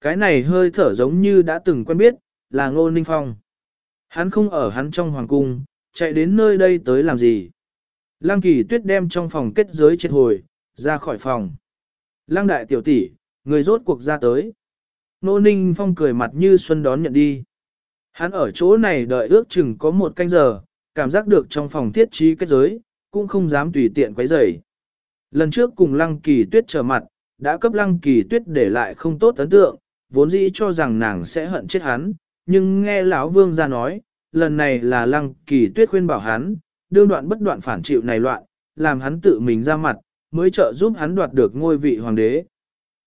Cái này hơi thở giống như đã từng quen biết, là Ngô Ninh Phong. Hắn không ở hắn trong hoàng cung, chạy đến nơi đây tới làm gì. Lăng kỳ tuyết đem trong phòng kết giới chết hồi, ra khỏi phòng. Lăng đại tiểu tỷ, người rốt cuộc ra tới. Nô Ninh Phong cười mặt như xuân đón nhận đi. Hắn ở chỗ này đợi ước chừng có một canh giờ, cảm giác được trong phòng thiết trí kết giới, cũng không dám tùy tiện quấy rầy. Lần trước cùng Lăng Kỳ Tuyết trở mặt, đã cấp Lăng Kỳ Tuyết để lại không tốt ấn tượng, vốn dĩ cho rằng nàng sẽ hận chết hắn, nhưng nghe lão Vương ra nói, lần này là Lăng Kỳ Tuyết khuyên bảo hắn, đương đoạn bất đoạn phản chịu này loạn, làm hắn tự mình ra mặt, mới trợ giúp hắn đoạt được ngôi vị hoàng đế.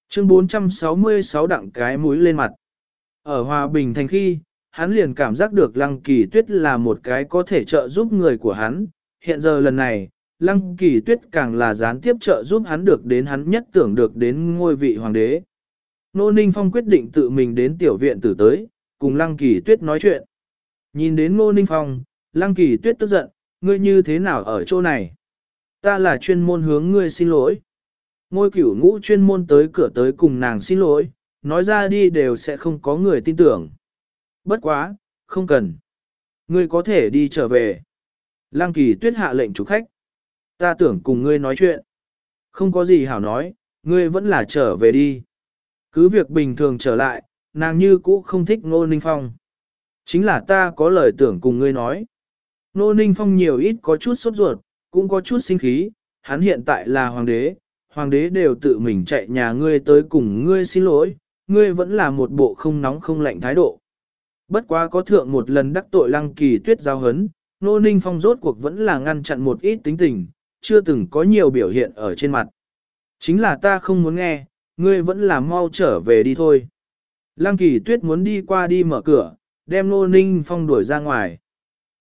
Chương 466 đặng cái mũi lên mặt. Ở Hòa Bình thành khi, hắn liền cảm giác được Lăng Kỳ Tuyết là một cái có thể trợ giúp người của hắn. Hiện giờ lần này, Lăng Kỳ Tuyết càng là gián tiếp trợ giúp hắn được đến hắn nhất tưởng được đến ngôi vị hoàng đế. Nô Ninh Phong quyết định tự mình đến tiểu viện tử tới, cùng Lăng Kỳ Tuyết nói chuyện. Nhìn đến Nô Ninh Phong, Lăng Kỳ Tuyết tức giận, ngươi như thế nào ở chỗ này? Ta là chuyên môn hướng ngươi xin lỗi. Ngôi cửu ngũ chuyên môn tới cửa tới cùng nàng xin lỗi, nói ra đi đều sẽ không có người tin tưởng. Bất quá, không cần. Ngươi có thể đi trở về. Lăng kỳ tuyết hạ lệnh chủ khách. Ta tưởng cùng ngươi nói chuyện. Không có gì hảo nói, ngươi vẫn là trở về đi. Cứ việc bình thường trở lại, nàng như cũ không thích Ngô Ninh Phong. Chính là ta có lời tưởng cùng ngươi nói. Ngô Ninh Phong nhiều ít có chút sốt ruột, cũng có chút sinh khí, hắn hiện tại là hoàng đế, hoàng đế đều tự mình chạy nhà ngươi tới cùng ngươi xin lỗi, ngươi vẫn là một bộ không nóng không lạnh thái độ. Bất quá có thượng một lần đắc tội lăng kỳ tuyết giao hấn, nô ninh phong rốt cuộc vẫn là ngăn chặn một ít tính tình, chưa từng có nhiều biểu hiện ở trên mặt. Chính là ta không muốn nghe, ngươi vẫn là mau trở về đi thôi. Lăng kỳ tuyết muốn đi qua đi mở cửa, đem nô ninh phong đuổi ra ngoài.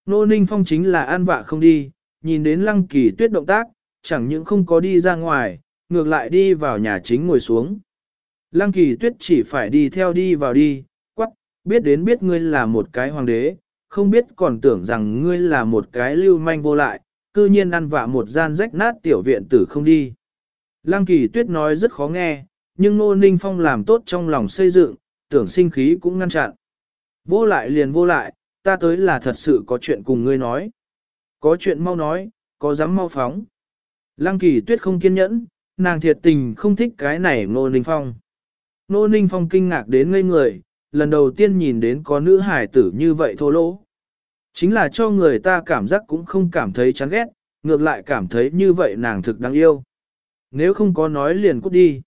Nô ninh phong chính là an vạ không đi, nhìn đến lăng kỳ tuyết động tác, chẳng những không có đi ra ngoài, ngược lại đi vào nhà chính ngồi xuống. Lăng kỳ tuyết chỉ phải đi theo đi vào đi, quắc, biết đến biết ngươi là một cái hoàng đế, không biết còn tưởng rằng ngươi là một cái lưu manh vô lại, cư nhiên ăn vạ một gian rách nát tiểu viện tử không đi. Lăng kỳ tuyết nói rất khó nghe, nhưng Nô Ninh Phong làm tốt trong lòng xây dựng, tưởng sinh khí cũng ngăn chặn. Vô lại liền vô lại, ta tới là thật sự có chuyện cùng ngươi nói. Có chuyện mau nói, có dám mau phóng. Lăng kỳ tuyết không kiên nhẫn, nàng thiệt tình không thích cái này Nô Ninh Phong. Nô Ninh Phong kinh ngạc đến ngây người, lần đầu tiên nhìn đến có nữ hải tử như vậy thô lỗ. Chính là cho người ta cảm giác cũng không cảm thấy chán ghét, ngược lại cảm thấy như vậy nàng thực đáng yêu. Nếu không có nói liền cút đi.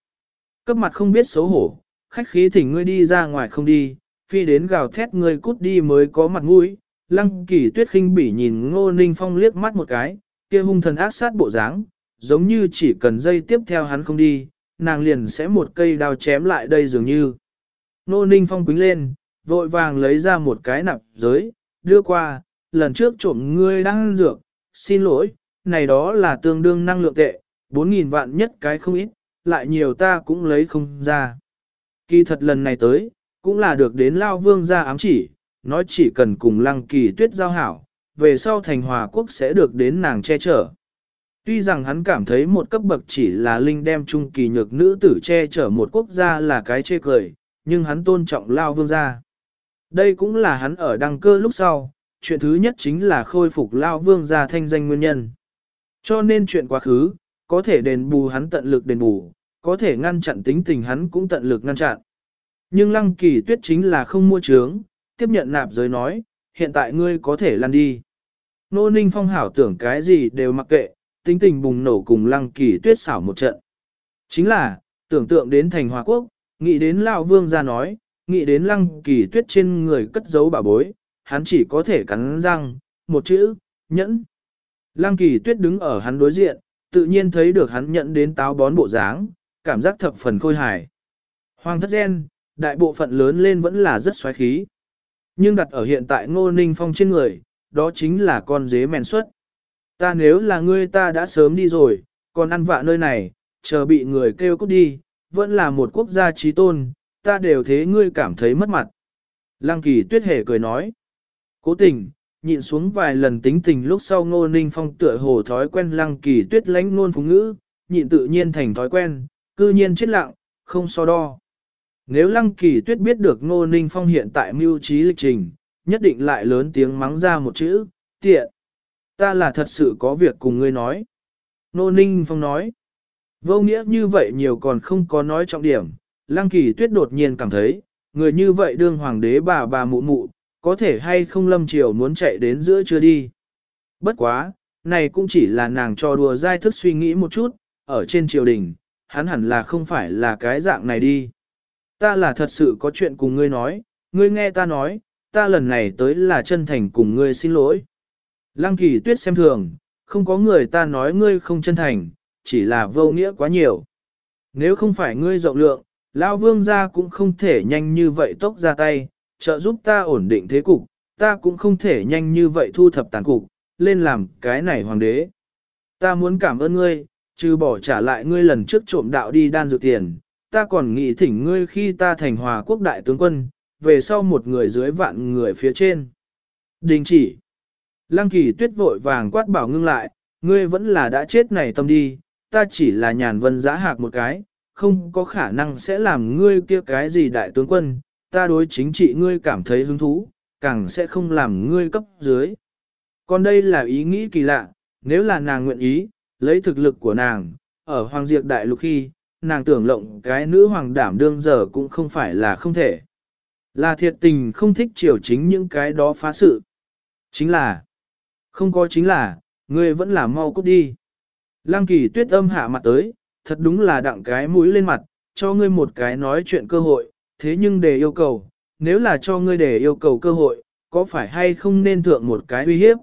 Cấp mặt không biết xấu hổ, khách khí thỉnh ngươi đi ra ngoài không đi, phi đến gào thét ngươi cút đi mới có mặt mũi. Lăng kỳ tuyết khinh bỉ nhìn ngô ninh phong liếc mắt một cái, kia hung thần ác sát bộ dáng, giống như chỉ cần dây tiếp theo hắn không đi, nàng liền sẽ một cây đao chém lại đây dường như. Nô Ninh Phong quính lên, vội vàng lấy ra một cái nạp giới, đưa qua, lần trước trộm ngươi đang ăn dược, xin lỗi, này đó là tương đương năng lượng tệ, 4.000 vạn nhất cái không ít, lại nhiều ta cũng lấy không ra. Kỳ thật lần này tới, cũng là được đến Lao Vương ra ám chỉ, nói chỉ cần cùng lăng kỳ tuyết giao hảo, về sau thành hòa quốc sẽ được đến nàng che chở. Tuy rằng hắn cảm thấy một cấp bậc chỉ là linh đem trung kỳ nhược nữ tử che chở một quốc gia là cái chê cười, nhưng hắn tôn trọng Lao Vương gia. Đây cũng là hắn ở đăng cơ lúc sau, chuyện thứ nhất chính là khôi phục Lao Vương gia thanh danh nguyên nhân. Cho nên chuyện quá khứ, có thể đền bù hắn tận lực đền bù, có thể ngăn chặn tính tình hắn cũng tận lực ngăn chặn. Nhưng lăng kỳ tuyết chính là không mua trướng, tiếp nhận nạp giới nói, hiện tại ngươi có thể lăn đi. Nô ninh phong hảo tưởng cái gì đều mặc kệ, tính tình bùng nổ cùng lăng kỳ tuyết xảo một trận. Chính là, tưởng tượng đến thành hòa quốc, nghĩ đến Lão Vương ra nói, nghĩ đến lăng kỳ tuyết trên người cất giấu bà bối, hắn chỉ có thể cắn răng, một chữ, nhẫn. Lăng kỳ tuyết đứng ở hắn đối diện, tự nhiên thấy được hắn nhận đến táo bón bộ dáng, cảm giác thập phần khôi hài. Hoàng thất gen, đại bộ phận lớn lên vẫn là rất xoáy khí. Nhưng đặt ở hiện tại ngô ninh phong trên người, đó chính là con dế mèn xuất. Ta nếu là ngươi ta đã sớm đi rồi, còn ăn vạ nơi này, chờ bị người kêu cút đi, vẫn là một quốc gia trí tôn, ta đều thế ngươi cảm thấy mất mặt. Lăng kỳ tuyết hề cười nói. Cố tình, nhịn xuống vài lần tính tình lúc sau ngô ninh phong tựa hồ thói quen lăng kỳ tuyết lánh ngôn phú ngữ, nhịn tự nhiên thành thói quen, cư nhiên chết lặng, không so đo. Nếu Lăng Kỳ Tuyết biết được Ngô Ninh Phong hiện tại mưu trí lịch trình, nhất định lại lớn tiếng mắng ra một chữ, tiện. Ta là thật sự có việc cùng ngươi nói. Ngô Ninh Phong nói. Vô nghĩa như vậy nhiều còn không có nói trọng điểm. Lăng Kỳ Tuyết đột nhiên cảm thấy, người như vậy đương hoàng đế bà bà mụ mụ, có thể hay không lâm chiều muốn chạy đến giữa chưa đi. Bất quá, này cũng chỉ là nàng cho đùa dai thức suy nghĩ một chút, ở trên triều đình, hắn hẳn là không phải là cái dạng này đi. Ta là thật sự có chuyện cùng ngươi nói, ngươi nghe ta nói, ta lần này tới là chân thành cùng ngươi xin lỗi. Lăng kỳ tuyết xem thường, không có người ta nói ngươi không chân thành, chỉ là vô nghĩa quá nhiều. Nếu không phải ngươi rộng lượng, Lão vương gia cũng không thể nhanh như vậy tốc ra tay, trợ giúp ta ổn định thế cục, ta cũng không thể nhanh như vậy thu thập tàn cục, lên làm cái này hoàng đế. Ta muốn cảm ơn ngươi, trừ bỏ trả lại ngươi lần trước trộm đạo đi đan dược tiền, ta còn nghĩ thỉnh ngươi khi ta thành hòa quốc đại tướng quân, về sau một người dưới vạn người phía trên. Đình chỉ. Lăng kỳ tuyết vội vàng quát bảo ngưng lại, ngươi vẫn là đã chết này tâm đi, ta chỉ là nhàn vân giã hạc một cái, không có khả năng sẽ làm ngươi kia cái gì đại tướng quân, ta đối chính trị ngươi cảm thấy hứng thú, càng sẽ không làm ngươi cấp dưới. Còn đây là ý nghĩ kỳ lạ, nếu là nàng nguyện ý, lấy thực lực của nàng, ở Hoàng Diệp Đại Lục khi, nàng tưởng lộng cái nữ hoàng đảm đương giờ cũng không phải là không thể. Là thiệt tình không thích chiều chính những cái đó phá sự. Chính là, không có chính là, ngươi vẫn là mau cút đi. Lăng kỳ tuyết âm hạ mặt tới, thật đúng là đặng cái mũi lên mặt, cho ngươi một cái nói chuyện cơ hội, thế nhưng để yêu cầu, nếu là cho ngươi để yêu cầu cơ hội, có phải hay không nên thượng một cái uy hiếp?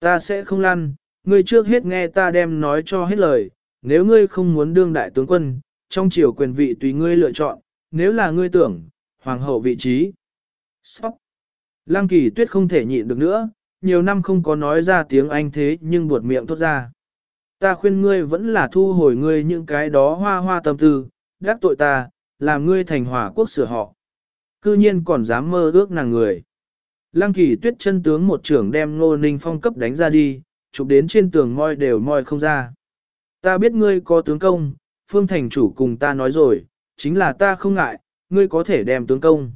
Ta sẽ không lăn, ngươi trước hết nghe ta đem nói cho hết lời, nếu ngươi không muốn đương đại tướng quân, trong chiều quyền vị tùy ngươi lựa chọn, nếu là ngươi tưởng, hoàng hậu vị trí. Sóc! Lăng kỳ tuyết không thể nhịn được nữa, nhiều năm không có nói ra tiếng Anh thế nhưng buột miệng thốt ra. Ta khuyên ngươi vẫn là thu hồi ngươi những cái đó hoa hoa tâm tư, gác tội ta, làm ngươi thành hòa quốc sửa họ. Cư nhiên còn dám mơ ước nàng người. Lăng kỳ tuyết chân tướng một trưởng đem ngô ninh phong cấp đánh ra đi, chụp đến trên tường moi đều moi không ra. Ta biết ngươi có tướng công, phương thành chủ cùng ta nói rồi, chính là ta không ngại, ngươi có thể đem tướng công.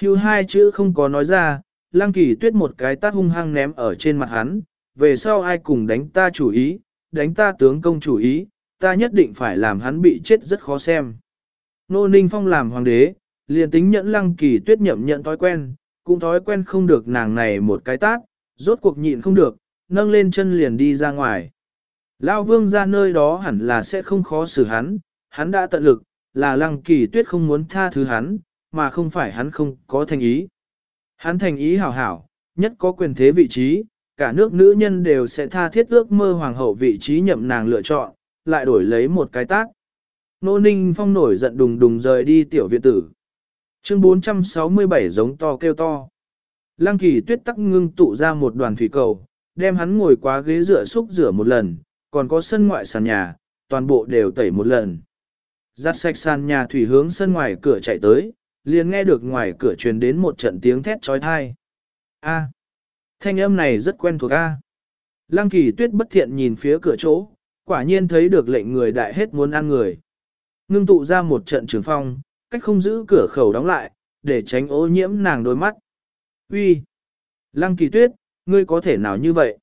Hưu hai chữ không có nói ra, lăng kỳ tuyết một cái tát hung hăng ném ở trên mặt hắn, về sau ai cùng đánh ta chủ ý, đánh ta tướng công chủ ý, ta nhất định phải làm hắn bị chết rất khó xem. Nô Ninh Phong làm hoàng đế, liền tính nhẫn lăng kỳ tuyết nhậm nhận thói quen, cũng thói quen không được nàng này một cái tát, rốt cuộc nhịn không được, nâng lên chân liền đi ra ngoài. Lao vương ra nơi đó hẳn là sẽ không khó xử hắn, hắn đã tận lực, là lăng kỳ tuyết không muốn tha thứ hắn, mà không phải hắn không có thành ý. Hắn thành ý hảo hảo, nhất có quyền thế vị trí, cả nước nữ nhân đều sẽ tha thiết ước mơ hoàng hậu vị trí nhậm nàng lựa chọn, lại đổi lấy một cái tác. Nô Ninh Phong nổi giận đùng đùng rời đi tiểu viện tử. Chương 467 giống to kêu to. Lăng kỳ tuyết tắc ngưng tụ ra một đoàn thủy cầu, đem hắn ngồi quá ghế rửa xúc rửa một lần, còn có sân ngoại sàn nhà, toàn bộ đều tẩy một lần. Giặt sạch sàn nhà thủy hướng sân ngoài cửa chạy tới, liền nghe được ngoài cửa truyền đến một trận tiếng thét trói thai. A. thanh âm này rất quen thuộc A. Lăng kỳ tuyết bất thiện nhìn phía cửa chỗ, quả nhiên thấy được lệnh người đại hết muốn ăn người. Ngưng tụ ra một trận trường phong, cách không giữ cửa khẩu đóng lại, để tránh ô nhiễm nàng đôi mắt. Uy, Lăng kỳ tuyết, ngươi có thể nào như vậy?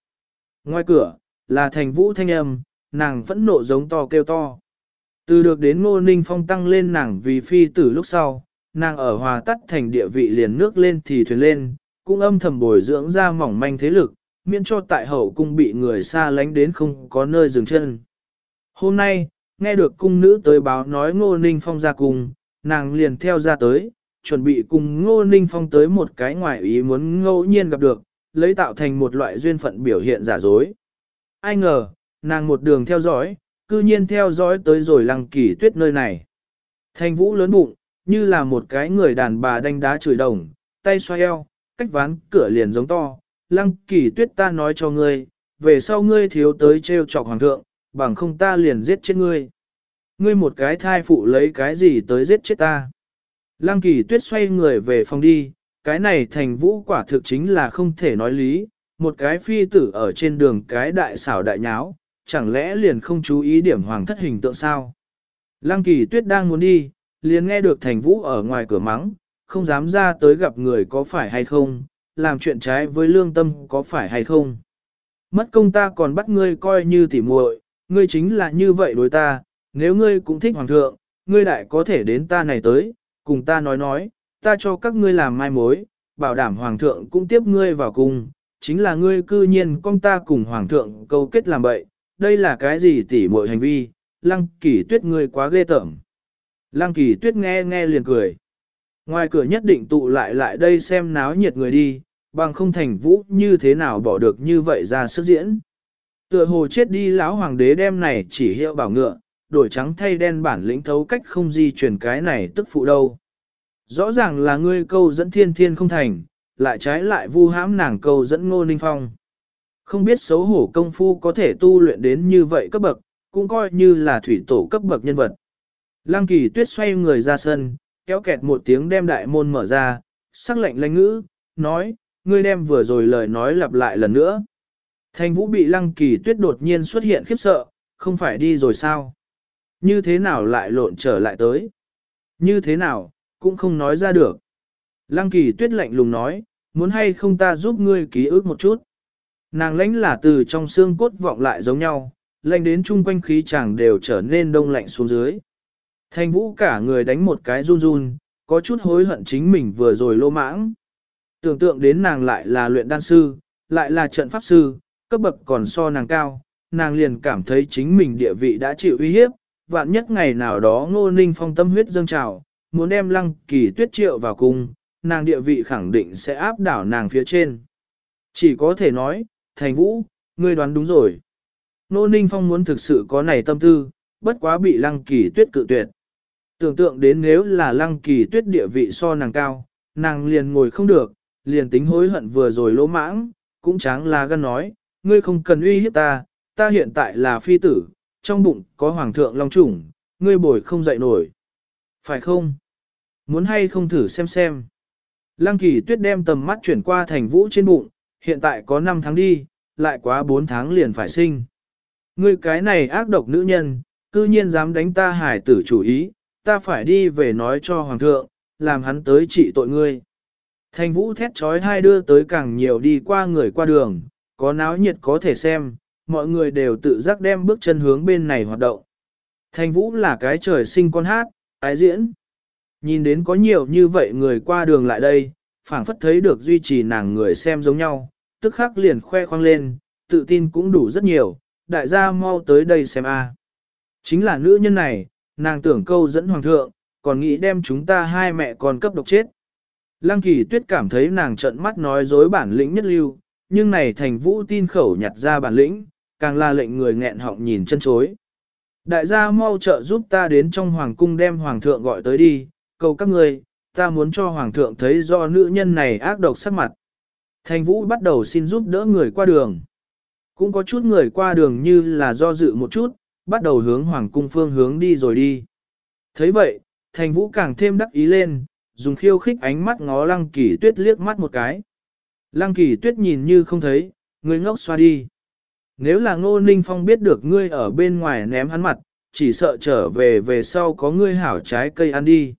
Ngoài cửa, là thành vũ thanh âm, nàng vẫn nộ giống to kêu to. Từ được đến ngô ninh phong tăng lên nàng vì phi tử lúc sau, nàng ở hòa tắt thành địa vị liền nước lên thì thuyền lên, cũng âm thầm bồi dưỡng ra mỏng manh thế lực, miễn cho tại hậu cung bị người xa lánh đến không có nơi dừng chân. Hôm nay, nghe được cung nữ tới báo nói ngô ninh phong ra cung, nàng liền theo ra tới, chuẩn bị cùng ngô ninh phong tới một cái ngoài ý muốn ngẫu nhiên gặp được, lấy tạo thành một loại duyên phận biểu hiện giả dối. Ai ngờ, nàng một đường theo dõi, cư nhiên theo dõi tới rồi lăng kỳ tuyết nơi này. Thanh vũ lớn bụng, như là một cái người đàn bà đánh đá chửi đồng, tay xoay eo, cách ván cửa liền giống to, lăng kỳ tuyết ta nói cho ngươi, về sau ngươi thiếu tới trêu chọc hoàng thượng, bằng không ta liền giết chết ngươi. Ngươi một cái thai phụ lấy cái gì tới giết chết ta. Lăng kỳ tuyết xoay người về phòng đi, cái này thành vũ quả thực chính là không thể nói lý, một cái phi tử ở trên đường cái đại xảo đại nháo, chẳng lẽ liền không chú ý điểm hoàng thất hình tượng sao. Lăng kỳ tuyết đang muốn đi, liền nghe được thành vũ ở ngoài cửa mắng, không dám ra tới gặp người có phải hay không, làm chuyện trái với lương tâm có phải hay không. Mất công ta còn bắt ngươi coi như tỉ muội, ngươi chính là như vậy đối ta, nếu ngươi cũng thích hoàng thượng, ngươi đại có thể đến ta này tới, cùng ta nói nói, ta cho các ngươi làm mai mối, bảo đảm hoàng thượng cũng tiếp ngươi vào cùng, chính là ngươi cư nhiên con ta cùng hoàng thượng câu kết làm bậy, đây là cái gì tỉ muội hành vi, lăng kỳ tuyết ngươi quá ghê tởm. Lăng kỳ tuyết nghe nghe liền cười. Ngoài cửa nhất định tụ lại lại đây xem náo nhiệt người đi, bằng không thành vũ như thế nào bỏ được như vậy ra sức diễn. Tựa hồ chết đi lão hoàng đế đem này chỉ hiệu bảo ngựa, đổi trắng thay đen bản lĩnh thấu cách không di chuyển cái này tức phụ đâu. Rõ ràng là ngươi câu dẫn thiên thiên không thành, lại trái lại vu hãm nàng câu dẫn ngô ninh phong. Không biết xấu hổ công phu có thể tu luyện đến như vậy cấp bậc, cũng coi như là thủy tổ cấp bậc nhân vật. Lăng kỳ tuyết xoay người ra sân, kéo kẹt một tiếng đem đại môn mở ra, sắc lệnh lãnh ngữ, nói, ngươi đem vừa rồi lời nói lặp lại lần nữa. Thành vũ bị lăng kỳ tuyết đột nhiên xuất hiện khiếp sợ, không phải đi rồi sao? Như thế nào lại lộn trở lại tới? Như thế nào, cũng không nói ra được. Lăng kỳ tuyết lạnh lùng nói, muốn hay không ta giúp ngươi ký ức một chút. Nàng lãnh là từ trong xương cốt vọng lại giống nhau, lạnh đến chung quanh khí chàng đều trở nên đông lạnh xuống dưới. Thanh vũ cả người đánh một cái run run, có chút hối hận chính mình vừa rồi lô mãng. Tưởng tượng đến nàng lại là luyện đan sư, lại là trận pháp sư, cấp bậc còn so nàng cao, nàng liền cảm thấy chính mình địa vị đã chịu uy hiếp, vạn nhất ngày nào đó ngô ninh phong tâm huyết dâng trào, muốn đem lăng kỳ tuyết triệu vào cung, nàng địa vị khẳng định sẽ áp đảo nàng phía trên. Chỉ có thể nói, thành vũ, ngươi đoán đúng rồi. Ngô ninh phong muốn thực sự có này tâm tư, bất quá bị lăng kỳ tuyết cự tuyệt. Tưởng tượng đến nếu là lăng kỳ tuyết địa vị so nàng cao, nàng liền ngồi không được, liền tính hối hận vừa rồi lỗ mãng, cũng tráng là gân nói, ngươi không cần uy hiếp ta, ta hiện tại là phi tử, trong bụng có hoàng thượng long chủng, ngươi bồi không dậy nổi. Phải không? Muốn hay không thử xem xem. Lăng kỳ tuyết đem tầm mắt chuyển qua thành vũ trên bụng, hiện tại có 5 tháng đi, lại quá 4 tháng liền phải sinh. Ngươi cái này ác độc nữ nhân, cư nhiên dám đánh ta hải tử chủ ý, ta phải đi về nói cho hoàng thượng, làm hắn tới trị tội ngươi. Thành vũ thét trói hai đưa tới càng nhiều đi qua người qua đường, có náo nhiệt có thể xem, mọi người đều tự giác đem bước chân hướng bên này hoạt động. Thành vũ là cái trời sinh con hát, ái diễn. Nhìn đến có nhiều như vậy người qua đường lại đây, phảng phất thấy được duy trì nàng người xem giống nhau, tức khắc liền khoe khoang lên, tự tin cũng đủ rất nhiều, đại gia mau tới đây xem a. Chính là nữ nhân này, nàng tưởng câu dẫn hoàng thượng, còn nghĩ đem chúng ta hai mẹ con cấp độc chết. Lăng kỳ tuyết cảm thấy nàng trận mắt nói dối bản lĩnh nhất lưu, nhưng này thành vũ tin khẩu nhặt ra bản lĩnh, càng là lệnh người nghẹn họng nhìn chân chối. Đại gia mau trợ giúp ta đến trong hoàng cung đem hoàng thượng gọi tới đi, cầu các người, ta muốn cho hoàng thượng thấy do nữ nhân này ác độc sắc mặt. Thành vũ bắt đầu xin giúp đỡ người qua đường. Cũng có chút người qua đường như là do dự một chút, bắt đầu hướng hoàng cung phương hướng đi rồi đi. thấy vậy, thành vũ càng thêm đắc ý lên, dùng khiêu khích ánh mắt ngó lăng kỳ tuyết liếc mắt một cái. Lăng kỳ tuyết nhìn như không thấy, người ngốc xoa đi. Nếu là ngô ninh phong biết được ngươi ở bên ngoài ném hắn mặt, chỉ sợ trở về về sau có ngươi hảo trái cây ăn đi.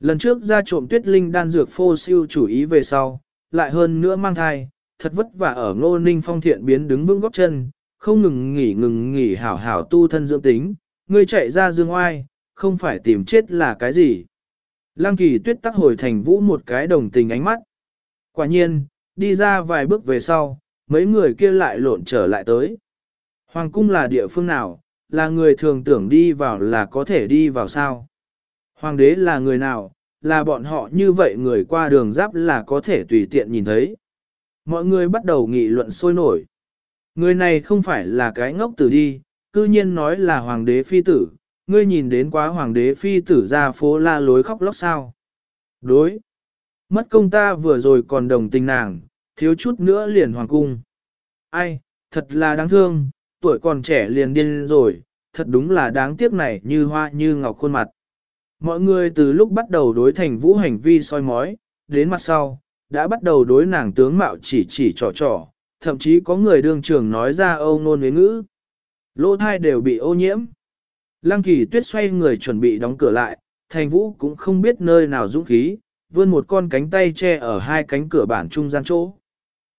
Lần trước ra trộm tuyết linh đan dược phô siêu chủ ý về sau, lại hơn nữa mang thai, thật vất vả ở ngô ninh phong thiện biến đứng vững góc chân, không ngừng nghỉ ngừng nghỉ hảo hảo tu thân dưỡng tính, ngươi chạy ra dương oai, không phải tìm chết là cái gì. Lăng kỳ tuyết tắc hồi thành vũ một cái đồng tình ánh mắt. Quả nhiên, đi ra vài bước về sau, mấy người kia lại lộn trở lại tới. Hoàng cung là địa phương nào, là người thường tưởng đi vào là có thể đi vào sao? Hoàng đế là người nào, là bọn họ như vậy người qua đường giáp là có thể tùy tiện nhìn thấy. Mọi người bắt đầu nghị luận sôi nổi. Người này không phải là cái ngốc tử đi, cư nhiên nói là hoàng đế phi tử, ngươi nhìn đến quá hoàng đế phi tử ra phố la lối khóc lóc sao. Đối. Mất công ta vừa rồi còn đồng tình nàng, thiếu chút nữa liền hoàng cung. Ai, thật là đáng thương, tuổi còn trẻ liền điên rồi, thật đúng là đáng tiếc này như hoa như ngọc khuôn mặt. Mọi người từ lúc bắt đầu đối thành vũ hành vi soi mói, đến mặt sau, đã bắt đầu đối nàng tướng mạo chỉ chỉ trò trò, thậm chí có người đương trường nói ra âu ngôn với ngữ. Lỗ thai đều bị ô nhiễm. Lăng kỳ tuyết xoay người chuẩn bị đóng cửa lại, thành vũ cũng không biết nơi nào dũng khí, vươn một con cánh tay che ở hai cánh cửa bản trung gian chỗ.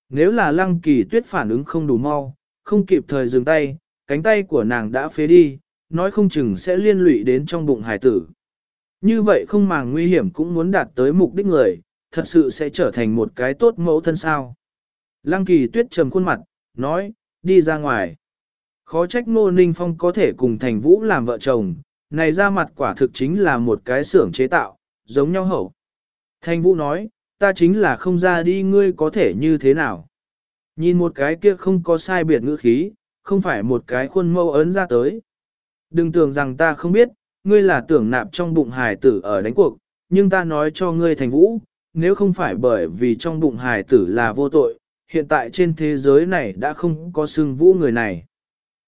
Nếu là lăng kỳ tuyết phản ứng không đủ mau, không kịp thời dừng tay, cánh tay của nàng đã phế đi, nói không chừng sẽ liên lụy đến trong bụng hải tử. Như vậy không màng nguy hiểm cũng muốn đạt tới mục đích người, thật sự sẽ trở thành một cái tốt mẫu thân sao. Lăng kỳ tuyết trầm khuôn mặt, nói, đi ra ngoài. Khó trách Ngô Ninh Phong có thể cùng Thành Vũ làm vợ chồng, này ra mặt quả thực chính là một cái xưởng chế tạo, giống nhau hậu. Thanh Vũ nói, ta chính là không ra đi ngươi có thể như thế nào. Nhìn một cái kia không có sai biệt ngữ khí, không phải một cái khuôn mâu ấn ra tới. Đừng tưởng rằng ta không biết, ngươi là tưởng nạp trong bụng hài tử ở đánh cuộc, nhưng ta nói cho ngươi thành vũ, nếu không phải bởi vì trong bụng hài tử là vô tội, hiện tại trên thế giới này đã không có xương vũ người này.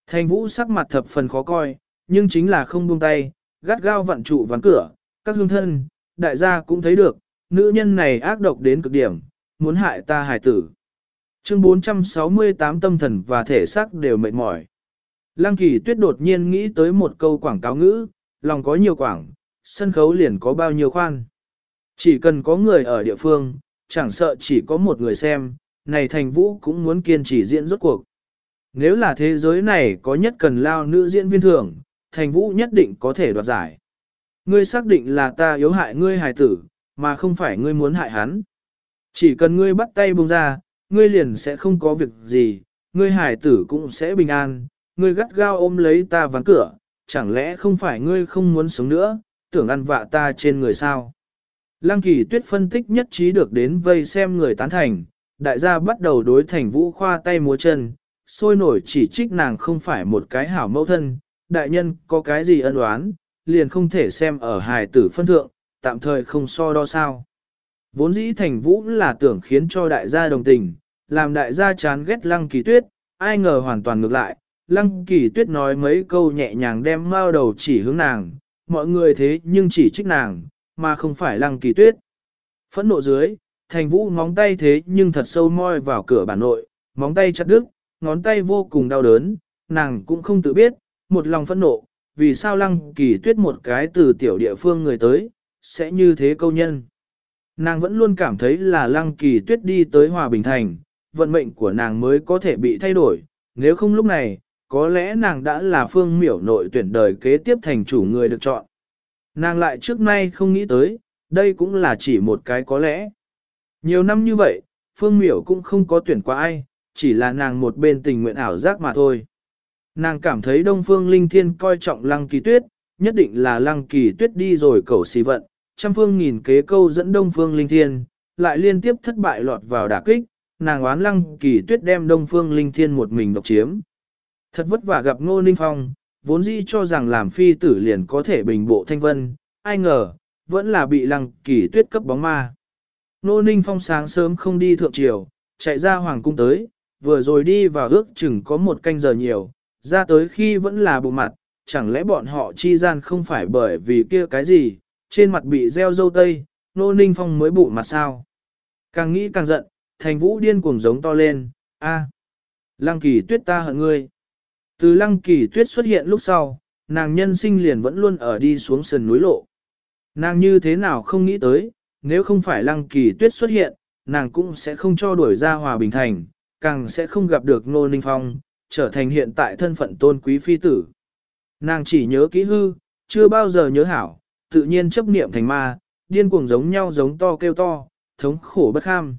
Thành vũ sắc mặt thập phần khó coi, nhưng chính là không buông tay, gắt gao vặn trụ ván cửa, các hương thân, đại gia cũng thấy được, nữ nhân này ác độc đến cực điểm, muốn hại ta hài tử. Chương 468 tâm thần và thể xác đều mệt mỏi. Lăng kỳ tuyết đột nhiên nghĩ tới một câu quảng cáo ngữ, lòng có nhiều quảng, sân khấu liền có bao nhiêu khoan. Chỉ cần có người ở địa phương, chẳng sợ chỉ có một người xem, này thành vũ cũng muốn kiên trì diễn rốt cuộc. Nếu là thế giới này có nhất cần lao nữ diễn viên thường, thành vũ nhất định có thể đoạt giải. Ngươi xác định là ta yếu hại ngươi hài tử, mà không phải ngươi muốn hại hắn. Chỉ cần ngươi bắt tay buông ra, ngươi liền sẽ không có việc gì, ngươi hải tử cũng sẽ bình an, ngươi gắt gao ôm lấy ta ván cửa, chẳng lẽ không phải ngươi không muốn sống nữa, tưởng ăn vạ ta trên người sao? Lăng kỳ tuyết phân tích nhất trí được đến vây xem người tán thành, đại gia bắt đầu đối thành vũ khoa tay múa chân, sôi nổi chỉ trích nàng không phải một cái hảo mẫu thân, đại nhân có cái gì ân oán, liền không thể xem ở hài tử phân thượng, tạm thời không so đo sao. Vốn dĩ thành vũ là tưởng khiến cho đại gia đồng tình, làm đại gia chán ghét lăng kỳ tuyết, ai ngờ hoàn toàn ngược lại, lăng kỳ tuyết nói mấy câu nhẹ nhàng đem mao đầu chỉ hướng nàng, mọi người thế nhưng chỉ trích nàng, mà không phải lăng kỳ tuyết. Phẫn nộ dưới, thành vũ móng tay thế nhưng thật sâu moi vào cửa bản nội, móng tay chặt đứt, ngón tay vô cùng đau đớn, nàng cũng không tự biết, một lòng phẫn nộ, vì sao lăng kỳ tuyết một cái từ tiểu địa phương người tới, sẽ như thế câu nhân. Nàng vẫn luôn cảm thấy là lăng kỳ tuyết đi tới Hòa Bình Thành, vận mệnh của nàng mới có thể bị thay đổi, nếu không lúc này, có lẽ nàng đã là phương miểu nội tuyển đời kế tiếp thành chủ người được chọn. Nàng lại trước nay không nghĩ tới, đây cũng là chỉ một cái có lẽ. Nhiều năm như vậy, phương miểu cũng không có tuyển qua ai, chỉ là nàng một bên tình nguyện ảo giác mà thôi. Nàng cảm thấy Đông Phương Linh Thiên coi trọng Lăng Kỳ Tuyết, nhất định là Lăng Kỳ Tuyết đi rồi cầu xì vận, trăm phương nghìn kế câu dẫn Đông Phương Linh Thiên, lại liên tiếp thất bại lọt vào đả kích, nàng oán Lăng Kỳ Tuyết đem Đông Phương Linh Thiên một mình độc chiếm. Thật vất vả gặp Ngô Ninh Phong, vốn dĩ cho rằng làm phi tử liền có thể bình bộ thanh vân, ai ngờ, vẫn là bị Lăng Kỳ Tuyết cấp bóng ma. Ngô Ninh Phong sáng sớm không đi thượng triều, chạy ra hoàng cung tới, vừa rồi đi vào ước chừng có một canh giờ nhiều, ra tới khi vẫn là bộ mặt, chẳng lẽ bọn họ chi gian không phải bởi vì kia cái gì, trên mặt bị gieo dâu tây, nô ninh phong mới bụ mặt sao. Càng nghĩ càng giận, thành vũ điên cuồng giống to lên, a, lăng kỳ tuyết ta hận ngươi. Từ lăng kỳ tuyết xuất hiện lúc sau, nàng nhân sinh liền vẫn luôn ở đi xuống sườn núi lộ. Nàng như thế nào không nghĩ tới, nếu không phải lăng kỳ tuyết xuất hiện, nàng cũng sẽ không cho đuổi ra hòa bình thành, càng sẽ không gặp được Nô Ninh Phong, trở thành hiện tại thân phận tôn quý phi tử. Nàng chỉ nhớ kỹ hư, chưa bao giờ nhớ hảo, tự nhiên chấp niệm thành ma, điên cuồng giống nhau giống to kêu to, thống khổ bất kham.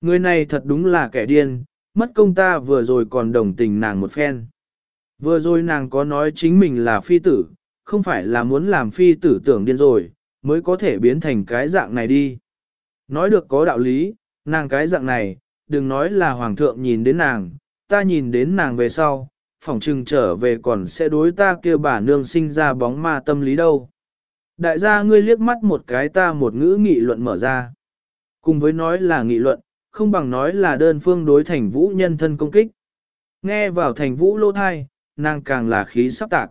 Người này thật đúng là kẻ điên, mất công ta vừa rồi còn đồng tình nàng một phen. Vừa rồi nàng có nói chính mình là phi tử, không phải là muốn làm phi tử tưởng điên rồi, mới có thể biến thành cái dạng này đi. Nói được có đạo lý, nàng cái dạng này, đừng nói là hoàng thượng nhìn đến nàng, ta nhìn đến nàng về sau, phỏng trừng trở về còn sẽ đối ta kêu bà nương sinh ra bóng ma tâm lý đâu. Đại gia ngươi liếc mắt một cái ta một ngữ nghị luận mở ra. Cùng với nói là nghị luận, không bằng nói là đơn phương đối thành vũ nhân thân công kích. Nghe vào thành vũ lô thai, nàng càng là khí sắp tạc.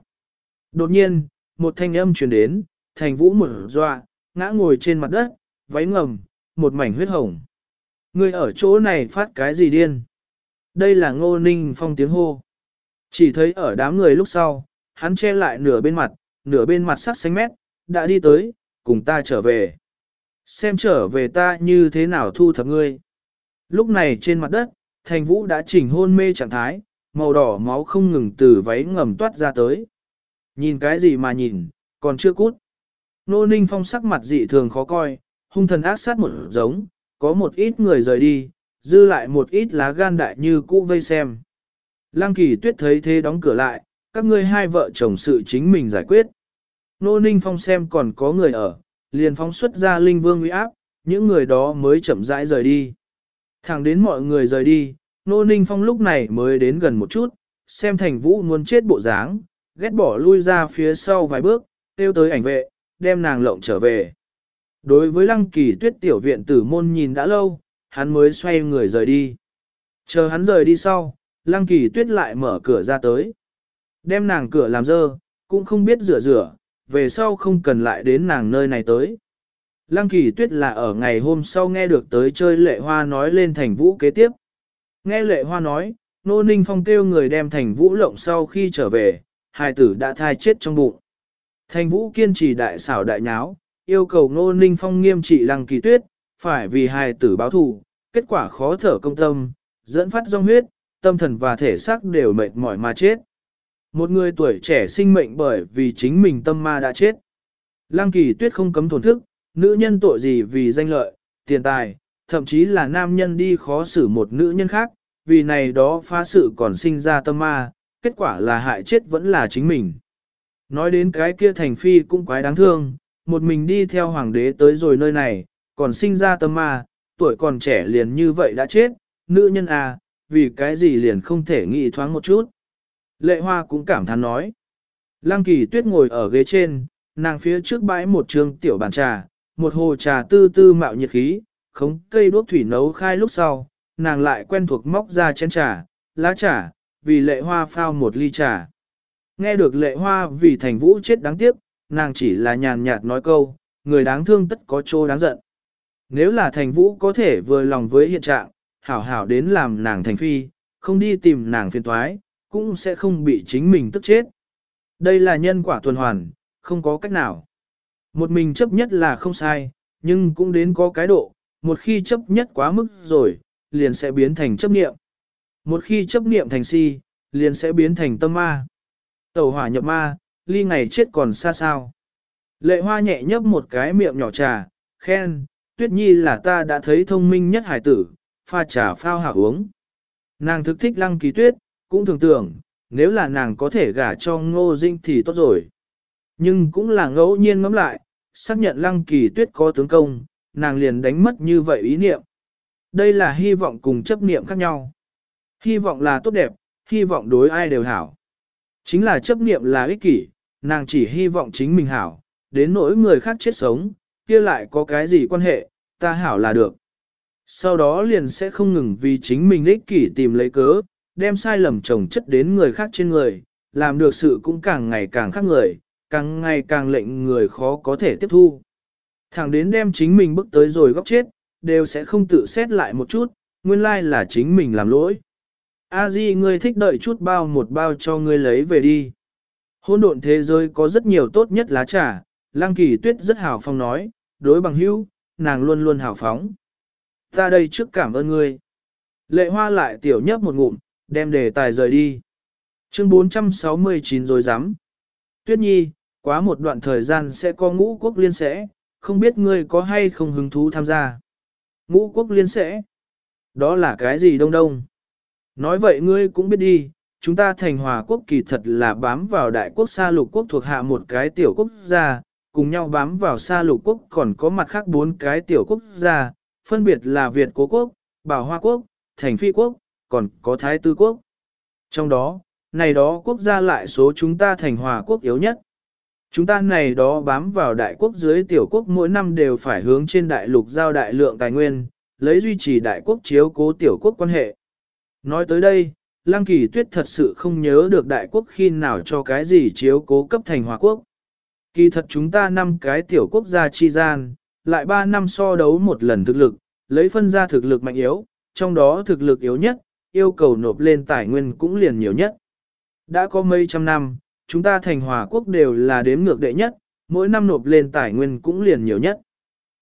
Đột nhiên, một thanh âm truyền đến, thành vũ mở dọa, ngã ngồi trên mặt đất, váy ngầm, một mảnh huyết hồng. Ngươi ở chỗ này phát cái gì điên? Đây là ngô ninh phong tiếng hô. Chỉ thấy ở đám người lúc sau, hắn che lại nửa bên mặt, nửa bên mặt sắc xanh mét, đã đi tới, cùng ta trở về. Xem trở về ta như thế nào thu thập ngươi. Lúc này trên mặt đất, thành vũ đã chỉnh hôn mê trạng thái, màu đỏ máu không ngừng từ váy ngầm toát ra tới. Nhìn cái gì mà nhìn, còn chưa cút. Nô Ninh Phong sắc mặt dị thường khó coi, hung thần ác sát một giống, có một ít người rời đi, dư lại một ít lá gan đại như cũ vây xem. Lăng kỳ tuyết thấy thế đóng cửa lại, các ngươi hai vợ chồng sự chính mình giải quyết. Nô Ninh Phong xem còn có người ở, liền phóng xuất ra linh vương uy áp, những người đó mới chậm rãi rời đi. Thẳng đến mọi người rời đi, Nô Ninh Phong lúc này mới đến gần một chút, xem thành vũ muốn chết bộ dáng, ghét bỏ lui ra phía sau vài bước, tiêu tới ảnh vệ, đem nàng lộng trở về. Đối với lăng kỳ tuyết tiểu viện tử môn nhìn đã lâu, hắn mới xoay người rời đi. Chờ hắn rời đi sau, lăng kỳ tuyết lại mở cửa ra tới. Đem nàng cửa làm dơ, cũng không biết rửa rửa, về sau không cần lại đến nàng nơi này tới. Lăng kỳ tuyết là ở ngày hôm sau nghe được tới chơi lệ hoa nói lên thành vũ kế tiếp. Nghe lệ hoa nói, nô ninh phong kêu người đem thành vũ lộng sau khi trở về, hai tử đã thai chết trong bụng. Thành vũ kiên trì đại xảo đại nháo, yêu cầu nô ninh phong nghiêm trị lăng kỳ tuyết, phải vì hai tử báo thù, kết quả khó thở công tâm, dẫn phát rong huyết, tâm thần và thể xác đều mệt mỏi mà chết. Một người tuổi trẻ sinh mệnh bởi vì chính mình tâm ma đã chết. Lăng kỳ tuyết không cấm thổn thức, nữ nhân tội gì vì danh lợi, tiền tài, thậm chí là nam nhân đi khó xử một nữ nhân khác, vì này đó phá sự còn sinh ra tâm ma, kết quả là hại chết vẫn là chính mình. Nói đến cái kia thành phi cũng quái đáng thương, một mình đi theo hoàng đế tới rồi nơi này, còn sinh ra tâm ma, tuổi còn trẻ liền như vậy đã chết, nữ nhân à, vì cái gì liền không thể nghĩ thoáng một chút. Lệ hoa cũng cảm thán nói. Lăng kỳ tuyết ngồi ở ghế trên, nàng phía trước bãi một trường tiểu bàn trà, một hồ trà tư tư mạo nhiệt khí, khống cây đuốc thủy nấu khai lúc sau, nàng lại quen thuộc móc ra chén trà, lá trà, vì lệ hoa phao một ly trà. Nghe được lệ hoa vì thành vũ chết đáng tiếc, nàng chỉ là nhàn nhạt nói câu, người đáng thương tất có chỗ đáng giận. Nếu là thành vũ có thể vừa lòng với hiện trạng, hảo hảo đến làm nàng thành phi, không đi tìm nàng phiền toái, cũng sẽ không bị chính mình tức chết. Đây là nhân quả tuần hoàn, không có cách nào. Một mình chấp nhất là không sai, nhưng cũng đến có cái độ, một khi chấp nhất quá mức rồi, liền sẽ biến thành chấp niệm. Một khi chấp niệm thành si, liền sẽ biến thành tâm ma. Tẩu hỏa nhập ma, ly ngày chết còn xa sao. Lệ hoa nhẹ nhấp một cái miệng nhỏ trà, khen, tuyết nhi là ta đã thấy thông minh nhất hải tử, pha trà phao hạ uống. Nàng thực thích lăng kỳ tuyết, cũng thường tưởng, nếu là nàng có thể gả cho ngô dinh thì tốt rồi. Nhưng cũng là ngẫu nhiên ngẫm lại, xác nhận lăng kỳ tuyết có tướng công, nàng liền đánh mất như vậy ý niệm. Đây là hy vọng cùng chấp niệm khác nhau. Hy vọng là tốt đẹp, hy vọng đối ai đều hảo. Chính là chấp niệm là ích kỷ, nàng chỉ hy vọng chính mình hảo, đến nỗi người khác chết sống, kia lại có cái gì quan hệ, ta hảo là được. Sau đó liền sẽ không ngừng vì chính mình ích kỷ tìm lấy cớ, đem sai lầm chồng chất đến người khác trên người, làm được sự cũng càng ngày càng khác người, càng ngày càng lệnh người khó có thể tiếp thu. Thẳng đến đem chính mình bước tới rồi góc chết, đều sẽ không tự xét lại một chút, nguyên lai là chính mình làm lỗi. A Di ngươi thích đợi chút bao một bao cho ngươi lấy về đi. Hôn độn thế giới có rất nhiều tốt nhất lá trà, Lăng Kỳ Tuyết rất hào phóng nói, đối bằng hữu, nàng luôn luôn hào phóng. Ta đây trước cảm ơn ngươi. Lệ hoa lại tiểu nhấp một ngụm, đem đề tài rời đi. Chương 469 rồi dám. Tuyết Nhi, quá một đoạn thời gian sẽ có ngũ quốc liên sẽ, không biết ngươi có hay không hứng thú tham gia. Ngũ quốc liên sẽ? Đó là cái gì đông đông? Nói vậy ngươi cũng biết đi, chúng ta thành hòa quốc kỳ thật là bám vào đại quốc xa lục quốc thuộc hạ một cái tiểu quốc gia, cùng nhau bám vào xa lục quốc còn có mặt khác bốn cái tiểu quốc gia, phân biệt là Việt Cố Quốc, Bảo Hoa Quốc, Thành Phi Quốc, còn có Thái Tư Quốc. Trong đó, này đó quốc gia lại số chúng ta thành hòa quốc yếu nhất. Chúng ta này đó bám vào đại quốc dưới tiểu quốc mỗi năm đều phải hướng trên đại lục giao đại lượng tài nguyên, lấy duy trì đại quốc chiếu cố tiểu quốc quan hệ. Nói tới đây, Lăng Kỳ Tuyết thật sự không nhớ được đại quốc khi nào cho cái gì chiếu cố cấp thành hòa quốc. Kỳ thật chúng ta năm cái tiểu quốc gia chi gian, lại ba năm so đấu một lần thực lực, lấy phân ra thực lực mạnh yếu, trong đó thực lực yếu nhất, yêu cầu nộp lên tài nguyên cũng liền nhiều nhất. Đã có mấy trăm năm, chúng ta thành hòa quốc đều là đếm ngược đệ nhất, mỗi năm nộp lên tài nguyên cũng liền nhiều nhất.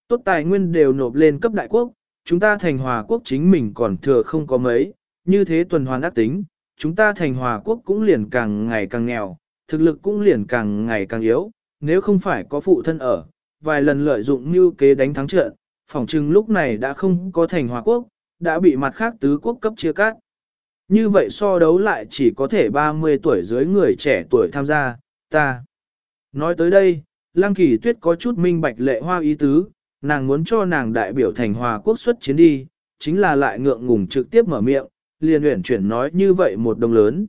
Tốt tài nguyên đều nộp lên cấp đại quốc, chúng ta thành hòa quốc chính mình còn thừa không có mấy, như thế tuần hoàn ác tính, chúng ta thành hòa quốc cũng liền càng ngày càng nghèo, thực lực cũng liền càng ngày càng yếu, nếu không phải có phụ thân ở, vài lần lợi dụng như kế đánh thắng trận, phỏng chừng lúc này đã không có thành hòa quốc, đã bị mặt khác tứ quốc cấp chia cắt. Như vậy so đấu lại chỉ có thể 30 tuổi dưới người trẻ tuổi tham gia, ta. Nói tới đây, Lăng Kỳ Tuyết có chút minh bạch lệ hoa ý tứ, nàng muốn cho nàng đại biểu thành hòa quốc xuất chiến đi, chính là lại ngượng ngùng trực tiếp mở miệng, liền uyển chuyển nói như vậy một đồng lớn.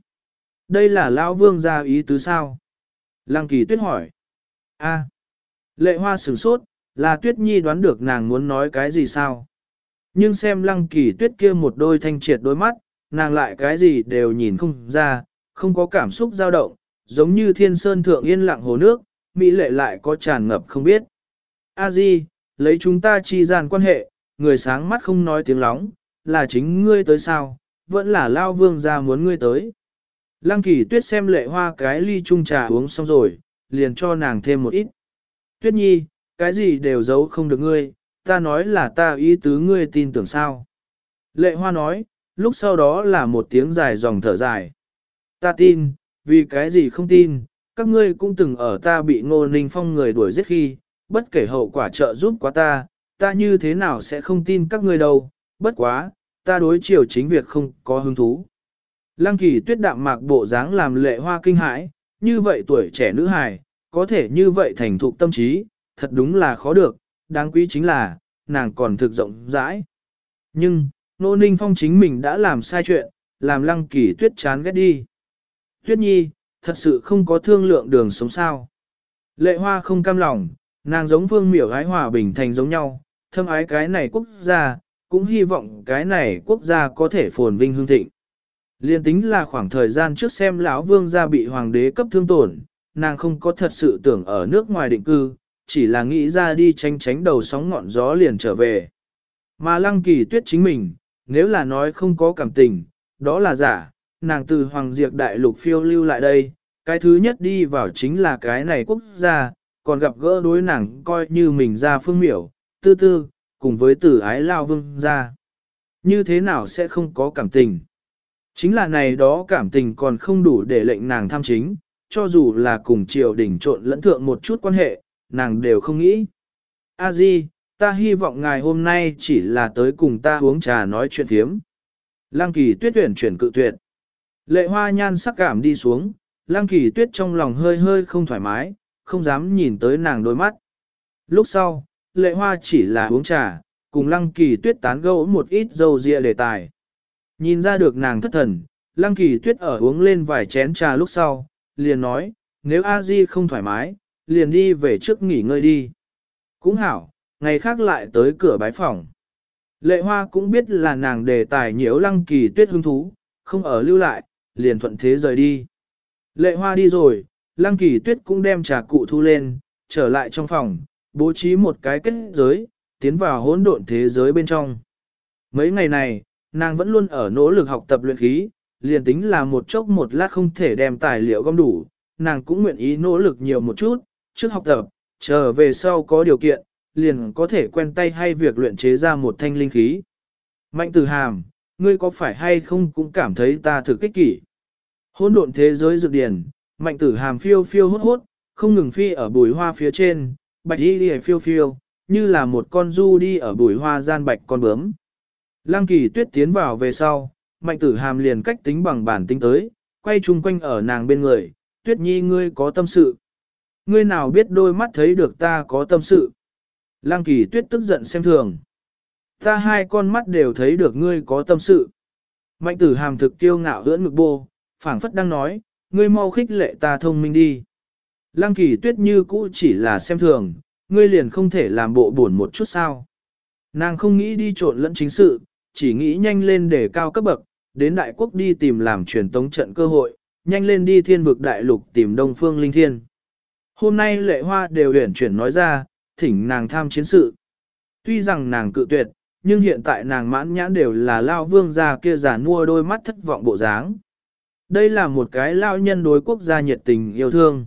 Đây là Lão Vương gia ý tứ sao? Lăng Kỳ Tuyết hỏi. A. Lệ hoa sửng sốt, là Tuyết Nhi đoán được nàng muốn nói cái gì sao? Nhưng xem Lăng Kỳ Tuyết kia một đôi thanh triệt đôi mắt, nàng lại cái gì đều nhìn không ra, không có cảm xúc dao động, giống như thiên sơn thượng yên lặng hồ nước, mỹ lệ lại có tràn ngập không biết. A Di, lấy chúng ta chi gian quan hệ, người sáng mắt không nói tiếng lóng, là chính ngươi tới sao, vẫn là lao vương ra muốn ngươi tới. Lăng kỳ tuyết xem lệ hoa cái ly chung trà uống xong rồi, liền cho nàng thêm một ít. Tuyết nhi, cái gì đều giấu không được ngươi, ta nói là ta ý tứ ngươi tin tưởng sao. Lệ hoa nói, lúc sau đó là một tiếng dài dòng thở dài. Ta tin, vì cái gì không tin, các ngươi cũng từng ở ta bị ngô ninh phong người đuổi giết khi, bất kể hậu quả trợ giúp quá ta, ta như thế nào sẽ không tin các ngươi đâu, bất quá, ta đối chiều chính việc không có hứng thú. Lăng kỳ tuyết đạm mạc bộ dáng làm lệ hoa kinh hãi, như vậy tuổi trẻ nữ hài, có thể như vậy thành thục tâm trí, thật đúng là khó được, đáng quý chính là, nàng còn thực rộng rãi. Nhưng, Nô Ninh Phong chính mình đã làm sai chuyện, làm lăng kỳ tuyết chán ghét đi. Tuyết nhi, thật sự không có thương lượng đường sống sao. Lệ hoa không cam lòng, nàng giống vương miểu ái hòa bình thành giống nhau, thâm ái cái này quốc gia, cũng hy vọng cái này quốc gia có thể phồn vinh hương thịnh. Liên tính là khoảng thời gian trước xem lão vương gia bị hoàng đế cấp thương tổn, nàng không có thật sự tưởng ở nước ngoài định cư, chỉ là nghĩ ra đi tránh tránh đầu sóng ngọn gió liền trở về. Mà lăng kỳ tuyết chính mình, nếu là nói không có cảm tình, đó là giả, nàng từ Hoàng Diệp Đại Lục phiêu lưu lại đây, cái thứ nhất đi vào chính là cái này quốc gia, còn gặp gỡ đối nàng coi như mình ra phương miểu, tư tư, cùng với tử ái lao vương ra. Như thế nào sẽ không có cảm tình? Chính là này đó cảm tình còn không đủ để lệnh nàng tham chính, cho dù là cùng triều đình trộn lẫn thượng một chút quan hệ, nàng đều không nghĩ. A Di, ta hy vọng ngài hôm nay chỉ là tới cùng ta uống trà nói chuyện thiếm. Lăng kỳ tuyết tuyển chuyển cự tuyệt. Lệ hoa nhan sắc cảm đi xuống, lăng kỳ tuyết trong lòng hơi hơi không thoải mái, không dám nhìn tới nàng đôi mắt. Lúc sau, lệ hoa chỉ là uống trà, cùng lăng kỳ tuyết tán gẫu một ít dâu dịa đề tài. Nhìn ra được nàng thất thần, lăng kỳ tuyết ở uống lên vài chén trà lúc sau, liền nói, nếu a di không thoải mái, liền đi về trước nghỉ ngơi đi. Cũng hảo, ngày khác lại tới cửa bái phòng. Lệ hoa cũng biết là nàng đề tài nhiễu lăng kỳ tuyết hứng thú, không ở lưu lại, liền thuận thế rời đi. Lệ hoa đi rồi, lăng kỳ tuyết cũng đem trà cụ thu lên, trở lại trong phòng, bố trí một cái kết giới, tiến vào hỗn độn thế giới bên trong. Mấy ngày này, nàng vẫn luôn ở nỗ lực học tập luyện khí, liền tính là một chốc một lát không thể đem tài liệu gom đủ, nàng cũng nguyện ý nỗ lực nhiều một chút, trước học tập, chờ về sau có điều kiện, liền có thể quen tay hay việc luyện chế ra một thanh linh khí. Mạnh tử hàm, ngươi có phải hay không cũng cảm thấy ta thực kích kỷ. Hôn độn thế giới dược điển, mạnh tử hàm phiêu phiêu hốt hốt, không ngừng phi ở bùi hoa phía trên, bạch đi đi phiêu phiêu, như là một con du đi ở bùi hoa gian bạch con bướm. Lăng kỳ tuyết tiến vào về sau, mạnh tử hàm liền cách tính bằng bản tính tới, quay chung quanh ở nàng bên người, tuyết nhi ngươi có tâm sự. Ngươi nào biết đôi mắt thấy được ta có tâm sự. Lăng kỳ tuyết tức giận xem thường. Ta hai con mắt đều thấy được ngươi có tâm sự. Mạnh tử hàm thực kiêu ngạo hưỡn ngực bô, phảng phất đang nói, ngươi mau khích lệ ta thông minh đi. Lăng kỳ tuyết như cũ chỉ là xem thường, ngươi liền không thể làm bộ buồn một chút sao. Nàng không nghĩ đi trộn lẫn chính sự, chỉ nghĩ nhanh lên để cao cấp bậc, đến đại quốc đi tìm làm truyền tống trận cơ hội, nhanh lên đi thiên vực đại lục tìm đông phương linh thiên. Hôm nay lệ hoa đều huyển chuyển nói ra, thỉnh nàng tham chiến sự. Tuy rằng nàng cự tuyệt, nhưng hiện tại nàng mãn nhãn đều là lao vương gia kia giả mua đôi mắt thất vọng bộ dáng. Đây là một cái lao nhân đối quốc gia nhiệt tình yêu thương.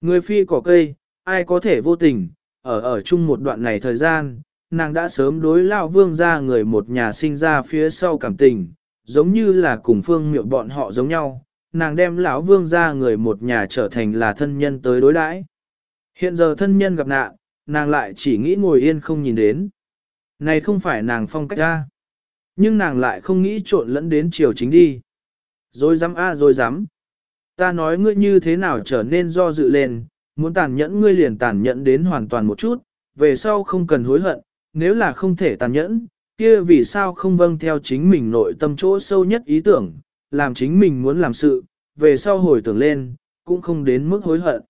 Người phi cỏ cây, ai có thể vô tình, ở ở chung một đoạn này thời gian, nàng đã sớm đối lão vương gia người một nhà sinh ra phía sau cảm tình, giống như là cùng phương miệu bọn họ giống nhau, nàng đem lão vương ra người một nhà trở thành là thân nhân tới đối đãi. Hiện giờ thân nhân gặp nạn, nàng lại chỉ nghĩ ngồi yên không nhìn đến. Này không phải nàng phong cách ra. Nhưng nàng lại không nghĩ trộn lẫn đến chiều chính đi. Rồi dám a rồi dám. Ta nói ngươi như thế nào trở nên do dự lên, muốn tàn nhẫn ngươi liền tàn nhẫn đến hoàn toàn một chút, về sau không cần hối hận, nếu là không thể tàn nhẫn, kia vì sao không vâng theo chính mình nội tâm chỗ sâu nhất ý tưởng, làm chính mình muốn làm sự, về sau hồi tưởng lên, cũng không đến mức hối hận.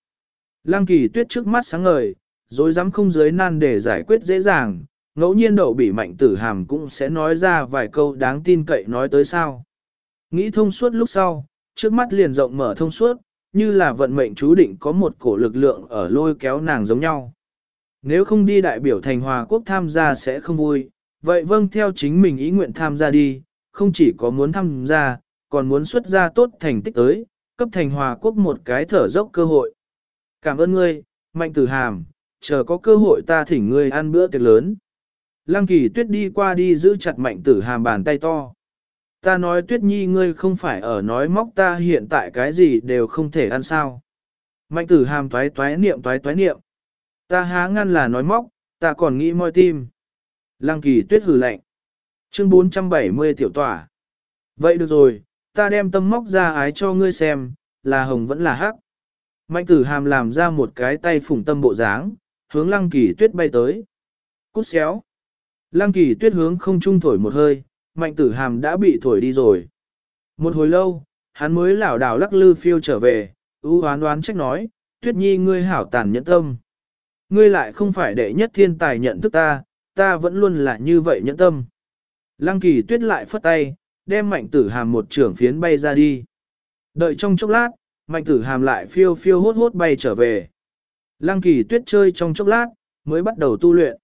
Lăng kỳ tuyết trước mắt sáng ngời, rồi dám không giới nan để giải quyết dễ dàng, ngẫu nhiên đậu bị mạnh tử hàm cũng sẽ nói ra vài câu đáng tin cậy nói tới sao. Nghĩ thông suốt lúc sau, trước mắt liền rộng mở thông suốt, như là vận mệnh chú định có một cổ lực lượng ở lôi kéo nàng giống nhau. Nếu không đi đại biểu thành hòa quốc tham gia sẽ không vui, vậy vâng theo chính mình ý nguyện tham gia đi, không chỉ có muốn tham gia, còn muốn xuất ra tốt thành tích tới, cấp thành hòa quốc một cái thở dốc cơ hội. Cảm ơn ngươi, mạnh tử hàm, chờ có cơ hội ta thỉnh ngươi ăn bữa tiệc lớn. Lăng kỳ tuyết đi qua đi giữ chặt mạnh tử hàm bàn tay to. Ta nói tuyết nhi ngươi không phải ở nói móc ta hiện tại cái gì đều không thể ăn sao. Mạnh tử hàm toái toái niệm toái toái niệm. Ta há ngăn là nói móc, ta còn nghĩ moi tim. Lăng kỳ tuyết hừ lạnh. Chương 470 tiểu tỏa. Vậy được rồi, ta đem tâm móc ra ái cho ngươi xem, là hồng vẫn là hắc. Mạnh tử hàm làm ra một cái tay phủng tâm bộ dáng, hướng lăng kỳ tuyết bay tới. Cút xéo. Lăng kỳ tuyết hướng không trung thổi một hơi, mạnh tử hàm đã bị thổi đi rồi. Một hồi lâu, hắn mới lảo đảo lắc lư phiêu trở về, ưu hoán đoán trách nói, tuyết nhi ngươi hảo tàn nhẫn tâm. Ngươi lại không phải đệ nhất thiên tài nhận thức ta, ta vẫn luôn là như vậy nhẫn tâm. Lăng kỳ tuyết lại phất tay, đem mạnh tử hàm một trưởng phiến bay ra đi. Đợi trong chốc lát, mạnh tử hàm lại phiêu phiêu hốt hốt bay trở về. Lăng kỳ tuyết chơi trong chốc lát, mới bắt đầu tu luyện.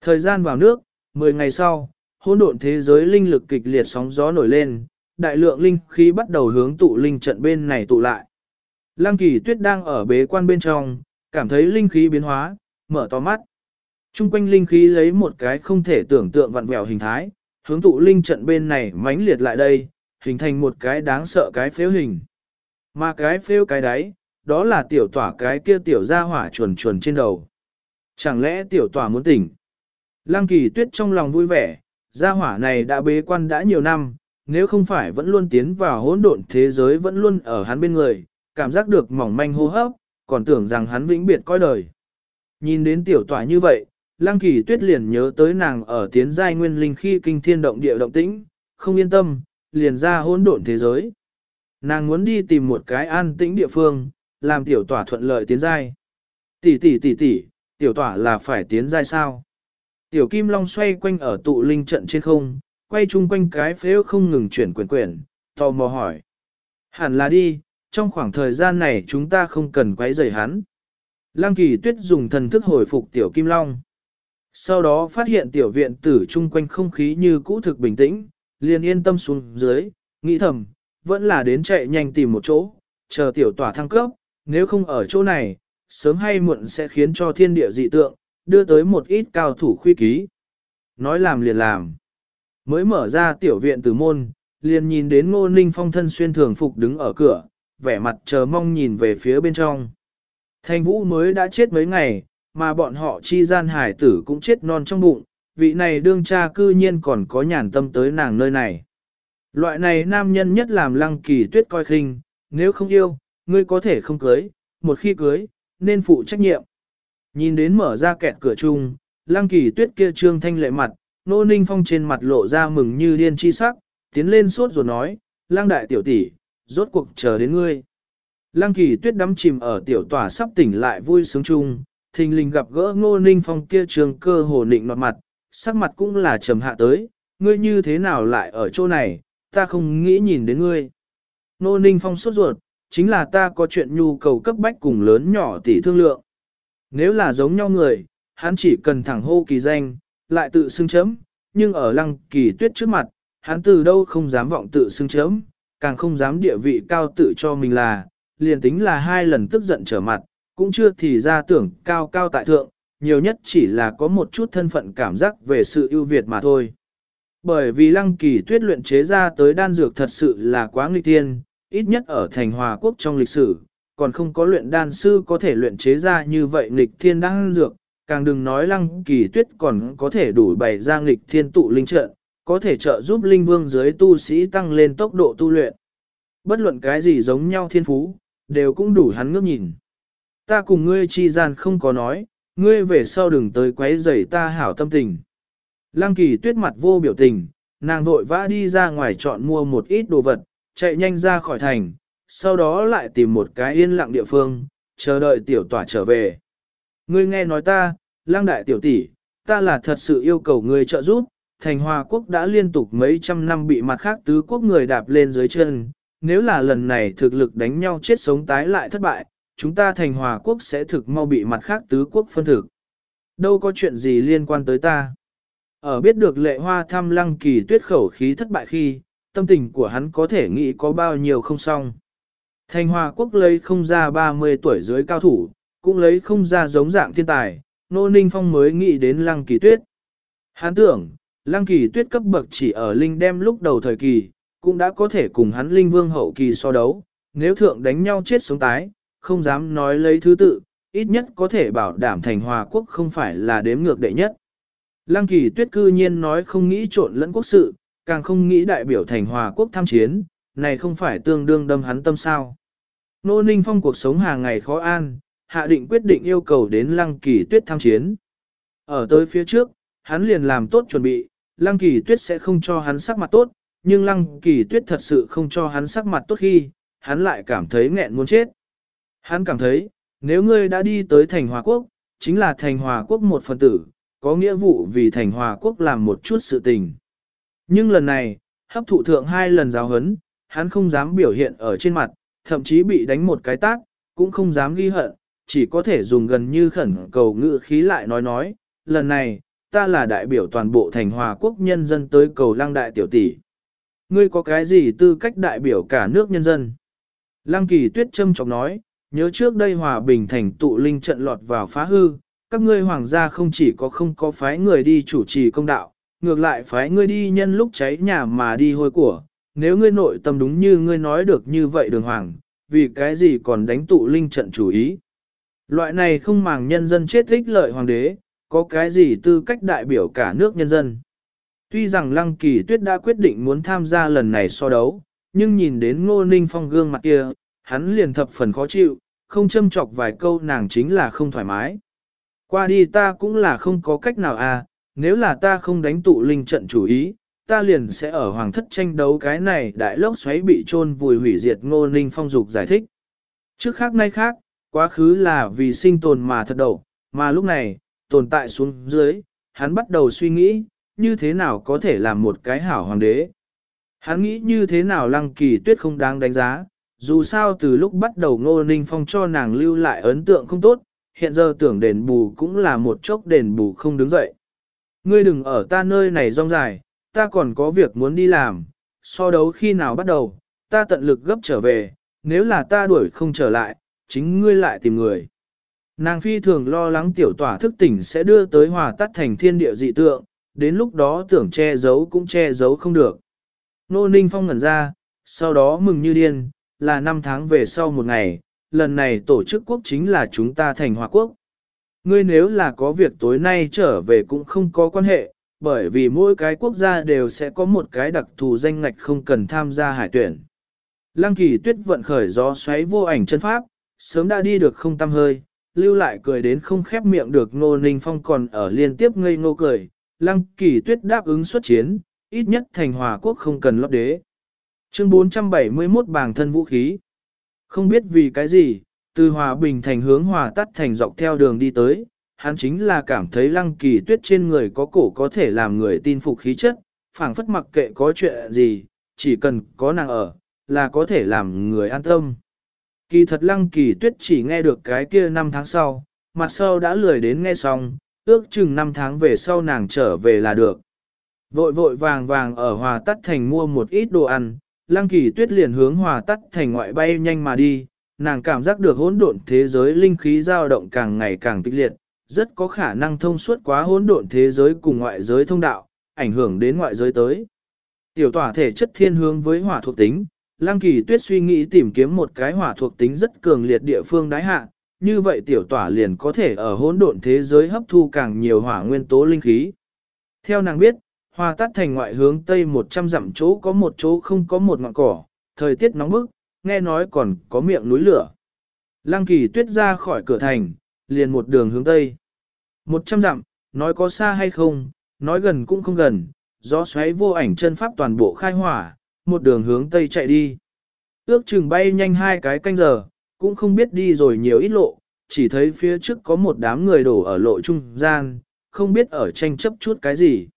Thời gian vào nước, 10 ngày sau, hỗn độn thế giới linh lực kịch liệt sóng gió nổi lên, đại lượng linh khí bắt đầu hướng tụ linh trận bên này tụ lại. Lăng kỳ tuyết đang ở bế quan bên trong, cảm thấy linh khí biến hóa, mở to mắt. Trung quanh linh khí lấy một cái không thể tưởng tượng vặn vẹo hình thái, hướng tụ linh trận bên này mãnh liệt lại đây, hình thành một cái đáng sợ cái phếu hình. Mà cái phếu cái đáy, đó là tiểu tỏa cái kia tiểu ra hỏa chuồn chuồn trên đầu. Chẳng lẽ tiểu tỏa muốn tỉnh? Lăng kỳ tuyết trong lòng vui vẻ, gia hỏa này đã bế quan đã nhiều năm, nếu không phải vẫn luôn tiến vào hỗn độn thế giới vẫn luôn ở hắn bên người, cảm giác được mỏng manh hô hấp, còn tưởng rằng hắn vĩnh biệt coi đời. Nhìn đến tiểu tỏa như vậy, Lăng Kỳ Tuyết liền nhớ tới nàng ở tiến giai nguyên linh khi kinh thiên động địa động tĩnh, không yên tâm, liền ra hỗn độn thế giới. Nàng muốn đi tìm một cái an tĩnh địa phương, làm tiểu tỏa thuận lợi tiến giai. Tỷ tỷ tỷ tỷ, tiểu tỏa là phải tiến giai sao? Tiểu Kim Long xoay quanh ở tụ linh trận trên không, quay chung quanh cái phếu không ngừng chuyển quyển quyển, tò mò hỏi. Hẳn là đi, trong khoảng thời gian này chúng ta không cần quấy rầy hắn. Lăng kỳ tuyết dùng thần thức hồi phục tiểu Kim Long. Sau đó phát hiện tiểu viện tử chung quanh không khí như cũ thực bình tĩnh, liền yên tâm xuống dưới, nghĩ thầm, vẫn là đến chạy nhanh tìm một chỗ, chờ tiểu tỏa thăng cấp, nếu không ở chỗ này, sớm hay muộn sẽ khiến cho thiên địa dị tượng, đưa tới một ít cao thủ khuy ký. Nói làm liền làm. Mới mở ra tiểu viện tử môn, liền nhìn đến ngô ninh phong thân xuyên thường phục đứng ở cửa, vẻ mặt chờ mong nhìn về phía bên trong. Thanh vũ mới đã chết mấy ngày, mà bọn họ chi gian hải tử cũng chết non trong bụng, vị này đương cha cư nhiên còn có nhàn tâm tới nàng nơi này. Loại này nam nhân nhất làm lăng kỳ tuyết coi khinh, nếu không yêu, ngươi có thể không cưới, một khi cưới, nên phụ trách nhiệm. Nhìn đến mở ra kẹt cửa chung, lăng kỳ tuyết kia trương thanh lệ mặt, nô ninh phong trên mặt lộ ra mừng như điên chi sắc, tiến lên sốt rồi nói, lăng đại tiểu tỷ, rốt cuộc chờ đến ngươi. Lăng kỳ tuyết đắm chìm ở tiểu tòa sắp tỉnh lại vui sướng chung, thình lình gặp gỡ ngô ninh phong kia trường cơ hồ nịnh nọt mặt, sắc mặt cũng là trầm hạ tới, ngươi như thế nào lại ở chỗ này, ta không nghĩ nhìn đến ngươi. Ngô ninh phong sốt ruột, chính là ta có chuyện nhu cầu cấp bách cùng lớn nhỏ tỷ thương lượng. Nếu là giống nhau người, hắn chỉ cần thẳng hô kỳ danh, lại tự xưng chấm, nhưng ở lăng kỳ tuyết trước mặt, hắn từ đâu không dám vọng tự xưng chấm, càng không dám địa vị cao tự cho mình là, liền tính là hai lần tức giận trở mặt, cũng chưa thì ra tưởng cao cao tại thượng, nhiều nhất chỉ là có một chút thân phận cảm giác về sự ưu việt mà thôi. Bởi vì lăng kỳ tuyết luyện chế ra tới đan dược thật sự là quá nghịch tiên ít nhất ở thành hòa quốc trong lịch sử, còn không có luyện đan sư có thể luyện chế ra như vậy nghịch thiên đan dược, càng đừng nói lăng kỳ tuyết còn có thể đủ bày ra nghịch thiên tụ linh trận, có thể trợ giúp linh vương dưới tu sĩ tăng lên tốc độ tu luyện. Bất luận cái gì giống nhau thiên phú, đều cũng đủ hắn ngước nhìn. Ta cùng ngươi chi gian không có nói, ngươi về sau đừng tới quấy rầy ta hảo tâm tình. Lăng kỳ tuyết mặt vô biểu tình, nàng vội vã đi ra ngoài chọn mua một ít đồ vật, chạy nhanh ra khỏi thành, sau đó lại tìm một cái yên lặng địa phương, chờ đợi tiểu tỏa trở về. Ngươi nghe nói ta, lăng đại tiểu tỷ, ta là thật sự yêu cầu ngươi trợ giúp, thành hòa quốc đã liên tục mấy trăm năm bị mặt khác tứ quốc người đạp lên dưới chân, nếu là lần này thực lực đánh nhau chết sống tái lại thất bại, chúng ta thành hòa quốc sẽ thực mau bị mặt khác tứ quốc phân thực. Đâu có chuyện gì liên quan tới ta. Ở biết được lệ hoa thăm lăng kỳ tuyết khẩu khí thất bại khi, tâm tình của hắn có thể nghĩ có bao nhiêu không xong. Thành hòa quốc lấy không ra 30 tuổi dưới cao thủ, cũng lấy không ra giống dạng thiên tài, nô ninh phong mới nghĩ đến lăng kỳ tuyết. Hắn tưởng, lăng kỳ tuyết cấp bậc chỉ ở linh đem lúc đầu thời kỳ, cũng đã có thể cùng hắn linh vương hậu kỳ so đấu, nếu thượng đánh nhau chết sống tái, không dám nói lấy thứ tự, ít nhất có thể bảo đảm thành hòa quốc không phải là đếm ngược đệ nhất. Lăng kỳ tuyết cư nhiên nói không nghĩ trộn lẫn quốc sự, càng không nghĩ đại biểu thành hòa quốc tham chiến, này không phải tương đương đâm hắn tâm sao. Nô Ninh Phong cuộc sống hàng ngày khó an, hạ định quyết định yêu cầu đến Lăng Kỳ Tuyết tham chiến. Ở tới phía trước, hắn liền làm tốt chuẩn bị, Lăng Kỳ Tuyết sẽ không cho hắn sắc mặt tốt, nhưng Lăng Kỳ Tuyết thật sự không cho hắn sắc mặt tốt khi, hắn lại cảm thấy nghẹn muốn chết. Hắn cảm thấy, nếu ngươi đã đi tới thành Hòa Quốc, chính là thành Hòa Quốc một phần tử, có nghĩa vụ vì thành Hòa Quốc làm một chút sự tình. Nhưng lần này, hấp thụ thượng hai lần giáo hấn, hắn không dám biểu hiện ở trên mặt, thậm chí bị đánh một cái tác, cũng không dám ghi hận, chỉ có thể dùng gần như khẩn cầu ngữ khí lại nói nói, lần này, ta là đại biểu toàn bộ thành hòa quốc nhân dân tới cầu lăng đại tiểu tỷ. Ngươi có cái gì tư cách đại biểu cả nước nhân dân? Lăng kỳ tuyết châm trọng nói, nhớ trước đây hòa bình thành tụ linh trận lọt vào phá hư, các ngươi hoàng gia không chỉ có không có phái người đi chủ trì công đạo, ngược lại phái ngươi đi nhân lúc cháy nhà mà đi hôi của, nếu ngươi nội tâm đúng như ngươi nói được như vậy đường hoàng, vì cái gì còn đánh tụ linh trận chủ ý. Loại này không màng nhân dân chết thích lợi hoàng đế, có cái gì tư cách đại biểu cả nước nhân dân. Tuy rằng Lăng Kỳ Tuyết đã quyết định muốn tham gia lần này so đấu, nhưng nhìn đến Ngô Ninh Phong gương mặt kia, hắn liền thập phần khó chịu, không châm chọc vài câu nàng chính là không thoải mái. Qua đi ta cũng là không có cách nào à, nếu là ta không đánh tụ linh trận chủ ý, ta liền sẽ ở hoàng thất tranh đấu cái này đại lốc xoáy bị chôn vùi hủy diệt ngô ninh phong dục giải thích. Trước khác nay khác, quá khứ là vì sinh tồn mà thật đầu, mà lúc này, tồn tại xuống dưới, hắn bắt đầu suy nghĩ, như thế nào có thể làm một cái hảo hoàng đế. Hắn nghĩ như thế nào lăng kỳ tuyết không đáng đánh giá, dù sao từ lúc bắt đầu ngô ninh phong cho nàng lưu lại ấn tượng không tốt, hiện giờ tưởng đền bù cũng là một chốc đền bù không đứng dậy. Ngươi đừng ở ta nơi này rong dài, ta còn có việc muốn đi làm, so đấu khi nào bắt đầu, ta tận lực gấp trở về, nếu là ta đuổi không trở lại, chính ngươi lại tìm người. Nàng phi thường lo lắng tiểu tỏa thức tỉnh sẽ đưa tới hòa tắt thành thiên địa dị tượng, đến lúc đó tưởng che giấu cũng che giấu không được. Nô Ninh Phong ngẩn ra, sau đó mừng như điên, là năm tháng về sau một ngày, lần này tổ chức quốc chính là chúng ta thành hòa quốc. Ngươi nếu là có việc tối nay trở về cũng không có quan hệ, bởi vì mỗi cái quốc gia đều sẽ có một cái đặc thù danh ngạch không cần tham gia hải tuyển. Lăng kỳ tuyết vận khởi gió xoáy vô ảnh chân pháp, sớm đã đi được không tâm hơi, lưu lại cười đến không khép miệng được Ngô Ninh Phong còn ở liên tiếp ngây ngô cười. Lăng kỳ tuyết đáp ứng xuất chiến, ít nhất thành hòa quốc không cần lót đế. Chương 471 bảng thân vũ khí. Không biết vì cái gì, từ hòa bình thành hướng hòa tắt thành dọc theo đường đi tới, hắn chính là cảm thấy lăng kỳ tuyết trên người có cổ có thể làm người tin phục khí chất, phảng phất mặc kệ có chuyện gì, chỉ cần có nàng ở, là có thể làm người an tâm. Kỳ thật lăng kỳ tuyết chỉ nghe được cái kia năm tháng sau, mặt sau đã lười đến nghe xong, ước chừng năm tháng về sau nàng trở về là được. Vội vội vàng vàng ở hòa tắt thành mua một ít đồ ăn, lăng kỳ tuyết liền hướng hòa tắt thành ngoại bay nhanh mà đi, nàng cảm giác được hỗn độn thế giới linh khí dao động càng ngày càng kịch liệt, rất có khả năng thông suốt quá hỗn độn thế giới cùng ngoại giới thông đạo, ảnh hưởng đến ngoại giới tới. Tiểu tỏa thể chất thiên hướng với hỏa thuộc tính, Lăng Kỳ Tuyết suy nghĩ tìm kiếm một cái hỏa thuộc tính rất cường liệt địa phương đái hạ, như vậy tiểu tỏa liền có thể ở hỗn độn thế giới hấp thu càng nhiều hỏa nguyên tố linh khí. Theo nàng biết, Hoa tắt thành ngoại hướng tây 100 dặm chỗ có một chỗ không có một ngọn cỏ, thời tiết nóng bức, nghe nói còn có miệng núi lửa. Lăng kỳ tuyết ra khỏi cửa thành, liền một đường hướng tây. 100 dặm, nói có xa hay không, nói gần cũng không gần, gió xoáy vô ảnh chân pháp toàn bộ khai hỏa, một đường hướng tây chạy đi. Ước chừng bay nhanh hai cái canh giờ, cũng không biết đi rồi nhiều ít lộ, chỉ thấy phía trước có một đám người đổ ở lộ trung gian, không biết ở tranh chấp chút cái gì.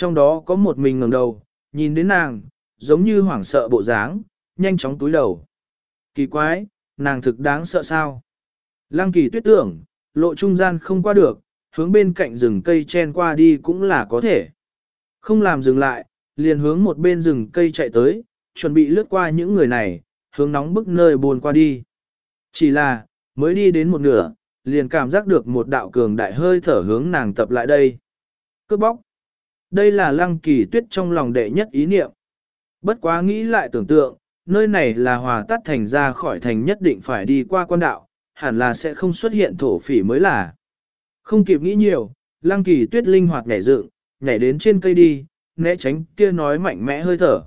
Trong đó có một mình ngẩng đầu, nhìn đến nàng, giống như hoảng sợ bộ dáng, nhanh chóng túi đầu. Kỳ quái, nàng thực đáng sợ sao? Lăng kỳ tuyết tưởng, lộ trung gian không qua được, hướng bên cạnh rừng cây chen qua đi cũng là có thể. Không làm dừng lại, liền hướng một bên rừng cây chạy tới, chuẩn bị lướt qua những người này, hướng nóng bức nơi buồn qua đi. Chỉ là, mới đi đến một nửa, liền cảm giác được một đạo cường đại hơi thở hướng nàng tập lại đây. Cướp bóc. Đây là lăng kỳ tuyết trong lòng đệ nhất ý niệm. Bất quá nghĩ lại tưởng tượng, nơi này là hòa tắt thành ra khỏi thành nhất định phải đi qua quan đạo, hẳn là sẽ không xuất hiện thổ phỉ mới là. Không kịp nghĩ nhiều, lăng kỳ tuyết linh hoạt nhảy dựng, nhảy đến trên cây đi, né tránh kia nói mạnh mẽ hơi thở.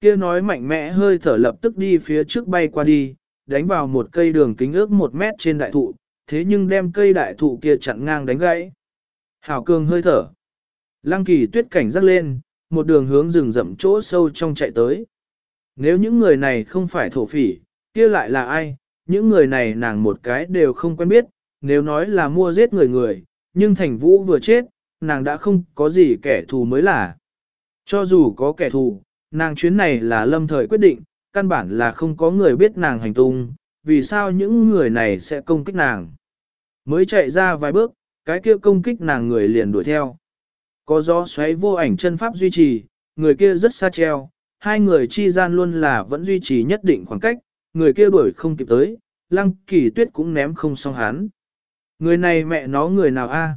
Kia nói mạnh mẽ hơi thở lập tức đi phía trước bay qua đi, đánh vào một cây đường kính ước một mét trên đại thụ, thế nhưng đem cây đại thụ kia chặn ngang đánh gãy. Hảo cường hơi thở. Lăng kỳ tuyết cảnh rắc lên, một đường hướng rừng rậm chỗ sâu trong chạy tới. Nếu những người này không phải thổ phỉ, kia lại là ai, những người này nàng một cái đều không quen biết, nếu nói là mua giết người người, nhưng thành vũ vừa chết, nàng đã không có gì kẻ thù mới là. Cho dù có kẻ thù, nàng chuyến này là lâm thời quyết định, căn bản là không có người biết nàng hành tung, vì sao những người này sẽ công kích nàng. Mới chạy ra vài bước, cái kia công kích nàng người liền đuổi theo. Có gió xoáy vô ảnh chân pháp duy trì, người kia rất xa treo, hai người chi gian luôn là vẫn duy trì nhất định khoảng cách, người kia đuổi không kịp tới, lăng kỳ tuyết cũng ném không xong hắn. Người này mẹ nó người nào a?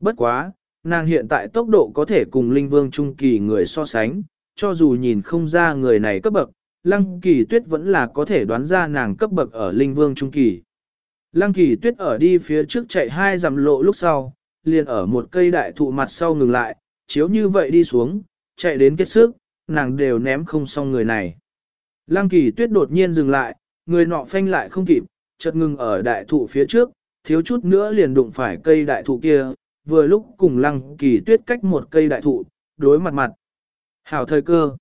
Bất quá, nàng hiện tại tốc độ có thể cùng linh vương trung kỳ người so sánh, cho dù nhìn không ra người này cấp bậc, lăng kỳ tuyết vẫn là có thể đoán ra nàng cấp bậc ở linh vương trung kỳ. Lăng kỳ tuyết ở đi phía trước chạy hai dặm lộ lúc sau, liền ở một cây đại thụ mặt sau ngừng lại, chiếu như vậy đi xuống, chạy đến kết sức, nàng đều ném không xong người này. Lăng kỳ tuyết đột nhiên dừng lại, người nọ phanh lại không kịp, chợt ngừng ở đại thụ phía trước, thiếu chút nữa liền đụng phải cây đại thụ kia, vừa lúc cùng lăng kỳ tuyết cách một cây đại thụ, đối mặt mặt. Hảo thời cơ.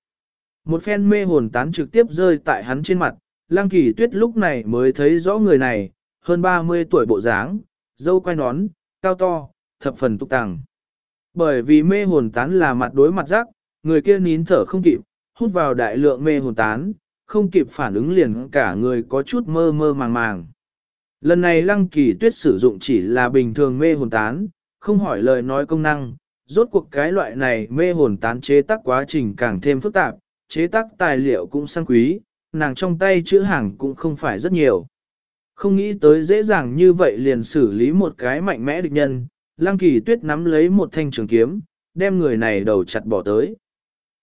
Một phen mê hồn tán trực tiếp rơi tại hắn trên mặt, lăng kỳ tuyết lúc này mới thấy rõ người này, hơn 30 tuổi bộ dáng, dâu quay nón, cao to, thập phần tục tàng. Bởi vì mê hồn tán là mặt đối mặt rắc, người kia nín thở không kịp, hút vào đại lượng mê hồn tán, không kịp phản ứng liền cả người có chút mơ mơ màng màng. Lần này lăng kỳ tuyết sử dụng chỉ là bình thường mê hồn tán, không hỏi lời nói công năng, rốt cuộc cái loại này mê hồn tán chế tác quá trình càng thêm phức tạp, chế tác tài liệu cũng sang quý, nàng trong tay chữ hàng cũng không phải rất nhiều. Không nghĩ tới dễ dàng như vậy liền xử lý một cái mạnh mẽ địch nhân, Lăng Kỳ Tuyết nắm lấy một thanh trường kiếm, đem người này đầu chặt bỏ tới.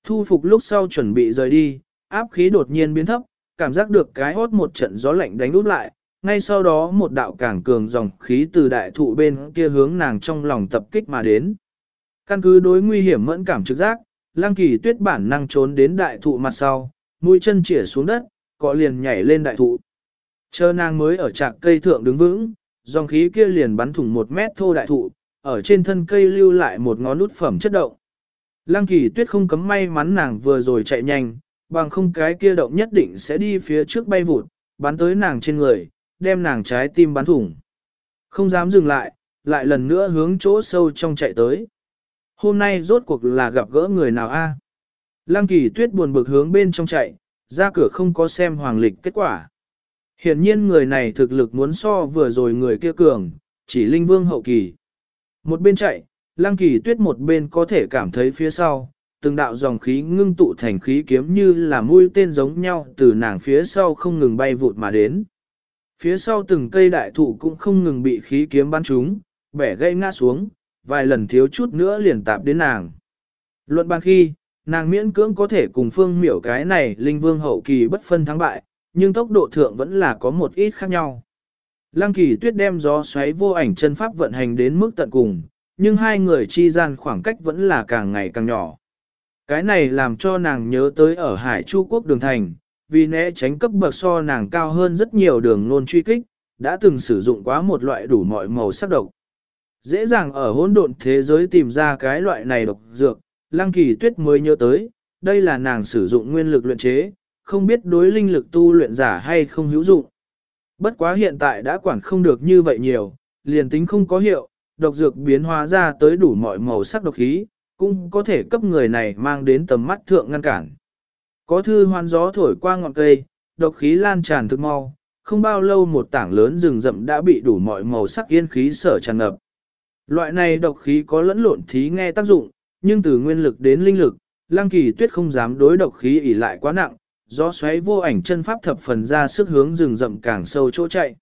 Thu phục lúc sau chuẩn bị rời đi, áp khí đột nhiên biến thấp, cảm giác được cái hốt một trận gió lạnh đánh út lại, ngay sau đó một đạo cảng cường dòng khí từ đại thụ bên kia hướng nàng trong lòng tập kích mà đến. Căn cứ đối nguy hiểm mẫn cảm trực giác, Lăng Kỳ Tuyết bản năng trốn đến đại thụ mặt sau, mũi chân chĩa xuống đất, cọ liền nhảy lên đại thụ. Chờ nàng mới ở trạc cây thượng đứng vững, dòng khí kia liền bắn thủng một mét thô đại thụ, ở trên thân cây lưu lại một ngón nút phẩm chất động. Lăng kỳ tuyết không cấm may mắn nàng vừa rồi chạy nhanh, bằng không cái kia động nhất định sẽ đi phía trước bay vụt, bắn tới nàng trên người, đem nàng trái tim bắn thủng. Không dám dừng lại, lại lần nữa hướng chỗ sâu trong chạy tới. Hôm nay rốt cuộc là gặp gỡ người nào a? Lăng kỳ tuyết buồn bực hướng bên trong chạy, ra cửa không có xem hoàng lịch kết quả. Hiển nhiên người này thực lực muốn so vừa rồi người kia cường, chỉ linh vương hậu kỳ. Một bên chạy, lăng kỳ tuyết một bên có thể cảm thấy phía sau, từng đạo dòng khí ngưng tụ thành khí kiếm như là mũi tên giống nhau từ nàng phía sau không ngừng bay vụt mà đến. Phía sau từng cây đại thụ cũng không ngừng bị khí kiếm bắn trúng, bẻ gây ngã xuống, vài lần thiếu chút nữa liền tạp đến nàng. Luận ban khi, nàng miễn cưỡng có thể cùng phương miểu cái này linh vương hậu kỳ bất phân thắng bại, nhưng tốc độ thượng vẫn là có một ít khác nhau. Lăng kỳ tuyết đem gió xoáy vô ảnh chân pháp vận hành đến mức tận cùng, nhưng hai người chi gian khoảng cách vẫn là càng ngày càng nhỏ. Cái này làm cho nàng nhớ tới ở Hải Chu Quốc đường thành, vì né tránh cấp bậc so nàng cao hơn rất nhiều đường nôn truy kích, đã từng sử dụng quá một loại đủ mọi màu sắc độc. Dễ dàng ở hỗn độn thế giới tìm ra cái loại này độc dược, Lăng Kỳ Tuyết mới nhớ tới, đây là nàng sử dụng nguyên lực luyện chế, không biết đối linh lực tu luyện giả hay không hữu dụng. Bất quá hiện tại đã quản không được như vậy nhiều, liền tính không có hiệu, độc dược biến hóa ra tới đủ mọi màu sắc độc khí, cũng có thể cấp người này mang đến tầm mắt thượng ngăn cản. Có thư hoan gió thổi qua ngọn cây, độc khí lan tràn thực mau, không bao lâu một tảng lớn rừng rậm đã bị đủ mọi màu sắc yên khí sở tràn ngập. Loại này độc khí có lẫn lộn thí nghe tác dụng, nhưng từ nguyên lực đến linh lực, Lăng Kỳ Tuyết không dám đối độc khí ỉ lại quá nặng, gió xoáy vô ảnh chân pháp thập phần ra sức hướng rừng rậm càng sâu chỗ chạy.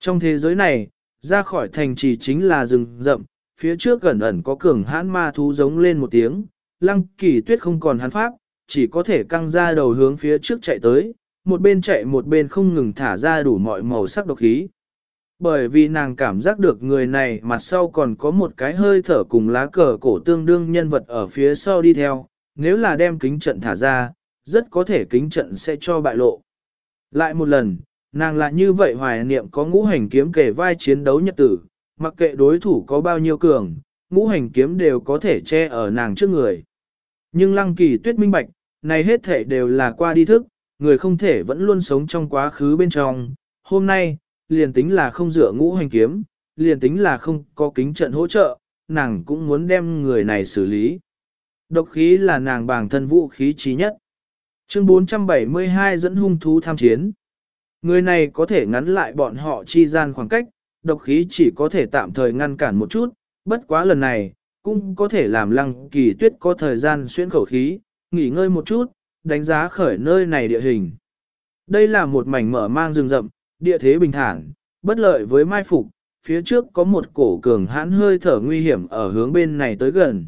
Trong thế giới này, ra khỏi thành trì chính là rừng rậm, phía trước gần ẩn có cường hãn ma thú giống lên một tiếng, Lăng Kỳ Tuyết không còn hắn pháp, chỉ có thể căng ra đầu hướng phía trước chạy tới, một bên chạy một bên không ngừng thả ra đủ mọi màu sắc độc khí. Bởi vì nàng cảm giác được người này mặt sau còn có một cái hơi thở cùng lá cờ cổ tương đương nhân vật ở phía sau đi theo, nếu là đem kính trận thả ra, rất có thể kính trận sẽ cho bại lộ. Lại một lần, nàng lại như vậy hoài niệm có ngũ hành kiếm kể vai chiến đấu nhật tử, mặc kệ đối thủ có bao nhiêu cường, ngũ hành kiếm đều có thể che ở nàng trước người. Nhưng lăng kỳ tuyết minh bạch, này hết thể đều là qua đi thức, người không thể vẫn luôn sống trong quá khứ bên trong. Hôm nay, liền tính là không dựa ngũ hành kiếm, liền tính là không có kính trận hỗ trợ, nàng cũng muốn đem người này xử lý. Độc khí là nàng bản thân vũ khí trí nhất. Chương 472 dẫn hung thú tham chiến. Người này có thể ngắn lại bọn họ chi gian khoảng cách, độc khí chỉ có thể tạm thời ngăn cản một chút, bất quá lần này, cũng có thể làm lăng kỳ tuyết có thời gian xuyên khẩu khí, nghỉ ngơi một chút, đánh giá khởi nơi này địa hình. Đây là một mảnh mở mang rừng rậm, địa thế bình thản, bất lợi với mai phục, phía trước có một cổ cường hãn hơi thở nguy hiểm ở hướng bên này tới gần.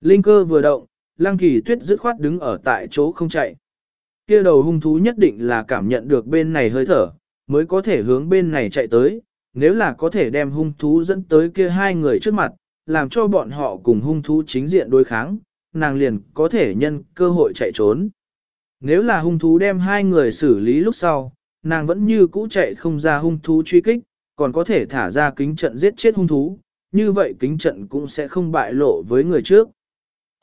Linh cơ vừa động, lăng kỳ tuyết dứt khoát đứng ở tại chỗ không chạy. Kia đầu hung thú nhất định là cảm nhận được bên này hơi thở, mới có thể hướng bên này chạy tới, nếu là có thể đem hung thú dẫn tới kia hai người trước mặt, làm cho bọn họ cùng hung thú chính diện đối kháng, nàng liền có thể nhân cơ hội chạy trốn. Nếu là hung thú đem hai người xử lý lúc sau, nàng vẫn như cũ chạy không ra hung thú truy kích, còn có thể thả ra kính trận giết chết hung thú, như vậy kính trận cũng sẽ không bại lộ với người trước.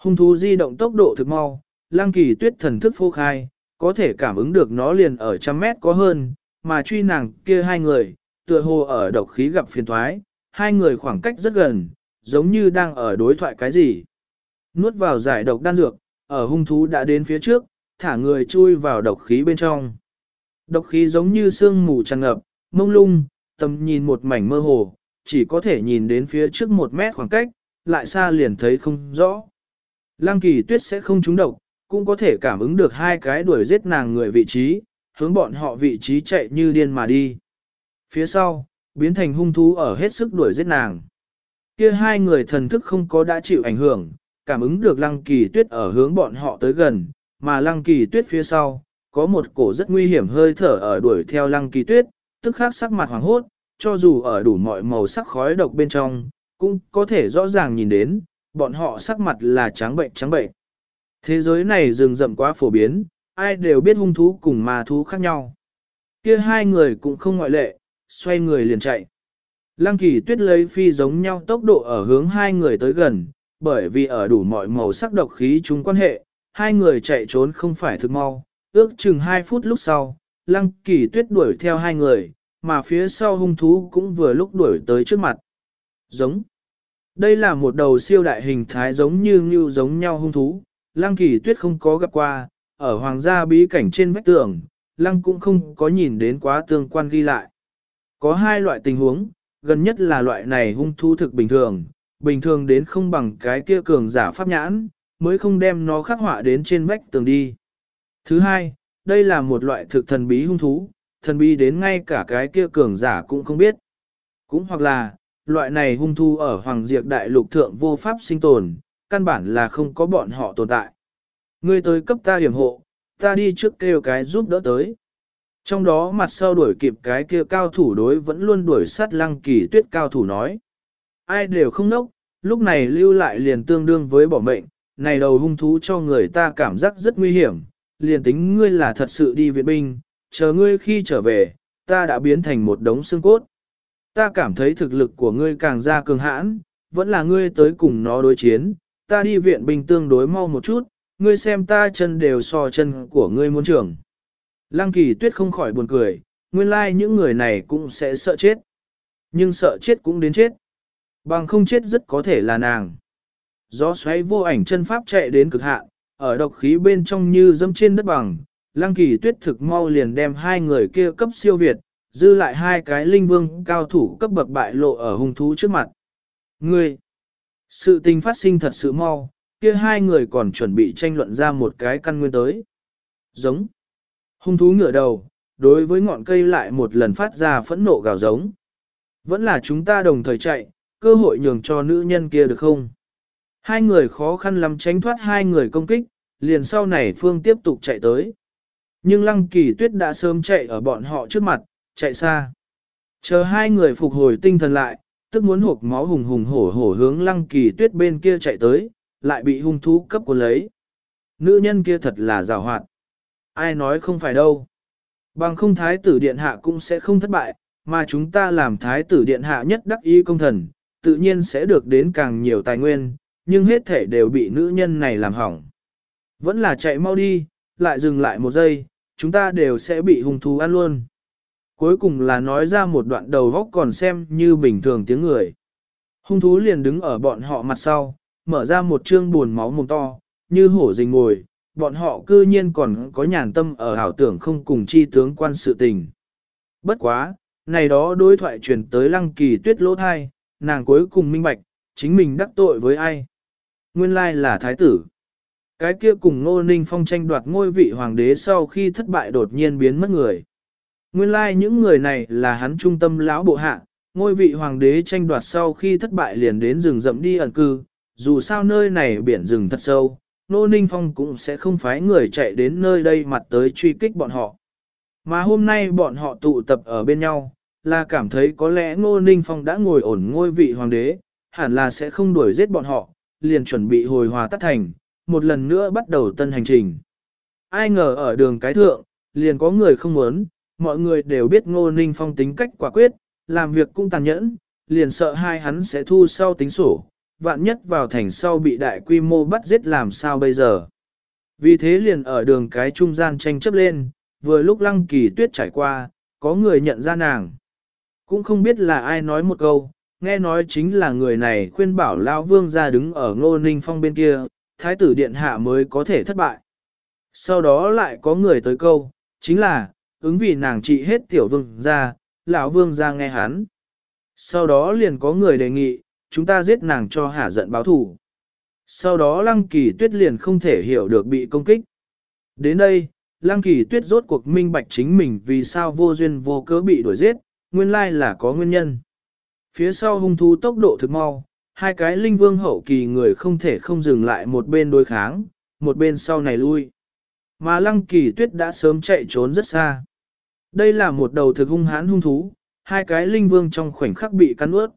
Hung thú di động tốc độ thực mau, lang kỳ tuyết thần thức phô khai, có thể cảm ứng được nó liền ở trăm mét có hơn, mà truy nàng kia hai người, tựa hồ ở độc khí gặp phiền thoái, hai người khoảng cách rất gần, giống như đang ở đối thoại cái gì. Nuốt vào giải độc đan dược, ở hung thú đã đến phía trước, thả người chui vào độc khí bên trong. Độc khí giống như sương mù tràn ngập, mông lung, tầm nhìn một mảnh mơ hồ, chỉ có thể nhìn đến phía trước một mét khoảng cách, lại xa liền thấy không rõ. Lăng kỳ tuyết sẽ không trúng độc, cũng có thể cảm ứng được hai cái đuổi giết nàng người vị trí, hướng bọn họ vị trí chạy như điên mà đi. Phía sau, biến thành hung thú ở hết sức đuổi giết nàng. Kia hai người thần thức không có đã chịu ảnh hưởng, cảm ứng được lăng kỳ tuyết ở hướng bọn họ tới gần, mà lăng kỳ tuyết phía sau, có một cổ rất nguy hiểm hơi thở ở đuổi theo lăng kỳ tuyết, tức khắc sắc mặt hoàng hốt, cho dù ở đủ mọi màu sắc khói độc bên trong, cũng có thể rõ ràng nhìn đến, bọn họ sắc mặt là trắng bệnh trắng bệnh. Thế giới này rừng rậm quá phổ biến, ai đều biết hung thú cùng ma thú khác nhau. Kia hai người cũng không ngoại lệ, xoay người liền chạy. Lăng kỳ tuyết lấy phi giống nhau tốc độ ở hướng hai người tới gần, bởi vì ở đủ mọi màu sắc độc khí chúng quan hệ, hai người chạy trốn không phải thực mau, ước chừng hai phút lúc sau, lăng kỳ tuyết đuổi theo hai người, mà phía sau hung thú cũng vừa lúc đuổi tới trước mặt. Giống. Đây là một đầu siêu đại hình thái giống như như giống nhau hung thú, lăng kỳ tuyết không có gặp qua, ở hoàng gia bí cảnh trên vách tường, lăng cũng không có nhìn đến quá tương quan ghi lại. Có hai loại tình huống, gần nhất là loại này hung thú thực bình thường, bình thường đến không bằng cái kia cường giả pháp nhãn, mới không đem nó khắc họa đến trên vách tường đi. Thứ hai, đây là một loại thực thần bí hung thú, thần bí đến ngay cả cái kia cường giả cũng không biết. Cũng hoặc là, loại này hung thu ở Hoàng Diệp Đại Lục Thượng vô pháp sinh tồn, căn bản là không có bọn họ tồn tại. Ngươi tới cấp ta hiểm hộ, ta đi trước kêu cái giúp đỡ tới. Trong đó mặt sau đuổi kịp cái kia cao thủ đối vẫn luôn đuổi sát lăng kỳ tuyết cao thủ nói. Ai đều không nốc, lúc này lưu lại liền tương đương với bỏ mệnh, này đầu hung thú cho người ta cảm giác rất nguy hiểm, liền tính ngươi là thật sự đi viện binh, chờ ngươi khi trở về, ta đã biến thành một đống xương cốt. Ta cảm thấy thực lực của ngươi càng ra cường hãn, vẫn là ngươi tới cùng nó đối chiến, ta đi viện binh tương đối mau một chút, ngươi xem ta chân đều so chân của ngươi muốn trưởng. Lăng kỳ tuyết không khỏi buồn cười, nguyên lai like những người này cũng sẽ sợ chết. Nhưng sợ chết cũng đến chết. Bằng không chết rất có thể là nàng. Gió xoáy vô ảnh chân pháp chạy đến cực hạn, ở độc khí bên trong như dâm trên đất bằng. Lăng kỳ tuyết thực mau liền đem hai người kia cấp siêu việt, dư lại hai cái linh vương cao thủ cấp bậc bại lộ ở hung thú trước mặt. Ngươi! Sự tình phát sinh thật sự mau, kia hai người còn chuẩn bị tranh luận ra một cái căn nguyên tới. Giống. Hung thú ngửa đầu, đối với ngọn cây lại một lần phát ra phẫn nộ gào giống. Vẫn là chúng ta đồng thời chạy, cơ hội nhường cho nữ nhân kia được không? Hai người khó khăn lắm tránh thoát hai người công kích, liền sau này Phương tiếp tục chạy tới. Nhưng Lăng Kỳ Tuyết đã sớm chạy ở bọn họ trước mặt, chạy xa. Chờ hai người phục hồi tinh thần lại, tức muốn hộp máu hùng hùng hổ hổ hướng Lăng Kỳ Tuyết bên kia chạy tới, lại bị hung thú cấp cuốn lấy. Nữ nhân kia thật là rào hoạt. Ai nói không phải đâu. Bằng không thái tử điện hạ cũng sẽ không thất bại, mà chúng ta làm thái tử điện hạ nhất đắc ý công thần, tự nhiên sẽ được đến càng nhiều tài nguyên, nhưng hết thể đều bị nữ nhân này làm hỏng. Vẫn là chạy mau đi, lại dừng lại một giây, chúng ta đều sẽ bị hung thú ăn luôn. Cuối cùng là nói ra một đoạn đầu góc còn xem như bình thường tiếng người. Hung thú liền đứng ở bọn họ mặt sau, mở ra một chương buồn máu mồm to, như hổ rình ngồi, bọn họ cư nhiên còn có nhàn tâm ở ảo tưởng không cùng chi tướng quan sự tình. Bất quá, này đó đối thoại truyền tới lăng kỳ tuyết lỗ thai, nàng cuối cùng minh bạch, chính mình đắc tội với ai. Nguyên lai là thái tử. Cái kia cùng Ngô Ninh Phong tranh đoạt ngôi vị hoàng đế sau khi thất bại đột nhiên biến mất người. Nguyên lai những người này là hắn trung tâm lão bộ hạ, ngôi vị hoàng đế tranh đoạt sau khi thất bại liền đến rừng rậm đi ẩn cư, dù sao nơi này biển rừng thật sâu, Nô Ninh Phong cũng sẽ không phái người chạy đến nơi đây mặt tới truy kích bọn họ. Mà hôm nay bọn họ tụ tập ở bên nhau, là cảm thấy có lẽ Ngô Ninh Phong đã ngồi ổn ngôi vị hoàng đế, hẳn là sẽ không đuổi giết bọn họ, liền chuẩn bị hồi hòa tắt thành, một lần nữa bắt đầu tân hành trình. Ai ngờ ở đường cái thượng, liền có người không muốn, mọi người đều biết Ngô Ninh Phong tính cách quả quyết, làm việc cũng tàn nhẫn, liền sợ hai hắn sẽ thu sau tính sổ, vạn nhất vào thành sau bị đại quy mô bắt giết làm sao bây giờ. Vì thế liền ở đường cái trung gian tranh chấp lên, vừa lúc lăng kỳ tuyết trải qua, có người nhận ra nàng. Cũng không biết là ai nói một câu, nghe nói chính là người này khuyên bảo Lao Vương ra đứng ở ngô ninh phong bên kia, thái tử điện hạ mới có thể thất bại. Sau đó lại có người tới câu, chính là, ứng vì nàng trị hết tiểu vương ra, lão vương ra nghe hắn. Sau đó liền có người đề nghị, chúng ta giết nàng cho hả giận báo thù. Sau đó lăng kỳ tuyết liền không thể hiểu được bị công kích. Đến đây, lăng kỳ tuyết rốt cuộc minh bạch chính mình vì sao vô duyên vô cớ bị đuổi giết, nguyên lai là có nguyên nhân. Phía sau hung thú tốc độ thực mau, hai cái linh vương hậu kỳ người không thể không dừng lại một bên đối kháng, một bên sau này lui. Mà lăng kỳ tuyết đã sớm chạy trốn rất xa. Đây là một đầu thực hung hãn hung thú, hai cái linh vương trong khoảnh khắc bị cắn ướt.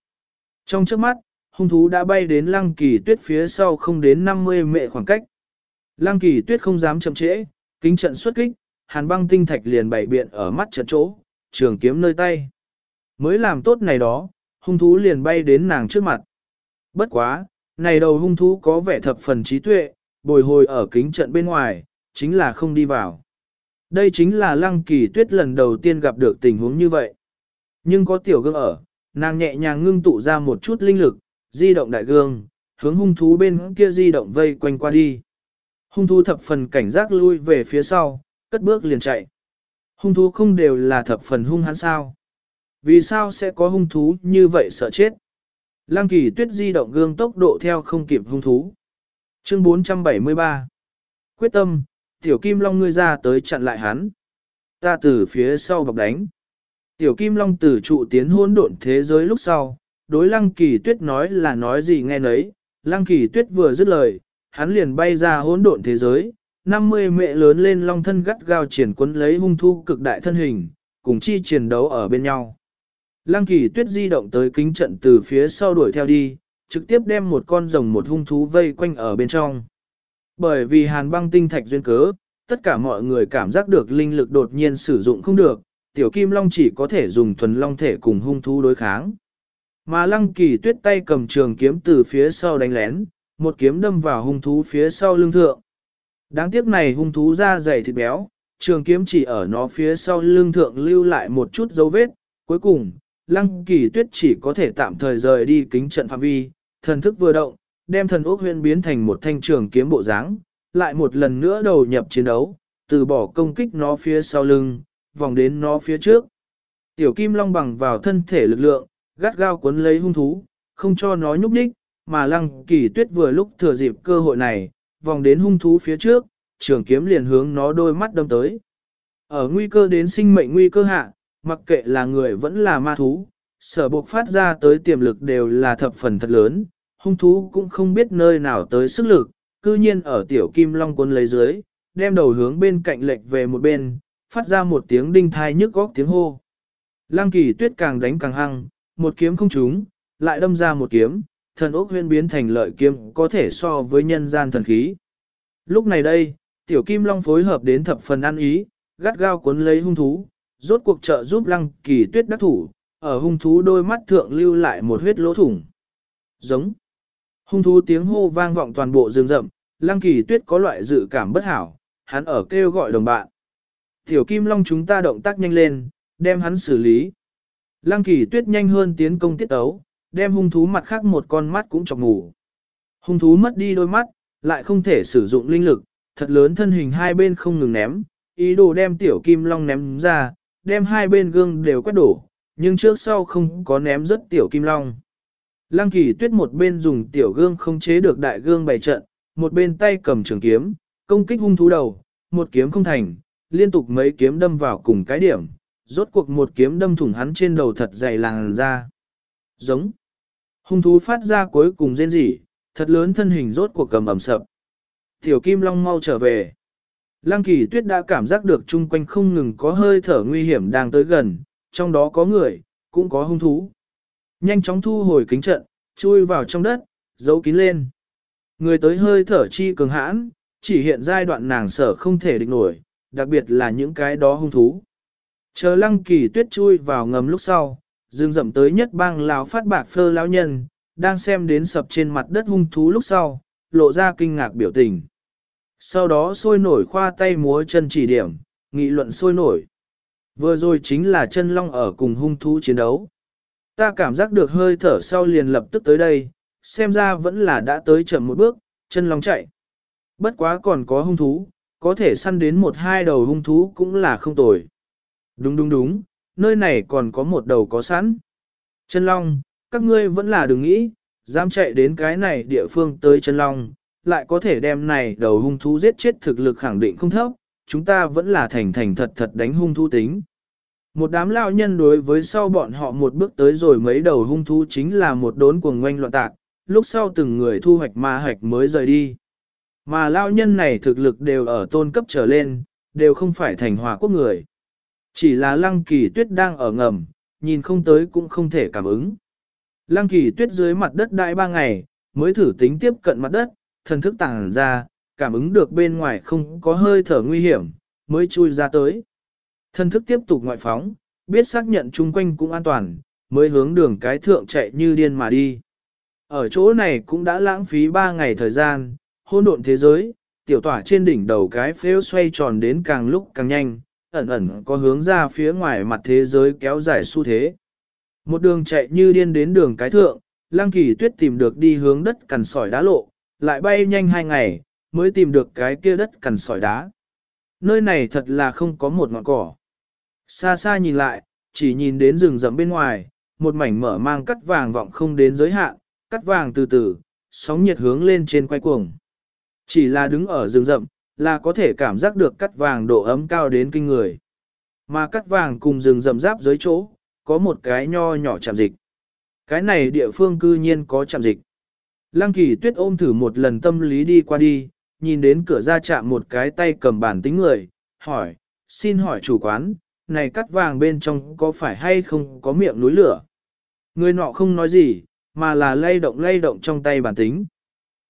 Trong trước mắt, hung thú đã bay đến lăng kỳ tuyết phía sau không đến 50 mệ khoảng cách. Lăng kỳ tuyết không dám chậm trễ, kính trận xuất kích, hàn băng tinh thạch liền bảy biện ở mắt trận chỗ, trường kiếm nơi tay. Mới làm tốt này đó, hung thú liền bay đến nàng trước mặt. Bất quá, này đầu hung thú có vẻ thập phần trí tuệ, bồi hồi ở kính trận bên ngoài, chính là không đi vào. Đây chính là lăng kỳ tuyết lần đầu tiên gặp được tình huống như vậy. Nhưng có tiểu gương ở, nàng nhẹ nhàng ngưng tụ ra một chút linh lực, di động đại gương, hướng hung thú bên kia di động vây quanh qua đi. Hung thú thập phần cảnh giác lui về phía sau, cất bước liền chạy. Hung thú không đều là thập phần hung hắn sao. Vì sao sẽ có hung thú như vậy sợ chết? Lăng kỳ tuyết di động gương tốc độ theo không kịp hung thú. Chương 473 Quyết tâm, tiểu kim long ngươi ra tới chặn lại hắn. ta từ phía sau bọc đánh. Tiểu Kim Long từ trụ tiến hôn độn thế giới lúc sau, đối Lăng Kỳ Tuyết nói là nói gì nghe nấy, Lăng Kỳ Tuyết vừa dứt lời, hắn liền bay ra hỗn độn thế giới, 50 mẹ lớn lên long thân gắt gao triển quấn lấy hung thu cực đại thân hình, cùng chi chiến đấu ở bên nhau. Lăng Kỳ Tuyết di động tới kính trận từ phía sau đuổi theo đi, trực tiếp đem một con rồng một hung thú vây quanh ở bên trong. Bởi vì hàn băng tinh thạch duyên cớ, tất cả mọi người cảm giác được linh lực đột nhiên sử dụng không được, tiểu kim long chỉ có thể dùng thuần long thể cùng hung thú đối kháng. Mà lăng kỳ tuyết tay cầm trường kiếm từ phía sau đánh lén, một kiếm đâm vào hung thú phía sau lưng thượng. Đáng tiếc này hung thú da dày thịt béo, trường kiếm chỉ ở nó phía sau lưng thượng lưu lại một chút dấu vết, cuối cùng, lăng kỳ tuyết chỉ có thể tạm thời rời đi kính trận phạm vi, thần thức vừa động, đem thần ốc huyên biến thành một thanh trường kiếm bộ dáng, lại một lần nữa đầu nhập chiến đấu, từ bỏ công kích nó phía sau lưng, vòng đến nó phía trước. Tiểu kim long bằng vào thân thể lực lượng, gắt gao cuốn lấy hung thú, không cho nó nhúc nhích, mà lăng kỳ tuyết vừa lúc thừa dịp cơ hội này, vòng đến hung thú phía trước, trường kiếm liền hướng nó đôi mắt đâm tới. Ở nguy cơ đến sinh mệnh nguy cơ hạ, mặc kệ là người vẫn là ma thú, sở buộc phát ra tới tiềm lực đều là thập phần thật lớn, hung thú cũng không biết nơi nào tới sức lực, cư nhiên ở tiểu kim long cuốn lấy dưới, đem đầu hướng bên cạnh lệch về một bên, phát ra một tiếng đinh thai nhức góc tiếng hô. Lăng kỳ tuyết càng đánh càng hăng, một kiếm không trúng, lại đâm ra một kiếm, thần ốc huyên biến thành lợi kiếm có thể so với nhân gian thần khí. Lúc này đây, tiểu kim long phối hợp đến thập phần ăn ý, gắt gao cuốn lấy hung thú, rốt cuộc trợ giúp lăng kỳ tuyết đắc thủ, ở hung thú đôi mắt thượng lưu lại một huyết lỗ thủng. Giống. Hung thú tiếng hô vang vọng toàn bộ rừng rậm, lăng kỳ tuyết có loại dự cảm bất hảo, hắn ở kêu gọi đồng bạn. Tiểu kim long chúng ta động tác nhanh lên, đem hắn xử lý. Lăng kỳ tuyết nhanh hơn tiến công tiết ấu, đem hung thú mặt khác một con mắt cũng chọc ngủ. Hung thú mất đi đôi mắt, lại không thể sử dụng linh lực, thật lớn thân hình hai bên không ngừng ném, ý đồ đem tiểu kim long ném ra, đem hai bên gương đều quét đổ, nhưng trước sau không có ném rất tiểu kim long. Lăng kỳ tuyết một bên dùng tiểu gương không chế được đại gương bày trận, một bên tay cầm trường kiếm, công kích hung thú đầu, một kiếm không thành, liên tục mấy kiếm đâm vào cùng cái điểm, rốt cuộc một kiếm đâm thủng hắn trên đầu thật dày làng ra. Giống. Hung thú phát ra cuối cùng rên rỉ, thật lớn thân hình rốt cuộc cầm ẩm sập. Tiểu Kim Long mau trở về. Lăng kỳ tuyết đã cảm giác được chung quanh không ngừng có hơi thở nguy hiểm đang tới gần, trong đó có người, cũng có hung thú. Nhanh chóng thu hồi kính trận, chui vào trong đất, giấu kín lên. Người tới hơi thở chi cường hãn, chỉ hiện giai đoạn nàng sở không thể địch nổi, đặc biệt là những cái đó hung thú. Chờ lăng kỳ tuyết chui vào ngầm lúc sau, dương dậm tới nhất bang lão phát bạc phơ lão nhân, đang xem đến sập trên mặt đất hung thú lúc sau, lộ ra kinh ngạc biểu tình. Sau đó sôi nổi khoa tay múa chân chỉ điểm, nghị luận sôi nổi. Vừa rồi chính là chân long ở cùng hung thú chiến đấu. Ta cảm giác được hơi thở sau liền lập tức tới đây, xem ra vẫn là đã tới chậm một bước, chân long chạy. Bất quá còn có hung thú, có thể săn đến một hai đầu hung thú cũng là không tồi. Đúng đúng đúng, nơi này còn có một đầu có sẵn. Chân long, các ngươi vẫn là đừng nghĩ, dám chạy đến cái này địa phương tới chân long, lại có thể đem này đầu hung thú giết chết thực lực khẳng định không thấp, chúng ta vẫn là thành thành thật thật đánh hung thú tính. Một đám lao nhân đối với sau bọn họ một bước tới rồi mấy đầu hung thú chính là một đốn cuồng ngoanh loạn tạc, lúc sau từng người thu hoạch ma hoạch mới rời đi. Mà lao nhân này thực lực đều ở tôn cấp trở lên, đều không phải thành hòa quốc người. Chỉ là lăng kỳ tuyết đang ở ngầm, nhìn không tới cũng không thể cảm ứng. Lăng kỳ tuyết dưới mặt đất đại ba ngày, mới thử tính tiếp cận mặt đất, thần thức tàng ra, cảm ứng được bên ngoài không có hơi thở nguy hiểm, mới chui ra tới thân thức tiếp tục ngoại phóng, biết xác nhận chung quanh cũng an toàn, mới hướng đường cái thượng chạy như điên mà đi. Ở chỗ này cũng đã lãng phí 3 ngày thời gian, hôn độn thế giới, tiểu tỏa trên đỉnh đầu cái phếu xoay tròn đến càng lúc càng nhanh, ẩn ẩn có hướng ra phía ngoài mặt thế giới kéo dài xu thế. Một đường chạy như điên đến đường cái thượng, Lăng Kỳ Tuyết tìm được đi hướng đất cằn sỏi đá lộ, lại bay nhanh hai ngày, mới tìm được cái kia đất cằn sỏi đá. Nơi này thật là không có một ngọn cỏ. Xa xa nhìn lại, chỉ nhìn đến rừng rậm bên ngoài, một mảnh mở mang cắt vàng vọng không đến giới hạn, cắt vàng từ từ, sóng nhiệt hướng lên trên quay cuồng. Chỉ là đứng ở rừng rậm, là có thể cảm giác được cắt vàng độ ấm cao đến kinh người. mà cắt vàng cùng rừng rậm giáp dưới chỗ, có một cái nho nhỏ chạm dịch. Cái này địa phương cư nhiên có chạm dịch. Lăng kỳ tuyết ôm thử một lần tâm lý đi qua đi, nhìn đến cửa ra chạm một cái tay cầm bản tính người, hỏi, xin hỏi chủ quán, này cắt vàng bên trong có phải hay không có miệng núi lửa? Người nọ không nói gì, mà là lay động lay động trong tay bản tính.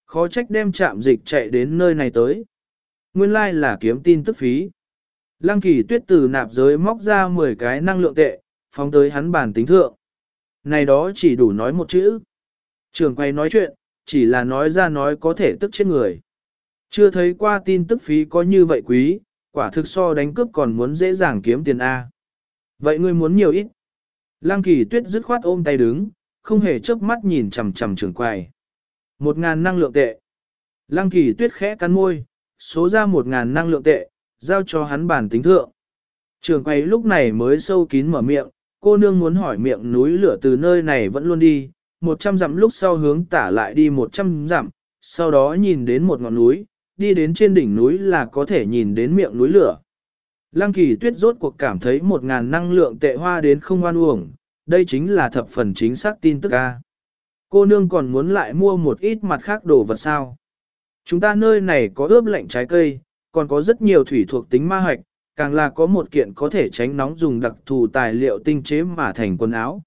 Khó trách đem chạm dịch chạy đến nơi này tới. Nguyên lai like là kiếm tin tức phí. Lăng kỳ tuyết từ nạp giới móc ra 10 cái năng lượng tệ, phóng tới hắn bản tính thượng. Này đó chỉ đủ nói một chữ. Trường quay nói chuyện, chỉ là nói ra nói có thể tức chết người. Chưa thấy qua tin tức phí có như vậy quý, quả thực so đánh cướp còn muốn dễ dàng kiếm tiền A. Vậy ngươi muốn nhiều ít? Lăng kỳ tuyết dứt khoát ôm tay đứng, không hề chớp mắt nhìn chằm chằm trường quầy. Một ngàn năng lượng tệ. Lăng kỳ tuyết khẽ cắn môi, số ra một ngàn năng lượng tệ, giao cho hắn bản tính thượng. Trường quay lúc này mới sâu kín mở miệng, cô nương muốn hỏi miệng núi lửa từ nơi này vẫn luôn đi, một trăm dặm lúc sau hướng tả lại đi một trăm dặm, sau đó nhìn đến một ngọn núi, đi đến trên đỉnh núi là có thể nhìn đến miệng núi lửa. Lăng kỳ tuyết rốt cuộc cảm thấy một ngàn năng lượng tệ hoa đến không oan uổng, đây chính là thập phần chính xác tin tức A. Cô nương còn muốn lại mua một ít mặt khác đồ vật sao. Chúng ta nơi này có ướp lạnh trái cây, còn có rất nhiều thủy thuộc tính ma hoạch, càng là có một kiện có thể tránh nóng dùng đặc thù tài liệu tinh chế mà thành quần áo.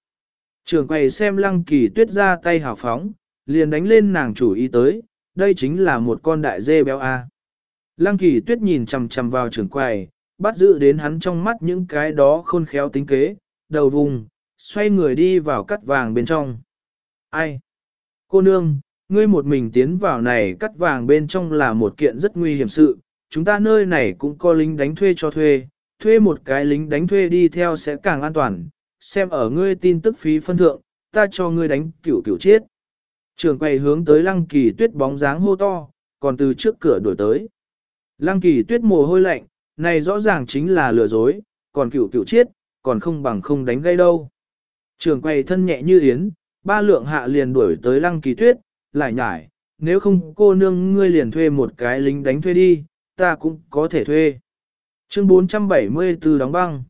Trường quầy xem lăng kỳ tuyết ra tay hào phóng, liền đánh lên nàng chủ ý tới, đây chính là một con đại dê béo A. Lăng kỳ tuyết nhìn chằm chằm vào trưởng quầy, bắt giữ đến hắn trong mắt những cái đó khôn khéo tính kế, đầu vùng, xoay người đi vào cắt vàng bên trong. Ai? Cô nương, ngươi một mình tiến vào này cắt vàng bên trong là một kiện rất nguy hiểm sự, chúng ta nơi này cũng có lính đánh thuê cho thuê, thuê một cái lính đánh thuê đi theo sẽ càng an toàn, xem ở ngươi tin tức phí phân thượng, ta cho ngươi đánh cửu cửu chết. Trường quay hướng tới lăng kỳ tuyết bóng dáng hô to, còn từ trước cửa đuổi tới. Lăng kỳ tuyết mồ hôi lạnh, này rõ ràng chính là lừa dối, còn Cựu Cựu chết, còn không bằng không đánh gây đâu. Trường quay thân nhẹ như yến, ba lượng hạ liền đuổi tới lăng kỳ tuyết, lại nhải, nếu không cô nương ngươi liền thuê một cái lính đánh thuê đi, ta cũng có thể thuê. Chương 474 đóng băng.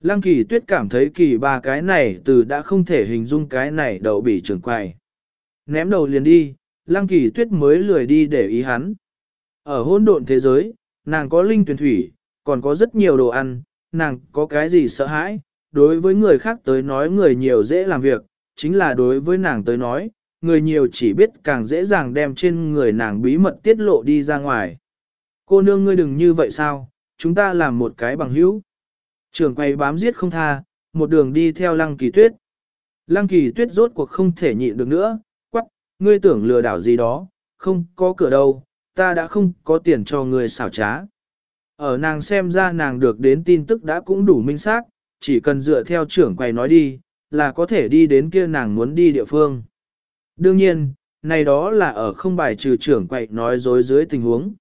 Lăng kỳ tuyết cảm thấy kỳ ba cái này từ đã không thể hình dung cái này đậu bị trường quay. Ném đầu liền đi, lăng kỳ tuyết mới lười đi để ý hắn. Ở hôn độn thế giới, nàng có linh tuyển thủy, còn có rất nhiều đồ ăn, nàng có cái gì sợ hãi, đối với người khác tới nói người nhiều dễ làm việc, chính là đối với nàng tới nói, người nhiều chỉ biết càng dễ dàng đem trên người nàng bí mật tiết lộ đi ra ngoài. Cô nương ngươi đừng như vậy sao, chúng ta làm một cái bằng hữu. Trường quay bám giết không tha, một đường đi theo lăng kỳ tuyết. Lăng kỳ tuyết rốt cuộc không thể nhịn được nữa, ngươi tưởng lừa đảo gì đó, không có cửa đâu, ta đã không có tiền cho ngươi xảo trá. Ở nàng xem ra nàng được đến tin tức đã cũng đủ minh xác, chỉ cần dựa theo trưởng quầy nói đi, là có thể đi đến kia nàng muốn đi địa phương. Đương nhiên, này đó là ở không bài trừ trưởng quầy nói dối dưới tình huống.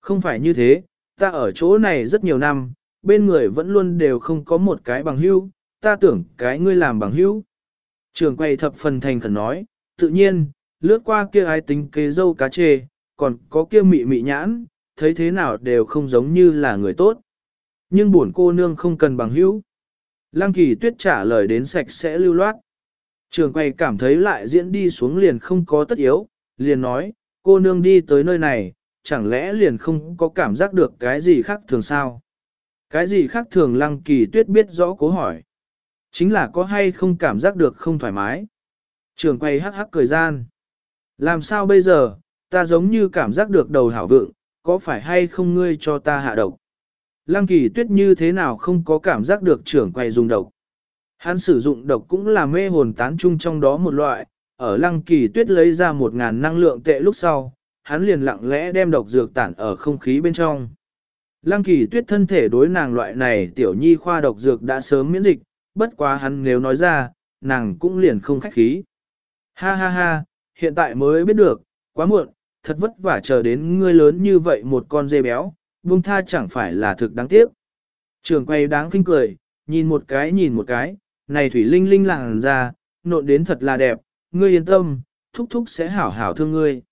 Không phải như thế, ta ở chỗ này rất nhiều năm, bên người vẫn luôn đều không có một cái bằng hữu, ta tưởng cái ngươi làm bằng hữu. Trưởng quầy thập phần thành khẩn nói, tự nhiên, lướt qua kia ai tính kế dâu cá chê, còn có kia mị mị nhãn, thấy thế nào đều không giống như là người tốt. Nhưng buồn cô nương không cần bằng hữu. Lăng kỳ tuyết trả lời đến sạch sẽ lưu loát. Trường quay cảm thấy lại diễn đi xuống liền không có tất yếu, liền nói, cô nương đi tới nơi này, chẳng lẽ liền không có cảm giác được cái gì khác thường sao? Cái gì khác thường lăng kỳ tuyết biết rõ cố hỏi. Chính là có hay không cảm giác được không thoải mái. Trường quay hắc hắc cười gian. Làm sao bây giờ, ta giống như cảm giác được đầu hảo vượng, có phải hay không ngươi cho ta hạ độc? Lăng kỳ tuyết như thế nào không có cảm giác được trưởng quay dùng độc. Hắn sử dụng độc cũng là mê hồn tán chung trong đó một loại, ở lăng kỳ tuyết lấy ra một ngàn năng lượng tệ lúc sau, hắn liền lặng lẽ đem độc dược tản ở không khí bên trong. Lăng kỳ tuyết thân thể đối nàng loại này tiểu nhi khoa độc dược đã sớm miễn dịch, bất quá hắn nếu nói ra, nàng cũng liền không khách khí. Ha ha ha, hiện tại mới biết được, quá muộn, thật vất vả chờ đến ngươi lớn như vậy một con dê béo, buông tha chẳng phải là thực đáng tiếc. Trường quay đáng khinh cười, nhìn một cái nhìn một cái, này thủy linh linh làng ra, nộn đến thật là đẹp, ngươi yên tâm, thúc thúc sẽ hảo hảo thương ngươi.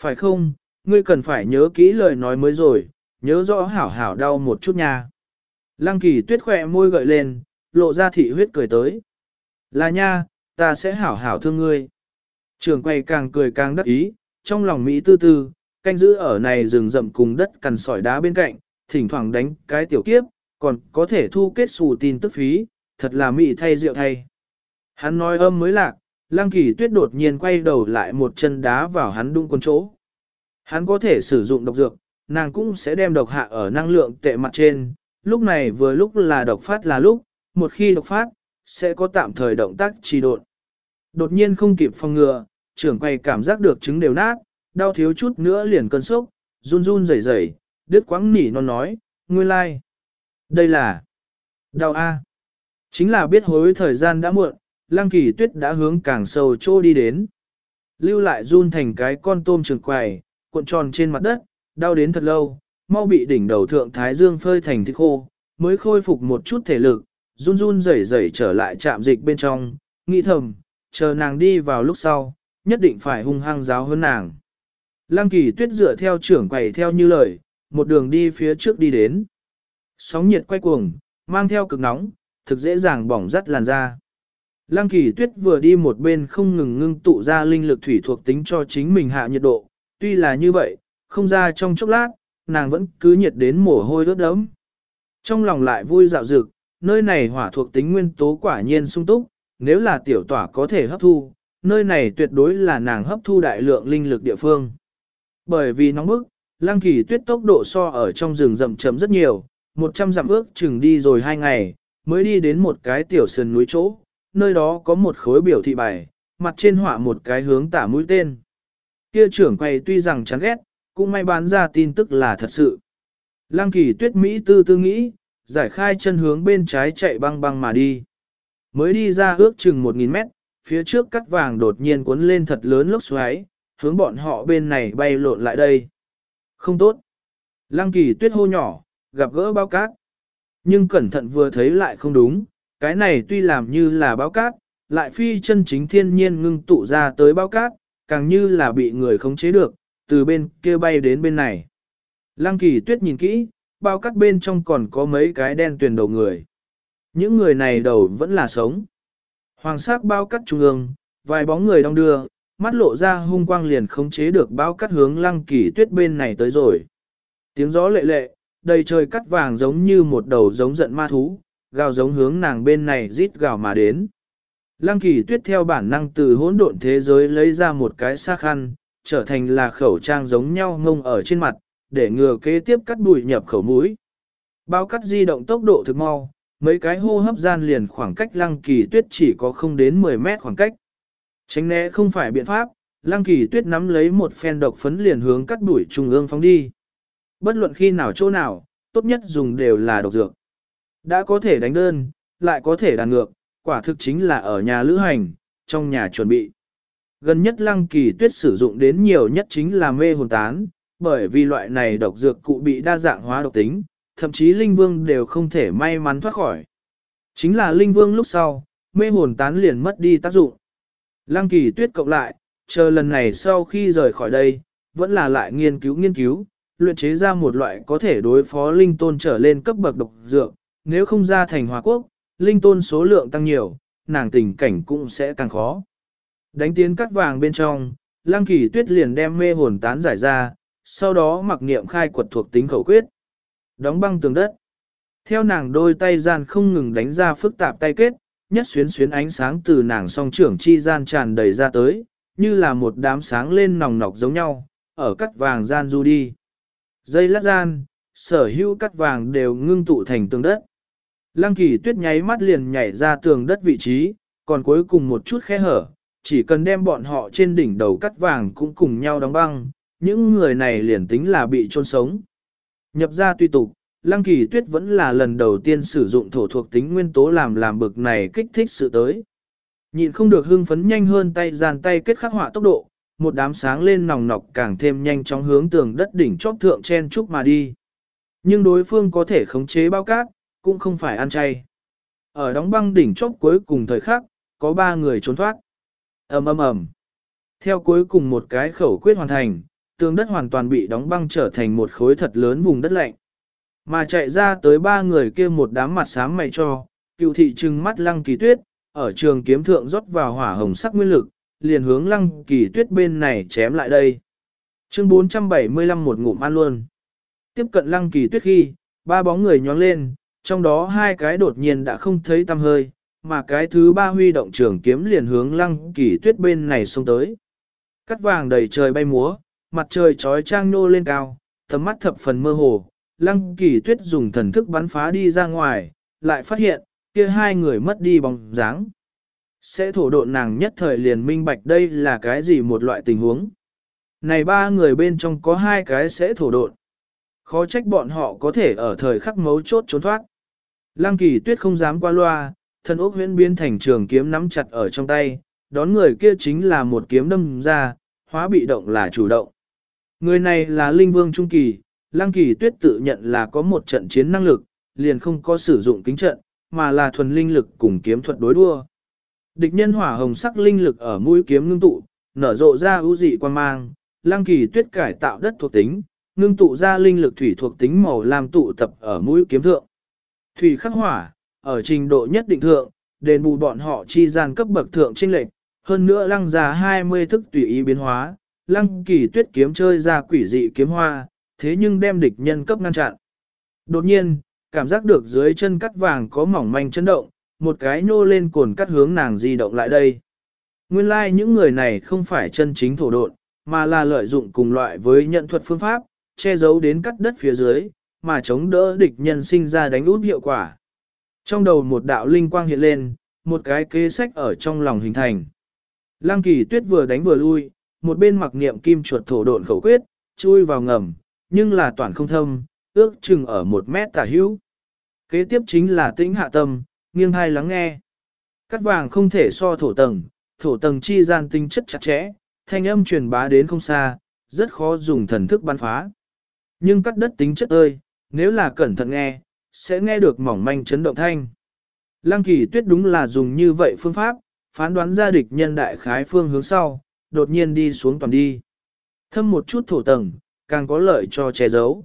Phải không, ngươi cần phải nhớ kỹ lời nói mới rồi, nhớ rõ hảo hảo đau một chút nha. Lăng kỳ tuyết khỏe môi gợi lên, lộ ra thị huyết cười tới. Là nha, ta sẽ hảo hảo thương ngươi. Trường quay càng cười càng đắc ý, trong lòng Mỹ tư tư, canh giữ ở này rừng rậm cùng đất cằn sỏi đá bên cạnh, thỉnh thoảng đánh cái tiểu kiếp, còn có thể thu kết xù tin tức phí, thật là Mỹ thay rượu thay. Hắn nói âm mới lạc, Lăng kỳ tuyết đột nhiên quay đầu lại một chân đá vào hắn đung quân chỗ. Hắn có thể sử dụng độc dược, nàng cũng sẽ đem độc hạ ở năng lượng tệ mặt trên, lúc này vừa lúc là độc phát là lúc, một khi độc phát, sẽ có tạm thời động tác trì độn. Đột nhiên không kịp phòng ngừa, trưởng quay cảm giác được trứng đều nát, đau thiếu chút nữa liền cơn sốc, run run rẩy rẩy, đứt quãng nỉ non nói, nguyên lai. Like. Đây là đau A. Chính là biết hối thời gian đã muộn, lăng kỳ tuyết đã hướng càng sâu chỗ đi đến. Lưu lại run thành cái con tôm trường quầy, cuộn tròn trên mặt đất, đau đến thật lâu, mau bị đỉnh đầu thượng thái dương phơi thành thịt khô, mới khôi phục một chút thể lực, run run rẩy rẩy trở lại trạm dịch bên trong, nghĩ thầm, chờ nàng đi vào lúc sau, nhất định phải hung hăng giáo hơn nàng. Lăng kỳ tuyết dựa theo trưởng quầy theo như lời, một đường đi phía trước đi đến. Sóng nhiệt quay cuồng, mang theo cực nóng, thực dễ dàng bỏng rắt làn da. Lăng kỳ tuyết vừa đi một bên không ngừng ngưng tụ ra linh lực thủy thuộc tính cho chính mình hạ nhiệt độ, tuy là như vậy, không ra trong chốc lát, nàng vẫn cứ nhiệt đến mồ hôi ướt đẫm. Trong lòng lại vui dạo dực, nơi này hỏa thuộc tính nguyên tố quả nhiên sung túc, nếu là tiểu tỏa có thể hấp thu, nơi này tuyệt đối là nàng hấp thu đại lượng linh lực địa phương. Bởi vì nóng bức, lăng kỳ tuyết tốc độ so ở trong rừng rậm chậm rất nhiều, 100 dặm ước chừng đi rồi hai ngày, mới đi đến một cái tiểu sườn núi chỗ, nơi đó có một khối biểu thị bài, mặt trên họa một cái hướng tả mũi tên. Kia trưởng quay tuy rằng chán ghét, cũng may bán ra tin tức là thật sự. Lăng kỳ tuyết Mỹ tư tư nghĩ, giải khai chân hướng bên trái chạy băng băng mà đi. Mới đi ra ước chừng 1.000 mét, phía trước cắt vàng đột nhiên cuốn lên thật lớn lốc xoáy, hướng bọn họ bên này bay lộn lại đây. Không tốt. Lăng kỳ tuyết hô nhỏ, gặp gỡ bao cát. Nhưng cẩn thận vừa thấy lại không đúng, cái này tuy làm như là bao cát, lại phi chân chính thiên nhiên ngưng tụ ra tới bao cát, càng như là bị người khống chế được, từ bên kia bay đến bên này. Lăng kỳ tuyết nhìn kỹ, bao cát bên trong còn có mấy cái đen tuyền đầu người. Những người này đầu vẫn là sống. Hoàng sắc bao cắt trung ương, vài bóng người đong đưa, mắt lộ ra hung quang liền khống chế được bao cắt hướng lăng kỳ tuyết bên này tới rồi. Tiếng gió lệ lệ, đầy trời cắt vàng giống như một đầu giống giận ma thú, gào giống hướng nàng bên này rít gào mà đến. Lăng kỳ tuyết theo bản năng từ hỗn độn thế giới lấy ra một cái xác khăn, trở thành là khẩu trang giống nhau ngông ở trên mặt, để ngừa kế tiếp cắt bụi nhập khẩu mũi. Bao cắt di động tốc độ thực mau, mấy cái hô hấp gian liền khoảng cách lăng kỳ tuyết chỉ có không đến 10 mét khoảng cách. Tránh né không phải biện pháp, lăng kỳ tuyết nắm lấy một phen độc phấn liền hướng cắt đuổi trung ương phóng đi. Bất luận khi nào chỗ nào, tốt nhất dùng đều là độc dược. Đã có thể đánh đơn, lại có thể đàn ngược, quả thực chính là ở nhà lữ hành, trong nhà chuẩn bị. Gần nhất lăng kỳ tuyết sử dụng đến nhiều nhất chính là mê hồn tán, bởi vì loại này độc dược cụ bị đa dạng hóa độc tính, thậm chí linh vương đều không thể may mắn thoát khỏi. Chính là linh vương lúc sau, mê hồn tán liền mất đi tác dụng. Lăng kỳ tuyết cộng lại, chờ lần này sau khi rời khỏi đây, vẫn là lại nghiên cứu nghiên cứu, luyện chế ra một loại có thể đối phó linh tôn trở lên cấp bậc độc dược, nếu không ra thành hòa quốc, linh tôn số lượng tăng nhiều, nàng tình cảnh cũng sẽ càng khó. Đánh tiến cắt vàng bên trong, lăng kỳ tuyết liền đem mê hồn tán giải ra, sau đó mặc niệm khai quật thuộc tính khẩu quyết. Đóng băng tường đất. Theo nàng đôi tay gian không ngừng đánh ra phức tạp tay kết, nhất xuyến xuyến ánh sáng từ nàng song trưởng chi gian tràn đầy ra tới, như là một đám sáng lên nòng nọc giống nhau, ở cắt vàng gian du đi. Dây lát gian, sở hữu cắt vàng đều ngưng tụ thành tường đất. Lăng kỳ tuyết nháy mắt liền nhảy ra tường đất vị trí, còn cuối cùng một chút khe hở, chỉ cần đem bọn họ trên đỉnh đầu cắt vàng cũng cùng nhau đóng băng, những người này liền tính là bị chôn sống. Nhập ra tuy tục, Lăng Kỳ Tuyết vẫn là lần đầu tiên sử dụng thổ thuộc tính nguyên tố làm làm bực này kích thích sự tới. Nhịn không được hưng phấn nhanh hơn tay giàn tay kết khắc họa tốc độ, một đám sáng lên nòng nọc càng thêm nhanh chóng hướng tường đất đỉnh chóp thượng chen chúc mà đi. Nhưng đối phương có thể khống chế bao cát, cũng không phải ăn chay. Ở đóng băng đỉnh chóp cuối cùng thời khắc, có ba người trốn thoát. ầm ầm ầm. Theo cuối cùng một cái khẩu quyết hoàn thành, tường đất hoàn toàn bị đóng băng trở thành một khối thật lớn vùng đất lạnh. Mà chạy ra tới ba người kia một đám mặt xám mày cho, cựu thị trừng mắt lăng kỳ tuyết, ở trường kiếm thượng rót vào hỏa hồng sắc nguyên lực, liền hướng lăng kỳ tuyết bên này chém lại đây. Chương 475 một ngụm ăn luôn. Tiếp cận lăng kỳ tuyết khi, ba bóng người nhóng lên, trong đó hai cái đột nhiên đã không thấy tăm hơi, mà cái thứ ba huy động trường kiếm liền hướng lăng kỳ tuyết bên này xông tới. Cắt vàng đầy trời bay múa, mặt trời trói trang nô lên cao, tầm mắt thập phần mơ hồ, lăng kỳ tuyết dùng thần thức bắn phá đi ra ngoài, lại phát hiện, kia hai người mất đi bóng dáng. Sẽ thổ độn nàng nhất thời liền minh bạch đây là cái gì một loại tình huống. Này ba người bên trong có hai cái sẽ thổ độn. Khó trách bọn họ có thể ở thời khắc mấu chốt trốn thoát. Lăng kỳ tuyết không dám qua loa, thân ốc huyễn biến thành trường kiếm nắm chặt ở trong tay, đón người kia chính là một kiếm đâm ra, hóa bị động là chủ động. Người này là Linh Vương Trung Kỳ, Lăng Kỳ Tuyết tự nhận là có một trận chiến năng lực, liền không có sử dụng kính trận, mà là thuần linh lực cùng kiếm thuật đối đua. Địch nhân hỏa hồng sắc linh lực ở mũi kiếm ngưng tụ, nở rộ ra ưu dị quan mang, Lăng Kỳ Tuyết cải tạo đất thuộc tính, ngưng tụ ra linh lực thủy thuộc tính màu làm tụ tập ở mũi kiếm thượng. Thủy khắc hỏa, ở trình độ nhất định thượng, đền bù bọn họ chi gian cấp bậc thượng chênh lệch, hơn nữa lăng ra 20 thức tùy ý biến hóa, lăng kỳ tuyết kiếm chơi ra quỷ dị kiếm hoa, thế nhưng đem địch nhân cấp ngăn chặn. Đột nhiên, cảm giác được dưới chân cắt vàng có mỏng manh chấn động, một cái nhô lên cồn cắt hướng nàng di động lại đây. Nguyên lai like những người này không phải chân chính thổ độn, mà là lợi dụng cùng loại với nhận thuật phương pháp, che giấu đến cắt đất phía dưới, mà chống đỡ địch nhân sinh ra đánh út hiệu quả. Trong đầu một đạo linh quang hiện lên, một cái kế sách ở trong lòng hình thành. Lăng kỳ tuyết vừa đánh vừa lui, một bên mặc niệm kim chuột thổ độn khẩu quyết, chui vào ngầm, nhưng là toàn không thâm, ước chừng ở một mét tả hữu. Kế tiếp chính là tĩnh hạ tâm, nghiêng hai lắng nghe. Cắt vàng không thể so thổ tầng, thổ tầng chi gian tinh chất chặt chẽ, thanh âm truyền bá đến không xa, rất khó dùng thần thức bắn phá. Nhưng cắt đất tính chất ơi, nếu là cẩn thận nghe, sẽ nghe được mỏng manh chấn động thanh. Lăng kỳ tuyết đúng là dùng như vậy phương pháp, phán đoán ra địch nhân đại khái phương hướng sau, đột nhiên đi xuống toàn đi. Thâm một chút thổ tầng, càng có lợi cho che giấu.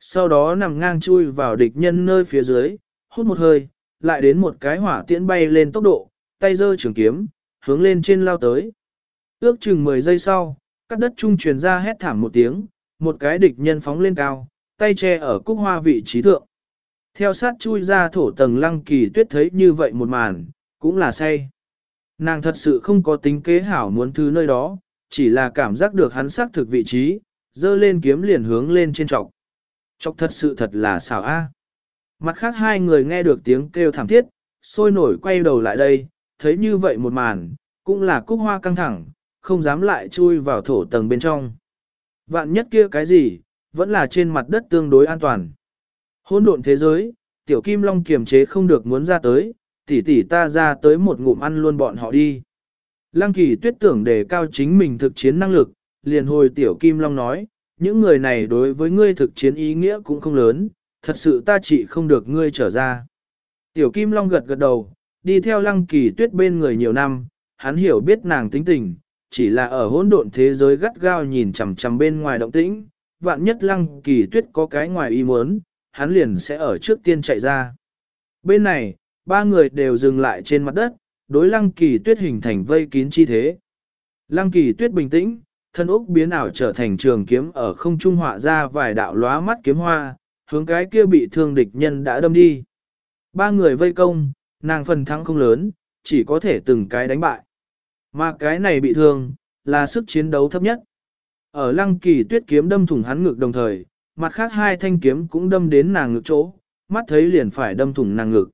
Sau đó nằm ngang chui vào địch nhân nơi phía dưới, hút một hơi, lại đến một cái hỏa tiễn bay lên tốc độ, tay giơ trường kiếm, hướng lên trên lao tới. Ước chừng 10 giây sau, các đất trung truyền ra hét thảm một tiếng, một cái địch nhân phóng lên cao, tay che ở cúc hoa vị trí thượng. Theo sát chui ra thổ tầng lăng kỳ tuyết thấy như vậy một màn, cũng là say. Nàng thật sự không có tính kế hảo muốn thứ nơi đó, chỉ là cảm giác được hắn xác thực vị trí, dơ lên kiếm liền hướng lên trên trọc. Trọc thật sự thật là xảo a. Mặt khác hai người nghe được tiếng kêu thảm thiết, sôi nổi quay đầu lại đây, thấy như vậy một màn, cũng là cúc hoa căng thẳng, không dám lại chui vào thổ tầng bên trong. Vạn nhất kia cái gì, vẫn là trên mặt đất tương đối an toàn. Hôn độn thế giới, tiểu kim long kiềm chế không được muốn ra tới, tỷ tỷ ta ra tới một ngụm ăn luôn bọn họ đi. Lăng kỳ tuyết tưởng đề cao chính mình thực chiến năng lực, liền hồi tiểu kim long nói, những người này đối với ngươi thực chiến ý nghĩa cũng không lớn, thật sự ta chỉ không được ngươi trở ra. Tiểu kim long gật gật đầu, đi theo lăng kỳ tuyết bên người nhiều năm, hắn hiểu biết nàng tính tình, chỉ là ở hỗn độn thế giới gắt gao nhìn chằm chằm bên ngoài động tĩnh, vạn nhất lăng kỳ tuyết có cái ngoài ý muốn, hắn liền sẽ ở trước tiên chạy ra. Bên này, ba người đều dừng lại trên mặt đất, đối lăng kỳ tuyết hình thành vây kín chi thế. Lăng kỳ tuyết bình tĩnh, thân úc biến ảo trở thành trường kiếm ở không trung họa ra vài đạo lóa mắt kiếm hoa, hướng cái kia bị thương địch nhân đã đâm đi. Ba người vây công, nàng phần thắng không lớn, chỉ có thể từng cái đánh bại. Mà cái này bị thương, là sức chiến đấu thấp nhất. Ở lăng kỳ tuyết kiếm đâm thủng hắn ngực đồng thời, mặt khác hai thanh kiếm cũng đâm đến nàng ngực chỗ, mắt thấy liền phải đâm thủng nàng ngực.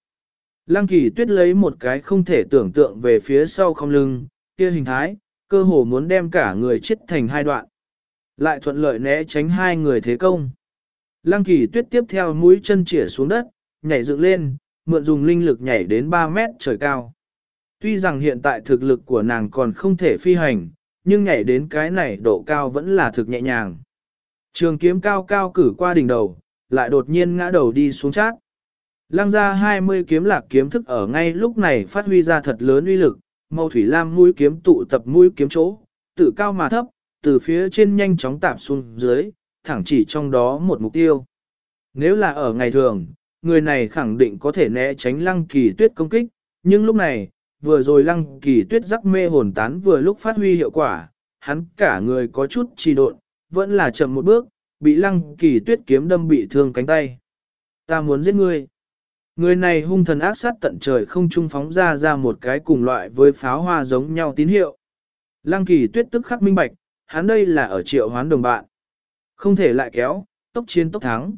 Lăng kỳ tuyết lấy một cái không thể tưởng tượng về phía sau không lưng, kia hình thái, cơ hồ muốn đem cả người chết thành hai đoạn. Lại thuận lợi né tránh hai người thế công. Lăng kỳ tuyết tiếp theo mũi chân chỉa xuống đất, nhảy dựng lên, mượn dùng linh lực nhảy đến 3 mét trời cao. Tuy rằng hiện tại thực lực của nàng còn không thể phi hành, nhưng nhảy đến cái này độ cao vẫn là thực nhẹ nhàng. Trường kiếm cao cao cử qua đỉnh đầu, lại đột nhiên ngã đầu đi xuống chát. Lăng ra 20 kiếm lạc kiếm thức ở ngay lúc này phát huy ra thật lớn uy lực, màu thủy lam mũi kiếm tụ tập mũi kiếm chỗ, tự cao mà thấp, từ phía trên nhanh chóng tạp xuống dưới, thẳng chỉ trong đó một mục tiêu. Nếu là ở ngày thường, người này khẳng định có thể né tránh lăng kỳ tuyết công kích, nhưng lúc này, vừa rồi lăng kỳ tuyết rắc mê hồn tán vừa lúc phát huy hiệu quả, hắn cả người có chút trì độn, vẫn là chậm một bước, bị lăng kỳ tuyết kiếm đâm bị thương cánh tay. Ta muốn giết ngươi. Người này hung thần ác sát tận trời không trung phóng ra ra một cái cùng loại với pháo hoa giống nhau tín hiệu. Lăng kỳ tuyết tức khắc minh bạch, hắn đây là ở triệu hoán đồng bạn. Không thể lại kéo, tốc chiến tốc thắng.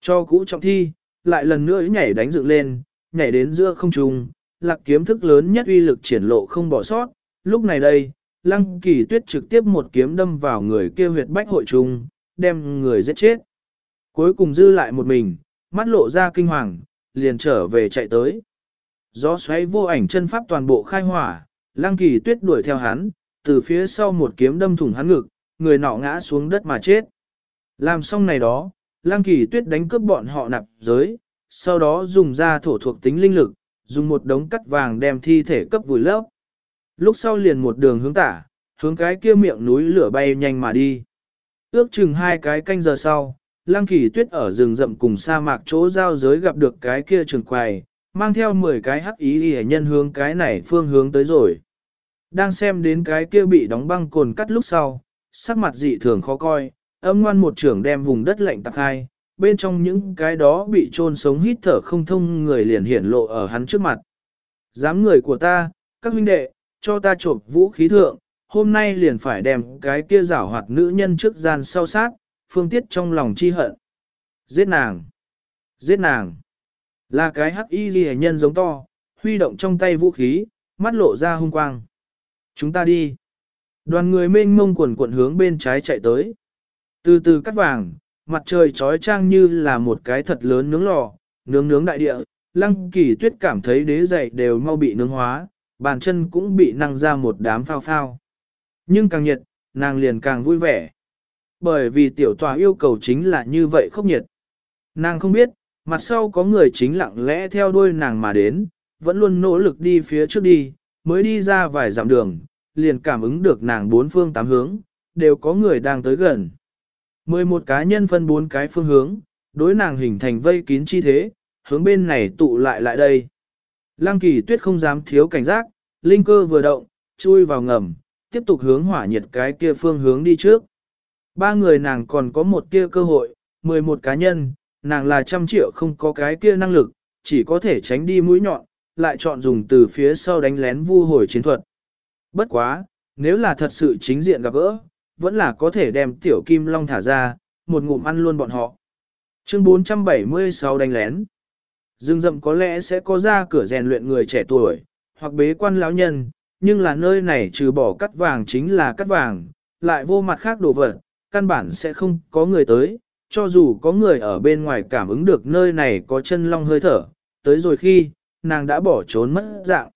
Cho cũ trọng thi, lại lần nữa nhảy đánh dựng lên, nhảy đến giữa không trung, lạc kiếm thức lớn nhất uy lực triển lộ không bỏ sót. Lúc này đây, lăng kỳ tuyết trực tiếp một kiếm đâm vào người kia huyệt bách hội trung, đem người giết chết. Cuối cùng dư lại một mình, mắt lộ ra kinh hoàng, liền trở về chạy tới. Gió xoáy vô ảnh chân pháp toàn bộ khai hỏa, lăng kỳ tuyết đuổi theo hắn, từ phía sau một kiếm đâm thủng hắn ngực, người nọ ngã xuống đất mà chết. Làm xong này đó, lăng kỳ tuyết đánh cướp bọn họ nạp giới, sau đó dùng ra thổ thuộc tính linh lực, dùng một đống cắt vàng đem thi thể cấp vùi lấp. Lúc sau liền một đường hướng tả, hướng cái kia miệng núi lửa bay nhanh mà đi. Ước chừng hai cái canh giờ sau, Lăng Kỳ Tuyết ở rừng rậm cùng sa mạc chỗ giao giới gặp được cái kia trường quầy, mang theo 10 cái hắc ý y nhân hướng cái này phương hướng tới rồi. Đang xem đến cái kia bị đóng băng cồn cắt lúc sau, sắc mặt dị thường khó coi, âm ngoan một trưởng đem vùng đất lạnh tạc hai, bên trong những cái đó bị trôn sống hít thở không thông người liền hiển lộ ở hắn trước mặt. Dám người của ta, các huynh đệ, cho ta trộm vũ khí thượng, hôm nay liền phải đem cái kia giảo hoạt nữ nhân trước gian sau sát, phương tiết trong lòng chi hận. Giết nàng! Giết nàng! Là cái hắc y ghi nhân giống to, huy động trong tay vũ khí, mắt lộ ra hung quang. Chúng ta đi! Đoàn người mênh mông quần quận hướng bên trái chạy tới. Từ từ cắt vàng, mặt trời trói trang như là một cái thật lớn nướng lò, nướng nướng đại địa, lăng kỳ tuyết cảm thấy đế dày đều mau bị nướng hóa, bàn chân cũng bị năng ra một đám phao phao. Nhưng càng nhiệt, nàng liền càng vui vẻ. Bởi vì tiểu tòa yêu cầu chính là như vậy khốc nhiệt. Nàng không biết, mặt sau có người chính lặng lẽ theo đuôi nàng mà đến, vẫn luôn nỗ lực đi phía trước đi, mới đi ra vài dặm đường, liền cảm ứng được nàng bốn phương tám hướng, đều có người đang tới gần. 11 cá nhân phân bốn cái phương hướng, đối nàng hình thành vây kín chi thế, hướng bên này tụ lại lại đây. Lăng kỳ tuyết không dám thiếu cảnh giác, linh cơ vừa động, chui vào ngầm, tiếp tục hướng hỏa nhiệt cái kia phương hướng đi trước. Ba người nàng còn có một kia cơ hội, 11 cá nhân, nàng là trăm triệu không có cái kia năng lực, chỉ có thể tránh đi mũi nhọn, lại chọn dùng từ phía sau đánh lén vu hồi chiến thuật. Bất quá, nếu là thật sự chính diện gặp gỡ, vẫn là có thể đem tiểu kim long thả ra, một ngụm ăn luôn bọn họ. Chương 476 đánh lén. Dương rậm có lẽ sẽ có ra cửa rèn luyện người trẻ tuổi, hoặc bế quan lão nhân, nhưng là nơi này trừ bỏ cắt vàng chính là cắt vàng, lại vô mặt khác đồ vật, căn bản sẽ không có người tới, cho dù có người ở bên ngoài cảm ứng được nơi này có chân long hơi thở, tới rồi khi, nàng đã bỏ trốn mất dạng.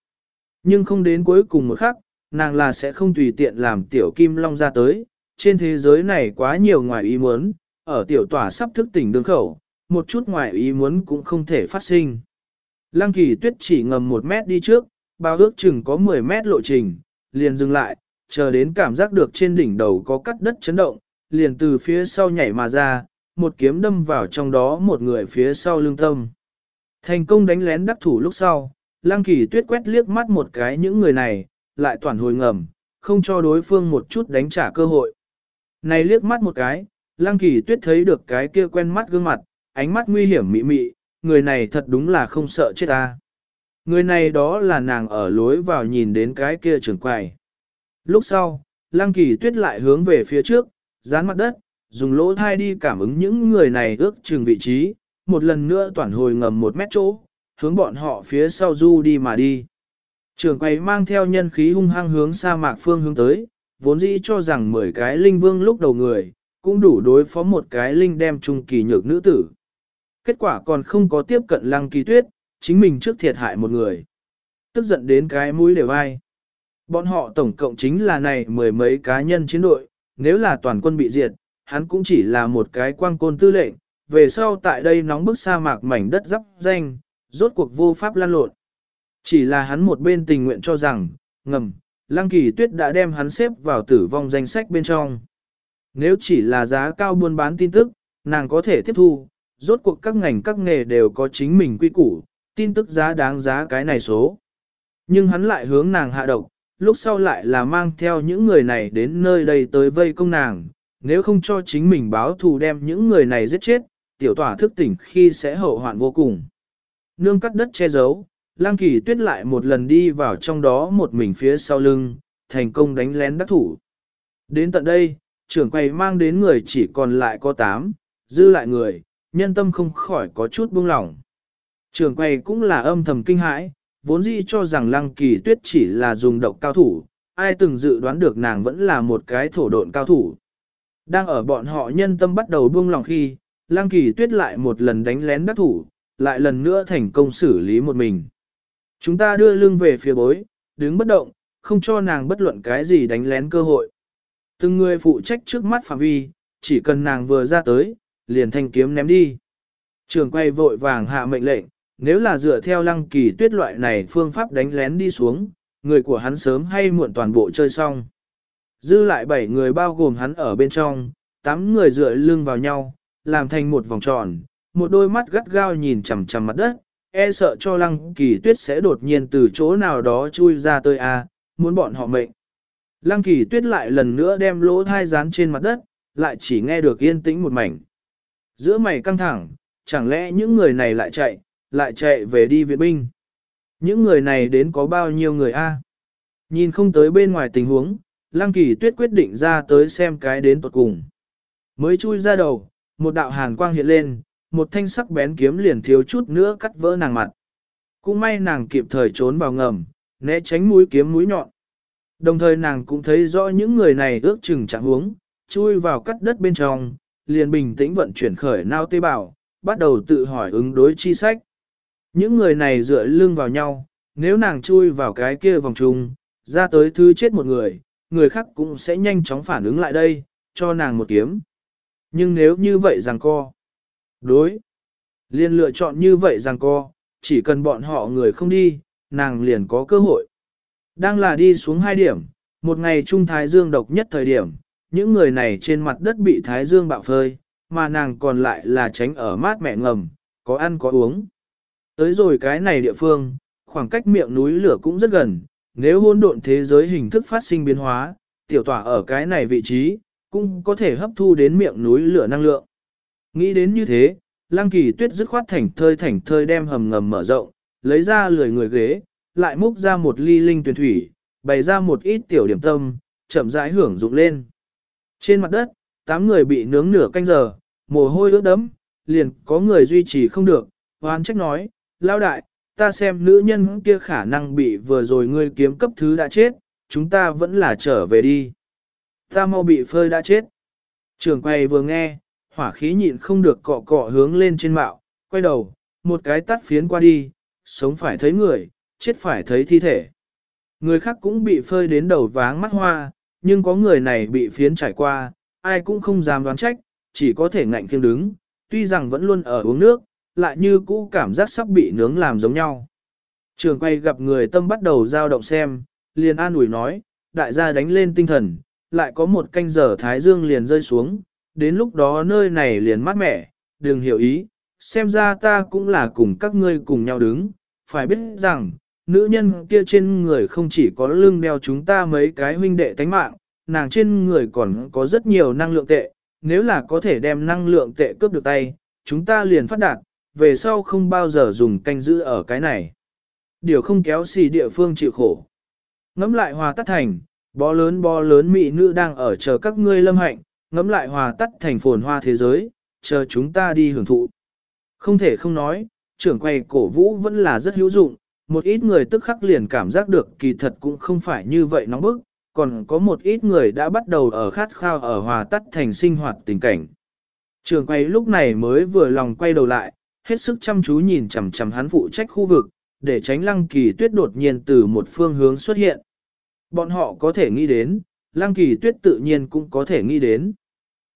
Nhưng không đến cuối cùng một khắc, nàng là sẽ không tùy tiện làm tiểu kim long ra tới, trên thế giới này quá nhiều ngoài ý muốn, ở tiểu tòa sắp thức tỉnh đường khẩu, một chút ngoài ý muốn cũng không thể phát sinh. Lăng kỳ tuyết chỉ ngầm một mét đi trước, bao ước chừng có 10 mét lộ trình, liền dừng lại, chờ đến cảm giác được trên đỉnh đầu có cắt đất chấn động, liền từ phía sau nhảy mà ra, một kiếm đâm vào trong đó một người phía sau lưng tâm. Thành công đánh lén đắc thủ lúc sau, Lăng Kỳ Tuyết quét liếc mắt một cái những người này, lại toàn hồi ngầm, không cho đối phương một chút đánh trả cơ hội. Này liếc mắt một cái, Lăng Kỳ Tuyết thấy được cái kia quen mắt gương mặt, ánh mắt nguy hiểm mị mị, người này thật đúng là không sợ chết ta. Người này đó là nàng ở lối vào nhìn đến cái kia trường quầy. Lúc sau, Lăng Kỳ Tuyết lại hướng về phía trước, dán mặt đất, dùng lỗ thai đi cảm ứng những người này ước chừng vị trí, một lần nữa toàn hồi ngầm một mét chỗ, hướng bọn họ phía sau du đi mà đi. Trường quầy mang theo nhân khí hung hăng hướng sa mạc phương hướng tới, vốn dĩ cho rằng 10 cái linh vương lúc đầu người, cũng đủ đối phó một cái linh đem trung kỳ nhược nữ tử. Kết quả còn không có tiếp cận lăng kỳ tuyết, chính mình trước thiệt hại một người. Tức giận đến cái mũi đều ai. Bọn họ tổng cộng chính là này mười mấy cá nhân chiến đội, nếu là toàn quân bị diệt, hắn cũng chỉ là một cái quang côn tư lệnh, về sau tại đây nóng bức sa mạc mảnh đất dắp danh, rốt cuộc vô pháp lan lộn. Chỉ là hắn một bên tình nguyện cho rằng, ngầm, Lăng Kỳ Tuyết đã đem hắn xếp vào tử vong danh sách bên trong. Nếu chỉ là giá cao buôn bán tin tức, nàng có thể tiếp thu, rốt cuộc các ngành các nghề đều có chính mình quy củ, tin tức giá đáng giá cái này số. Nhưng hắn lại hướng nàng hạ độc, lúc sau lại là mang theo những người này đến nơi đây tới vây công nàng, nếu không cho chính mình báo thù đem những người này giết chết, tiểu tỏa thức tỉnh khi sẽ hậu hoạn vô cùng. Nương cắt đất che giấu, lang kỳ tuyết lại một lần đi vào trong đó một mình phía sau lưng, thành công đánh lén đắc thủ. Đến tận đây, trưởng quầy mang đến người chỉ còn lại có 8, dư lại người, nhân tâm không khỏi có chút buông lỏng. Trưởng quầy cũng là âm thầm kinh hãi, vốn dĩ cho rằng lăng kỳ tuyết chỉ là dùng độc cao thủ, ai từng dự đoán được nàng vẫn là một cái thổ độn cao thủ. Đang ở bọn họ nhân tâm bắt đầu buông lòng khi, lăng kỳ tuyết lại một lần đánh lén đắc thủ, lại lần nữa thành công xử lý một mình. Chúng ta đưa lưng về phía bối, đứng bất động, không cho nàng bất luận cái gì đánh lén cơ hội. Từng người phụ trách trước mắt phạm vi, chỉ cần nàng vừa ra tới, liền thanh kiếm ném đi. Trường quay vội vàng hạ mệnh lệnh, nếu là dựa theo lăng kỳ tuyết loại này phương pháp đánh lén đi xuống, người của hắn sớm hay muộn toàn bộ chơi xong. Dư lại 7 người bao gồm hắn ở bên trong, 8 người dựa lưng vào nhau, làm thành một vòng tròn, một đôi mắt gắt gao nhìn chằm chằm mặt đất, e sợ cho lăng kỳ tuyết sẽ đột nhiên từ chỗ nào đó chui ra tới a, muốn bọn họ mệnh. Lăng kỳ tuyết lại lần nữa đem lỗ thai dán trên mặt đất, lại chỉ nghe được yên tĩnh một mảnh. Giữa mày căng thẳng, chẳng lẽ những người này lại chạy, lại chạy về đi viện binh. Những người này đến có bao nhiêu người a? Nhìn không tới bên ngoài tình huống, Lăng Kỳ Tuyết quyết định ra tới xem cái đến tuột cùng. Mới chui ra đầu, một đạo hàn quang hiện lên, một thanh sắc bén kiếm liền thiếu chút nữa cắt vỡ nàng mặt. Cũng may nàng kịp thời trốn vào ngầm, né tránh mũi kiếm mũi nhọn. Đồng thời nàng cũng thấy rõ những người này ước chừng trạng huống, chui vào cắt đất bên trong, liền bình tĩnh vận chuyển khởi nao tê bào, bắt đầu tự hỏi ứng đối chi sách. Những người này dựa lưng vào nhau, nếu nàng chui vào cái kia vòng trùng, ra tới thứ chết một người, người khác cũng sẽ nhanh chóng phản ứng lại đây, cho nàng một kiếm. Nhưng nếu như vậy rằng co, đối, liền lựa chọn như vậy rằng co, chỉ cần bọn họ người không đi, nàng liền có cơ hội. Đang là đi xuống hai điểm, một ngày trung thái dương độc nhất thời điểm, những người này trên mặt đất bị thái dương bạo phơi, mà nàng còn lại là tránh ở mát mẹ ngầm, có ăn có uống. Tới rồi cái này địa phương, khoảng cách miệng núi lửa cũng rất gần, nếu hỗn độn thế giới hình thức phát sinh biến hóa, tiểu tỏa ở cái này vị trí, cũng có thể hấp thu đến miệng núi lửa năng lượng. Nghĩ đến như thế, Lăng Kỳ Tuyết dứt khoát thảnh thơi thảnh thơi đem hầm ngầm mở rộng, lấy ra lười người ghế, lại múc ra một ly linh tuyển thủy, bày ra một ít tiểu điểm tâm, chậm rãi hưởng dụng lên. Trên mặt đất, tám người bị nướng nửa canh giờ, mồ hôi ướt đẫm, liền có người duy trì không được, hoan trách nói, lao đại, ta xem nữ nhân kia khả năng bị vừa rồi ngươi kiếm cấp thứ đã chết, chúng ta vẫn là trở về đi. Ta mau bị phơi đã chết. Trường quay vừa nghe, hỏa khí nhịn không được cọ cọ hướng lên trên mạo, quay đầu, một cái tắt phiến qua đi, sống phải thấy người, chết phải thấy thi thể. Người khác cũng bị phơi đến đầu váng mắt hoa, nhưng có người này bị phiến trải qua, ai cũng không dám đoán trách, chỉ có thể ngạnh kiêng đứng, tuy rằng vẫn luôn ở uống nước, lại như cũ cảm giác sắp bị nướng làm giống nhau. Trường quay gặp người tâm bắt đầu dao động xem, liền an ủi nói, đại gia đánh lên tinh thần, lại có một canh giờ thái dương liền rơi xuống, đến lúc đó nơi này liền mát mẻ, đừng hiểu ý, xem ra ta cũng là cùng các ngươi cùng nhau đứng, phải biết rằng, nữ nhân kia trên người không chỉ có lưng đeo chúng ta mấy cái huynh đệ tánh mạng, nàng trên người còn có rất nhiều năng lượng tệ, nếu là có thể đem năng lượng tệ cướp được tay, chúng ta liền phát đạt, về sau không bao giờ dùng canh giữ ở cái này. Điều không kéo xì địa phương chịu khổ. Ngắm lại hòa tắt thành, bó lớn bó lớn mỹ nữ đang ở chờ các ngươi lâm hạnh, ngắm lại hòa tắt thành phồn hoa thế giới, chờ chúng ta đi hưởng thụ. Không thể không nói, trưởng quay cổ vũ vẫn là rất hữu dụng, một ít người tức khắc liền cảm giác được kỳ thật cũng không phải như vậy nóng bức, còn có một ít người đã bắt đầu ở khát khao ở hòa tắt thành sinh hoạt tình cảnh. Trường quay lúc này mới vừa lòng quay đầu lại, hết sức chăm chú nhìn chằm chằm hắn phụ trách khu vực, để tránh lăng kỳ tuyết đột nhiên từ một phương hướng xuất hiện. Bọn họ có thể nghĩ đến, lăng kỳ tuyết tự nhiên cũng có thể nghĩ đến.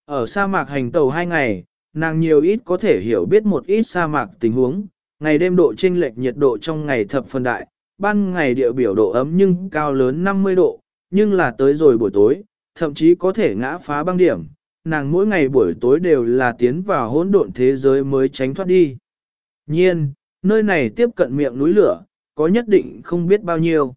Ở sa mạc hành tàu hai ngày, nàng nhiều ít có thể hiểu biết một ít sa mạc tình huống, ngày đêm độ chênh lệch nhiệt độ trong ngày thập phân đại, ban ngày địa biểu độ ấm nhưng cao lớn 50 độ, nhưng là tới rồi buổi tối, thậm chí có thể ngã phá băng điểm, nàng mỗi ngày buổi tối đều là tiến vào hỗn độn thế giới mới tránh thoát đi. Nhiên, nơi này tiếp cận miệng núi lửa, có nhất định không biết bao nhiêu.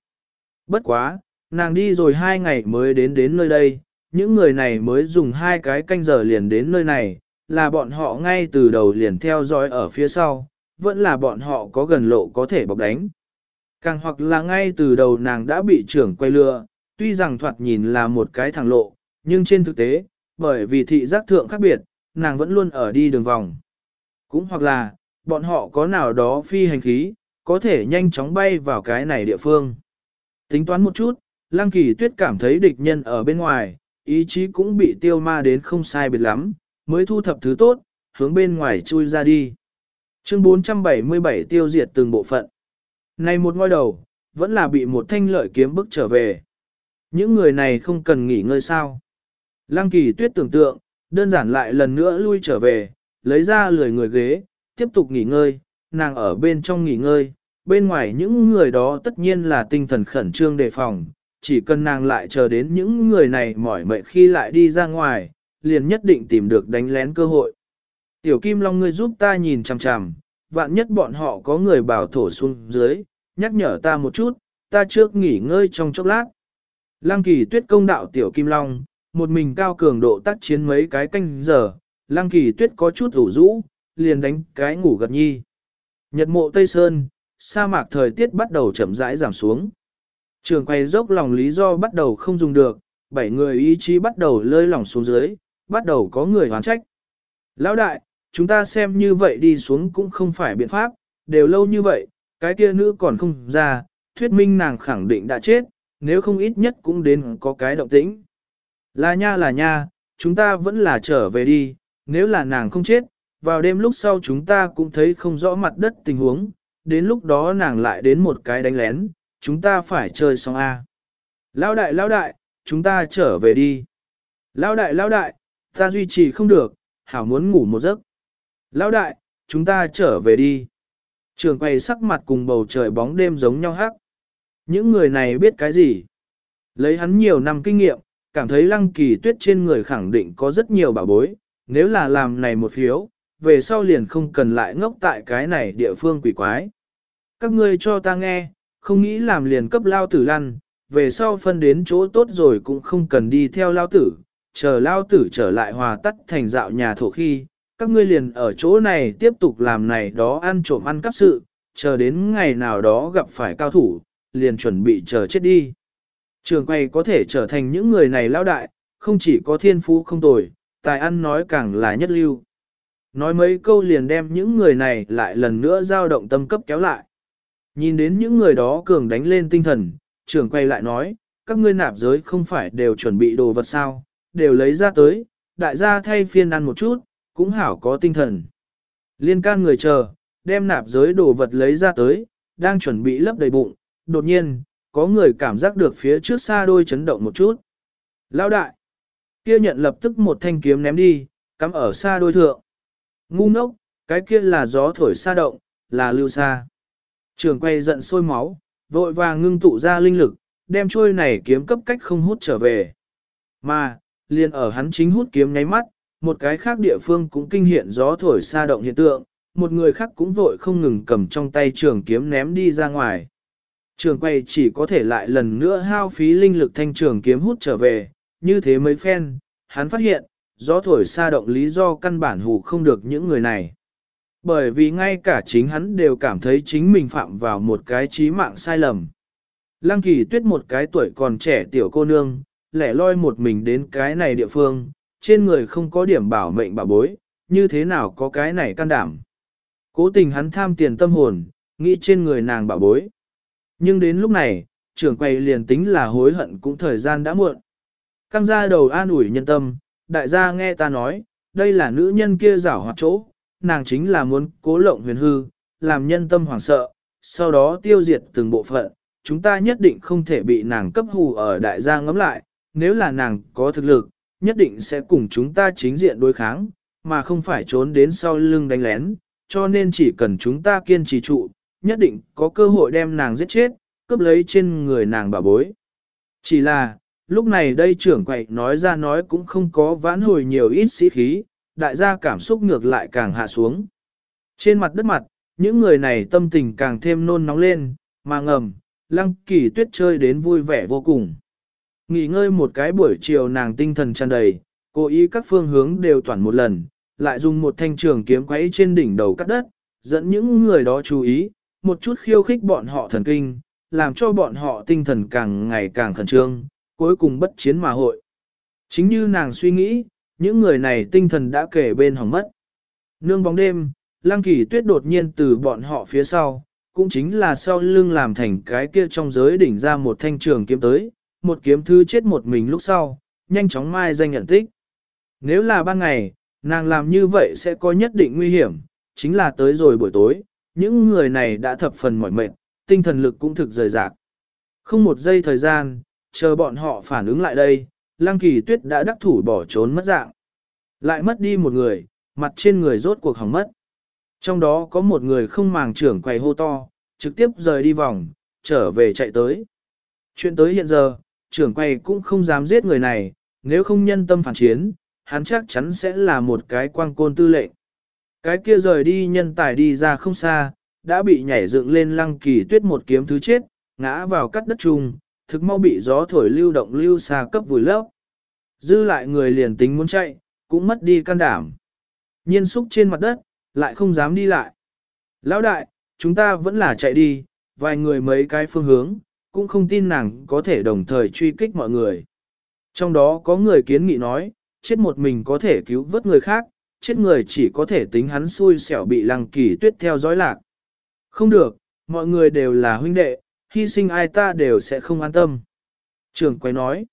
Bất quá, nàng đi rồi hai ngày mới đến đến nơi đây, những người này mới dùng hai cái canh giờ liền đến nơi này, là bọn họ ngay từ đầu liền theo dõi ở phía sau, vẫn là bọn họ có gần lộ có thể bọc đánh. Càng hoặc là ngay từ đầu nàng đã bị trưởng quay lừa, tuy rằng thoạt nhìn là một cái thẳng lộ, nhưng trên thực tế, bởi vì thị giác thượng khác biệt, nàng vẫn luôn ở đi đường vòng. Cũng hoặc là, bọn họ có nào đó phi hành khí, có thể nhanh chóng bay vào cái này địa phương. Tính toán một chút, Lăng Kỳ Tuyết cảm thấy địch nhân ở bên ngoài, ý chí cũng bị tiêu ma đến không sai biệt lắm, mới thu thập thứ tốt, hướng bên ngoài chui ra đi. Chương 477 tiêu diệt từng bộ phận. Này một ngôi đầu, vẫn là bị một thanh lợi kiếm bức trở về. Những người này không cần nghỉ ngơi sao. Lăng kỳ tuyết tưởng tượng, đơn giản lại lần nữa lui trở về, lấy ra lười người ghế, tiếp tục nghỉ ngơi, nàng ở bên trong nghỉ ngơi, bên ngoài những người đó tất nhiên là tinh thần khẩn trương đề phòng, chỉ cần nàng lại chờ đến những người này mỏi mệt khi lại đi ra ngoài, liền nhất định tìm được đánh lén cơ hội. Tiểu Kim Long ngươi giúp ta nhìn chằm chằm, vạn nhất bọn họ có người bảo thổ xuống dưới, nhắc nhở ta một chút, ta trước nghỉ ngơi trong chốc lát. Lăng kỳ tuyết công đạo Tiểu Kim Long, một mình cao cường độ tác chiến mấy cái canh giờ, Lăng kỳ tuyết có chút ủ rũ, liền đánh cái ngủ gật nhi. Nhật mộ Tây Sơn, sa mạc thời tiết bắt đầu chậm rãi giảm xuống. Trường quay dốc lòng lý do bắt đầu không dùng được, bảy người ý chí bắt đầu lơi lỏng xuống dưới, bắt đầu có người hoán trách. Lão đại, chúng ta xem như vậy đi xuống cũng không phải biện pháp, đều lâu như vậy, cái kia nữ còn không ra, thuyết minh nàng khẳng định đã chết, nếu không ít nhất cũng đến có cái động tĩnh. Là nha là nha, chúng ta vẫn là trở về đi, nếu là nàng không chết, vào đêm lúc sau chúng ta cũng thấy không rõ mặt đất tình huống, đến lúc đó nàng lại đến một cái đánh lén, chúng ta phải chơi xong A. Lão đại lão đại, chúng ta trở về đi. Lão đại lão đại, ta duy trì không được, hảo muốn ngủ một giấc. Lão đại, chúng ta trở về đi. Trường quay sắc mặt cùng bầu trời bóng đêm giống nhau hắc. Những người này biết cái gì? Lấy hắn nhiều năm kinh nghiệm, cảm thấy lăng kỳ tuyết trên người khẳng định có rất nhiều bảo bối, nếu là làm này một phiếu, về sau liền không cần lại ngốc tại cái này địa phương quỷ quái. Các ngươi cho ta nghe, không nghĩ làm liền cấp lao tử lăn, về sau phân đến chỗ tốt rồi cũng không cần đi theo lao tử, chờ lao tử trở lại hòa tắt thành dạo nhà thổ khi, các ngươi liền ở chỗ này tiếp tục làm này đó ăn trộm ăn cắp sự, chờ đến ngày nào đó gặp phải cao thủ, liền chuẩn bị chờ chết đi. Trường quay có thể trở thành những người này lao đại, không chỉ có thiên phú không tồi, tài ăn nói càng là nhất lưu. Nói mấy câu liền đem những người này lại lần nữa giao động tâm cấp kéo lại. Nhìn đến những người đó cường đánh lên tinh thần, trưởng quay lại nói, các ngươi nạp giới không phải đều chuẩn bị đồ vật sao, đều lấy ra tới, đại gia thay phiên ăn một chút, cũng hảo có tinh thần. Liên can người chờ, đem nạp giới đồ vật lấy ra tới, đang chuẩn bị lấp đầy bụng, đột nhiên, có người cảm giác được phía trước xa đôi chấn động một chút. Lao đại, kia nhận lập tức một thanh kiếm ném đi, cắm ở xa đôi thượng. Ngu ngốc, cái kia là gió thổi xa động, là lưu xa. Trường quay giận sôi máu, vội vàng ngưng tụ ra linh lực, đem trôi này kiếm cấp cách không hút trở về. Mà, liền ở hắn chính hút kiếm nháy mắt, một cái khác địa phương cũng kinh hiện gió thổi xa động hiện tượng, một người khác cũng vội không ngừng cầm trong tay trường kiếm ném đi ra ngoài. Trường quay chỉ có thể lại lần nữa hao phí linh lực thanh trường kiếm hút trở về, như thế mấy phen, hắn phát hiện, gió thổi xa động lý do căn bản hủ không được những người này. Bởi vì ngay cả chính hắn đều cảm thấy chính mình phạm vào một cái trí mạng sai lầm. Lăng kỳ tuyết một cái tuổi còn trẻ tiểu cô nương, lẻ loi một mình đến cái này địa phương, trên người không có điểm bảo mệnh bảo bối, như thế nào có cái này can đảm. Cố tình hắn tham tiền tâm hồn, nghĩ trên người nàng bảo bối. Nhưng đến lúc này, trưởng quầy liền tính là hối hận cũng thời gian đã muộn. Căng ra đầu an ủi nhân tâm, đại gia nghe ta nói, đây là nữ nhân kia giảo hoạt chỗ, nàng chính là muốn cố lộng huyền hư, làm nhân tâm hoảng sợ, sau đó tiêu diệt từng bộ phận, chúng ta nhất định không thể bị nàng cấp hù ở đại gia ngấm lại, nếu là nàng có thực lực, nhất định sẽ cùng chúng ta chính diện đối kháng, mà không phải trốn đến sau lưng đánh lén, cho nên chỉ cần chúng ta kiên trì trụ, nhất định có cơ hội đem nàng giết chết, cướp lấy trên người nàng bà bối. Chỉ là, lúc này đây trưởng quậy nói ra nói cũng không có vãn hồi nhiều ít sĩ khí, đại gia cảm xúc ngược lại càng hạ xuống. Trên mặt đất mặt, những người này tâm tình càng thêm nôn nóng lên, mà ngầm, lăng kỳ tuyết chơi đến vui vẻ vô cùng. Nghỉ ngơi một cái buổi chiều nàng tinh thần tràn đầy, cố ý các phương hướng đều toàn một lần, lại dùng một thanh trường kiếm quấy trên đỉnh đầu cắt đất, dẫn những người đó chú ý, một chút khiêu khích bọn họ thần kinh, làm cho bọn họ tinh thần càng ngày càng khẩn trương, cuối cùng bất chiến mà hội. Chính như nàng suy nghĩ, những người này tinh thần đã kể bên hỏng mất. Nương bóng đêm, Lăng Kỳ Tuyết đột nhiên từ bọn họ phía sau, cũng chính là sau lưng làm thành cái kia trong giới đỉnh ra một thanh trường kiếm tới, một kiếm thư chết một mình lúc sau, nhanh chóng mai danh nhận tích. Nếu là ban ngày, nàng làm như vậy sẽ có nhất định nguy hiểm, chính là tới rồi buổi tối, những người này đã thập phần mỏi mệt, tinh thần lực cũng thực rời rạc. Không một giây thời gian, chờ bọn họ phản ứng lại đây, Lăng Kỳ Tuyết đã đắc thủ bỏ trốn mất dạng. Lại mất đi một người, mặt trên người rốt cuộc hỏng mất. Trong đó có một người không màng trưởng quầy hô to, trực tiếp rời đi vòng, trở về chạy tới. Chuyện tới hiện giờ, trưởng quầy cũng không dám giết người này, nếu không nhân tâm phản chiến, hắn chắc chắn sẽ là một cái quang côn tư lệnh. Cái kia rời đi nhân tài đi ra không xa, đã bị nhảy dựng lên lăng kỳ tuyết một kiếm thứ chết, ngã vào cắt đất trùng, thực mau bị gió thổi lưu động lưu xa cấp vùi lấp. Dư lại người liền tính muốn chạy, cũng mất đi can đảm. Nhiên xúc trên mặt đất, lại không dám đi lại. Lão đại, chúng ta vẫn là chạy đi, vài người mấy cái phương hướng, cũng không tin nàng có thể đồng thời truy kích mọi người. Trong đó có người kiến nghị nói, chết một mình có thể cứu vớt người khác, chết người chỉ có thể tính hắn xui xẻo bị lăng kỳ tuyết theo dõi lạc. Không được, mọi người đều là huynh đệ, hy sinh ai ta đều sẽ không an tâm. Trường quay nói,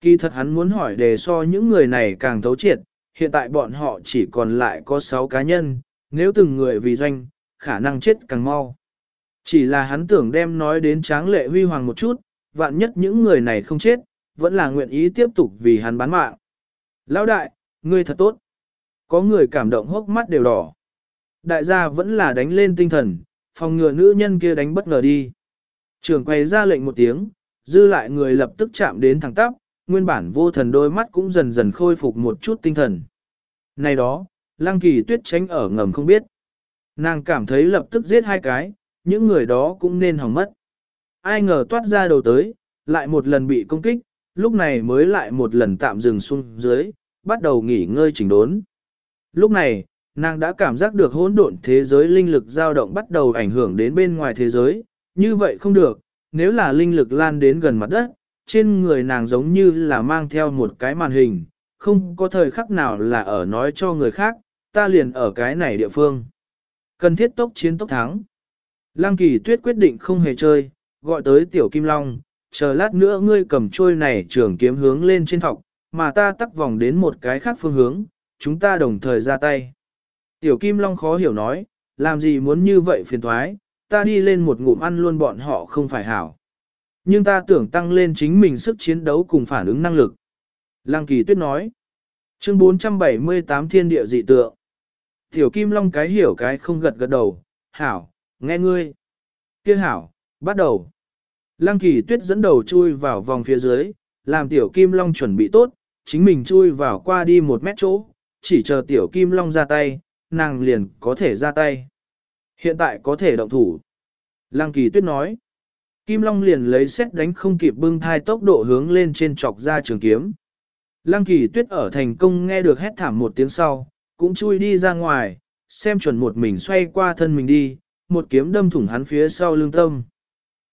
kỳ thật hắn muốn hỏi đề so những người này càng thấu triệt, hiện tại bọn họ chỉ còn lại có 6 cá nhân, nếu từng người vì doanh, khả năng chết càng mau. Chỉ là hắn tưởng đem nói đến tráng lệ huy hoàng một chút, vạn nhất những người này không chết, vẫn là nguyện ý tiếp tục vì hắn bán mạng. Lão đại, ngươi thật tốt. Có người cảm động hốc mắt đều đỏ. Đại gia vẫn là đánh lên tinh thần, phòng ngừa nữ nhân kia đánh bất ngờ đi. Trường quay ra lệnh một tiếng, dư lại người lập tức chạm đến thẳng tắp, nguyên bản vô thần đôi mắt cũng dần dần khôi phục một chút tinh thần. Này đó, lang kỳ tuyết tránh ở ngầm không biết. Nàng cảm thấy lập tức giết hai cái, những người đó cũng nên hỏng mất. Ai ngờ toát ra đầu tới, lại một lần bị công kích, lúc này mới lại một lần tạm dừng xuống dưới, bắt đầu nghỉ ngơi chỉnh đốn. Lúc này, nàng đã cảm giác được hỗn độn thế giới linh lực dao động bắt đầu ảnh hưởng đến bên ngoài thế giới, như vậy không được, nếu là linh lực lan đến gần mặt đất, trên người nàng giống như là mang theo một cái màn hình, không có thời khắc nào là ở nói cho người khác, ta liền ở cái này địa phương. Cần thiết tốc chiến tốc thắng. Lăng kỳ tuyết quyết định không hề chơi, gọi tới tiểu kim long, chờ lát nữa ngươi cầm trôi này trường kiếm hướng lên trên thọc, mà ta tắc vòng đến một cái khác phương hướng, chúng ta đồng thời ra tay. Tiểu kim long khó hiểu nói, làm gì muốn như vậy phiền thoái, ta đi lên một ngụm ăn luôn bọn họ không phải hảo. Nhưng ta tưởng tăng lên chính mình sức chiến đấu cùng phản ứng năng lực. Lăng kỳ tuyết nói. Chương 478 thiên địa dị tượng. Tiểu kim long cái hiểu cái không gật gật đầu. Hảo, nghe ngươi. kia hảo, bắt đầu. Lăng kỳ tuyết dẫn đầu chui vào vòng phía dưới, làm tiểu kim long chuẩn bị tốt, chính mình chui vào qua đi một mét chỗ, chỉ chờ tiểu kim long ra tay, nàng liền có thể ra tay. Hiện tại có thể động thủ. Lăng kỳ tuyết nói. Kim long liền lấy xét đánh không kịp bưng thai tốc độ hướng lên trên chọc ra trường kiếm. Lăng kỳ tuyết ở thành công nghe được hét thảm một tiếng sau, cũng chui đi ra ngoài, xem chuẩn một mình xoay qua thân mình đi, một kiếm đâm thủng hắn phía sau lưng tâm.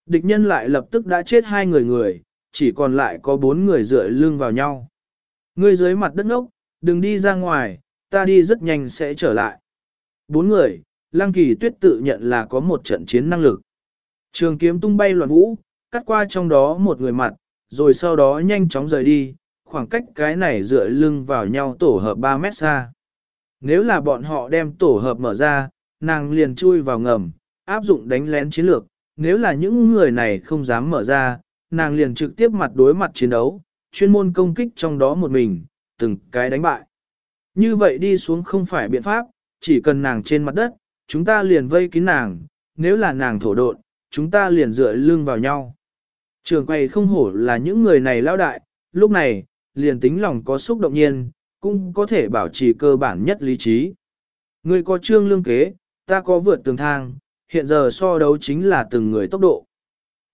Địch nhân lại lập tức đã chết hai người người, chỉ còn lại có bốn người dựa lưng vào nhau. Ngươi dưới mặt đất ngốc, đừng đi ra ngoài, ta đi rất nhanh sẽ trở lại. Bốn người, Lăng Kỳ Tuyết tự nhận là có một trận chiến năng lực. Trường kiếm tung bay loạn vũ, cắt qua trong đó một người mặt, rồi sau đó nhanh chóng rời đi, khoảng cách cái này dựa lưng vào nhau tổ hợp 3 mét xa. Nếu là bọn họ đem tổ hợp mở ra, nàng liền chui vào ngầm, áp dụng đánh lén chiến lược, nếu là những người này không dám mở ra, nàng liền trực tiếp mặt đối mặt chiến đấu, chuyên môn công kích trong đó một mình, từng cái đánh bại. Như vậy đi xuống không phải biện pháp, chỉ cần nàng trên mặt đất, chúng ta liền vây kín nàng, nếu là nàng thổ độn, chúng ta liền dựa lưng vào nhau. Trường quay không hổ là những người này lao đại, lúc này, liền tính lòng có xúc động nhiên, cũng có thể bảo trì cơ bản nhất lý trí. Ngươi có trương lương kế, ta có vượt tường thang, hiện giờ so đấu chính là từng người tốc độ.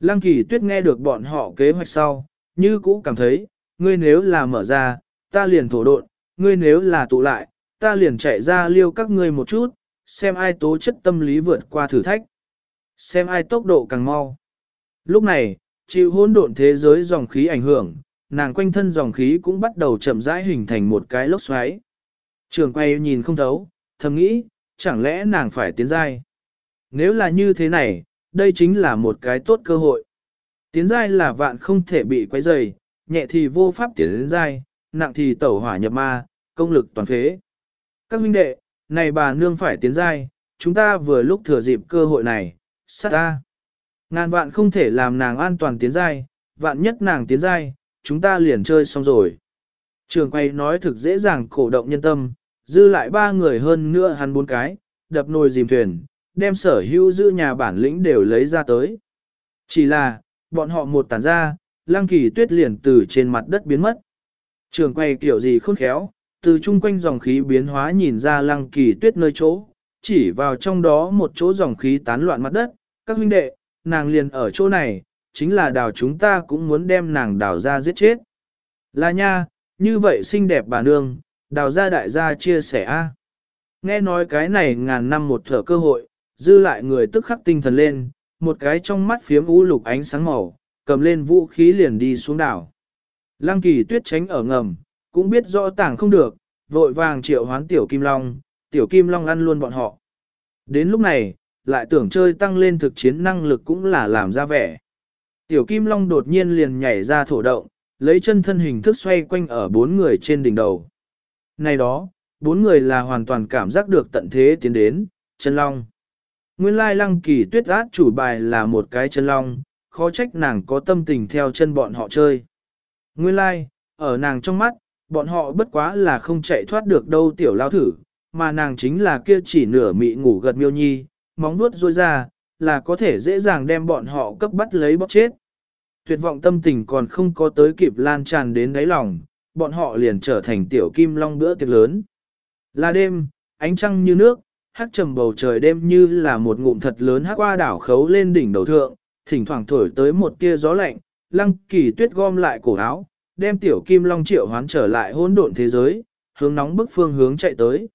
Lăng kỳ tuyết nghe được bọn họ kế hoạch sau, như cũ cảm thấy, ngươi nếu là mở ra, ta liền thổ độn, ngươi nếu là tụ lại, ta liền chạy ra liêu các ngươi một chút, xem ai tố chất tâm lý vượt qua thử thách. Xem ai tốc độ càng mau. Lúc này, chịu hỗn độn thế giới dòng khí ảnh hưởng, nàng quanh thân dòng khí cũng bắt đầu chậm rãi hình thành một cái lốc xoáy. Trường quay nhìn không thấu, thầm nghĩ, chẳng lẽ nàng phải tiến giai? Nếu là như thế này, đây chính là một cái tốt cơ hội. Tiến giai là vạn không thể bị quấy rầy, nhẹ thì vô pháp tiến đến giai, nặng thì tẩu hỏa nhập ma, công lực toàn phế. Các huynh đệ, này bà nương phải tiến giai, chúng ta vừa lúc thừa dịp cơ hội này, sát ta. Ngàn vạn không thể làm nàng an toàn tiến giai, vạn nhất nàng tiến giai, chúng ta liền chơi xong rồi. Trường quay nói thực dễ dàng cổ động nhân tâm, dư lại ba người hơn nữa hắn bốn cái, đập nồi dìm thuyền, đem sở hữu giữ nhà bản lĩnh đều lấy ra tới. Chỉ là, bọn họ một tản ra, lăng kỳ tuyết liền từ trên mặt đất biến mất. Trường quay kiểu gì khôn khéo, từ chung quanh dòng khí biến hóa nhìn ra lăng kỳ tuyết nơi chỗ, chỉ vào trong đó một chỗ dòng khí tán loạn mặt đất, các huynh đệ, nàng liền ở chỗ này, chính là đào chúng ta cũng muốn đem nàng đào ra giết chết. Là nha, như vậy xinh đẹp bà nương, đào ra đại gia chia sẻ a. Nghe nói cái này ngàn năm một thở cơ hội, dư lại người tức khắc tinh thần lên, một cái trong mắt phiếm u lục ánh sáng màu, cầm lên vũ khí liền đi xuống đảo. Lăng kỳ tuyết tránh ở ngầm, cũng biết rõ tảng không được, vội vàng triệu hoán tiểu kim long, tiểu kim long ăn luôn bọn họ. Đến lúc này, lại tưởng chơi tăng lên thực chiến năng lực cũng là làm ra vẻ. Tiểu kim long đột nhiên liền nhảy ra thổ động, lấy chân thân hình thức xoay quanh ở bốn người trên đỉnh đầu. Này đó, bốn người là hoàn toàn cảm giác được tận thế tiến đến, chân long. Nguyên lai lăng kỳ tuyết át chủ bài là một cái chân long, khó trách nàng có tâm tình theo chân bọn họ chơi. Nguyên lai, ở nàng trong mắt, bọn họ bất quá là không chạy thoát được đâu tiểu lao thử, mà nàng chính là kia chỉ nửa mị ngủ gật miêu nhi, móng vuốt rôi ra, là có thể dễ dàng đem bọn họ cấp bắt lấy bóc chết. Tuyệt vọng tâm tình còn không có tới kịp lan tràn đến đáy lòng, bọn họ liền trở thành tiểu kim long bữa tiệc lớn. Là đêm, ánh trăng như nước, hát trầm bầu trời đêm như là một ngụm thật lớn hát qua đảo khấu lên đỉnh đầu thượng, thỉnh thoảng thổi tới một tia gió lạnh, lăng kỳ tuyết gom lại cổ áo, đem tiểu kim long triệu hoán trở lại hỗn độn thế giới, hướng nóng bức phương hướng chạy tới.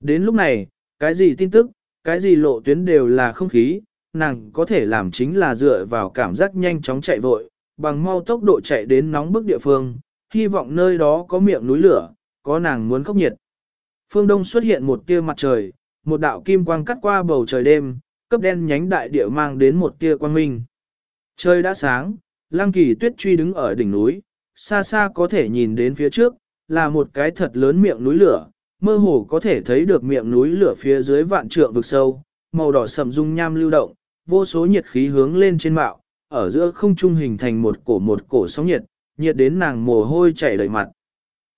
Đến lúc này, cái gì tin tức, cái gì lộ tuyến đều là không khí, nàng có thể làm chính là dựa vào cảm giác nhanh chóng chạy vội, bằng mau tốc độ chạy đến nóng bức địa phương, hy vọng nơi đó có miệng núi lửa, có nàng muốn khốc nhiệt. Phương Đông xuất hiện một tia mặt trời, một đạo kim quang cắt qua bầu trời đêm, cấp đen nhánh đại địa mang đến một tia quang minh. Trời đã sáng, Lăng Kỳ Tuyết truy đứng ở đỉnh núi, xa xa có thể nhìn đến phía trước, là một cái thật lớn miệng núi lửa, mơ hồ có thể thấy được miệng núi lửa phía dưới vạn trượng vực sâu, màu đỏ sầm dung nham lưu động, vô số nhiệt khí hướng lên trên mạo, ở giữa không trung hình thành một cổ một cổ sóng nhiệt, nhiệt đến nàng mồ hôi chảy đầy mặt.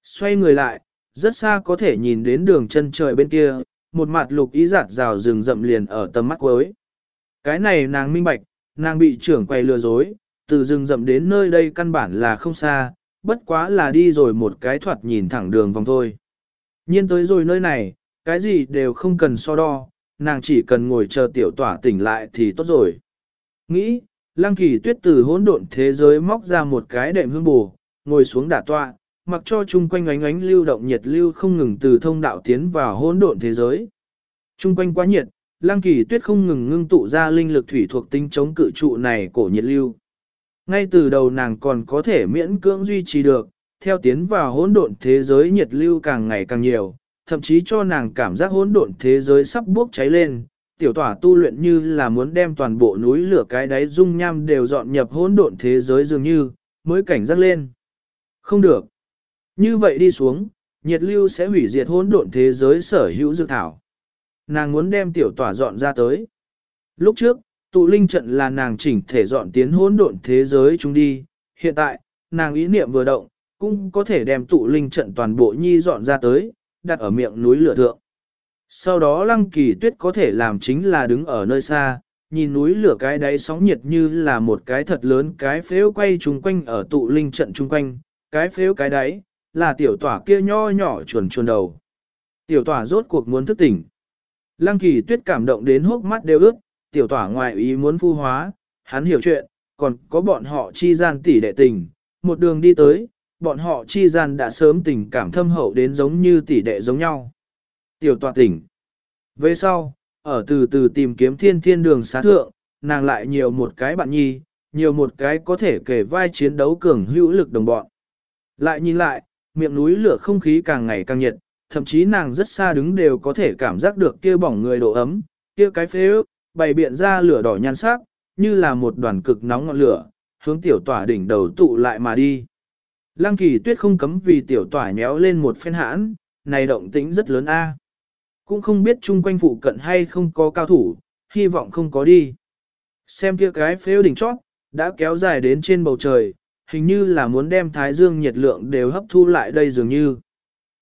Xoay người lại, rất xa có thể nhìn đến đường chân trời bên kia, một mặt lục ý giạt rào rừng rậm liền ở tầm mắt cuối. Cái này nàng minh bạch, nàng bị trưởng quay lừa dối, từ rừng rậm đến nơi đây căn bản là không xa, bất quá là đi rồi một cái thoạt nhìn thẳng đường vòng thôi. Nhiên tới rồi nơi này, cái gì đều không cần so đo, nàng chỉ cần ngồi chờ tiểu tỏa tỉnh lại thì tốt rồi. Nghĩ, lăng kỳ tuyết từ hỗn độn thế giới móc ra một cái đệm hương bù, ngồi xuống đả tọa, mặc cho chung quanh ánh ánh lưu động nhiệt lưu không ngừng từ thông đạo tiến vào hỗn độn thế giới. Chung quanh quá nhiệt, lăng kỳ tuyết không ngừng ngưng tụ ra linh lực thủy thuộc tính chống cự trụ này cổ nhiệt lưu. Ngay từ đầu nàng còn có thể miễn cưỡng duy trì được, theo tiến vào hỗn độn thế giới nhiệt lưu càng ngày càng nhiều, thậm chí cho nàng cảm giác hỗn độn thế giới sắp bốc cháy lên, tiểu tỏa tu luyện như là muốn đem toàn bộ núi lửa cái đáy dung nham đều dọn nhập hỗn độn thế giới dường như, mới cảnh giác lên. Không được. Như vậy đi xuống, nhiệt lưu sẽ hủy diệt hỗn độn thế giới sở hữu dược thảo. Nàng muốn đem tiểu tỏa dọn ra tới. Lúc trước, tụ linh trận là nàng chỉnh thể dọn tiến hỗn độn thế giới chúng đi, hiện tại, nàng ý niệm vừa động, cũng có thể đem tụ linh trận toàn bộ nhi dọn ra tới, đặt ở miệng núi lửa thượng. Sau đó lăng kỳ tuyết có thể làm chính là đứng ở nơi xa, nhìn núi lửa cái đáy sóng nhiệt như là một cái thật lớn cái phếu quay chung quanh ở tụ linh trận chung quanh, cái phếu cái đáy, là tiểu tỏa kia nho nhỏ chuồn chuồn đầu. Tiểu tỏa rốt cuộc muốn thức tỉnh. Lăng kỳ tuyết cảm động đến hốc mắt đều ướt, tiểu tỏa ngoài ý muốn phu hóa, hắn hiểu chuyện, còn có bọn họ chi gian tỷ đệ tình, một đường đi tới, bọn họ chi gian đã sớm tình cảm thâm hậu đến giống như tỷ đệ giống nhau. Tiểu tỏa tỉnh. Về sau, ở từ từ tìm kiếm thiên thiên đường xá thượng, nàng lại nhiều một cái bạn nhi, nhiều một cái có thể kể vai chiến đấu cường hữu lực đồng bọn. Lại nhìn lại, miệng núi lửa không khí càng ngày càng nhiệt, thậm chí nàng rất xa đứng đều có thể cảm giác được kia bỏng người độ ấm, kia cái phế ước, bày biện ra lửa đỏ nhan sắc, như là một đoàn cực nóng ngọn lửa, hướng tiểu tỏa đỉnh đầu tụ lại mà đi. Lăng kỳ tuyết không cấm vì tiểu tỏa nhéo lên một phen hãn, này động tĩnh rất lớn a. Cũng không biết chung quanh phụ cận hay không có cao thủ, hy vọng không có đi. Xem kia cái phếu đỉnh chót, đã kéo dài đến trên bầu trời, hình như là muốn đem thái dương nhiệt lượng đều hấp thu lại đây dường như.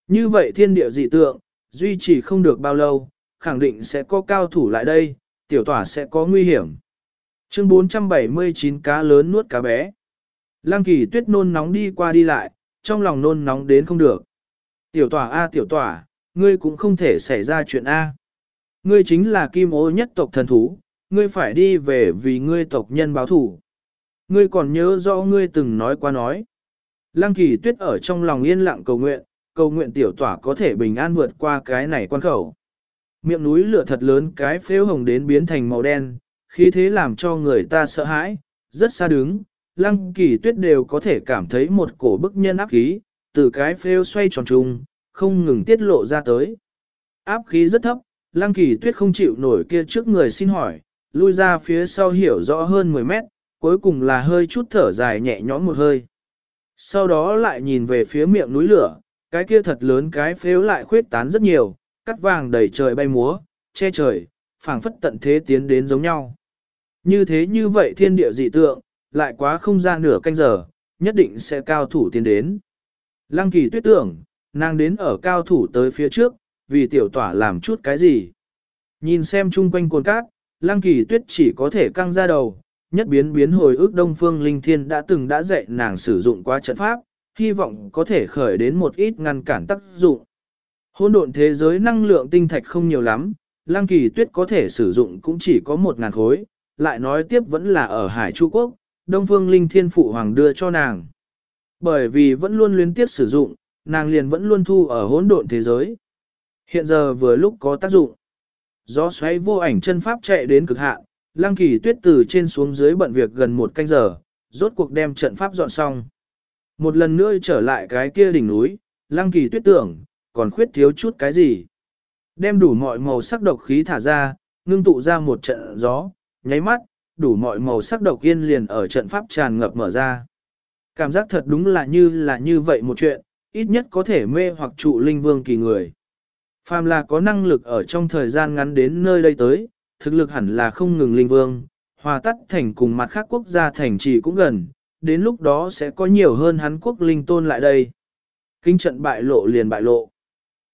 Như vậy thiên địa dị tượng, duy trì không được bao lâu, khẳng định sẽ có cao thủ lại đây, tiểu tỏa sẽ có nguy hiểm. Chương 479 cá lớn nuốt cá bé. Lăng kỳ tuyết nôn nóng đi qua đi lại, trong lòng nôn nóng đến không được. Tiểu tỏa A tiểu tỏa, ngươi cũng không thể xảy ra chuyện A. Ngươi chính là kim ô nhất tộc thần thú, ngươi phải đi về vì ngươi tộc nhân báo thủ. Ngươi còn nhớ rõ ngươi từng nói qua nói. Lăng kỳ tuyết ở trong lòng yên lặng cầu nguyện, cầu nguyện tiểu tỏa có thể bình an vượt qua cái này quan khẩu. Miệng núi lửa thật lớn cái phếu hồng đến biến thành màu đen, khí thế làm cho người ta sợ hãi, rất xa đứng, lăng kỳ tuyết đều có thể cảm thấy một cổ bức nhân áp khí, từ cái phếu xoay tròn trùng, không ngừng tiết lộ ra tới. Áp khí rất thấp, lăng kỳ tuyết không chịu nổi kia trước người xin hỏi, lui ra phía sau hiểu rõ hơn 10 mét, cuối cùng là hơi chút thở dài nhẹ nhõm một hơi. Sau đó lại nhìn về phía miệng núi lửa, cái kia thật lớn cái phếu lại khuyết tán rất nhiều, cắt vàng đầy trời bay múa, che trời, phảng phất tận thế tiến đến giống nhau. Như thế như vậy thiên địa dị tượng, lại quá không ra nửa canh giờ, nhất định sẽ cao thủ tiến đến. Lăng kỳ tuyết tưởng, nàng đến ở cao thủ tới phía trước, vì tiểu tỏa làm chút cái gì. Nhìn xem chung quanh cồn cát, lăng kỳ tuyết chỉ có thể căng ra đầu, nhất biến biến hồi ước Đông Phương Linh Thiên đã từng đã dạy nàng sử dụng qua trận pháp, hy vọng có thể khởi đến một ít ngăn cản tác dụng. Hôn độn thế giới năng lượng tinh thạch không nhiều lắm, Lăng Kỳ Tuyết có thể sử dụng cũng chỉ có một ngàn khối, lại nói tiếp vẫn là ở Hải Chu Quốc, Đông Phương Linh Thiên Phụ Hoàng đưa cho nàng. Bởi vì vẫn luôn liên tiếp sử dụng, nàng liền vẫn luôn thu ở hỗn độn thế giới. Hiện giờ vừa lúc có tác dụng. Gió xoáy vô ảnh chân pháp chạy đến cực hạn, Lăng Kỳ Tuyết từ trên xuống dưới bận việc gần một canh giờ, rốt cuộc đem trận pháp dọn xong. Một lần nữa trở lại cái kia đỉnh núi, Lăng Kỳ Tuyết tưởng, còn khuyết thiếu chút cái gì. Đem đủ mọi màu sắc độc khí thả ra, ngưng tụ ra một trận gió, nháy mắt, đủ mọi màu sắc độc yên liền ở trận pháp tràn ngập mở ra. Cảm giác thật đúng là như là như vậy một chuyện, ít nhất có thể mê hoặc trụ linh vương kỳ người. Phàm là có năng lực ở trong thời gian ngắn đến nơi đây tới, thực lực hẳn là không ngừng linh vương, hòa tắt thành cùng mặt khác quốc gia thành trì cũng gần, đến lúc đó sẽ có nhiều hơn hắn quốc linh tôn lại đây. Kinh trận bại lộ liền bại lộ.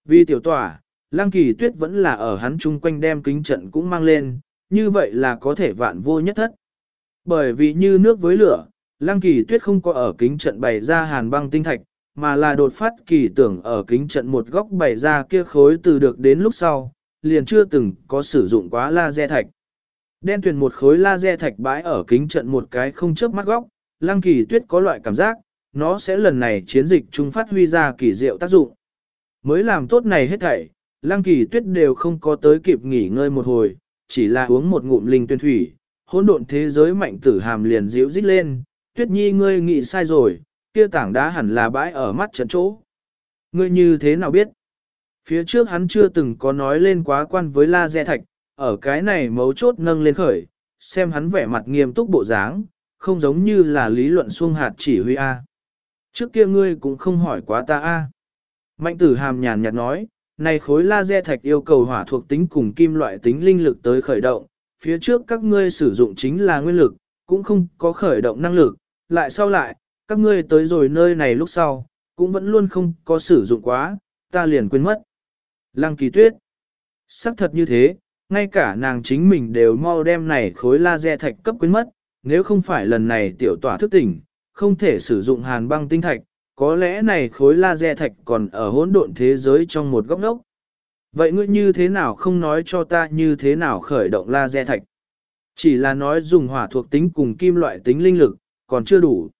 Vì tiểu tỏa, Lăng Kỳ Tuyết vẫn là ở hắn chung quanh đem kính trận cũng mang lên, như vậy là có thể vạn vô nhất thất. Bởi vì như nước với lửa, Lăng Kỳ Tuyết không có ở kính trận bày ra hàn băng tinh thạch, mà là đột phát kỳ tưởng ở kính trận một góc bày ra kia khối từ được đến lúc sau, liền chưa từng có sử dụng quá laser thạch. Đen tuyền một khối laser thạch bãi ở kính trận một cái không chớp mắt góc, Lăng Kỳ Tuyết có loại cảm giác, nó sẽ lần này chiến dịch trung phát huy ra kỳ diệu tác dụng. Mới làm tốt này hết thảy, Lăng Kỳ Tuyết đều không có tới kịp nghỉ ngơi một hồi, chỉ là uống một ngụm linh tuyên thủy, hỗn độn thế giới mạnh tử hàm liền dịu dít lên, Tuyết Nhi ngươi nghĩ sai rồi, kia tảng đá hẳn là bãi ở mắt trận chỗ. Ngươi như thế nào biết? Phía trước hắn chưa từng có nói lên quá quan với La Dẹ Thạch, ở cái này mấu chốt nâng lên khởi, xem hắn vẻ mặt nghiêm túc bộ dáng, không giống như là lý luận xuông hạt chỉ huy A. Trước kia ngươi cũng không hỏi quá ta A. Mạnh tử hàm nhàn nhạt nói, này khối laser thạch yêu cầu hỏa thuộc tính cùng kim loại tính linh lực tới khởi động, phía trước các ngươi sử dụng chính là nguyên lực, cũng không có khởi động năng lực, lại sau lại, các ngươi tới rồi nơi này lúc sau, cũng vẫn luôn không có sử dụng quá, ta liền quên mất. Lăng kỳ tuyết, xác thật như thế, ngay cả nàng chính mình đều mau đem này khối laser thạch cấp quên mất, nếu không phải lần này tiểu tỏa thức tỉnh, không thể sử dụng hàn băng tinh thạch, có lẽ này khối laser thạch còn ở hỗn độn thế giới trong một góc nốc. Vậy ngươi như thế nào không nói cho ta như thế nào khởi động laser thạch? Chỉ là nói dùng hỏa thuộc tính cùng kim loại tính linh lực, còn chưa đủ.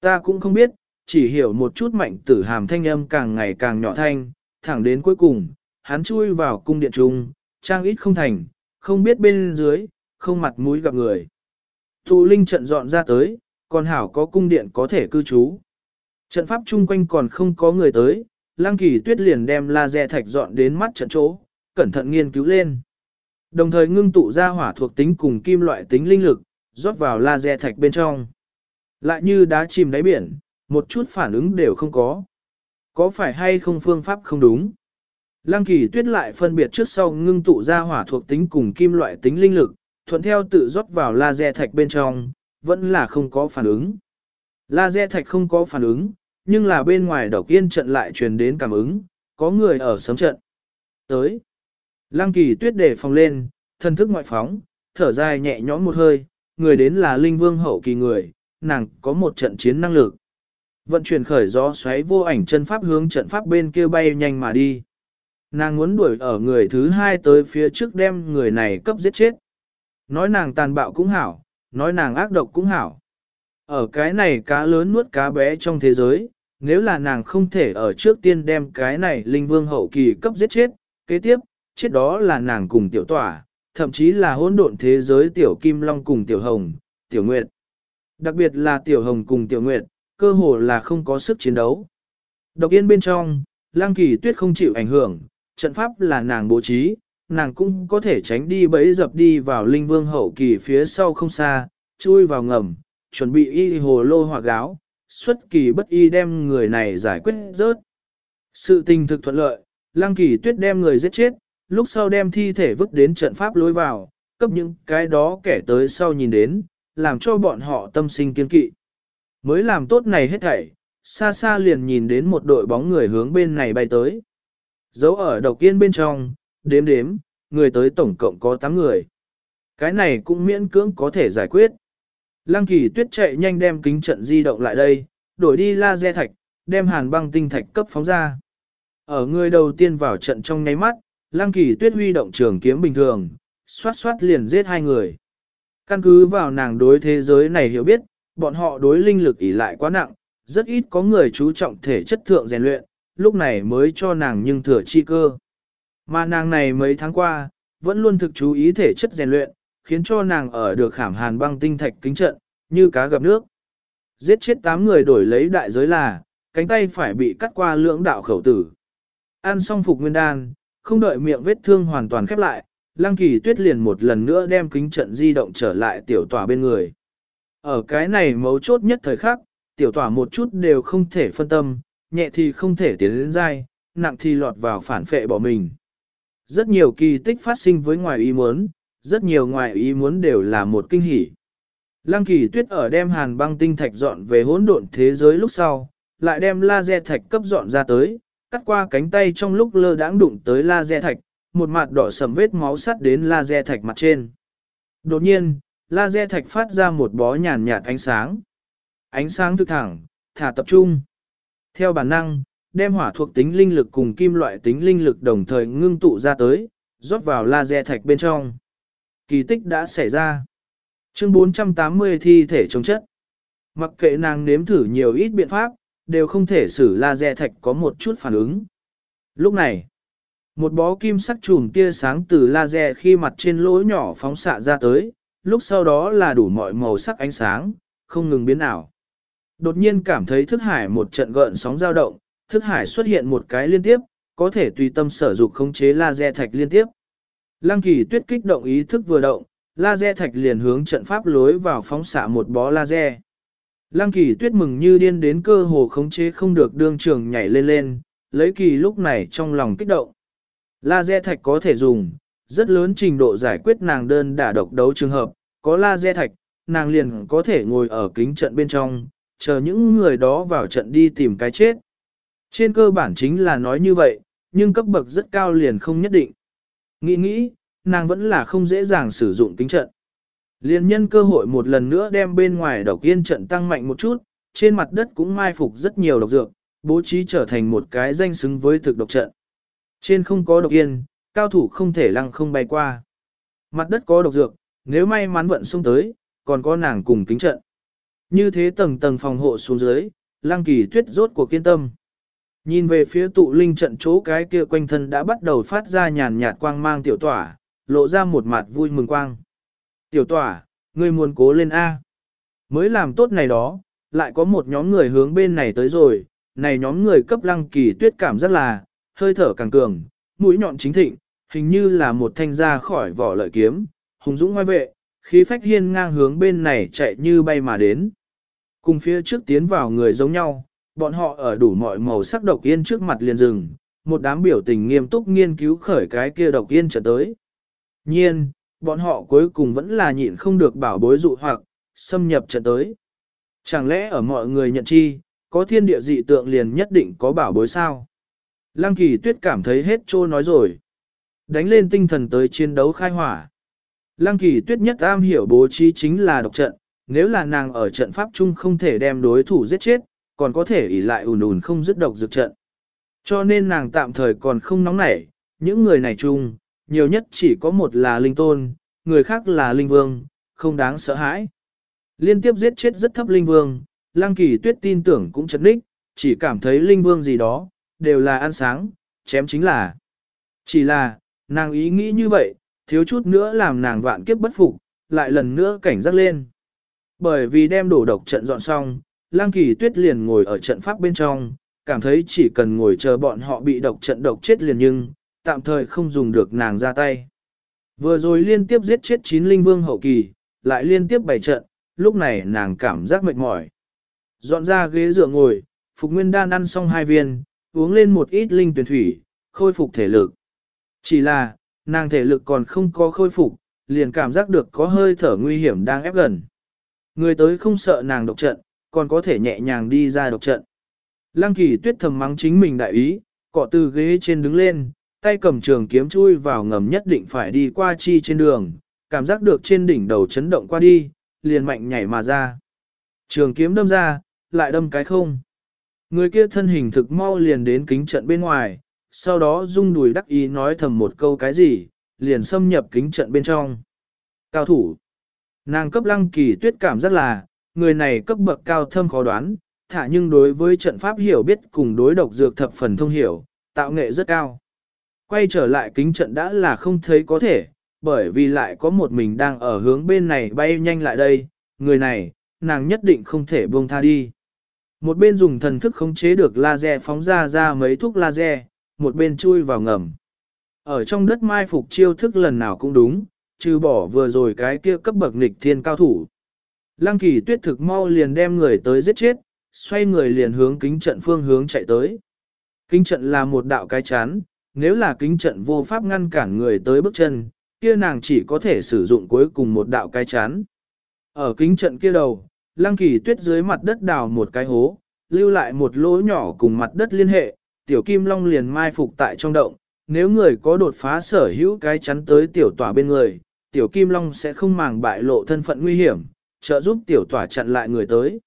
Ta cũng không biết, chỉ hiểu một chút mạnh tử hàm thanh âm càng ngày càng nhỏ thanh, thẳng đến cuối cùng, hắn chui vào cung điện trung, trang ít không thành, không biết bên dưới, không mặt mũi gặp người. thụ linh trận dọn ra tới, còn hảo có cung điện có thể cư trú. Trận pháp chung quanh còn không có người tới, lang kỳ tuyết liền đem laser thạch dọn đến mắt trận chỗ, cẩn thận nghiên cứu lên. Đồng thời ngưng tụ ra hỏa thuộc tính cùng kim loại tính linh lực, rót vào laser thạch bên trong. Lại như đá chìm đáy biển, một chút phản ứng đều không có. Có phải hay không phương pháp không đúng? Lăng kỳ tuyết lại phân biệt trước sau ngưng tụ ra hỏa thuộc tính cùng kim loại tính linh lực, thuận theo tự rót vào laser thạch bên trong, vẫn là không có phản ứng. Laser thạch không có phản ứng, nhưng là bên ngoài độc yên trận lại truyền đến cảm ứng, có người ở sấm trận. Tới. Lăng kỳ tuyết để phòng lên, thân thức ngoại phóng, thở dài nhẹ nhõm một hơi, người đến là linh vương hậu kỳ người, nàng có một trận chiến năng lực. Vận chuyển khởi gió xoáy vô ảnh chân pháp hướng trận pháp bên kia bay nhanh mà đi. Nàng muốn đuổi ở người thứ hai tới phía trước đem người này cấp giết chết. Nói nàng tàn bạo cũng hảo, nói nàng ác độc cũng hảo. Ở cái này cá lớn nuốt cá bé trong thế giới, nếu là nàng không thể ở trước tiên đem cái này linh vương hậu kỳ cấp giết chết, kế tiếp, chết đó là nàng cùng tiểu tỏa, thậm chí là hỗn độn thế giới tiểu kim long cùng tiểu hồng, tiểu nguyệt. Đặc biệt là tiểu hồng cùng tiểu nguyệt, cơ hồ là không có sức chiến đấu. Độc yên bên trong, lang kỳ tuyết không chịu ảnh hưởng, trận pháp là nàng bố trí, nàng cũng có thể tránh đi bẫy dập đi vào linh vương hậu kỳ phía sau không xa, chui vào ngầm, chuẩn bị y hồ lô hỏa gáo, xuất kỳ bất y đem người này giải quyết rớt. Sự tình thực thuận lợi, lang kỳ tuyết đem người giết chết, lúc sau đem thi thể vứt đến trận pháp lối vào, cấp những cái đó kẻ tới sau nhìn đến, làm cho bọn họ tâm sinh kiên kỵ. Mới làm tốt này hết thảy, xa xa liền nhìn đến một đội bóng người hướng bên này bay tới. Dấu ở đầu kiên bên trong, đếm đếm, người tới tổng cộng có 8 người. Cái này cũng miễn cưỡng có thể giải quyết. Lăng kỳ tuyết chạy nhanh đem kính trận di động lại đây, đổi đi laser thạch, đem hàn băng tinh thạch cấp phóng ra. Ở người đầu tiên vào trận trong nháy mắt, lăng kỳ tuyết huy động trường kiếm bình thường, xoát xoát liền giết hai người. Căn cứ vào nàng đối thế giới này hiểu biết, bọn họ đối linh lực ỉ lại quá nặng, rất ít có người chú trọng thể chất thượng rèn luyện, lúc này mới cho nàng nhưng thừa chi cơ. Mà nàng này mấy tháng qua, vẫn luôn thực chú ý thể chất rèn luyện, khiến cho nàng ở được khảm hàn băng tinh thạch kính trận, như cá gặp nước. Giết chết 8 người đổi lấy đại giới là, cánh tay phải bị cắt qua lưỡng đạo khẩu tử. Ăn xong phục nguyên đan, không đợi miệng vết thương hoàn toàn khép lại, Lăng Kỳ Tuyết liền một lần nữa đem kính trận di động trở lại tiểu tòa bên người. Ở cái này mấu chốt nhất thời khắc, tiểu tòa một chút đều không thể phân tâm, nhẹ thì không thể tiến đến dai, nặng thì lọt vào phản phệ bỏ mình. Rất nhiều kỳ tích phát sinh với ngoài ý muốn, rất nhiều ngoài ý muốn đều là một kinh hỉ. Lăng kỳ tuyết ở đem hàn băng tinh thạch dọn về hỗn độn thế giới lúc sau, lại đem laser thạch cấp dọn ra tới, cắt qua cánh tay trong lúc lơ đãng đụng tới laser thạch, một mặt đỏ sầm vết máu sắt đến laser thạch mặt trên. Đột nhiên, laser thạch phát ra một bó nhàn nhạt ánh sáng. Ánh sáng thực thẳng, thả tập trung. Theo bản năng, đem hỏa thuộc tính linh lực cùng kim loại tính linh lực đồng thời ngưng tụ ra tới, rót vào laser thạch bên trong. Kỳ tích đã xảy ra. Chương 480 thi thể chống chất. Mặc kệ nàng nếm thử nhiều ít biện pháp, đều không thể xử laser thạch có một chút phản ứng. Lúc này, một bó kim sắc chùm tia sáng từ laser khi mặt trên lỗ nhỏ phóng xạ ra tới, lúc sau đó là đủ mọi màu sắc ánh sáng, không ngừng biến ảo. Đột nhiên cảm thấy thức hải một trận gợn sóng dao động, thức hải xuất hiện một cái liên tiếp, có thể tùy tâm sở dục khống chế laser thạch liên tiếp. Lăng kỳ tuyết kích động ý thức vừa động, laser thạch liền hướng trận pháp lối vào phóng xạ một bó laser. Lăng kỳ tuyết mừng như điên đến cơ hồ khống chế không được đương trường nhảy lên lên, lấy kỳ lúc này trong lòng kích động. Laser thạch có thể dùng, rất lớn trình độ giải quyết nàng đơn đả độc đấu trường hợp, có laser thạch, nàng liền có thể ngồi ở kính trận bên trong, chờ những người đó vào trận đi tìm cái chết. Trên cơ bản chính là nói như vậy, nhưng cấp bậc rất cao liền không nhất định. Nghĩ nghĩ, nàng vẫn là không dễ dàng sử dụng kính trận. Liên nhân cơ hội một lần nữa đem bên ngoài độc yên trận tăng mạnh một chút, trên mặt đất cũng mai phục rất nhiều độc dược, bố trí trở thành một cái danh xứng với thực độc trận. Trên không có độc yên, cao thủ không thể lăng không bay qua. Mặt đất có độc dược, nếu may mắn vận xuống tới, còn có nàng cùng kính trận. Như thế tầng tầng phòng hộ xuống dưới, lăng kỳ tuyết rốt của kiên tâm. Nhìn về phía tụ linh trận chỗ cái kia quanh thân đã bắt đầu phát ra nhàn nhạt quang mang tiểu tỏa, lộ ra một mặt vui mừng quang. Tiểu tỏa, ngươi muốn cố lên A. Mới làm tốt này đó, lại có một nhóm người hướng bên này tới rồi, này nhóm người cấp lăng kỳ tuyết cảm rất là, hơi thở càng cường, mũi nhọn chính thịnh, hình như là một thanh ra khỏi vỏ lợi kiếm, hùng dũng ngoài vệ, khí phách hiên ngang hướng bên này chạy như bay mà đến. Cùng phía trước tiến vào người giống nhau, bọn họ ở đủ mọi màu sắc độc yên trước mặt liền rừng, một đám biểu tình nghiêm túc nghiên cứu khởi cái kia độc yên trở tới. Nhiên, bọn họ cuối cùng vẫn là nhịn không được bảo bối dụ hoặc, xâm nhập trận tới. Chẳng lẽ ở mọi người nhận chi, có thiên địa dị tượng liền nhất định có bảo bối sao? Lăng kỳ tuyết cảm thấy hết trô nói rồi. Đánh lên tinh thần tới chiến đấu khai hỏa. Lăng kỳ tuyết nhất am hiểu bố trí chính là độc trận, nếu là nàng ở trận pháp chung không thể đem đối thủ giết chết, còn có thể ỉ lại ùn ùn không dứt độc dược trận. Cho nên nàng tạm thời còn không nóng nảy, những người này chung, nhiều nhất chỉ có một là linh tôn, người khác là linh vương, không đáng sợ hãi. Liên tiếp giết chết rất thấp linh vương, Lăng Kỳ Tuyết tin tưởng cũng chấn ních, chỉ cảm thấy linh vương gì đó, đều là ăn sáng, chém chính là. Chỉ là, nàng ý nghĩ như vậy, thiếu chút nữa làm nàng vạn kiếp bất phục, lại lần nữa cảnh giác lên. Bởi vì đem đổ độc trận dọn xong, Lăng Kỳ Tuyết liền ngồi ở trận pháp bên trong, cảm thấy chỉ cần ngồi chờ bọn họ bị độc trận độc chết liền nhưng, tạm thời không dùng được nàng ra tay. Vừa rồi liên tiếp giết chết chín linh vương hậu kỳ, lại liên tiếp bày trận, lúc này nàng cảm giác mệt mỏi. Dọn ra ghế dựa ngồi, Phục Nguyên Đan ăn xong hai viên, uống lên một ít linh tuyển thủy, khôi phục thể lực. Chỉ là, nàng thể lực còn không có khôi phục, liền cảm giác được có hơi thở nguy hiểm đang ép gần. Người tới không sợ nàng độc trận, còn có thể nhẹ nhàng đi ra độc trận. Lăng kỳ tuyết thầm mắng chính mình đại ý, cọ từ ghế trên đứng lên, tay cầm trường kiếm chui vào ngầm nhất định phải đi qua chi trên đường, cảm giác được trên đỉnh đầu chấn động qua đi, liền mạnh nhảy mà ra. Trường kiếm đâm ra, lại đâm cái không. Người kia thân hình thực mau liền đến kính trận bên ngoài, sau đó rung đùi đắc ý nói thầm một câu cái gì, liền xâm nhập kính trận bên trong. Cao thủ. Nàng cấp lăng kỳ tuyết cảm rất là, người này cấp bậc cao thâm khó đoán, thả nhưng đối với trận pháp hiểu biết cùng đối độc dược thập phần thông hiểu, tạo nghệ rất cao. Quay trở lại kính trận đã là không thấy có thể, bởi vì lại có một mình đang ở hướng bên này bay nhanh lại đây, người này, nàng nhất định không thể buông tha đi. Một bên dùng thần thức khống chế được laser phóng ra ra mấy thuốc laser, một bên chui vào ngầm. Ở trong đất mai phục chiêu thức lần nào cũng đúng, trừ bỏ vừa rồi cái kia cấp bậc nghịch thiên cao thủ. Lăng kỳ tuyết thực mau liền đem người tới giết chết, xoay người liền hướng kính trận phương hướng chạy tới. Kính trận là một đạo cái chán, nếu là kính trận vô pháp ngăn cản người tới bước chân, kia nàng chỉ có thể sử dụng cuối cùng một đạo cái chán. Ở kính trận kia đầu, lăng kỳ tuyết dưới mặt đất đào một cái hố, lưu lại một lỗ nhỏ cùng mặt đất liên hệ, tiểu kim long liền mai phục tại trong động, nếu người có đột phá sở hữu cái chắn tới tiểu tỏa bên người, tiểu kim long sẽ không màng bại lộ thân phận nguy hiểm, trợ giúp tiểu tỏa chặn lại người tới.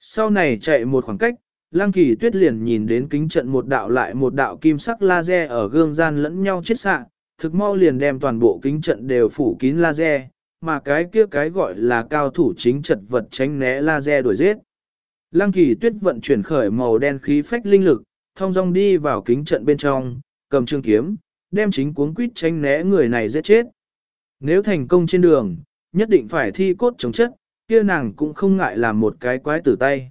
Sau này chạy một khoảng cách, Lăng kỳ tuyết liền nhìn đến kính trận một đạo lại một đạo kim sắc laser ở gương gian lẫn nhau chết xạ, thực mau liền đem toàn bộ kính trận đều phủ kín laser, mà cái kia cái gọi là cao thủ chính trận vật tránh né laser đuổi giết. Lăng kỳ tuyết vận chuyển khởi màu đen khí phách linh lực, thông dong đi vào kính trận bên trong, cầm trường kiếm, đem chính cuốn quýt tránh né người này giết chết. Nếu thành công trên đường, nhất định phải thi cốt chống chất, kia nàng cũng không ngại làm một cái quái tử tay.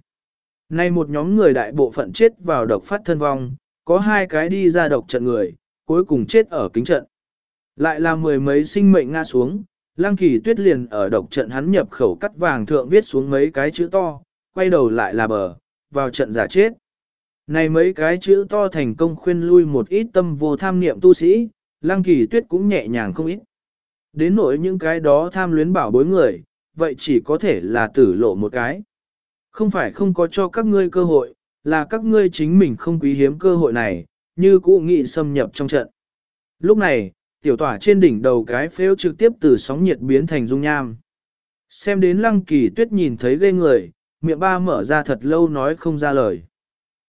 Nay một nhóm người đại bộ phận chết vào độc phát thân vong, có hai cái đi ra độc trận người, cuối cùng chết ở kính trận. Lại là mười mấy sinh mệnh ngã xuống, Lăng Kỳ Tuyết liền ở độc trận hắn nhập khẩu cắt vàng thượng viết xuống mấy cái chữ to, quay đầu lại là bờ, vào trận giả chết. Này mấy cái chữ to thành công khuyên lui một ít tâm vô tham niệm tu sĩ, Lăng Kỳ Tuyết cũng nhẹ nhàng không ít. Đến nỗi những cái đó tham luyến bảo bối người, vậy chỉ có thể là tử lộ một cái. Không phải không có cho các ngươi cơ hội, là các ngươi chính mình không quý hiếm cơ hội này, như cũ nghị xâm nhập trong trận. Lúc này, tiểu tỏa trên đỉnh đầu cái phếu trực tiếp từ sóng nhiệt biến thành dung nham. Xem đến lăng kỳ tuyết nhìn thấy ghê người, miệng ba mở ra thật lâu nói không ra lời.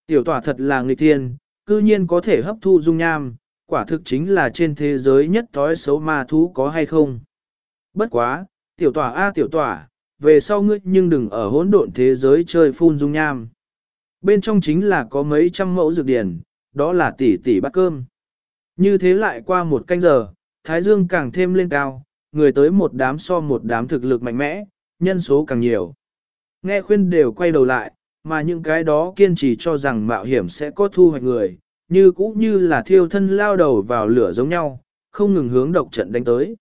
Tiểu tỏa thật là nghịch thiên, cư nhiên có thể hấp thu dung nham, quả thực chính là trên thế giới nhất tối xấu ma thú có hay không. Bất quá, tiểu tỏa a tiểu tỏa, về sau ngươi nhưng đừng ở hỗn độn thế giới chơi phun dung nham. Bên trong chính là có mấy trăm mẫu dược điển, đó là tỷ tỷ bát cơm. Như thế lại qua một canh giờ, Thái Dương càng thêm lên cao, người tới một đám so một đám thực lực mạnh mẽ, nhân số càng nhiều. Nghe khuyên đều quay đầu lại, mà những cái đó kiên trì cho rằng mạo hiểm sẽ có thu hoạch người, như cũ như là thiêu thân lao đầu vào lửa giống nhau, không ngừng hướng độc trận đánh tới.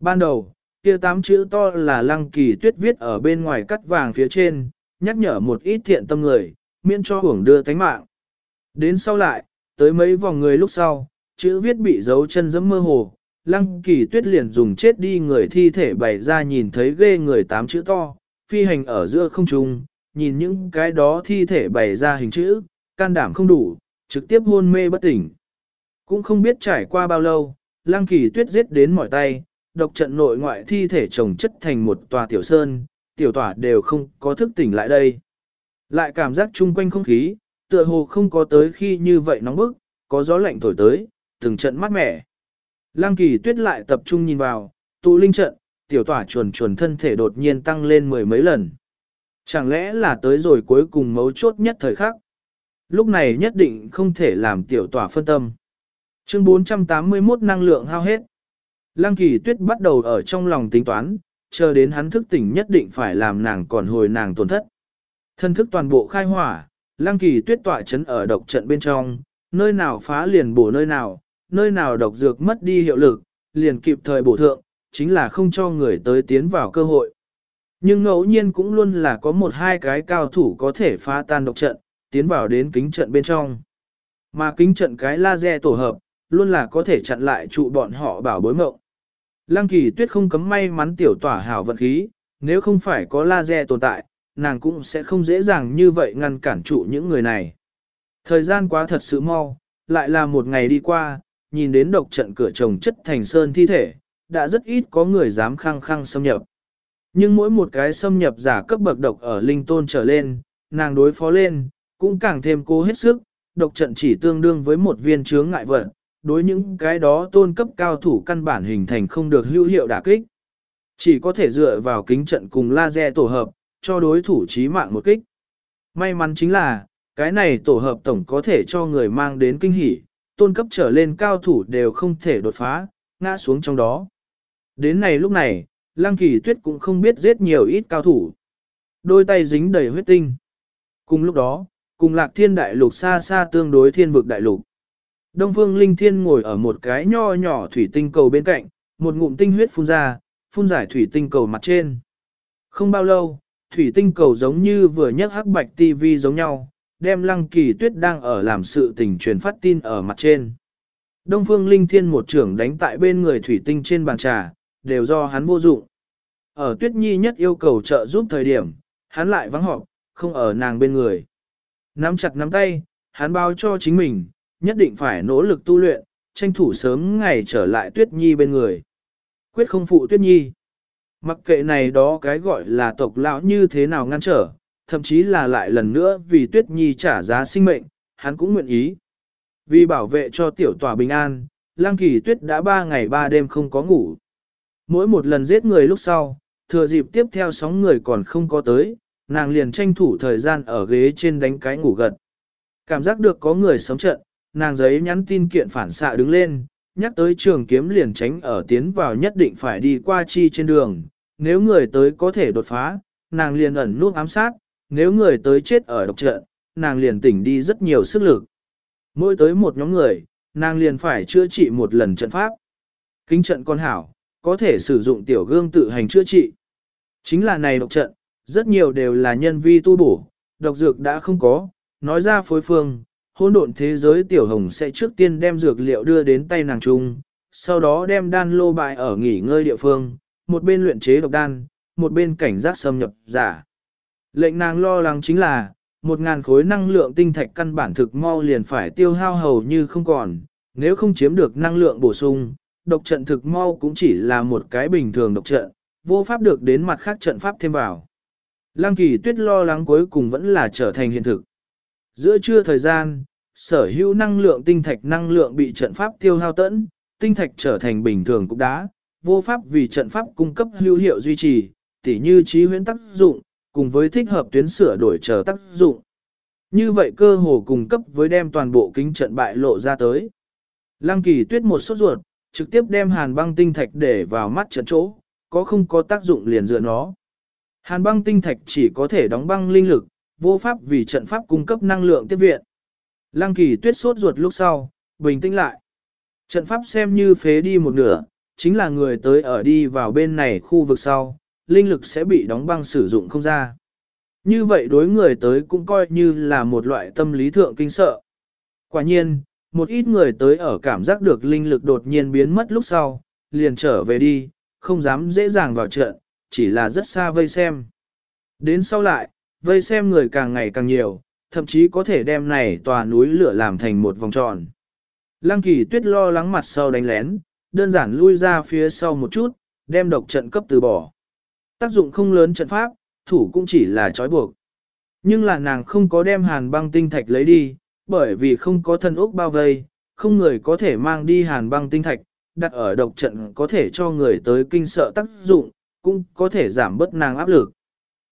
Ban đầu, kia tám chữ to là lăng kỳ tuyết viết ở bên ngoài cắt vàng phía trên, nhắc nhở một ít thiện tâm người, miễn cho hưởng đưa tánh mạng. Đến sau lại, tới mấy vòng người lúc sau, chữ viết bị dấu chân dẫm mơ hồ, lăng kỳ tuyết liền dùng chết đi người thi thể bày ra nhìn thấy ghê người tám chữ to, phi hành ở giữa không trung, nhìn những cái đó thi thể bày ra hình chữ, can đảm không đủ, trực tiếp hôn mê bất tỉnh. Cũng không biết trải qua bao lâu, lăng kỳ tuyết giết đến mỏi tay, độc trận nội ngoại thi thể chồng chất thành một tòa tiểu sơn, tiểu tòa đều không có thức tỉnh lại đây. Lại cảm giác chung quanh không khí, tựa hồ không có tới khi như vậy nóng bức, có gió lạnh thổi tới, từng trận mát mẻ. Lăng kỳ tuyết lại tập trung nhìn vào, tụ linh trận, tiểu tỏa chuồn chuồn thân thể đột nhiên tăng lên mười mấy lần. Chẳng lẽ là tới rồi cuối cùng mấu chốt nhất thời khắc? Lúc này nhất định không thể làm tiểu tỏa phân tâm. Chương 481 năng lượng hao hết. Lăng kỳ tuyết bắt đầu ở trong lòng tính toán, chờ đến hắn thức tỉnh nhất định phải làm nàng còn hồi nàng tổn thất. Thân thức toàn bộ khai hỏa, lăng kỳ tuyết tỏa chấn ở độc trận bên trong, nơi nào phá liền bổ nơi nào, nơi nào độc dược mất đi hiệu lực, liền kịp thời bổ thượng, chính là không cho người tới tiến vào cơ hội. Nhưng ngẫu nhiên cũng luôn là có một hai cái cao thủ có thể phá tan độc trận, tiến vào đến kính trận bên trong. Mà kính trận cái laser tổ hợp, luôn là có thể chặn lại trụ bọn họ bảo bối mộng. Lăng kỳ tuyết không cấm may mắn tiểu tỏa hảo vận khí, nếu không phải có laser tồn tại, nàng cũng sẽ không dễ dàng như vậy ngăn cản trụ những người này. Thời gian quá thật sự mau, lại là một ngày đi qua, nhìn đến độc trận cửa chồng chất thành sơn thi thể, đã rất ít có người dám khăng khăng xâm nhập. Nhưng mỗi một cái xâm nhập giả cấp bậc độc ở linh tôn trở lên, nàng đối phó lên, cũng càng thêm cố hết sức, độc trận chỉ tương đương với một viên chướng ngại vật, đối những cái đó tôn cấp cao thủ căn bản hình thành không được hữu hiệu đả kích. Chỉ có thể dựa vào kính trận cùng laser tổ hợp, cho đối thủ chí mạng một kích. May mắn chính là, cái này tổ hợp tổng có thể cho người mang đến kinh hỉ, tôn cấp trở lên cao thủ đều không thể đột phá, ngã xuống trong đó. Đến này lúc này, Lăng Kỳ Tuyết cũng không biết giết nhiều ít cao thủ. Đôi tay dính đầy huyết tinh. Cùng lúc đó, cùng lạc thiên đại lục xa xa tương đối thiên vực đại lục. Đông Phương Linh Thiên ngồi ở một cái nho nhỏ thủy tinh cầu bên cạnh, một ngụm tinh huyết phun ra, phun giải thủy tinh cầu mặt trên. Không bao lâu, thủy tinh cầu giống như vừa nhấc hắc bạch tivi giống nhau, đem lăng kỳ tuyết đang ở làm sự tình truyền phát tin ở mặt trên. Đông Phương Linh Thiên một trưởng đánh tại bên người thủy tinh trên bàn trà, đều do hắn vô dụng. Ở Tuyết Nhi nhất yêu cầu trợ giúp thời điểm, hắn lại vắng họp, không ở nàng bên người. Nắm chặt nắm tay, hắn bao cho chính mình, nhất định phải nỗ lực tu luyện, tranh thủ sớm ngày trở lại Tuyết Nhi bên người. Quyết không phụ Tuyết Nhi. Mặc kệ này đó cái gọi là tộc lão như thế nào ngăn trở, thậm chí là lại lần nữa vì Tuyết Nhi trả giá sinh mệnh, hắn cũng nguyện ý. Vì bảo vệ cho tiểu tòa bình an, Lăng Kỳ Tuyết đã ba ngày ba đêm không có ngủ. Mỗi một lần giết người lúc sau, thừa dịp tiếp theo sóng người còn không có tới, nàng liền tranh thủ thời gian ở ghế trên đánh cái ngủ gật. Cảm giác được có người sống trận, nàng giấy nhắn tin kiện phản xạ đứng lên, nhắc tới trường kiếm liền tránh ở tiến vào nhất định phải đi qua chi trên đường, nếu người tới có thể đột phá, nàng liền ẩn nút ám sát, nếu người tới chết ở độc trận, nàng liền tỉnh đi rất nhiều sức lực. Mỗi tới một nhóm người, nàng liền phải chữa trị một lần trận pháp. Kính trận con hảo, có thể sử dụng tiểu gương tự hành chữa trị. Chính là này độc trận, rất nhiều đều là nhân vi tu bổ, độc dược đã không có, nói ra phối phương, hỗn độn thế giới tiểu hồng sẽ trước tiên đem dược liệu đưa đến tay nàng trung, sau đó đem đan lô bại ở nghỉ ngơi địa phương, một bên luyện chế độc đan, một bên cảnh giác xâm nhập giả. Lệnh nàng lo lắng chính là, một ngàn khối năng lượng tinh thạch căn bản thực mau liền phải tiêu hao hầu như không còn, nếu không chiếm được năng lượng bổ sung, độc trận thực mau cũng chỉ là một cái bình thường độc trận, vô pháp được đến mặt khác trận pháp thêm vào. Lăng kỳ tuyết lo lắng cuối cùng vẫn là trở thành hiện thực. Giữa trưa thời gian, sở hữu năng lượng tinh thạch năng lượng bị trận pháp tiêu hao tẫn, tinh thạch trở thành bình thường cục đá, vô pháp vì trận pháp cung cấp hữu hiệu duy trì, tỉ như trí huyễn tác dụng, cùng với thích hợp tuyến sửa đổi chờ tác dụng. Như vậy cơ hồ cung cấp với đem toàn bộ kính trận bại lộ ra tới. Lăng kỳ tuyết một sốt ruột, trực tiếp đem hàn băng tinh thạch để vào mắt trận chỗ, có không có tác dụng liền dựa nó. Hàn băng tinh thạch chỉ có thể đóng băng linh lực, vô pháp vì trận pháp cung cấp năng lượng tiếp viện. Lăng kỳ tuyết sốt ruột lúc sau, bình tĩnh lại. Trận pháp xem như phế đi một nửa, chính là người tới ở đi vào bên này khu vực sau, linh lực sẽ bị đóng băng sử dụng không ra. Như vậy đối người tới cũng coi như là một loại tâm lý thượng kinh sợ. Quả nhiên, một ít người tới ở cảm giác được linh lực đột nhiên biến mất lúc sau, liền trở về đi, không dám dễ dàng vào trận, chỉ là rất xa vây xem. Đến sau lại, vây xem người càng ngày càng nhiều, thậm chí có thể đem này tòa núi lửa làm thành một vòng tròn. Lăng kỳ tuyết lo lắng mặt sau đánh lén, đơn giản lui ra phía sau một chút, đem độc trận cấp từ bỏ. Tác dụng không lớn trận pháp, thủ cũng chỉ là trói buộc. Nhưng là nàng không có đem hàn băng tinh thạch lấy đi, bởi vì không có thân ốc bao vây, không người có thể mang đi hàn băng tinh thạch, đặt ở độc trận có thể cho người tới kinh sợ tác dụng, cũng có thể giảm bớt nàng áp lực.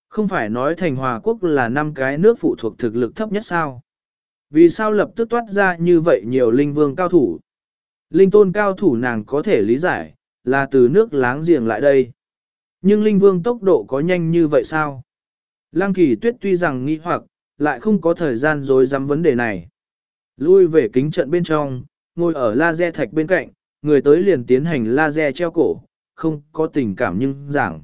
Không phải nói thành hòa quốc là năm cái nước phụ thuộc thực lực thấp nhất sao? Vì sao lập tức toát ra như vậy nhiều linh vương cao thủ? Linh tôn cao thủ nàng có thể lý giải, là từ nước láng giềng lại đây. Nhưng linh vương tốc độ có nhanh như vậy sao? Lăng kỳ tuyết tuy rằng nghi hoặc, lại không có thời gian dối dám vấn đề này. Lui về kính trận bên trong, ngồi ở laser thạch bên cạnh, người tới liền tiến hành laser treo cổ, không có tình cảm nhưng giảng.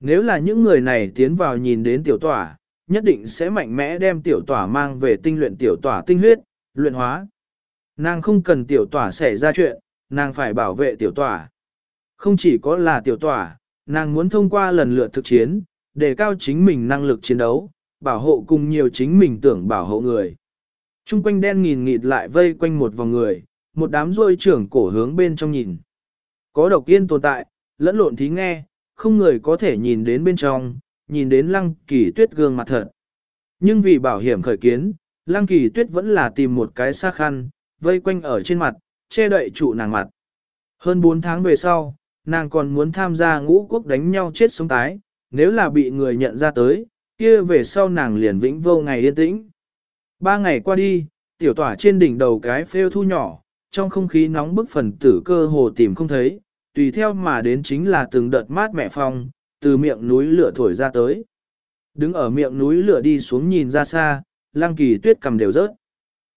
Nếu là những người này tiến vào nhìn đến tiểu tỏa, nhất định sẽ mạnh mẽ đem tiểu tỏa mang về tinh luyện tiểu tỏa tinh huyết, luyện hóa. Nàng không cần tiểu tỏa xảy ra chuyện, nàng phải bảo vệ tiểu tỏa. Không chỉ có là tiểu tỏa, nàng muốn thông qua lần lượt thực chiến, để cao chính mình năng lực chiến đấu, bảo hộ cùng nhiều chính mình tưởng bảo hộ người. Trung quanh đen nghìn nghịt lại vây quanh một vòng người, một đám ruôi trưởng cổ hướng bên trong nhìn. Có độc yên tồn tại, lẫn lộn thí nghe, không người có thể nhìn đến bên trong, nhìn đến lăng kỳ tuyết gương mặt thật. Nhưng vì bảo hiểm khởi kiến, lăng kỳ tuyết vẫn là tìm một cái xa khăn, vây quanh ở trên mặt, che đậy trụ nàng mặt. Hơn 4 tháng về sau, nàng còn muốn tham gia ngũ quốc đánh nhau chết sống tái, nếu là bị người nhận ra tới, kia về sau nàng liền vĩnh vô ngày yên tĩnh. Ba ngày qua đi, tiểu tỏa trên đỉnh đầu cái phêu thu nhỏ, trong không khí nóng bức phần tử cơ hồ tìm không thấy, tùy theo mà đến chính là từng đợt mát mẹ phong, từ miệng núi lửa thổi ra tới. Đứng ở miệng núi lửa đi xuống nhìn ra xa, lang kỳ tuyết cầm đều rớt.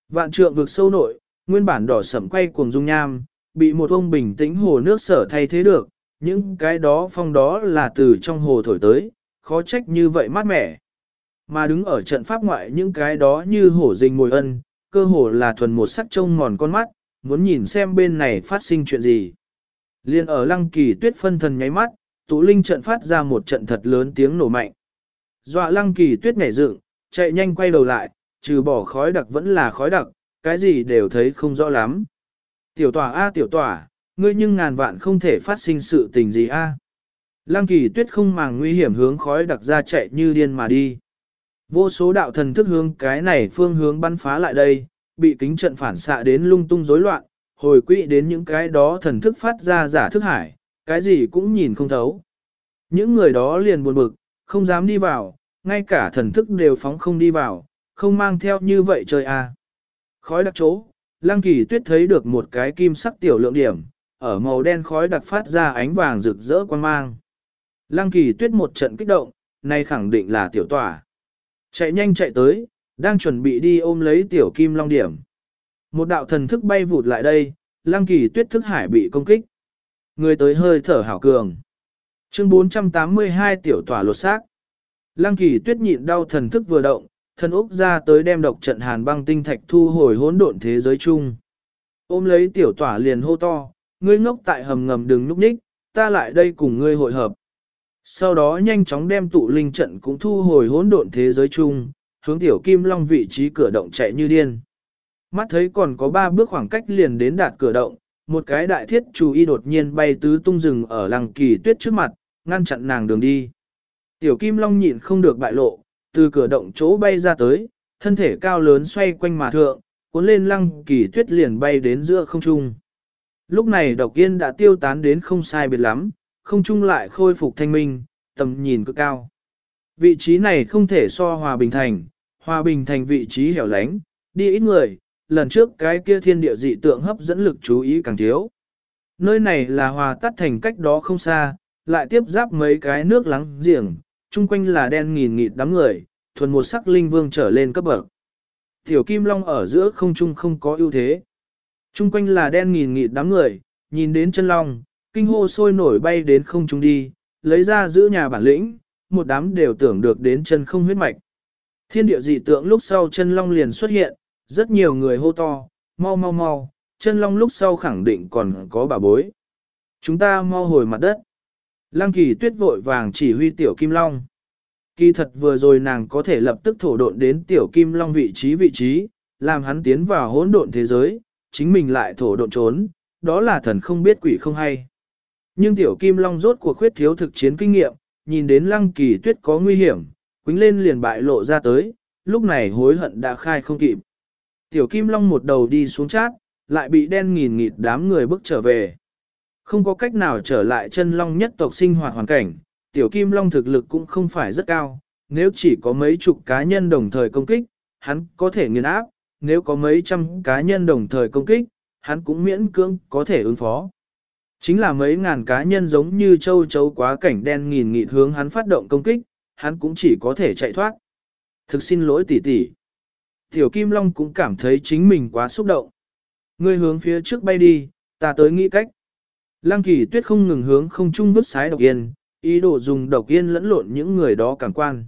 Vạn trượng vực sâu nội, nguyên bản đỏ sẩm quay cuồng dung nham, bị một ông bình tĩnh hồ nước sở thay thế được, những cái đó phong đó là từ trong hồ thổi tới, khó trách như vậy mát mẻ. Mà đứng ở trận pháp ngoại những cái đó như hổ rình mồi ân, cơ hồ là thuần một sắc trông mòn con mắt, muốn nhìn xem bên này phát sinh chuyện gì. Liên ở lăng kỳ tuyết phân thần nháy mắt, tụ linh trận phát ra một trận thật lớn tiếng nổ mạnh. Dọa lăng kỳ tuyết nhảy dựng, chạy nhanh quay đầu lại, trừ bỏ khói đặc vẫn là khói đặc, cái gì đều thấy không rõ lắm. Tiểu tỏa a tiểu tỏa, ngươi nhưng ngàn vạn không thể phát sinh sự tình gì a. Lăng kỳ tuyết không màng nguy hiểm hướng khói đặc ra chạy như điên mà đi. Vô số đạo thần thức hướng cái này phương hướng bắn phá lại đây, bị kính trận phản xạ đến lung tung rối loạn, hồi quỹ đến những cái đó thần thức phát ra giả thức hải, cái gì cũng nhìn không thấu. Những người đó liền buồn bực, không dám đi vào, ngay cả thần thức đều phóng không đi vào, không mang theo như vậy trời à. Khói đặc chỗ, Lăng Kỳ Tuyết thấy được một cái kim sắc tiểu lượng điểm, ở màu đen khói đặc phát ra ánh vàng rực rỡ quan mang. Lăng Kỳ Tuyết một trận kích động, nay khẳng định là tiểu tỏa. Chạy nhanh chạy tới, đang chuẩn bị đi ôm lấy tiểu kim long điểm. Một đạo thần thức bay vụt lại đây, lăng kỳ tuyết thức hải bị công kích. Người tới hơi thở hảo cường. Chương 482 tiểu tỏa lột xác. Lăng kỳ tuyết nhịn đau thần thức vừa động, thần úc ra tới đem độc trận hàn băng tinh thạch thu hồi hỗn độn thế giới chung. Ôm lấy tiểu tỏa liền hô to, ngươi ngốc tại hầm ngầm đừng núp ních, ta lại đây cùng ngươi hội hợp. Sau đó nhanh chóng đem tụ linh trận cũng thu hồi hỗn độn thế giới chung, hướng tiểu kim long vị trí cửa động chạy như điên. Mắt thấy còn có ba bước khoảng cách liền đến đạt cửa động, một cái đại thiết chú y đột nhiên bay tứ tung rừng ở lăng kỳ tuyết trước mặt, ngăn chặn nàng đường đi. Tiểu Kim Long nhịn không được bại lộ, từ cửa động chỗ bay ra tới, thân thể cao lớn xoay quanh mà thượng, cuốn lên lăng kỳ tuyết liền bay đến giữa không trung. Lúc này độc yên đã tiêu tán đến không sai biệt lắm, không trung lại khôi phục thanh minh, tầm nhìn cực cao. Vị trí này không thể so hòa bình thành, hòa bình thành vị trí hẻo lánh, đi ít người, lần trước cái kia thiên địa dị tượng hấp dẫn lực chú ý càng thiếu. Nơi này là hòa tắt thành cách đó không xa, lại tiếp giáp mấy cái nước lắng giềng, chung quanh là đen nghìn nghịt đám người, thuần một sắc linh vương trở lên cấp bậc. Tiểu Kim Long ở giữa không trung không có ưu thế. Chung quanh là đen nghìn nghịt đám người, nhìn đến chân long, kinh hô sôi nổi bay đến không trung đi, lấy ra giữ nhà bản lĩnh, một đám đều tưởng được đến chân không huyết mạch. Thiên địa dị tượng lúc sau chân long liền xuất hiện, rất nhiều người hô to, mau mau mau, chân long lúc sau khẳng định còn có bà bối. Chúng ta mau hồi mặt đất. Lăng kỳ tuyết vội vàng chỉ huy tiểu kim long. Kỳ thật vừa rồi nàng có thể lập tức thổ độn đến tiểu kim long vị trí vị trí, làm hắn tiến vào hỗn độn thế giới, chính mình lại thổ độn trốn, đó là thần không biết quỷ không hay. Nhưng tiểu kim long rốt cuộc khuyết thiếu thực chiến kinh nghiệm, nhìn đến lăng kỳ tuyết có nguy hiểm, quính lên liền bại lộ ra tới, lúc này hối hận đã khai không kịp. Tiểu kim long một đầu đi xuống chát, lại bị đen nghìn nghịt đám người bước trở về. Không có cách nào trở lại chân long nhất tộc sinh hoạt hoàn cảnh, tiểu kim long thực lực cũng không phải rất cao, nếu chỉ có mấy chục cá nhân đồng thời công kích, hắn có thể nghiền áp, nếu có mấy trăm cá nhân đồng thời công kích, hắn cũng miễn cưỡng có thể ứng phó. Chính là mấy ngàn cá nhân giống như châu chấu quá cảnh đen nghìn nghị hướng hắn phát động công kích, hắn cũng chỉ có thể chạy thoát. Thực xin lỗi tỷ tỷ. Tiểu Kim Long cũng cảm thấy chính mình quá xúc động. Ngươi hướng phía trước bay đi, ta tới nghĩ cách. Lăng kỳ tuyết không ngừng hướng không trung vứt sái độc yên, ý đồ dùng độc yên lẫn lộn những người đó cảm quan.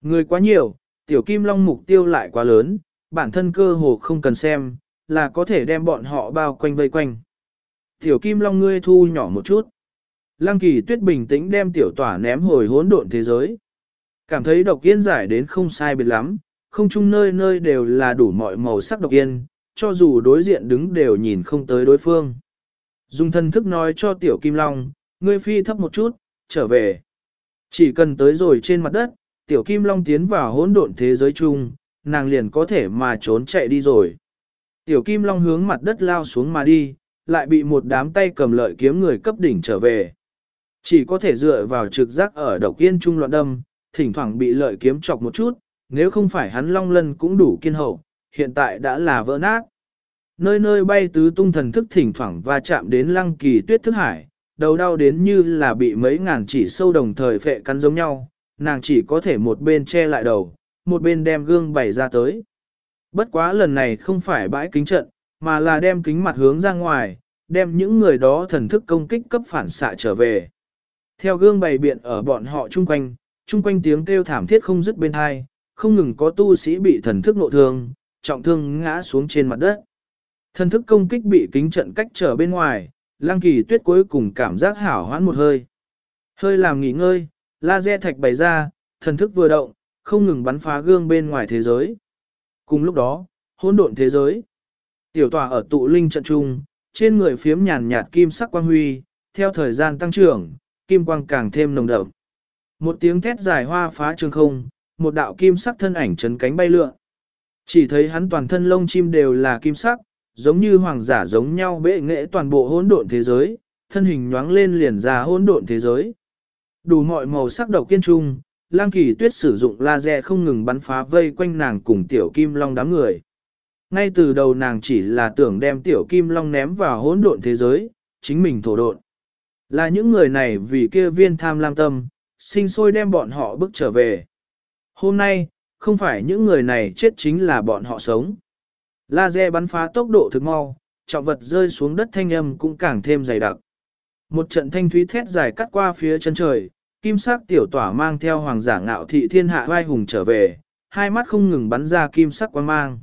Người quá nhiều, tiểu kim long mục tiêu lại quá lớn, bản thân cơ hồ không cần xem, là có thể đem bọn họ bao quanh vây quanh. Tiểu kim long ngươi thu nhỏ một chút. Lăng kỳ tuyết bình tĩnh đem tiểu tỏa ném hồi hỗn độn thế giới. Cảm thấy độc yên giải đến không sai biệt lắm, không chung nơi nơi đều là đủ mọi màu sắc độc yên, cho dù đối diện đứng đều nhìn không tới đối phương. Dùng thân thức nói cho tiểu kim long, ngươi phi thấp một chút, trở về. Chỉ cần tới rồi trên mặt đất, tiểu kim long tiến vào hỗn độn thế giới chung, nàng liền có thể mà trốn chạy đi rồi. Tiểu kim long hướng mặt đất lao xuống mà đi, lại bị một đám tay cầm lợi kiếm người cấp đỉnh trở về. Chỉ có thể dựa vào trực giác ở độc yên trung loạn đâm, thỉnh thoảng bị lợi kiếm chọc một chút, nếu không phải hắn long lân cũng đủ kiên hậu, hiện tại đã là vỡ nát. Nơi nơi bay tứ tung thần thức thỉnh thoảng va chạm đến lăng kỳ tuyết thức hải, đầu đau đến như là bị mấy ngàn chỉ sâu đồng thời phệ cắn giống nhau, nàng chỉ có thể một bên che lại đầu, một bên đem gương bày ra tới. Bất quá lần này không phải bãi kính trận, mà là đem kính mặt hướng ra ngoài, đem những người đó thần thức công kích cấp phản xạ trở về. Theo gương bày biện ở bọn họ chung quanh, chung quanh tiếng kêu thảm thiết không dứt bên hai, không ngừng có tu sĩ bị thần thức nộ thương, trọng thương ngã xuống trên mặt đất. Thần thức công kích bị kính trận cách trở bên ngoài, Lang kỳ tuyết cuối cùng cảm giác hảo hoãn một hơi. Hơi làm nghỉ ngơi, laser thạch bày ra, thần thức vừa động, không ngừng bắn phá gương bên ngoài thế giới. Cùng lúc đó, hỗn độn thế giới. Tiểu tòa ở tụ linh trận trung, trên người phiếm nhàn nhạt kim sắc quang huy, theo thời gian tăng trưởng, kim quang càng thêm nồng đậm. Một tiếng thét dài hoa phá trường không, một đạo kim sắc thân ảnh chấn cánh bay lượn. Chỉ thấy hắn toàn thân lông chim đều là kim sắc, giống như hoàng giả giống nhau bệ nghệ toàn bộ hỗn độn thế giới, thân hình nhoáng lên liền ra hỗn độn thế giới. Đủ mọi màu sắc độc kiên trung, lang kỳ tuyết sử dụng laser không ngừng bắn phá vây quanh nàng cùng tiểu kim long đám người. Ngay từ đầu nàng chỉ là tưởng đem tiểu kim long ném vào hỗn độn thế giới, chính mình thổ độn. Là những người này vì kia viên tham lam tâm, sinh sôi đem bọn họ bước trở về. Hôm nay, không phải những người này chết chính là bọn họ sống. Laser bắn phá tốc độ thực mau, trọng vật rơi xuống đất thanh âm cũng càng thêm dày đặc. Một trận thanh thúy thét dài cắt qua phía chân trời, kim sắc tiểu tỏa mang theo hoàng giả ngạo thị thiên hạ vai hùng trở về, hai mắt không ngừng bắn ra kim sắc quang mang.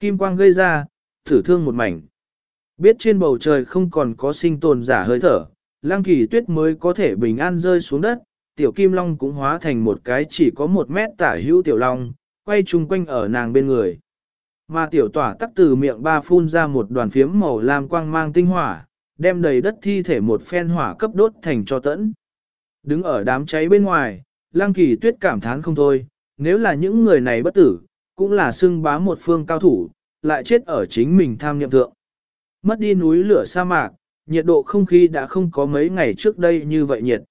Kim quang gây ra, thử thương một mảnh. Biết trên bầu trời không còn có sinh tồn giả hơi thở, lang kỳ tuyết mới có thể bình an rơi xuống đất, tiểu kim long cũng hóa thành một cái chỉ có một mét tả hữu tiểu long, quay chung quanh ở nàng bên người. Mà tiểu tỏa tắc từ miệng ba phun ra một đoàn phiếm màu lam quang mang tinh hỏa, đem đầy đất thi thể một phen hỏa cấp đốt thành cho tẫn. Đứng ở đám cháy bên ngoài, Lang kỳ tuyết cảm thán không thôi, nếu là những người này bất tử, cũng là xưng bá một phương cao thủ, lại chết ở chính mình tham niệm thượng. Mất đi núi lửa sa mạc, nhiệt độ không khí đã không có mấy ngày trước đây như vậy nhiệt.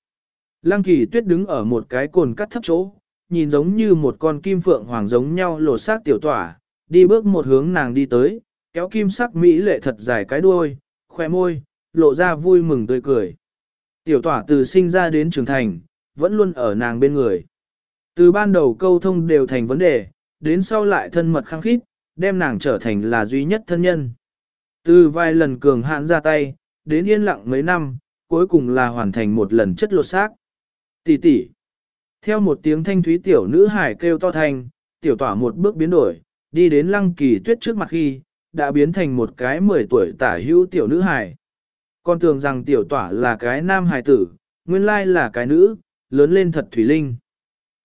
Lăng kỳ tuyết đứng ở một cái cồn cắt thấp chỗ, nhìn giống như một con kim phượng hoàng giống nhau lột xác tiểu tỏa, đi bước một hướng nàng đi tới, kéo kim sắc mỹ lệ thật dài cái đuôi, khoe môi, lộ ra vui mừng tươi cười. Tiểu tỏa từ sinh ra đến trưởng thành, vẫn luôn ở nàng bên người. Từ ban đầu câu thông đều thành vấn đề, đến sau lại thân mật khăng khít, đem nàng trở thành là duy nhất thân nhân. Từ vài lần cường hạn ra tay, đến yên lặng mấy năm, cuối cùng là hoàn thành một lần chất lột xác. Tỷ tỷ. Theo một tiếng thanh thúy tiểu nữ hải kêu to thành, tiểu tỏa một bước biến đổi, đi đến lăng kỳ tuyết trước mặt khi, đã biến thành một cái 10 tuổi tả hữu tiểu nữ hải. Con tưởng rằng tiểu tỏa là cái nam hải tử, nguyên lai là cái nữ, lớn lên thật thủy linh.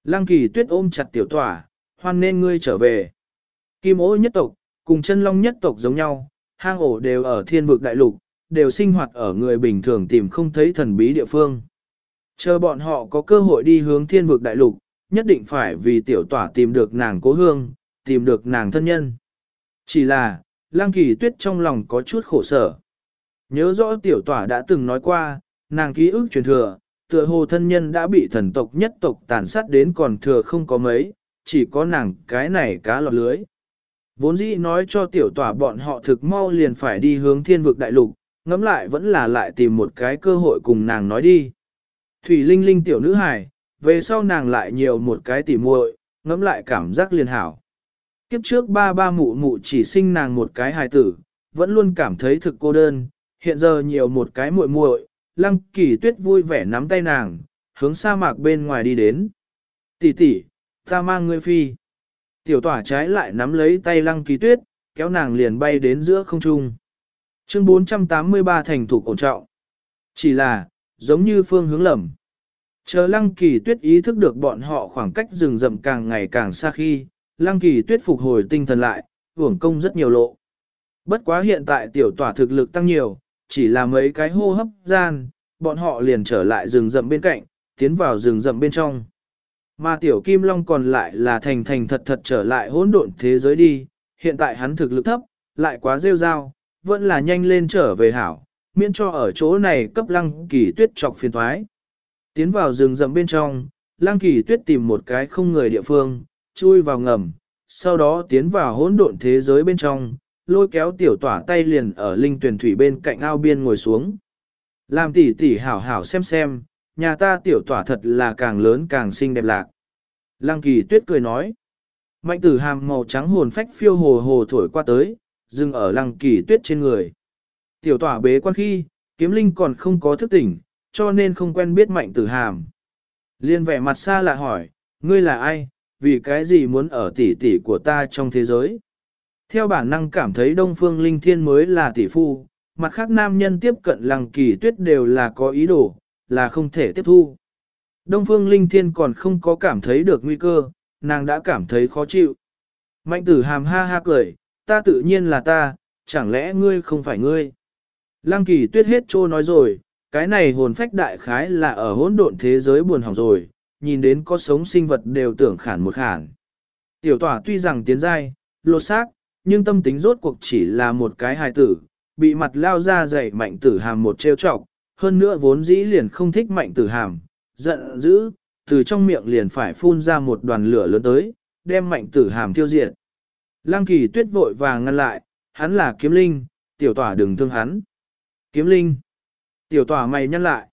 Lăng kỳ tuyết ôm chặt tiểu tỏa, hoan nên ngươi trở về. Kim ố nhất tộc, cùng chân long nhất tộc giống nhau, hang ổ đều ở thiên vực đại lục, đều sinh hoạt ở người bình thường tìm không thấy thần bí địa phương. Chờ bọn họ có cơ hội đi hướng thiên vực đại lục, nhất định phải vì tiểu tỏa tìm được nàng cố hương, tìm được nàng thân nhân. Chỉ là, lang kỳ tuyết trong lòng có chút khổ sở. Nhớ rõ tiểu tỏa đã từng nói qua, nàng ký ức truyền thừa, tựa hồ thân nhân đã bị thần tộc nhất tộc tàn sát đến còn thừa không có mấy, chỉ có nàng cái này cá lọt lưới. Vốn dĩ nói cho tiểu tỏa bọn họ thực mau liền phải đi hướng thiên vực đại lục, ngẫm lại vẫn là lại tìm một cái cơ hội cùng nàng nói đi. Thủy Linh Linh tiểu nữ hài, về sau nàng lại nhiều một cái tỉ muội, ngẫm lại cảm giác liền hảo. Kiếp trước ba ba mụ mụ chỉ sinh nàng một cái hài tử, vẫn luôn cảm thấy thực cô đơn, hiện giờ nhiều một cái muội muội, lăng kỳ tuyết vui vẻ nắm tay nàng, hướng sa mạc bên ngoài đi đến. Tỷ tỷ, ta mang ngươi phi. Tiểu tỏa trái lại nắm lấy tay lăng kỳ tuyết, kéo nàng liền bay đến giữa không trung. Chương 483 thành thủ ổn trọng. Chỉ là, giống như phương hướng lầm. Chờ lăng kỳ tuyết ý thức được bọn họ khoảng cách rừng rậm càng ngày càng xa khi, lăng kỳ tuyết phục hồi tinh thần lại, hưởng công rất nhiều lộ. Bất quá hiện tại tiểu tỏa thực lực tăng nhiều, chỉ là mấy cái hô hấp gian, bọn họ liền trở lại rừng rậm bên cạnh, tiến vào rừng rậm bên trong. Mà tiểu kim long còn lại là thành thành thật thật trở lại hỗn độn thế giới đi, hiện tại hắn thực lực thấp, lại quá rêu rao, vẫn là nhanh lên trở về hảo, miễn cho ở chỗ này cấp lăng kỳ tuyết trọc phiền thoái. Tiến vào rừng rậm bên trong, lăng kỳ tuyết tìm một cái không người địa phương, chui vào ngầm, sau đó tiến vào hỗn độn thế giới bên trong, lôi kéo tiểu tỏa tay liền ở linh tuyển thủy bên cạnh ao biên ngồi xuống. Làm tỉ tỉ hảo hảo xem xem, nhà ta tiểu tỏa thật là càng lớn càng xinh đẹp lạc. Lăng kỳ tuyết cười nói. Mạnh tử hàm màu trắng hồn phách phiêu hồ hồ thổi qua tới, dừng ở lăng kỳ tuyết trên người. Tiểu tỏa bế quan khi, kiếm linh còn không có thức tỉnh, cho nên không quen biết mạnh tử hàm. Liên vẻ mặt xa lạ hỏi, ngươi là ai, vì cái gì muốn ở tỷ tỷ của ta trong thế giới? Theo bản năng cảm thấy Đông Phương Linh Thiên mới là tỷ phu, mặt khác nam nhân tiếp cận lăng kỳ tuyết đều là có ý đồ, là không thể tiếp thu. Đông Phương Linh Thiên còn không có cảm thấy được nguy cơ, nàng đã cảm thấy khó chịu. Mạnh tử hàm ha ha cười, ta tự nhiên là ta, chẳng lẽ ngươi không phải ngươi. Lăng kỳ tuyết hết trô nói rồi, cái này hồn phách đại khái là ở hỗn độn thế giới buồn hỏng rồi, nhìn đến có sống sinh vật đều tưởng khản một khản. Tiểu tỏa tuy rằng tiến giai, lột xác, nhưng tâm tính rốt cuộc chỉ là một cái hài tử, bị mặt lao ra dày mạnh tử hàm một trêu chọc, hơn nữa vốn dĩ liền không thích mạnh tử hàm, giận dữ, từ trong miệng liền phải phun ra một đoàn lửa lớn tới, đem mạnh tử hàm tiêu diệt. Lăng kỳ tuyết vội vàng ngăn lại, hắn là kiếm linh, tiểu tỏa đừng thương hắn. Kiếm linh. Tiểu tỏa mày nhăn lại.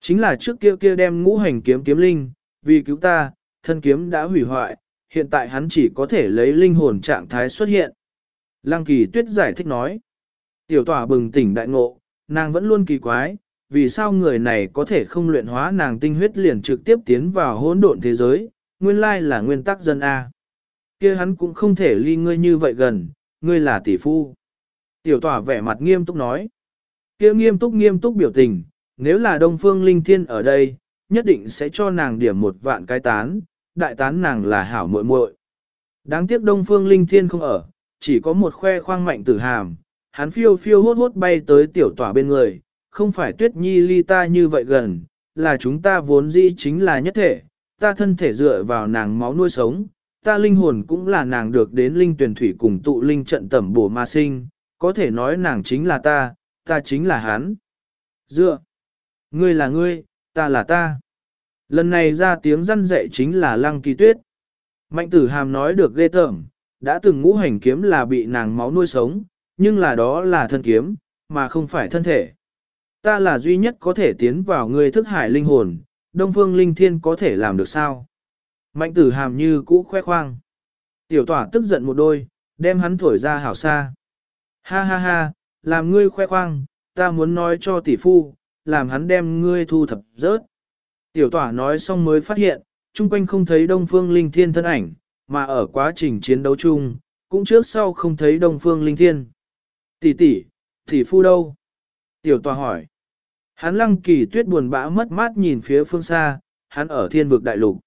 Chính là trước kia kia đem ngũ hành kiếm kiếm linh, vì cứu ta, thân kiếm đã hủy hoại, hiện tại hắn chỉ có thể lấy linh hồn trạng thái xuất hiện. Lăng kỳ tuyết giải thích nói. Tiểu tỏa bừng tỉnh đại ngộ, nàng vẫn luôn kỳ quái, vì sao người này có thể không luyện hóa nàng tinh huyết liền trực tiếp tiến vào hỗn độn thế giới, nguyên lai là nguyên tắc dân A. kia hắn cũng không thể ly ngươi như vậy gần, ngươi là tỷ phu. Tiểu tỏa vẻ mặt nghiêm túc nói kia nghiêm túc nghiêm túc biểu tình, nếu là Đông Phương Linh Thiên ở đây, nhất định sẽ cho nàng điểm một vạn cái tán, đại tán nàng là hảo muội muội. Đáng tiếc Đông Phương Linh Thiên không ở, chỉ có một khoe khoang mạnh tử hàm, hắn phiêu phiêu hốt hốt bay tới tiểu tỏa bên người, không phải tuyết nhi ly ta như vậy gần, là chúng ta vốn dĩ chính là nhất thể, ta thân thể dựa vào nàng máu nuôi sống, ta linh hồn cũng là nàng được đến linh tuyển thủy cùng tụ linh trận tẩm bổ ma sinh, có thể nói nàng chính là ta, ta chính là hắn. Dựa, ngươi là ngươi, ta là ta. Lần này ra tiếng răn dạy chính là lăng kỳ tuyết. Mạnh tử hàm nói được ghê tởm, đã từng ngũ hành kiếm là bị nàng máu nuôi sống, nhưng là đó là thân kiếm, mà không phải thân thể. Ta là duy nhất có thể tiến vào người thức hải linh hồn, Đông Phương Linh Thiên có thể làm được sao? Mạnh tử hàm như cũ khoe khoang. Tiểu tỏa tức giận một đôi, đem hắn thổi ra hảo xa. Ha ha ha, làm ngươi khoe khoang, ta muốn nói cho tỷ phu, làm hắn đem ngươi thu thập rớt. Tiểu tỏa nói xong mới phát hiện, chung quanh không thấy Đông Phương Linh Thiên thân ảnh, mà ở quá trình chiến đấu chung, cũng trước sau không thấy Đông Phương Linh Thiên. Tỷ tỷ, tỷ phu đâu? Tiểu tòa hỏi. Hắn lăng kỳ tuyết buồn bã mất mát nhìn phía phương xa, hắn ở thiên vực đại lục.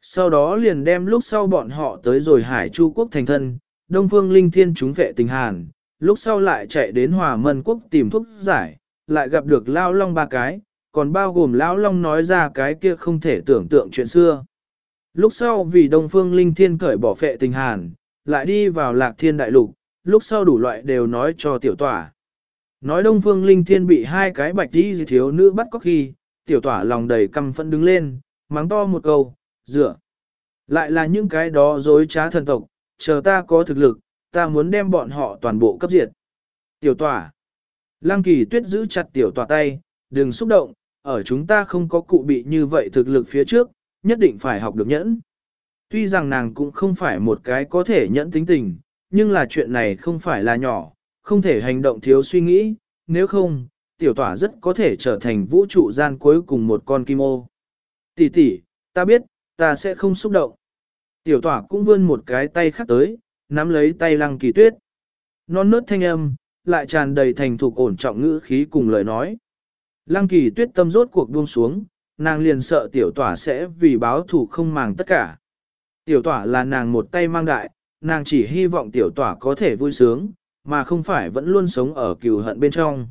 Sau đó liền đem lúc sau bọn họ tới rồi hải chu quốc thành thân, Đông Phương Linh Thiên chúng vệ tình hàn, lúc sau lại chạy đến hòa mân quốc tìm thuốc giải, lại gặp được Lao Long ba cái, còn bao gồm Lão Long nói ra cái kia không thể tưởng tượng chuyện xưa. Lúc sau vì Đông Phương Linh Thiên cởi bỏ phệ tình hàn, lại đi vào lạc thiên đại lục, lúc sau đủ loại đều nói cho tiểu tỏa. Nói Đông Phương Linh Thiên bị hai cái bạch đi thiếu nữ bắt có khi, tiểu tỏa lòng đầy căm phẫn đứng lên, mắng to một câu, dựa. Lại là những cái đó dối trá thần tộc, chờ ta có thực lực, ta muốn đem bọn họ toàn bộ cấp diệt. Tiểu tỏa. Lăng kỳ tuyết giữ chặt tiểu tỏa tay, đừng xúc động, ở chúng ta không có cụ bị như vậy thực lực phía trước, nhất định phải học được nhẫn. Tuy rằng nàng cũng không phải một cái có thể nhẫn tính tình, nhưng là chuyện này không phải là nhỏ, không thể hành động thiếu suy nghĩ, nếu không, tiểu tỏa rất có thể trở thành vũ trụ gian cuối cùng một con kim ô. Tỷ tỷ, ta biết, ta sẽ không xúc động. Tiểu tỏa cũng vươn một cái tay khác tới, nắm lấy tay lăng kỳ tuyết. Non nớt thanh âm, lại tràn đầy thành thục ổn trọng ngữ khí cùng lời nói. Lăng kỳ tuyết tâm rốt cuộc buông xuống, nàng liền sợ tiểu tỏa sẽ vì báo thủ không màng tất cả. Tiểu tỏa là nàng một tay mang đại, nàng chỉ hy vọng tiểu tỏa có thể vui sướng, mà không phải vẫn luôn sống ở cừu hận bên trong.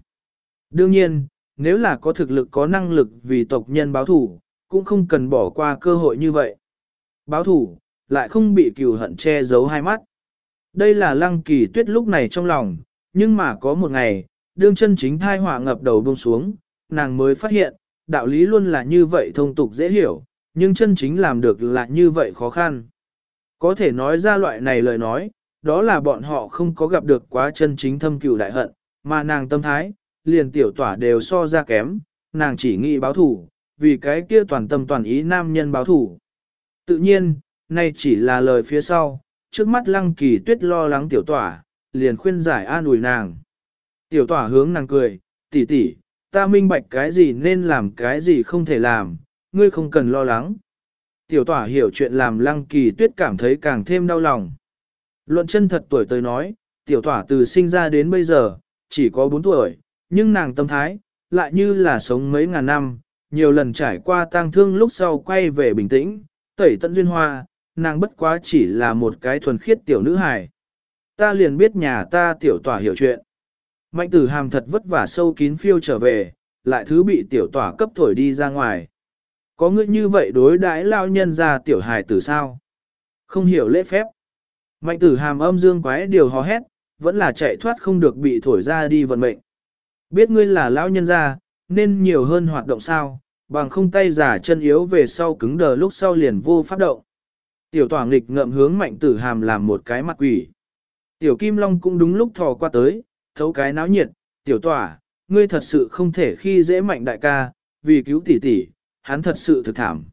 Đương nhiên, nếu là có thực lực có năng lực vì tộc nhân báo thủ, cũng không cần bỏ qua cơ hội như vậy. Báo thủ, lại không bị cừu hận che giấu hai mắt. Đây là lăng kỳ tuyết lúc này trong lòng, nhưng mà có một ngày, đương chân chính thai họa ngập đầu buông xuống, nàng mới phát hiện, đạo lý luôn là như vậy thông tục dễ hiểu, nhưng chân chính làm được là như vậy khó khăn. Có thể nói ra loại này lời nói, đó là bọn họ không có gặp được quá chân chính thâm cừu đại hận, mà nàng tâm thái, liền tiểu tỏa đều so ra kém, nàng chỉ nghĩ báo thủ, vì cái kia toàn tâm toàn ý nam nhân báo thủ. Tự nhiên, nay chỉ là lời phía sau, trước mắt lăng kỳ tuyết lo lắng tiểu tỏa, liền khuyên giải an ủi nàng. Tiểu tỏa hướng nàng cười, tỷ tỷ, ta minh bạch cái gì nên làm cái gì không thể làm, ngươi không cần lo lắng. Tiểu tỏa hiểu chuyện làm lăng kỳ tuyết cảm thấy càng thêm đau lòng. Luận chân thật tuổi tới nói, tiểu tỏa từ sinh ra đến bây giờ, chỉ có 4 tuổi, nhưng nàng tâm thái, lại như là sống mấy ngàn năm, nhiều lần trải qua tang thương lúc sau quay về bình tĩnh, tẩy tận duyên hoa, nàng bất quá chỉ là một cái thuần khiết tiểu nữ hài. Ta liền biết nhà ta tiểu tỏa hiểu chuyện. Mạnh tử hàm thật vất vả sâu kín phiêu trở về, lại thứ bị tiểu tỏa cấp thổi đi ra ngoài. Có ngươi như vậy đối đãi lao nhân ra tiểu hài tử sao? Không hiểu lễ phép. Mạnh tử hàm âm dương quái điều hò hét, vẫn là chạy thoát không được bị thổi ra đi vận mệnh. Biết ngươi là lão nhân gia, nên nhiều hơn hoạt động sao, bằng không tay giả chân yếu về sau cứng đờ lúc sau liền vô pháp động. Tiểu tỏa nghịch ngậm hướng mạnh tử hàm làm một cái mặt quỷ. Tiểu kim long cũng đúng lúc thò qua tới, thấu cái náo nhiệt, tiểu tỏa, ngươi thật sự không thể khi dễ mạnh đại ca, vì cứu tỷ tỷ, hắn thật sự thực thảm.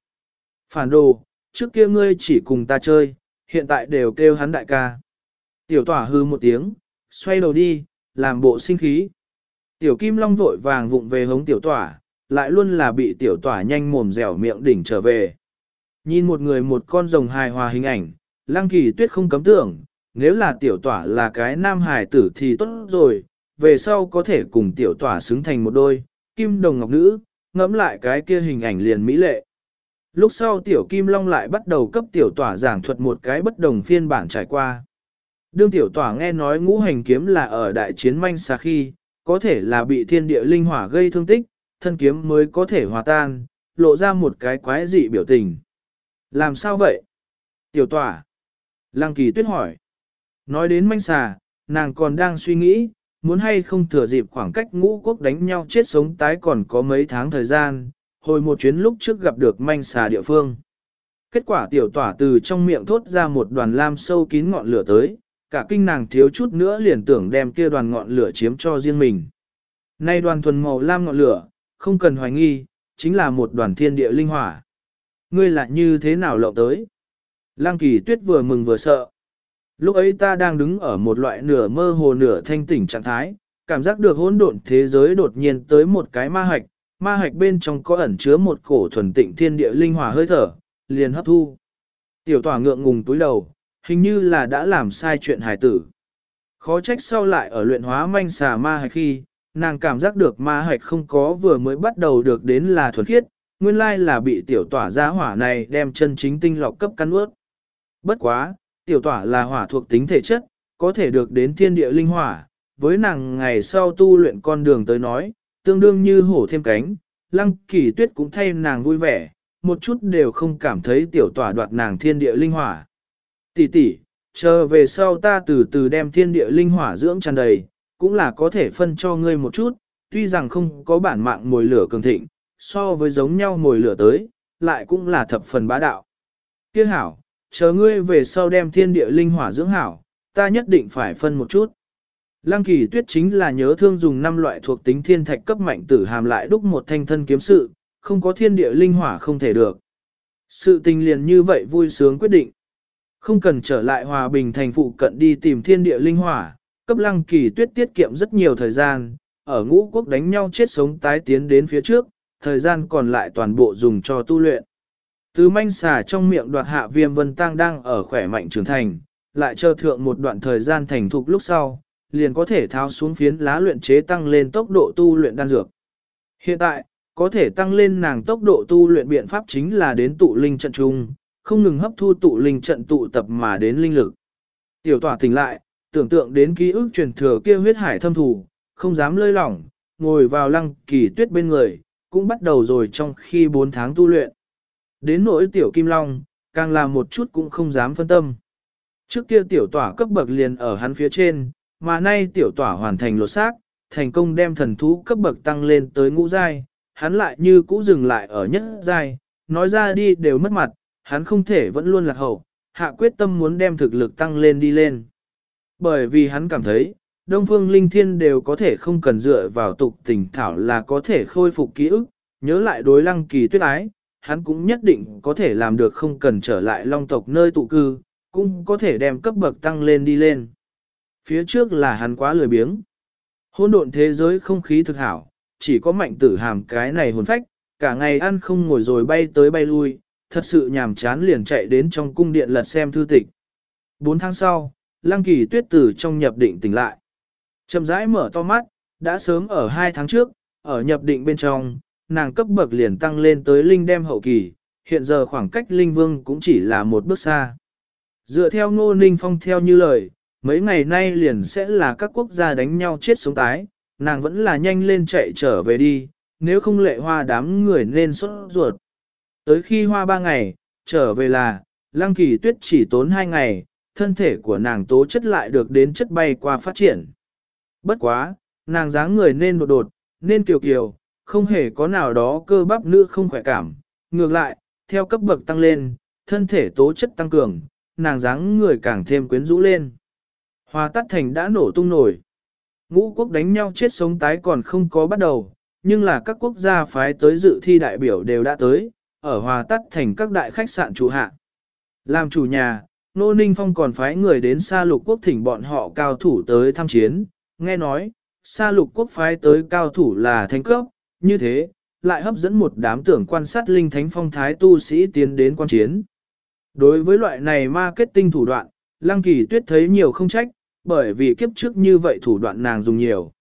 Phản đồ, trước kia ngươi chỉ cùng ta chơi, hiện tại đều kêu hắn đại ca. Tiểu tỏa hư một tiếng, xoay đầu đi, làm bộ sinh khí. Tiểu kim long vội vàng vụng về hống tiểu tỏa, lại luôn là bị tiểu tỏa nhanh mồm dẻo miệng đỉnh trở về. Nhìn một người một con rồng hài hòa hình ảnh, lăng kỳ tuyết không cấm tưởng, nếu là tiểu tỏa là cái nam hài tử thì tốt rồi, về sau có thể cùng tiểu tỏa xứng thành một đôi, kim đồng ngọc nữ, ngẫm lại cái kia hình ảnh liền mỹ lệ. Lúc sau tiểu kim long lại bắt đầu cấp tiểu tỏa giảng thuật một cái bất đồng phiên bản trải qua. Đương tiểu tỏa nghe nói ngũ hành kiếm là ở đại chiến manh xa khi, có thể là bị thiên địa linh hỏa gây thương tích, thân kiếm mới có thể hòa tan, lộ ra một cái quái dị biểu tình. Làm sao vậy? Tiểu tỏa. Lăng kỳ tuyết hỏi. Nói đến manh xà, nàng còn đang suy nghĩ, muốn hay không thừa dịp khoảng cách ngũ quốc đánh nhau chết sống tái còn có mấy tháng thời gian, hồi một chuyến lúc trước gặp được manh xà địa phương. Kết quả tiểu tỏa từ trong miệng thốt ra một đoàn lam sâu kín ngọn lửa tới, cả kinh nàng thiếu chút nữa liền tưởng đem kia đoàn ngọn lửa chiếm cho riêng mình. Nay đoàn thuần màu lam ngọn lửa, không cần hoài nghi, chính là một đoàn thiên địa linh hỏa. Ngươi lại như thế nào lộ tới? Lăng kỳ tuyết vừa mừng vừa sợ. Lúc ấy ta đang đứng ở một loại nửa mơ hồ nửa thanh tỉnh trạng thái, cảm giác được hỗn độn thế giới đột nhiên tới một cái ma hạch, ma hạch bên trong có ẩn chứa một cổ thuần tịnh thiên địa linh hỏa hơi thở, liền hấp thu. Tiểu tỏa ngượng ngùng túi đầu, hình như là đã làm sai chuyện hài tử. Khó trách sau lại ở luyện hóa manh xà ma hạch khi, nàng cảm giác được ma hạch không có vừa mới bắt đầu được đến là thuần khiết, nguyên lai là bị tiểu tỏa ra hỏa này đem chân chính tinh lọc cấp cắn ướt. Bất quá, tiểu tỏa là hỏa thuộc tính thể chất, có thể được đến thiên địa linh hỏa, với nàng ngày sau tu luyện con đường tới nói, tương đương như hổ thêm cánh, lăng kỳ tuyết cũng thay nàng vui vẻ, một chút đều không cảm thấy tiểu tỏa đoạt nàng thiên địa linh hỏa. Tỷ tỷ, chờ về sau ta từ từ đem thiên địa linh hỏa dưỡng tràn đầy, cũng là có thể phân cho ngươi một chút, tuy rằng không có bản mạng mồi lửa cường thịnh, so với giống nhau ngồi lửa tới, lại cũng là thập phần bá đạo. Kiếc hảo, chờ ngươi về sau đem thiên địa linh hỏa dưỡng hảo, ta nhất định phải phân một chút. Lăng kỳ tuyết chính là nhớ thương dùng năm loại thuộc tính thiên thạch cấp mạnh tử hàm lại đúc một thanh thân kiếm sự, không có thiên địa linh hỏa không thể được. Sự tình liền như vậy vui sướng quyết định. Không cần trở lại hòa bình thành phụ cận đi tìm thiên địa linh hỏa, cấp lăng kỳ tuyết tiết kiệm rất nhiều thời gian, ở ngũ quốc đánh nhau chết sống tái tiến đến phía trước, thời gian còn lại toàn bộ dùng cho tu luyện. Từ manh xà trong miệng đoạt hạ viêm vân tăng đang ở khỏe mạnh trưởng thành, lại chờ thượng một đoạn thời gian thành thục lúc sau, liền có thể tháo xuống phiến lá luyện chế tăng lên tốc độ tu luyện đan dược. Hiện tại, có thể tăng lên nàng tốc độ tu luyện biện pháp chính là đến tụ linh trận trung, không ngừng hấp thu tụ linh trận tụ tập mà đến linh lực. Tiểu tỏa tỉnh lại, tưởng tượng đến ký ức truyền thừa kia huyết hải thâm thủ, không dám lơi lỏng, ngồi vào lăng kỳ tuyết bên người, cũng bắt đầu rồi trong khi 4 tháng tu luyện. Đến nỗi tiểu kim long, càng làm một chút cũng không dám phân tâm. Trước kia tiểu tỏa cấp bậc liền ở hắn phía trên, mà nay tiểu tỏa hoàn thành lột xác, thành công đem thần thú cấp bậc tăng lên tới ngũ giai, hắn lại như cũ dừng lại ở nhất giai, nói ra đi đều mất mặt, hắn không thể vẫn luôn lạc hậu, hạ quyết tâm muốn đem thực lực tăng lên đi lên. Bởi vì hắn cảm thấy, Đông Phương Linh Thiên đều có thể không cần dựa vào tục tình thảo là có thể khôi phục ký ức, nhớ lại đối lăng kỳ tuyết ái, hắn cũng nhất định có thể làm được không cần trở lại long tộc nơi tụ cư, cũng có thể đem cấp bậc tăng lên đi lên. Phía trước là hắn quá lười biếng. Hôn độn thế giới không khí thực hảo, chỉ có mạnh tử hàm cái này hồn phách, cả ngày ăn không ngồi rồi bay tới bay lui, thật sự nhàm chán liền chạy đến trong cung điện lật xem thư tịch. Bốn tháng sau, lăng kỳ tuyết tử trong nhập định tỉnh lại. Chậm rãi mở to mắt, đã sớm ở hai tháng trước, ở nhập định bên trong, nàng cấp bậc liền tăng lên tới linh đem hậu kỳ, hiện giờ khoảng cách linh vương cũng chỉ là một bước xa. Dựa theo ngô ninh phong theo như lời, mấy ngày nay liền sẽ là các quốc gia đánh nhau chết sống tái, nàng vẫn là nhanh lên chạy trở về đi, nếu không lệ hoa đám người nên sốt ruột. Tới khi hoa ba ngày, trở về là, lăng kỳ tuyết chỉ tốn hai ngày, thân thể của nàng tố chất lại được đến chất bay qua phát triển. Bất quá, nàng dáng người nên đột đột, nên kiều kiều, không hề có nào đó cơ bắp nữ không khỏe cảm. Ngược lại, theo cấp bậc tăng lên, thân thể tố chất tăng cường, nàng dáng người càng thêm quyến rũ lên. Hòa tắt thành đã nổ tung nổi. Ngũ quốc đánh nhau chết sống tái còn không có bắt đầu, nhưng là các quốc gia phái tới dự thi đại biểu đều đã tới, ở hòa tắt thành các đại khách sạn chủ hạ. Làm chủ nhà, Nô Ninh Phong còn phái người đến xa lục quốc thỉnh bọn họ cao thủ tới tham chiến, nghe nói, xa lục quốc phái tới cao thủ là thánh cấp, như thế, lại hấp dẫn một đám tưởng quan sát linh thánh phong thái tu sĩ tiến đến quan chiến. Đối với loại này marketing thủ đoạn, Lăng Kỳ Tuyết thấy nhiều không trách, bởi vì kiếp trước như vậy thủ đoạn nàng dùng nhiều.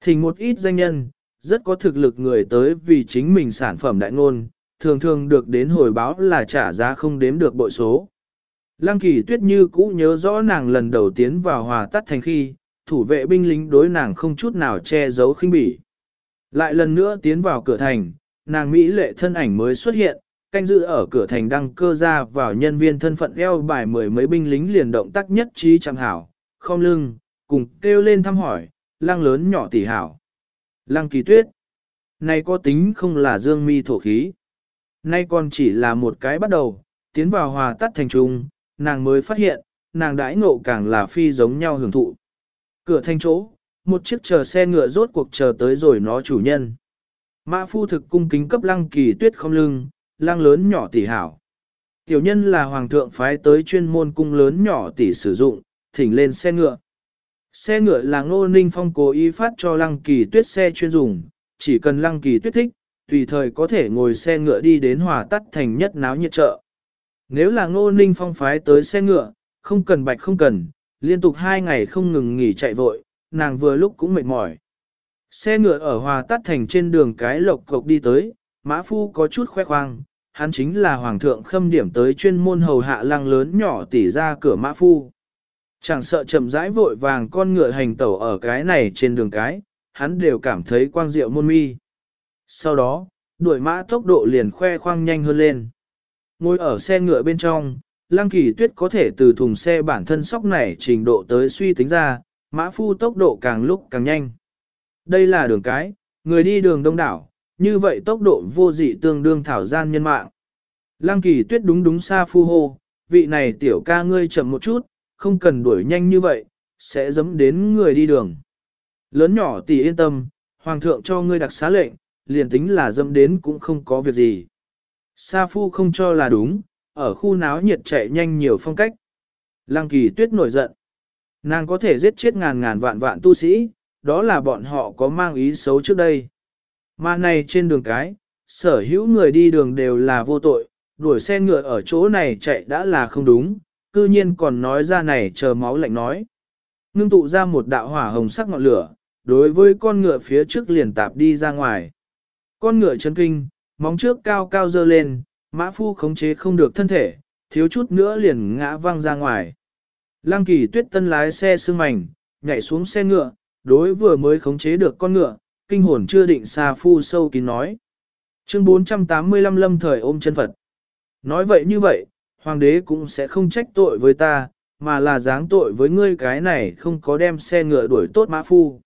Thỉnh một ít danh nhân, rất có thực lực người tới vì chính mình sản phẩm đại ngôn, thường thường được đến hồi báo là trả giá không đếm được bội số. Lăng kỳ tuyết như cũ nhớ rõ nàng lần đầu tiến vào hòa tắt thành khi, thủ vệ binh lính đối nàng không chút nào che giấu khinh bỉ. Lại lần nữa tiến vào cửa thành, nàng Mỹ lệ thân ảnh mới xuất hiện, canh giữ ở cửa thành đăng cơ ra vào nhân viên thân phận eo bài mười mấy binh lính liền động tác nhất trí chẳng hảo, không lưng, cùng kêu lên thăm hỏi, lăng lớn nhỏ tỷ hảo. Lăng kỳ tuyết, nay có tính không là dương mi thổ khí. Nay còn chỉ là một cái bắt đầu, tiến vào hòa tắt thành trung, nàng mới phát hiện, nàng đãi ngộ càng là phi giống nhau hưởng thụ. Cửa thanh chỗ, một chiếc chờ xe ngựa rốt cuộc chờ tới rồi nó chủ nhân. Mã phu thực cung kính cấp lăng kỳ tuyết không lưng, lăng lớn nhỏ tỷ hảo. Tiểu nhân là hoàng thượng phái tới chuyên môn cung lớn nhỏ tỷ sử dụng, thỉnh lên xe ngựa. Xe ngựa là ngô ninh phong cố ý phát cho lăng kỳ tuyết xe chuyên dùng, chỉ cần lăng kỳ tuyết thích, tùy thời có thể ngồi xe ngựa đi đến hòa tắt thành nhất náo nhiệt chợ. Nếu là ngô ninh phong phái tới xe ngựa, không cần bạch không cần, liên tục hai ngày không ngừng nghỉ chạy vội, nàng vừa lúc cũng mệt mỏi. Xe ngựa ở hòa tắt thành trên đường cái lộc cộc đi tới, mã phu có chút khoe khoang, hắn chính là hoàng thượng khâm điểm tới chuyên môn hầu hạ lăng lớn nhỏ tỉ ra cửa mã phu. Chẳng sợ chậm rãi vội vàng con ngựa hành tẩu ở cái này trên đường cái, hắn đều cảm thấy quang diệu môn mi. Sau đó, đuổi mã tốc độ liền khoe khoang nhanh hơn lên. Ngồi ở xe ngựa bên trong, Lăng Kỳ Tuyết có thể từ thùng xe bản thân sóc này trình độ tới suy tính ra, mã phu tốc độ càng lúc càng nhanh. Đây là đường cái, người đi đường đông đảo, như vậy tốc độ vô dị tương đương thảo gian nhân mạng. Lăng Kỳ Tuyết đúng đúng xa phu hô, vị này tiểu ca ngươi chậm một chút, không cần đuổi nhanh như vậy, sẽ dấm đến người đi đường. Lớn nhỏ tỷ yên tâm, hoàng thượng cho ngươi đặc xá lệnh, liền tính là dâm đến cũng không có việc gì. Sa phu không cho là đúng, ở khu náo nhiệt chạy nhanh nhiều phong cách. Lăng kỳ tuyết nổi giận. Nàng có thể giết chết ngàn ngàn vạn vạn tu sĩ, đó là bọn họ có mang ý xấu trước đây. Mà này trên đường cái, sở hữu người đi đường đều là vô tội, đuổi xe ngựa ở chỗ này chạy đã là không đúng, cư nhiên còn nói ra này chờ máu lạnh nói. Ngưng tụ ra một đạo hỏa hồng sắc ngọn lửa, đối với con ngựa phía trước liền tạp đi ra ngoài. Con ngựa chấn kinh, móng trước cao cao dơ lên, mã phu khống chế không được thân thể, thiếu chút nữa liền ngã văng ra ngoài. Lăng kỳ tuyết tân lái xe sương mảnh, nhảy xuống xe ngựa, đối vừa mới khống chế được con ngựa, kinh hồn chưa định xa phu sâu kín nói. Chương 485 lâm thời ôm chân Phật. Nói vậy như vậy, hoàng đế cũng sẽ không trách tội với ta, mà là giáng tội với ngươi cái này không có đem xe ngựa đuổi tốt mã phu.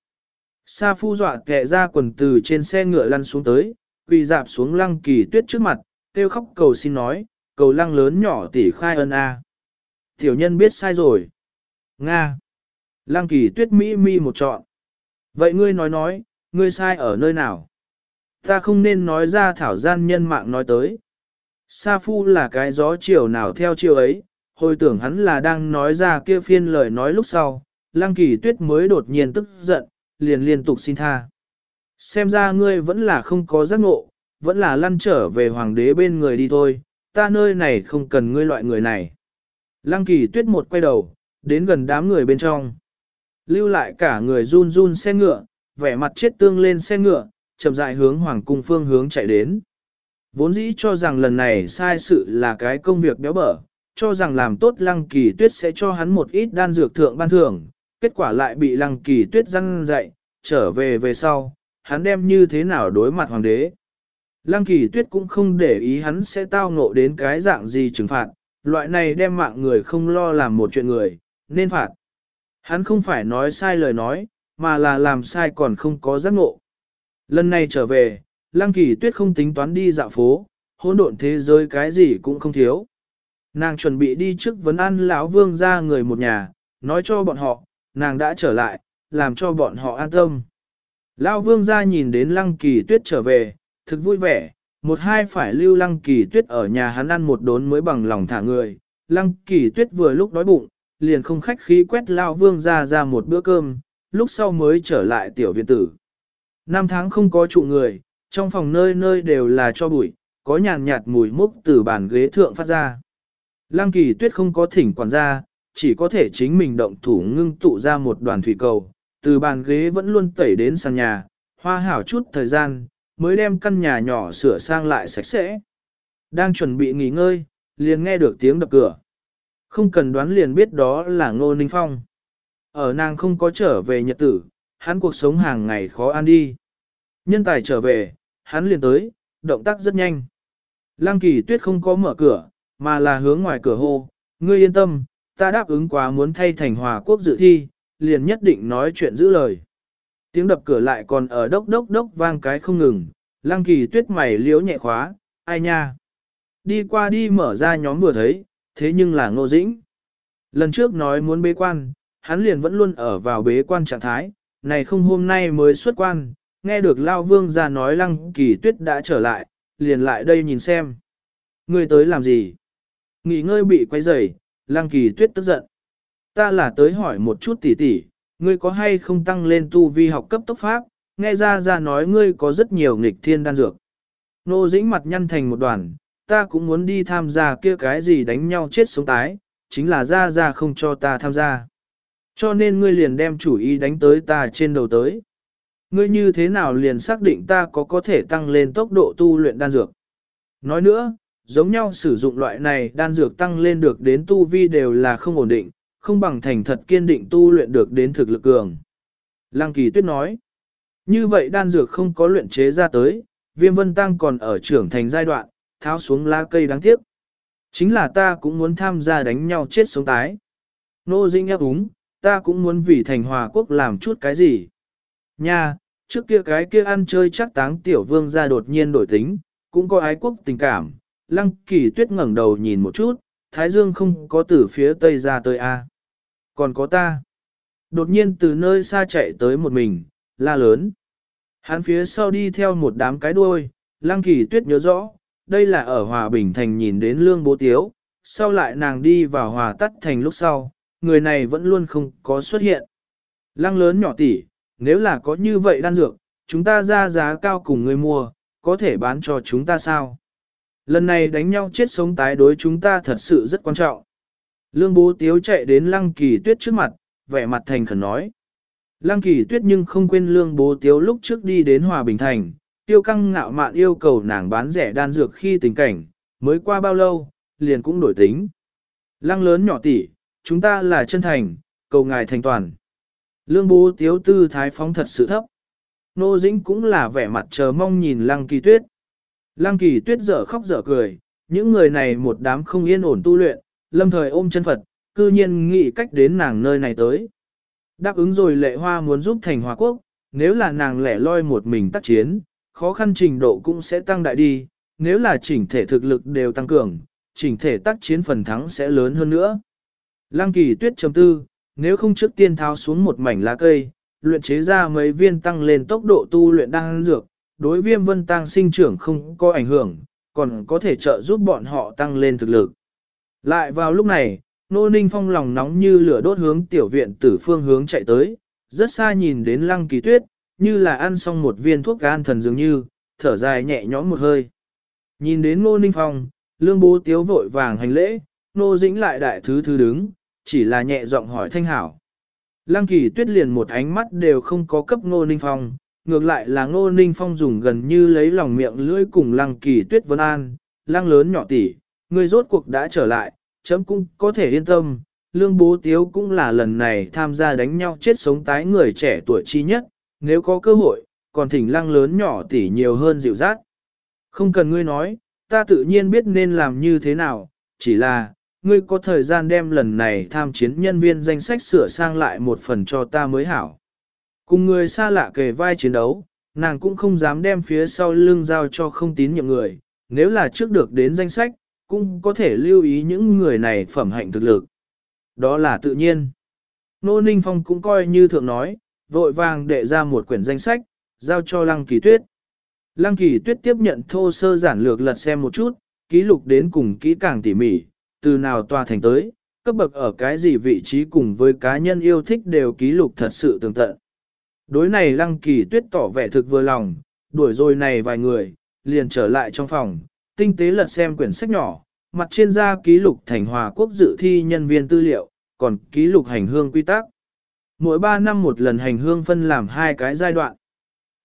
Sa phu dọa kẹ ra quần từ trên xe ngựa lăn xuống tới, quỳ dạp xuống lăng kỳ tuyết trước mặt, kêu khóc cầu xin nói, cầu lăng lớn nhỏ tỷ khai ân a. Tiểu nhân biết sai rồi. Nga. Lăng kỳ tuyết mỹ mi một trọn. Vậy ngươi nói nói, ngươi sai ở nơi nào? Ta không nên nói ra thảo gian nhân mạng nói tới. Sa phu là cái gió chiều nào theo chiều ấy, hồi tưởng hắn là đang nói ra kia phiên lời nói lúc sau, lăng kỳ tuyết mới đột nhiên tức giận, liền liên tục xin tha. Xem ra ngươi vẫn là không có giác ngộ, vẫn là lăn trở về hoàng đế bên người đi thôi, ta nơi này không cần ngươi loại người này. Lăng kỳ tuyết một quay đầu, đến gần đám người bên trong. Lưu lại cả người run run xe ngựa, vẻ mặt chết tương lên xe ngựa, chậm rãi hướng hoàng cung phương hướng chạy đến. Vốn dĩ cho rằng lần này sai sự là cái công việc béo bở, cho rằng làm tốt lăng kỳ tuyết sẽ cho hắn một ít đan dược thượng ban thưởng, kết quả lại bị lăng kỳ tuyết răn dạy, trở về về sau, hắn đem như thế nào đối mặt hoàng đế. Lăng kỳ tuyết cũng không để ý hắn sẽ tao ngộ đến cái dạng gì trừng phạt, loại này đem mạng người không lo làm một chuyện người, nên phạt. Hắn không phải nói sai lời nói, mà là làm sai còn không có giác ngộ. Lần này trở về, Lăng kỳ tuyết không tính toán đi dạo phố, hỗn độn thế giới cái gì cũng không thiếu. Nàng chuẩn bị đi trước vấn ăn lão vương ra người một nhà, nói cho bọn họ, nàng đã trở lại, làm cho bọn họ an tâm. Lão vương ra nhìn đến lăng kỳ tuyết trở về, thực vui vẻ, một hai phải lưu lăng kỳ tuyết ở nhà hắn ăn một đốn mới bằng lòng thả người. Lăng kỳ tuyết vừa lúc đói bụng, liền không khách khí quét lao vương ra ra một bữa cơm, lúc sau mới trở lại tiểu viện tử. Năm tháng không có trụ người, trong phòng nơi nơi đều là cho bụi, có nhàn nhạt mùi mốc từ bàn ghế thượng phát ra. Lăng kỳ tuyết không có thỉnh quản gia, chỉ có thể chính mình động thủ ngưng tụ ra một đoàn thủy cầu, từ bàn ghế vẫn luôn tẩy đến sàn nhà, hoa hảo chút thời gian, mới đem căn nhà nhỏ sửa sang lại sạch sẽ. Đang chuẩn bị nghỉ ngơi, liền nghe được tiếng đập cửa. Không cần đoán liền biết đó là Ngô Ninh Phong. Ở nàng không có trở về nhật tử, hắn cuộc sống hàng ngày khó ăn đi. Nhân tài trở về, hắn liền tới, động tác rất nhanh. Lăng kỳ tuyết không có mở cửa, mà là hướng ngoài cửa hô, ngươi yên tâm, ta đáp ứng quá muốn thay thành hòa quốc dự thi, liền nhất định nói chuyện giữ lời. Tiếng đập cửa lại còn ở đốc đốc đốc vang cái không ngừng, lăng kỳ tuyết mày liếu nhẹ khóa, ai nha. Đi qua đi mở ra nhóm vừa thấy, thế nhưng là ngô dĩnh. Lần trước nói muốn bế quan, hắn liền vẫn luôn ở vào bế quan trạng thái, này không hôm nay mới xuất quan, nghe được Lao Vương ra nói lăng kỳ tuyết đã trở lại, liền lại đây nhìn xem. Ngươi tới làm gì? Nghỉ ngơi bị quay rầy, lăng kỳ tuyết tức giận. Ta là tới hỏi một chút tỉ tỉ, ngươi có hay không tăng lên tu vi học cấp tốc pháp, nghe ra ra nói ngươi có rất nhiều nghịch thiên đan dược. Nô dĩnh mặt nhăn thành một đoàn, ta cũng muốn đi tham gia kia cái gì đánh nhau chết sống tái, chính là ra ra không cho ta tham gia. Cho nên ngươi liền đem chủ ý đánh tới ta trên đầu tới. Ngươi như thế nào liền xác định ta có có thể tăng lên tốc độ tu luyện đan dược. Nói nữa, giống nhau sử dụng loại này đan dược tăng lên được đến tu vi đều là không ổn định, không bằng thành thật kiên định tu luyện được đến thực lực cường. Lăng kỳ tuyết nói, như vậy đan dược không có luyện chế ra tới, viêm vân tăng còn ở trưởng thành giai đoạn, tháo xuống lá cây đáng tiếc. Chính là ta cũng muốn tham gia đánh nhau chết sống tái. Nô Dinh ép úng, ta cũng muốn vì thành hòa quốc làm chút cái gì. Nha, trước kia cái kia ăn chơi chắc táng tiểu vương ra đột nhiên đổi tính, cũng có ái quốc tình cảm. Lăng kỳ tuyết ngẩng đầu nhìn một chút, Thái Dương không có từ phía tây ra tới A. Còn có ta. Đột nhiên từ nơi xa chạy tới một mình, la lớn. Hắn phía sau đi theo một đám cái đuôi, Lăng kỳ tuyết nhớ rõ, đây là ở Hòa Bình Thành nhìn đến lương bố tiếu, sau lại nàng đi vào Hòa Tắt Thành lúc sau, người này vẫn luôn không có xuất hiện. Lăng lớn nhỏ tỷ, nếu là có như vậy đan dược, chúng ta ra giá cao cùng người mua, có thể bán cho chúng ta sao? Lần này đánh nhau chết sống tái đối chúng ta thật sự rất quan trọng. Lương bố tiếu chạy đến lăng kỳ tuyết trước mặt, vẻ mặt thành khẩn nói. Lăng kỳ tuyết nhưng không quên lương bố tiếu lúc trước đi đến Hòa Bình Thành, tiêu căng ngạo mạn yêu cầu nàng bán rẻ đan dược khi tình cảnh, mới qua bao lâu, liền cũng đổi tính. Lăng lớn nhỏ tỷ, chúng ta là chân thành, cầu ngài thành toàn. Lương bố tiếu tư thái phóng thật sự thấp. Nô dĩnh cũng là vẻ mặt chờ mong nhìn lăng kỳ tuyết. Lăng kỳ tuyết dở khóc dở cười, những người này một đám không yên ổn tu luyện, lâm thời ôm chân Phật, cư nhiên nghĩ cách đến nàng nơi này tới. Đáp ứng rồi lệ hoa muốn giúp thành hòa quốc, nếu là nàng lẻ loi một mình tác chiến, khó khăn trình độ cũng sẽ tăng đại đi, nếu là chỉnh thể thực lực đều tăng cường, chỉnh thể tác chiến phần thắng sẽ lớn hơn nữa. Lăng kỳ tuyết chấm tư, nếu không trước tiên tháo xuống một mảnh lá cây, luyện chế ra mấy viên tăng lên tốc độ tu luyện đang dược, đối viêm vân tăng sinh trưởng không có ảnh hưởng, còn có thể trợ giúp bọn họ tăng lên thực lực. Lại vào lúc này, nô ninh phong lòng nóng như lửa đốt hướng tiểu viện tử phương hướng chạy tới, rất xa nhìn đến lăng kỳ tuyết, như là ăn xong một viên thuốc gan thần dường như, thở dài nhẹ nhõm một hơi. Nhìn đến nô ninh phong, lương bố tiếu vội vàng hành lễ, nô dĩnh lại đại thứ thứ đứng, chỉ là nhẹ giọng hỏi thanh hảo. Lăng kỳ tuyết liền một ánh mắt đều không có cấp ngô ninh phong, ngược lại là ngô ninh phong dùng gần như lấy lòng miệng lưỡi cùng lăng kỳ tuyết vân an, lăng lớn nhỏ tỷ, người rốt cuộc đã trở lại, chấm cũng có thể yên tâm, lương bố tiếu cũng là lần này tham gia đánh nhau chết sống tái người trẻ tuổi chi nhất, nếu có cơ hội, còn thỉnh lăng lớn nhỏ tỷ nhiều hơn dịu dắt. Không cần ngươi nói, ta tự nhiên biết nên làm như thế nào, chỉ là, ngươi có thời gian đem lần này tham chiến nhân viên danh sách sửa sang lại một phần cho ta mới hảo. Cùng người xa lạ kề vai chiến đấu, nàng cũng không dám đem phía sau lưng giao cho không tín nhiệm người, nếu là trước được đến danh sách, cũng có thể lưu ý những người này phẩm hạnh thực lực. Đó là tự nhiên. Nô Ninh Phong cũng coi như thượng nói, vội vàng đệ ra một quyển danh sách, giao cho Lăng Kỳ Tuyết. Lăng Kỳ Tuyết tiếp nhận thô sơ giản lược lật xem một chút, ký lục đến cùng kỹ càng tỉ mỉ, từ nào tòa thành tới, cấp bậc ở cái gì vị trí cùng với cá nhân yêu thích đều ký lục thật sự tường tận. Đối này lăng kỳ tuyết tỏ vẻ thực vừa lòng, đuổi rồi này vài người, liền trở lại trong phòng, tinh tế lật xem quyển sách nhỏ, mặt trên da ký lục thành hòa quốc dự thi nhân viên tư liệu, còn ký lục hành hương quy tắc. Mỗi 3 năm một lần hành hương phân làm hai cái giai đoạn.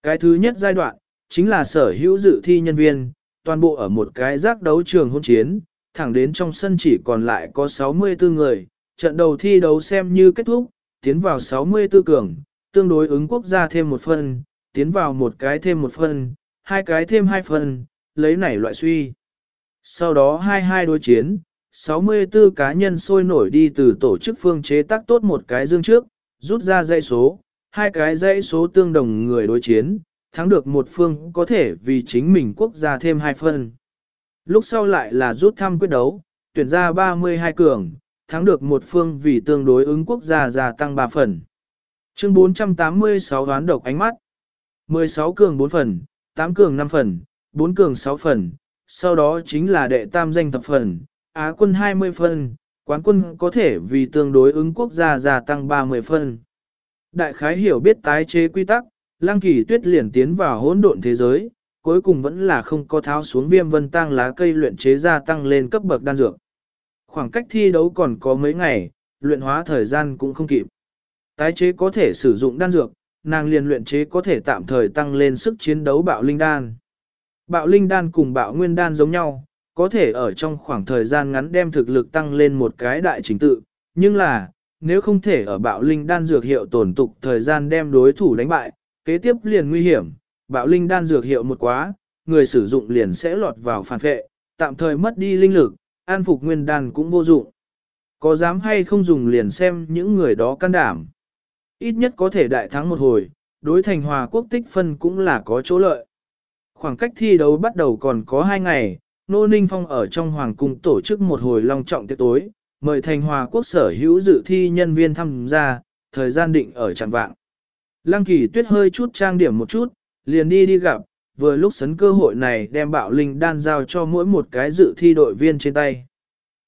Cái thứ nhất giai đoạn, chính là sở hữu dự thi nhân viên, toàn bộ ở một cái giác đấu trường hôn chiến, thẳng đến trong sân chỉ còn lại có 64 người, trận đầu thi đấu xem như kết thúc, tiến vào 64 cường, tương đối ứng quốc gia thêm một phần, tiến vào một cái thêm một phần, hai cái thêm hai phần, lấy này loại suy. Sau đó hai hai đối chiến, 64 cá nhân sôi nổi đi từ tổ chức phương chế tác tốt một cái dương trước, rút ra dãy số, hai cái dãy số tương đồng người đối chiến, thắng được một phương có thể vì chính mình quốc gia thêm hai phân. Lúc sau lại là rút thăm quyết đấu, tuyển ra 32 cường, thắng được một phương vì tương đối ứng quốc gia gia tăng 3 phần. Chương 486 đoán độc ánh mắt. 16 cường 4 phần, 8 cường 5 phần, 4 cường 6 phần, sau đó chính là đệ tam danh thập phần, Á quân 20 phần, quán quân có thể vì tương đối ứng quốc gia gia tăng 30 phần. Đại khái hiểu biết tái chế quy tắc, Lăng Kỳ Tuyết liền tiến vào hỗn độn thế giới, cuối cùng vẫn là không có tháo xuống viêm vân tăng lá cây luyện chế gia tăng lên cấp bậc đan dược. Khoảng cách thi đấu còn có mấy ngày, luyện hóa thời gian cũng không kịp. Tái chế có thể sử dụng đan dược, nàng liền luyện chế có thể tạm thời tăng lên sức chiến đấu bạo linh đan. Bạo linh đan cùng bạo nguyên đan giống nhau, có thể ở trong khoảng thời gian ngắn đem thực lực tăng lên một cái đại chính tự, nhưng là, nếu không thể ở bạo linh đan dược hiệu tổn tục thời gian đem đối thủ đánh bại, kế tiếp liền nguy hiểm, bạo linh đan dược hiệu một quá, người sử dụng liền sẽ lọt vào phản vệ, tạm thời mất đi linh lực, an phục nguyên đan cũng vô dụng. Có dám hay không dùng liền xem những người đó can đảm. Ít nhất có thể đại thắng một hồi, đối thành hòa quốc tích phân cũng là có chỗ lợi. Khoảng cách thi đấu bắt đầu còn có 2 ngày, Nô Ninh Phong ở trong Hoàng cung tổ chức một hồi long trọng tiệc tối, mời thành hòa quốc sở hữu dự thi nhân viên tham gia, thời gian định ở trạng vạng. Lăng kỳ tuyết hơi chút trang điểm một chút, liền đi đi gặp, vừa lúc sấn cơ hội này đem bạo linh đan giao cho mỗi một cái dự thi đội viên trên tay.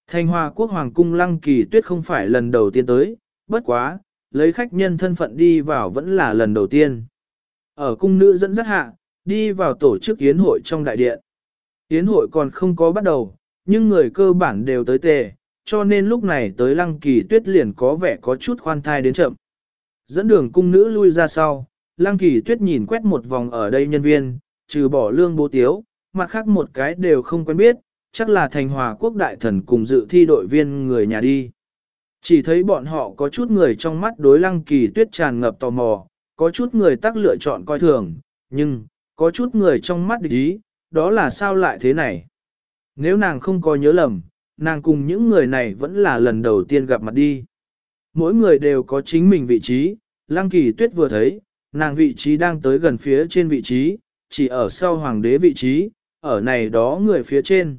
Thành hòa quốc hoàng cung lăng kỳ tuyết không phải lần đầu tiên tới, bất quá, lấy khách nhân thân phận đi vào vẫn là lần đầu tiên. Ở cung nữ dẫn dắt hạ, đi vào tổ chức yến hội trong đại điện. Yến hội còn không có bắt đầu, nhưng người cơ bản đều tới tề, cho nên lúc này tới lăng kỳ tuyết liền có vẻ có chút khoan thai đến chậm. Dẫn đường cung nữ lui ra sau, lăng kỳ tuyết nhìn quét một vòng ở đây nhân viên, trừ bỏ lương bố tiếu, mặt khác một cái đều không quen biết, chắc là thành hòa quốc đại thần cùng dự thi đội viên người nhà đi. Chỉ thấy bọn họ có chút người trong mắt đối lăng kỳ tuyết tràn ngập tò mò, có chút người tác lựa chọn coi thường, nhưng, có chút người trong mắt địch ý, đó là sao lại thế này? Nếu nàng không có nhớ lầm, nàng cùng những người này vẫn là lần đầu tiên gặp mặt đi. Mỗi người đều có chính mình vị trí, lăng kỳ tuyết vừa thấy, nàng vị trí đang tới gần phía trên vị trí, chỉ ở sau hoàng đế vị trí, ở này đó người phía trên.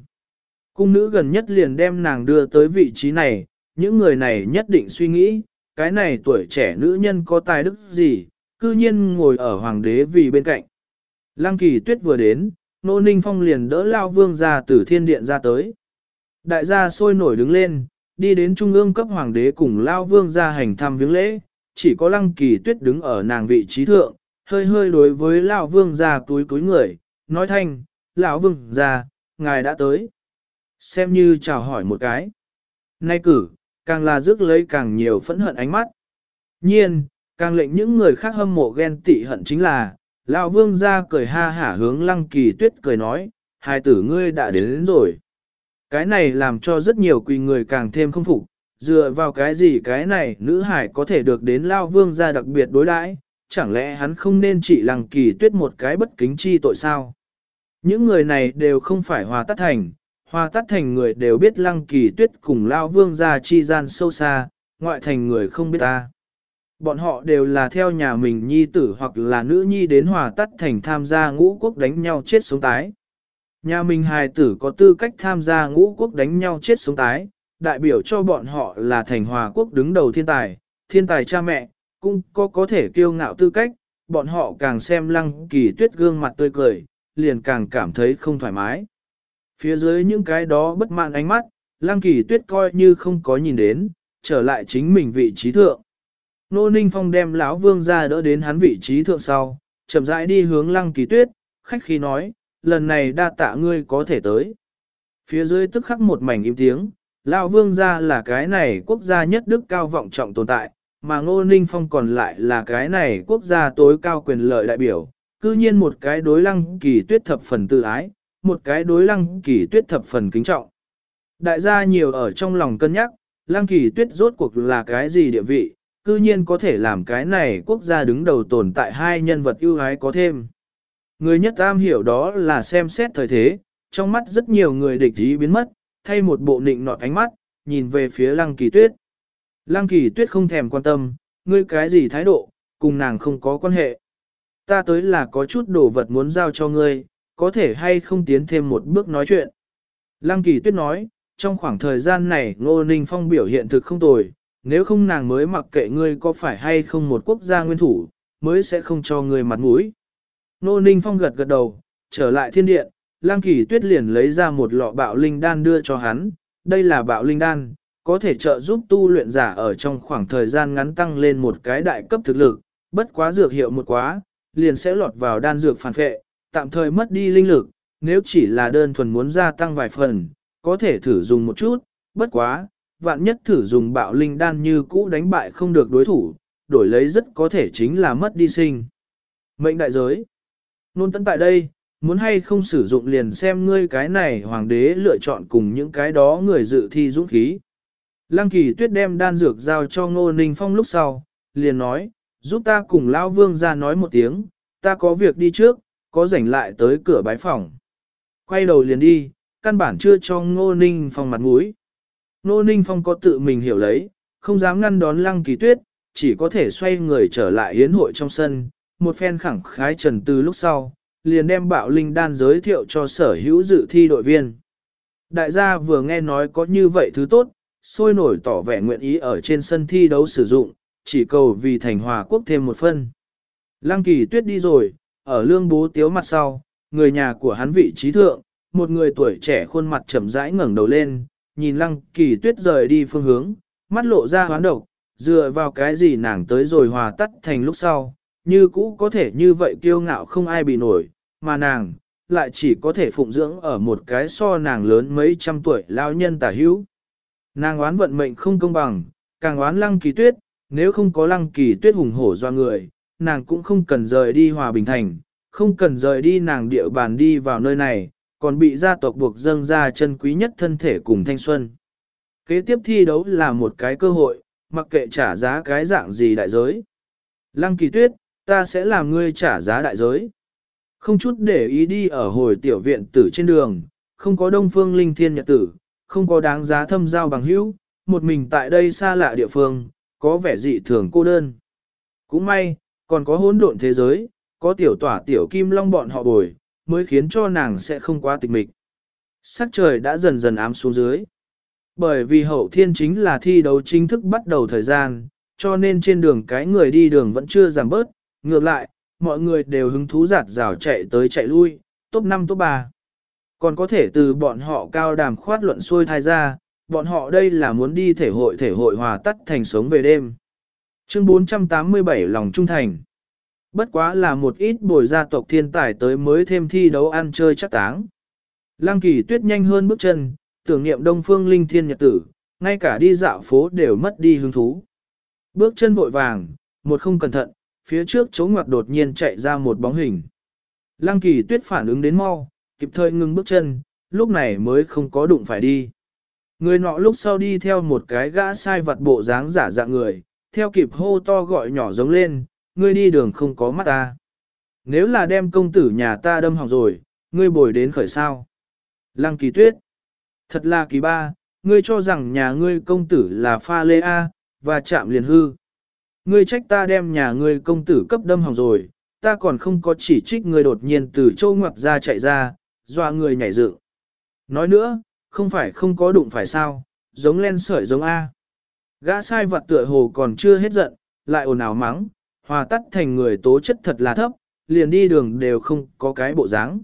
Cung nữ gần nhất liền đem nàng đưa tới vị trí này, những người này nhất định suy nghĩ, cái này tuổi trẻ nữ nhân có tài đức gì, cư nhiên ngồi ở hoàng đế vì bên cạnh. Lăng kỳ tuyết vừa đến, nô ninh phong liền đỡ lao vương ra từ thiên điện ra tới. Đại gia sôi nổi đứng lên, đi đến trung ương cấp hoàng đế cùng lao vương ra hành thăm viếng lễ, chỉ có lăng kỳ tuyết đứng ở nàng vị trí thượng, hơi hơi đối với lão vương ra túi túi người, nói thanh, lão vương ra, ngài đã tới. Xem như chào hỏi một cái. Nay cử, càng là rước lấy càng nhiều phẫn hận ánh mắt. Nhiên, càng lệnh những người khác hâm mộ ghen tị hận chính là, lão vương ra cười ha hả hướng lăng kỳ tuyết cười nói, hai tử ngươi đã đến, đến rồi. Cái này làm cho rất nhiều quỳ người càng thêm không phục, dựa vào cái gì cái này nữ hải có thể được đến lao vương ra đặc biệt đối đãi, chẳng lẽ hắn không nên chỉ lăng kỳ tuyết một cái bất kính chi tội sao? Những người này đều không phải hòa tắt thành, hoa tắt thành người đều biết lăng kỳ tuyết cùng lao vương ra chi gian sâu xa, ngoại thành người không biết ta. Bọn họ đều là theo nhà mình nhi tử hoặc là nữ nhi đến hòa tắt thành tham gia ngũ quốc đánh nhau chết sống tái. Nhà mình hài tử có tư cách tham gia ngũ quốc đánh nhau chết sống tái, đại biểu cho bọn họ là thành hòa quốc đứng đầu thiên tài, thiên tài cha mẹ, cũng có có thể kiêu ngạo tư cách, bọn họ càng xem lăng kỳ tuyết gương mặt tươi cười, liền càng cảm thấy không thoải mái. Phía dưới những cái đó bất mãn ánh mắt, lăng kỳ tuyết coi như không có nhìn đến, trở lại chính mình vị trí thượng. Nô Ninh Phong đem lão vương ra đỡ đến hắn vị trí thượng sau, chậm rãi đi hướng lăng kỳ tuyết, khách khí nói, lần này đa tạ ngươi có thể tới. Phía dưới tức khắc một mảnh im tiếng, lão vương gia là cái này quốc gia nhất đức cao vọng trọng tồn tại, mà Ngô Ninh Phong còn lại là cái này quốc gia tối cao quyền lợi đại biểu, cư nhiên một cái đối lăng kỳ tuyết thập phần tự ái, một cái đối lăng kỳ tuyết thập phần kính trọng. Đại gia nhiều ở trong lòng cân nhắc, lăng kỳ tuyết rốt cuộc là cái gì địa vị, cư nhiên có thể làm cái này quốc gia đứng đầu tồn tại hai nhân vật ưu ái có thêm. Người nhất am hiểu đó là xem xét thời thế, trong mắt rất nhiều người địch ý biến mất, thay một bộ nịnh nọt ánh mắt, nhìn về phía lăng kỳ tuyết. Lăng kỳ tuyết không thèm quan tâm, ngươi cái gì thái độ, cùng nàng không có quan hệ. Ta tới là có chút đồ vật muốn giao cho ngươi, có thể hay không tiến thêm một bước nói chuyện. Lăng kỳ tuyết nói, trong khoảng thời gian này Ngô Ninh Phong biểu hiện thực không tồi, nếu không nàng mới mặc kệ ngươi có phải hay không một quốc gia nguyên thủ, mới sẽ không cho ngươi mặt mũi. Ngô Ninh Phong gật gật đầu, trở lại thiên điện, Lăng kỳ tuyết liền lấy ra một lọ bạo linh đan đưa cho hắn, đây là bạo linh đan, có thể trợ giúp tu luyện giả ở trong khoảng thời gian ngắn tăng lên một cái đại cấp thực lực, bất quá dược hiệu một quá, liền sẽ lọt vào đan dược phản phệ, tạm thời mất đi linh lực, nếu chỉ là đơn thuần muốn gia tăng vài phần, có thể thử dùng một chút, bất quá, vạn nhất thử dùng bạo linh đan như cũ đánh bại không được đối thủ, đổi lấy rất có thể chính là mất đi sinh. Mệnh đại giới. Nôn tấn tại đây, muốn hay không sử dụng liền xem ngươi cái này hoàng đế lựa chọn cùng những cái đó người dự thi dũng khí. Lăng kỳ tuyết đem đan dược giao cho ngô ninh phong lúc sau, liền nói, giúp ta cùng lão vương ra nói một tiếng, ta có việc đi trước, có rảnh lại tới cửa bái phòng. Quay đầu liền đi, căn bản chưa cho ngô ninh phong mặt mũi. Ngô ninh phong có tự mình hiểu lấy, không dám ngăn đón lăng kỳ tuyết, chỉ có thể xoay người trở lại hiến hội trong sân, một phen khẳng khái trần từ lúc sau, liền đem bạo linh đan giới thiệu cho sở hữu dự thi đội viên. Đại gia vừa nghe nói có như vậy thứ tốt, sôi nổi tỏ vẻ nguyện ý ở trên sân thi đấu sử dụng, chỉ cầu vì thành hòa quốc thêm một phân. Lăng kỳ tuyết đi rồi, ở lương bố tiếu mặt sau, người nhà của hắn vị trí thượng, một người tuổi trẻ khuôn mặt chậm rãi ngẩng đầu lên, nhìn lăng kỳ tuyết rời đi phương hướng, mắt lộ ra hoán độc, dựa vào cái gì nàng tới rồi hòa tắt thành lúc sau, như cũ có thể như vậy kiêu ngạo không ai bị nổi, mà nàng, lại chỉ có thể phụng dưỡng ở một cái so nàng lớn mấy trăm tuổi lao nhân tả hữu. Nàng oán vận mệnh không công bằng, càng oán lăng kỳ tuyết, nếu không có lăng kỳ tuyết hùng hổ do người, nàng cũng không cần rời đi hòa bình thành, không cần rời đi nàng địa bàn đi vào nơi này, còn bị gia tộc buộc dâng ra chân quý nhất thân thể cùng thanh xuân. Kế tiếp thi đấu là một cái cơ hội, mặc kệ trả giá cái dạng gì đại giới. Lăng kỳ tuyết, ta sẽ làm ngươi trả giá đại giới. Không chút để ý đi ở hồi tiểu viện tử trên đường, không có đông phương linh thiên nhật tử, không có đáng giá thâm giao bằng hữu, một mình tại đây xa lạ địa phương, có vẻ dị thường cô đơn. Cũng may, còn có hỗn độn thế giới, có tiểu tỏa tiểu kim long bọn họ bồi, mới khiến cho nàng sẽ không quá tịch mịch. Sắc trời đã dần dần ám xuống dưới. Bởi vì hậu thiên chính là thi đấu chính thức bắt đầu thời gian, cho nên trên đường cái người đi đường vẫn chưa giảm bớt, ngược lại, mọi người đều hứng thú giạt rào chạy tới chạy lui, top 5 top 3. Còn có thể từ bọn họ cao đàm khoát luận xuôi thai ra, bọn họ đây là muốn đi thể hội thể hội hòa tắt thành sống về đêm. Chương 487 lòng trung thành. Bất quá là một ít bồi gia tộc thiên tài tới mới thêm thi đấu ăn chơi chắc táng. Lăng kỳ tuyết nhanh hơn bước chân, tưởng niệm đông phương linh thiên nhật tử, ngay cả đi dạo phố đều mất đi hứng thú. Bước chân vội vàng, một không cẩn thận, phía trước chỗ ngoặt đột nhiên chạy ra một bóng hình. Lăng kỳ tuyết phản ứng đến mau, kịp thời ngừng bước chân, lúc này mới không có đụng phải đi. Người nọ lúc sau đi theo một cái gã sai vật bộ dáng giả dạng người, theo kịp hô to gọi nhỏ giống lên, ngươi đi đường không có mắt ta. Nếu là đem công tử nhà ta đâm hỏng rồi, ngươi bồi đến khởi sao. Lăng kỳ tuyết. Thật là kỳ ba, ngươi cho rằng nhà ngươi công tử là pha lê A, và chạm liền hư. Ngươi trách ta đem nhà ngươi công tử cấp đâm hỏng rồi, ta còn không có chỉ trích ngươi đột nhiên từ châu ngoặt ra chạy ra, doa người nhảy dựng. Nói nữa, không phải không có đụng phải sao, giống len sợi giống A. Gã sai vật tựa hồ còn chưa hết giận, lại ồn ào mắng, hòa tắt thành người tố chất thật là thấp, liền đi đường đều không có cái bộ dáng.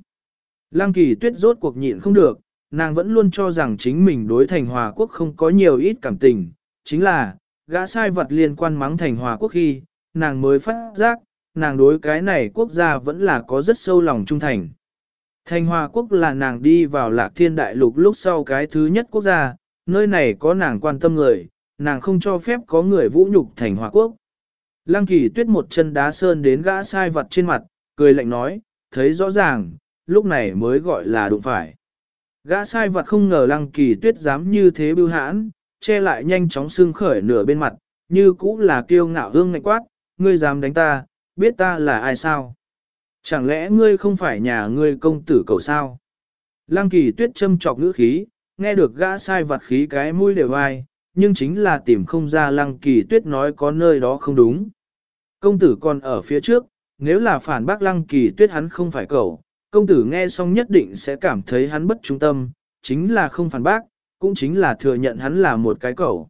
Lăng kỳ tuyết rốt cuộc nhịn không được, nàng vẫn luôn cho rằng chính mình đối thành hòa quốc không có nhiều ít cảm tình, chính là, gã sai vật liên quan mắng thành hòa quốc khi, nàng mới phát giác, nàng đối cái này quốc gia vẫn là có rất sâu lòng trung thành. Thành hòa quốc là nàng đi vào lạc thiên đại lục lúc sau cái thứ nhất quốc gia, nơi này có nàng quan tâm người, nàng không cho phép có người vũ nhục thành hòa quốc. Lăng kỳ tuyết một chân đá sơn đến gã sai vật trên mặt, cười lạnh nói, thấy rõ ràng, lúc này mới gọi là đụng phải. Gã sai vật không ngờ lăng kỳ tuyết dám như thế bưu hãn, che lại nhanh chóng xương khởi nửa bên mặt, như cũ là kiêu ngạo hương ngạnh quát, ngươi dám đánh ta, biết ta là ai sao? Chẳng lẽ ngươi không phải nhà ngươi công tử cầu sao? Lăng kỳ tuyết châm chọc ngữ khí, nghe được gã sai vặt khí cái mũi đều ai, nhưng chính là tìm không ra lăng kỳ tuyết nói có nơi đó không đúng. Công tử còn ở phía trước, nếu là phản bác lăng kỳ tuyết hắn không phải cậu, công tử nghe xong nhất định sẽ cảm thấy hắn bất trung tâm, chính là không phản bác, cũng chính là thừa nhận hắn là một cái cậu.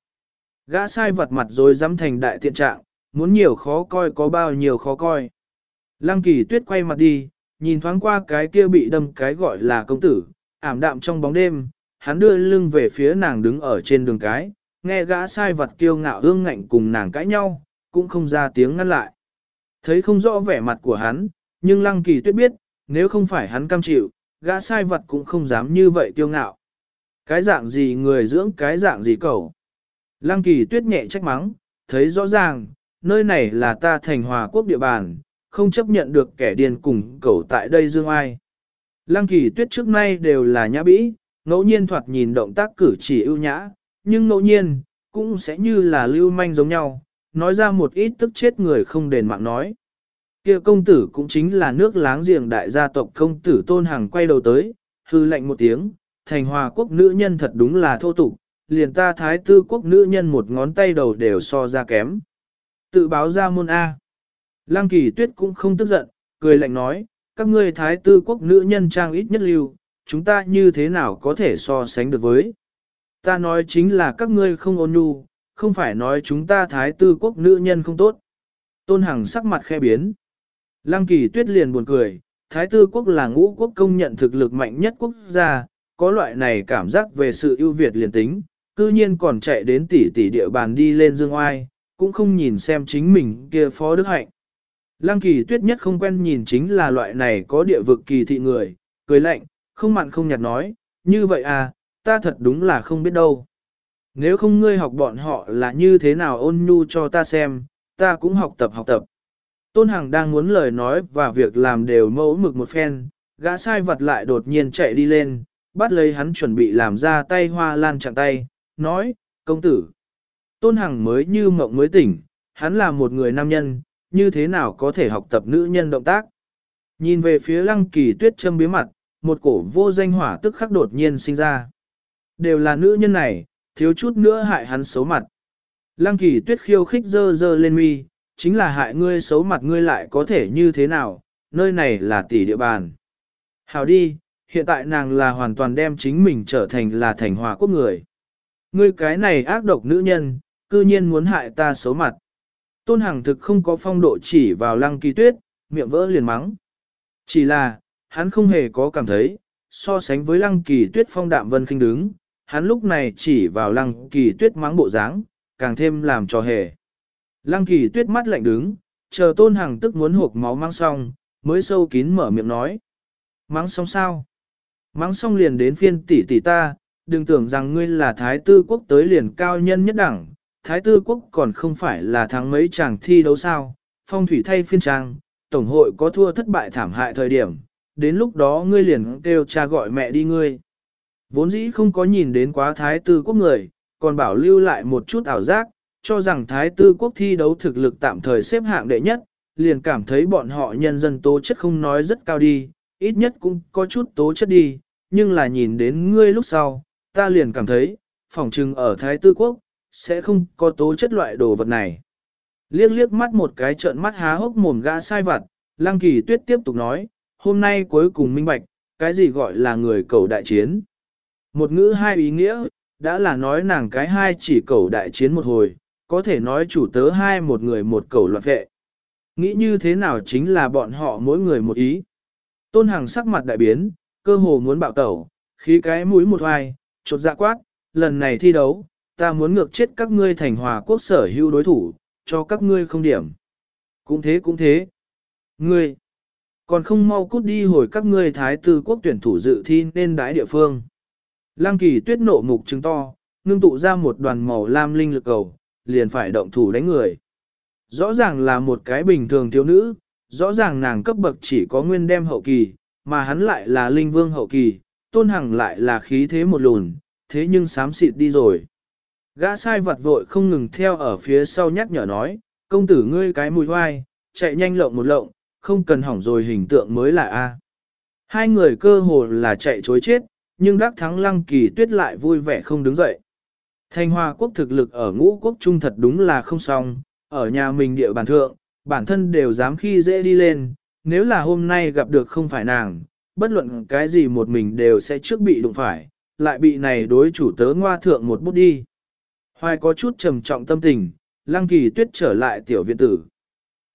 Gã sai vật mặt rồi dám thành đại tiện trạng, muốn nhiều khó coi có bao nhiêu khó coi. Lăng kỳ tuyết quay mặt đi, nhìn thoáng qua cái kia bị đâm cái gọi là công tử, ảm đạm trong bóng đêm, hắn đưa lưng về phía nàng đứng ở trên đường cái, nghe gã sai vật kiêu ngạo ương ngạnh cùng nàng cãi nhau, cũng không ra tiếng ngăn lại. Thấy không rõ vẻ mặt của hắn, nhưng lăng kỳ tuyết biết, nếu không phải hắn cam chịu, gã sai vật cũng không dám như vậy kiêu ngạo. Cái dạng gì người dưỡng cái dạng gì cầu. Lăng kỳ tuyết nhẹ trách mắng, thấy rõ ràng, nơi này là ta thành hòa quốc địa bàn, không chấp nhận được kẻ điên cùng cầu tại đây dương ai. Lăng kỳ tuyết trước nay đều là nhã bĩ, ngẫu nhiên thoạt nhìn động tác cử chỉ ưu nhã, nhưng ngẫu nhiên, cũng sẽ như là lưu manh giống nhau, nói ra một ít tức chết người không đền mạng nói. kia công tử cũng chính là nước láng giềng đại gia tộc công tử tôn hàng quay đầu tới, hư lệnh một tiếng, thành hòa quốc nữ nhân thật đúng là thô tục, liền ta thái tư quốc nữ nhân một ngón tay đầu đều so ra kém. Tự báo ra môn A. Lăng kỳ tuyết cũng không tức giận, cười lạnh nói, các ngươi thái tư quốc nữ nhân trang ít nhất lưu, chúng ta như thế nào có thể so sánh được với. Ta nói chính là các ngươi không ôn nhu, không phải nói chúng ta thái tư quốc nữ nhân không tốt. Tôn Hằng sắc mặt khe biến. Lăng kỳ tuyết liền buồn cười, thái tư quốc là ngũ quốc công nhận thực lực mạnh nhất quốc gia, có loại này cảm giác về sự ưu việt liền tính, cư nhiên còn chạy đến tỷ tỷ địa bàn đi lên dương oai, cũng không nhìn xem chính mình kia phó đức hạnh. Lăng kỳ tuyết nhất không quen nhìn chính là loại này có địa vực kỳ thị người, cười lạnh, không mặn không nhạt nói, như vậy à, ta thật đúng là không biết đâu. Nếu không ngươi học bọn họ là như thế nào ôn nhu cho ta xem, ta cũng học tập học tập. Tôn Hằng đang muốn lời nói và việc làm đều mẫu mực một phen, gã sai vật lại đột nhiên chạy đi lên, bắt lấy hắn chuẩn bị làm ra tay hoa lan chặn tay, nói, công tử. Tôn Hằng mới như mộng mới tỉnh, hắn là một người nam nhân, như thế nào có thể học tập nữ nhân động tác. Nhìn về phía lăng kỳ tuyết châm bí mặt, một cổ vô danh hỏa tức khắc đột nhiên sinh ra. Đều là nữ nhân này, thiếu chút nữa hại hắn xấu mặt. Lăng kỳ tuyết khiêu khích dơ dơ lên mi, chính là hại ngươi xấu mặt ngươi lại có thể như thế nào, nơi này là tỷ địa bàn. Hào đi, hiện tại nàng là hoàn toàn đem chính mình trở thành là thành hòa quốc người. Ngươi cái này ác độc nữ nhân, cư nhiên muốn hại ta xấu mặt. Tôn Hằng thực không có phong độ chỉ vào lăng kỳ tuyết, miệng vỡ liền mắng. Chỉ là, hắn không hề có cảm thấy, so sánh với lăng kỳ tuyết phong đạm vân khinh đứng, hắn lúc này chỉ vào lăng kỳ tuyết mắng bộ dáng, càng thêm làm cho hề. Lăng kỳ tuyết mắt lạnh đứng, chờ tôn Hằng tức muốn hộp máu mang xong, mới sâu kín mở miệng nói. Mắng xong sao? Mắng xong liền đến phiên tỷ tỷ ta, đừng tưởng rằng ngươi là thái tư quốc tới liền cao nhân nhất đẳng, thái tư quốc còn không phải là thắng mấy chàng thi đấu sao, phong thủy thay phiên trang, tổng hội có thua thất bại thảm hại thời điểm, đến lúc đó ngươi liền kêu cha gọi mẹ đi ngươi. Vốn dĩ không có nhìn đến quá thái tư quốc người, còn bảo lưu lại một chút ảo giác, cho rằng thái tư quốc thi đấu thực lực tạm thời xếp hạng đệ nhất, liền cảm thấy bọn họ nhân dân tố chất không nói rất cao đi, ít nhất cũng có chút tố chất đi, nhưng là nhìn đến ngươi lúc sau, ta liền cảm thấy, phỏng trừng ở thái tư quốc, sẽ không có tố chất loại đồ vật này. Liếc liếc mắt một cái trợn mắt há hốc mồm gã sai vặt, Lăng Kỳ Tuyết tiếp tục nói, hôm nay cuối cùng minh bạch, cái gì gọi là người cầu đại chiến. Một ngữ hai ý nghĩa, đã là nói nàng cái hai chỉ cầu đại chiến một hồi, có thể nói chủ tớ hai một người một cầu loạn vệ. Nghĩ như thế nào chính là bọn họ mỗi người một ý. Tôn Hằng sắc mặt đại biến, cơ hồ muốn bạo tẩu, khí cái mũi một hoài, chột dạ quát, lần này thi đấu, ta muốn ngược chết các ngươi thành hòa quốc sở hữu đối thủ, cho các ngươi không điểm. Cũng thế cũng thế. Ngươi, còn không mau cút đi hồi các ngươi thái tư quốc tuyển thủ dự thi nên đái địa phương. Lăng kỳ tuyết nộ mục trứng to, ngưng tụ ra một đoàn màu lam linh lực cầu, liền phải động thủ đánh người. Rõ ràng là một cái bình thường thiếu nữ, rõ ràng nàng cấp bậc chỉ có nguyên đem hậu kỳ, mà hắn lại là linh vương hậu kỳ, tôn hằng lại là khí thế một lùn, thế nhưng sám xịt đi rồi. Gã sai vật vội không ngừng theo ở phía sau nhắc nhở nói, công tử ngươi cái mùi hoai, chạy nhanh lộng một lộng, không cần hỏng rồi hình tượng mới là A. Hai người cơ hồ là chạy chối chết, nhưng đắc thắng lăng kỳ tuyết lại vui vẻ không đứng dậy. Thanh Hoa quốc thực lực ở ngũ quốc trung thật đúng là không xong, ở nhà mình địa bàn thượng, bản thân đều dám khi dễ đi lên, nếu là hôm nay gặp được không phải nàng, bất luận cái gì một mình đều sẽ trước bị đụng phải, lại bị này đối chủ tớ ngoa thượng một bút đi. Hoài có chút trầm trọng tâm tình, lăng kỳ tuyết trở lại tiểu viện tử.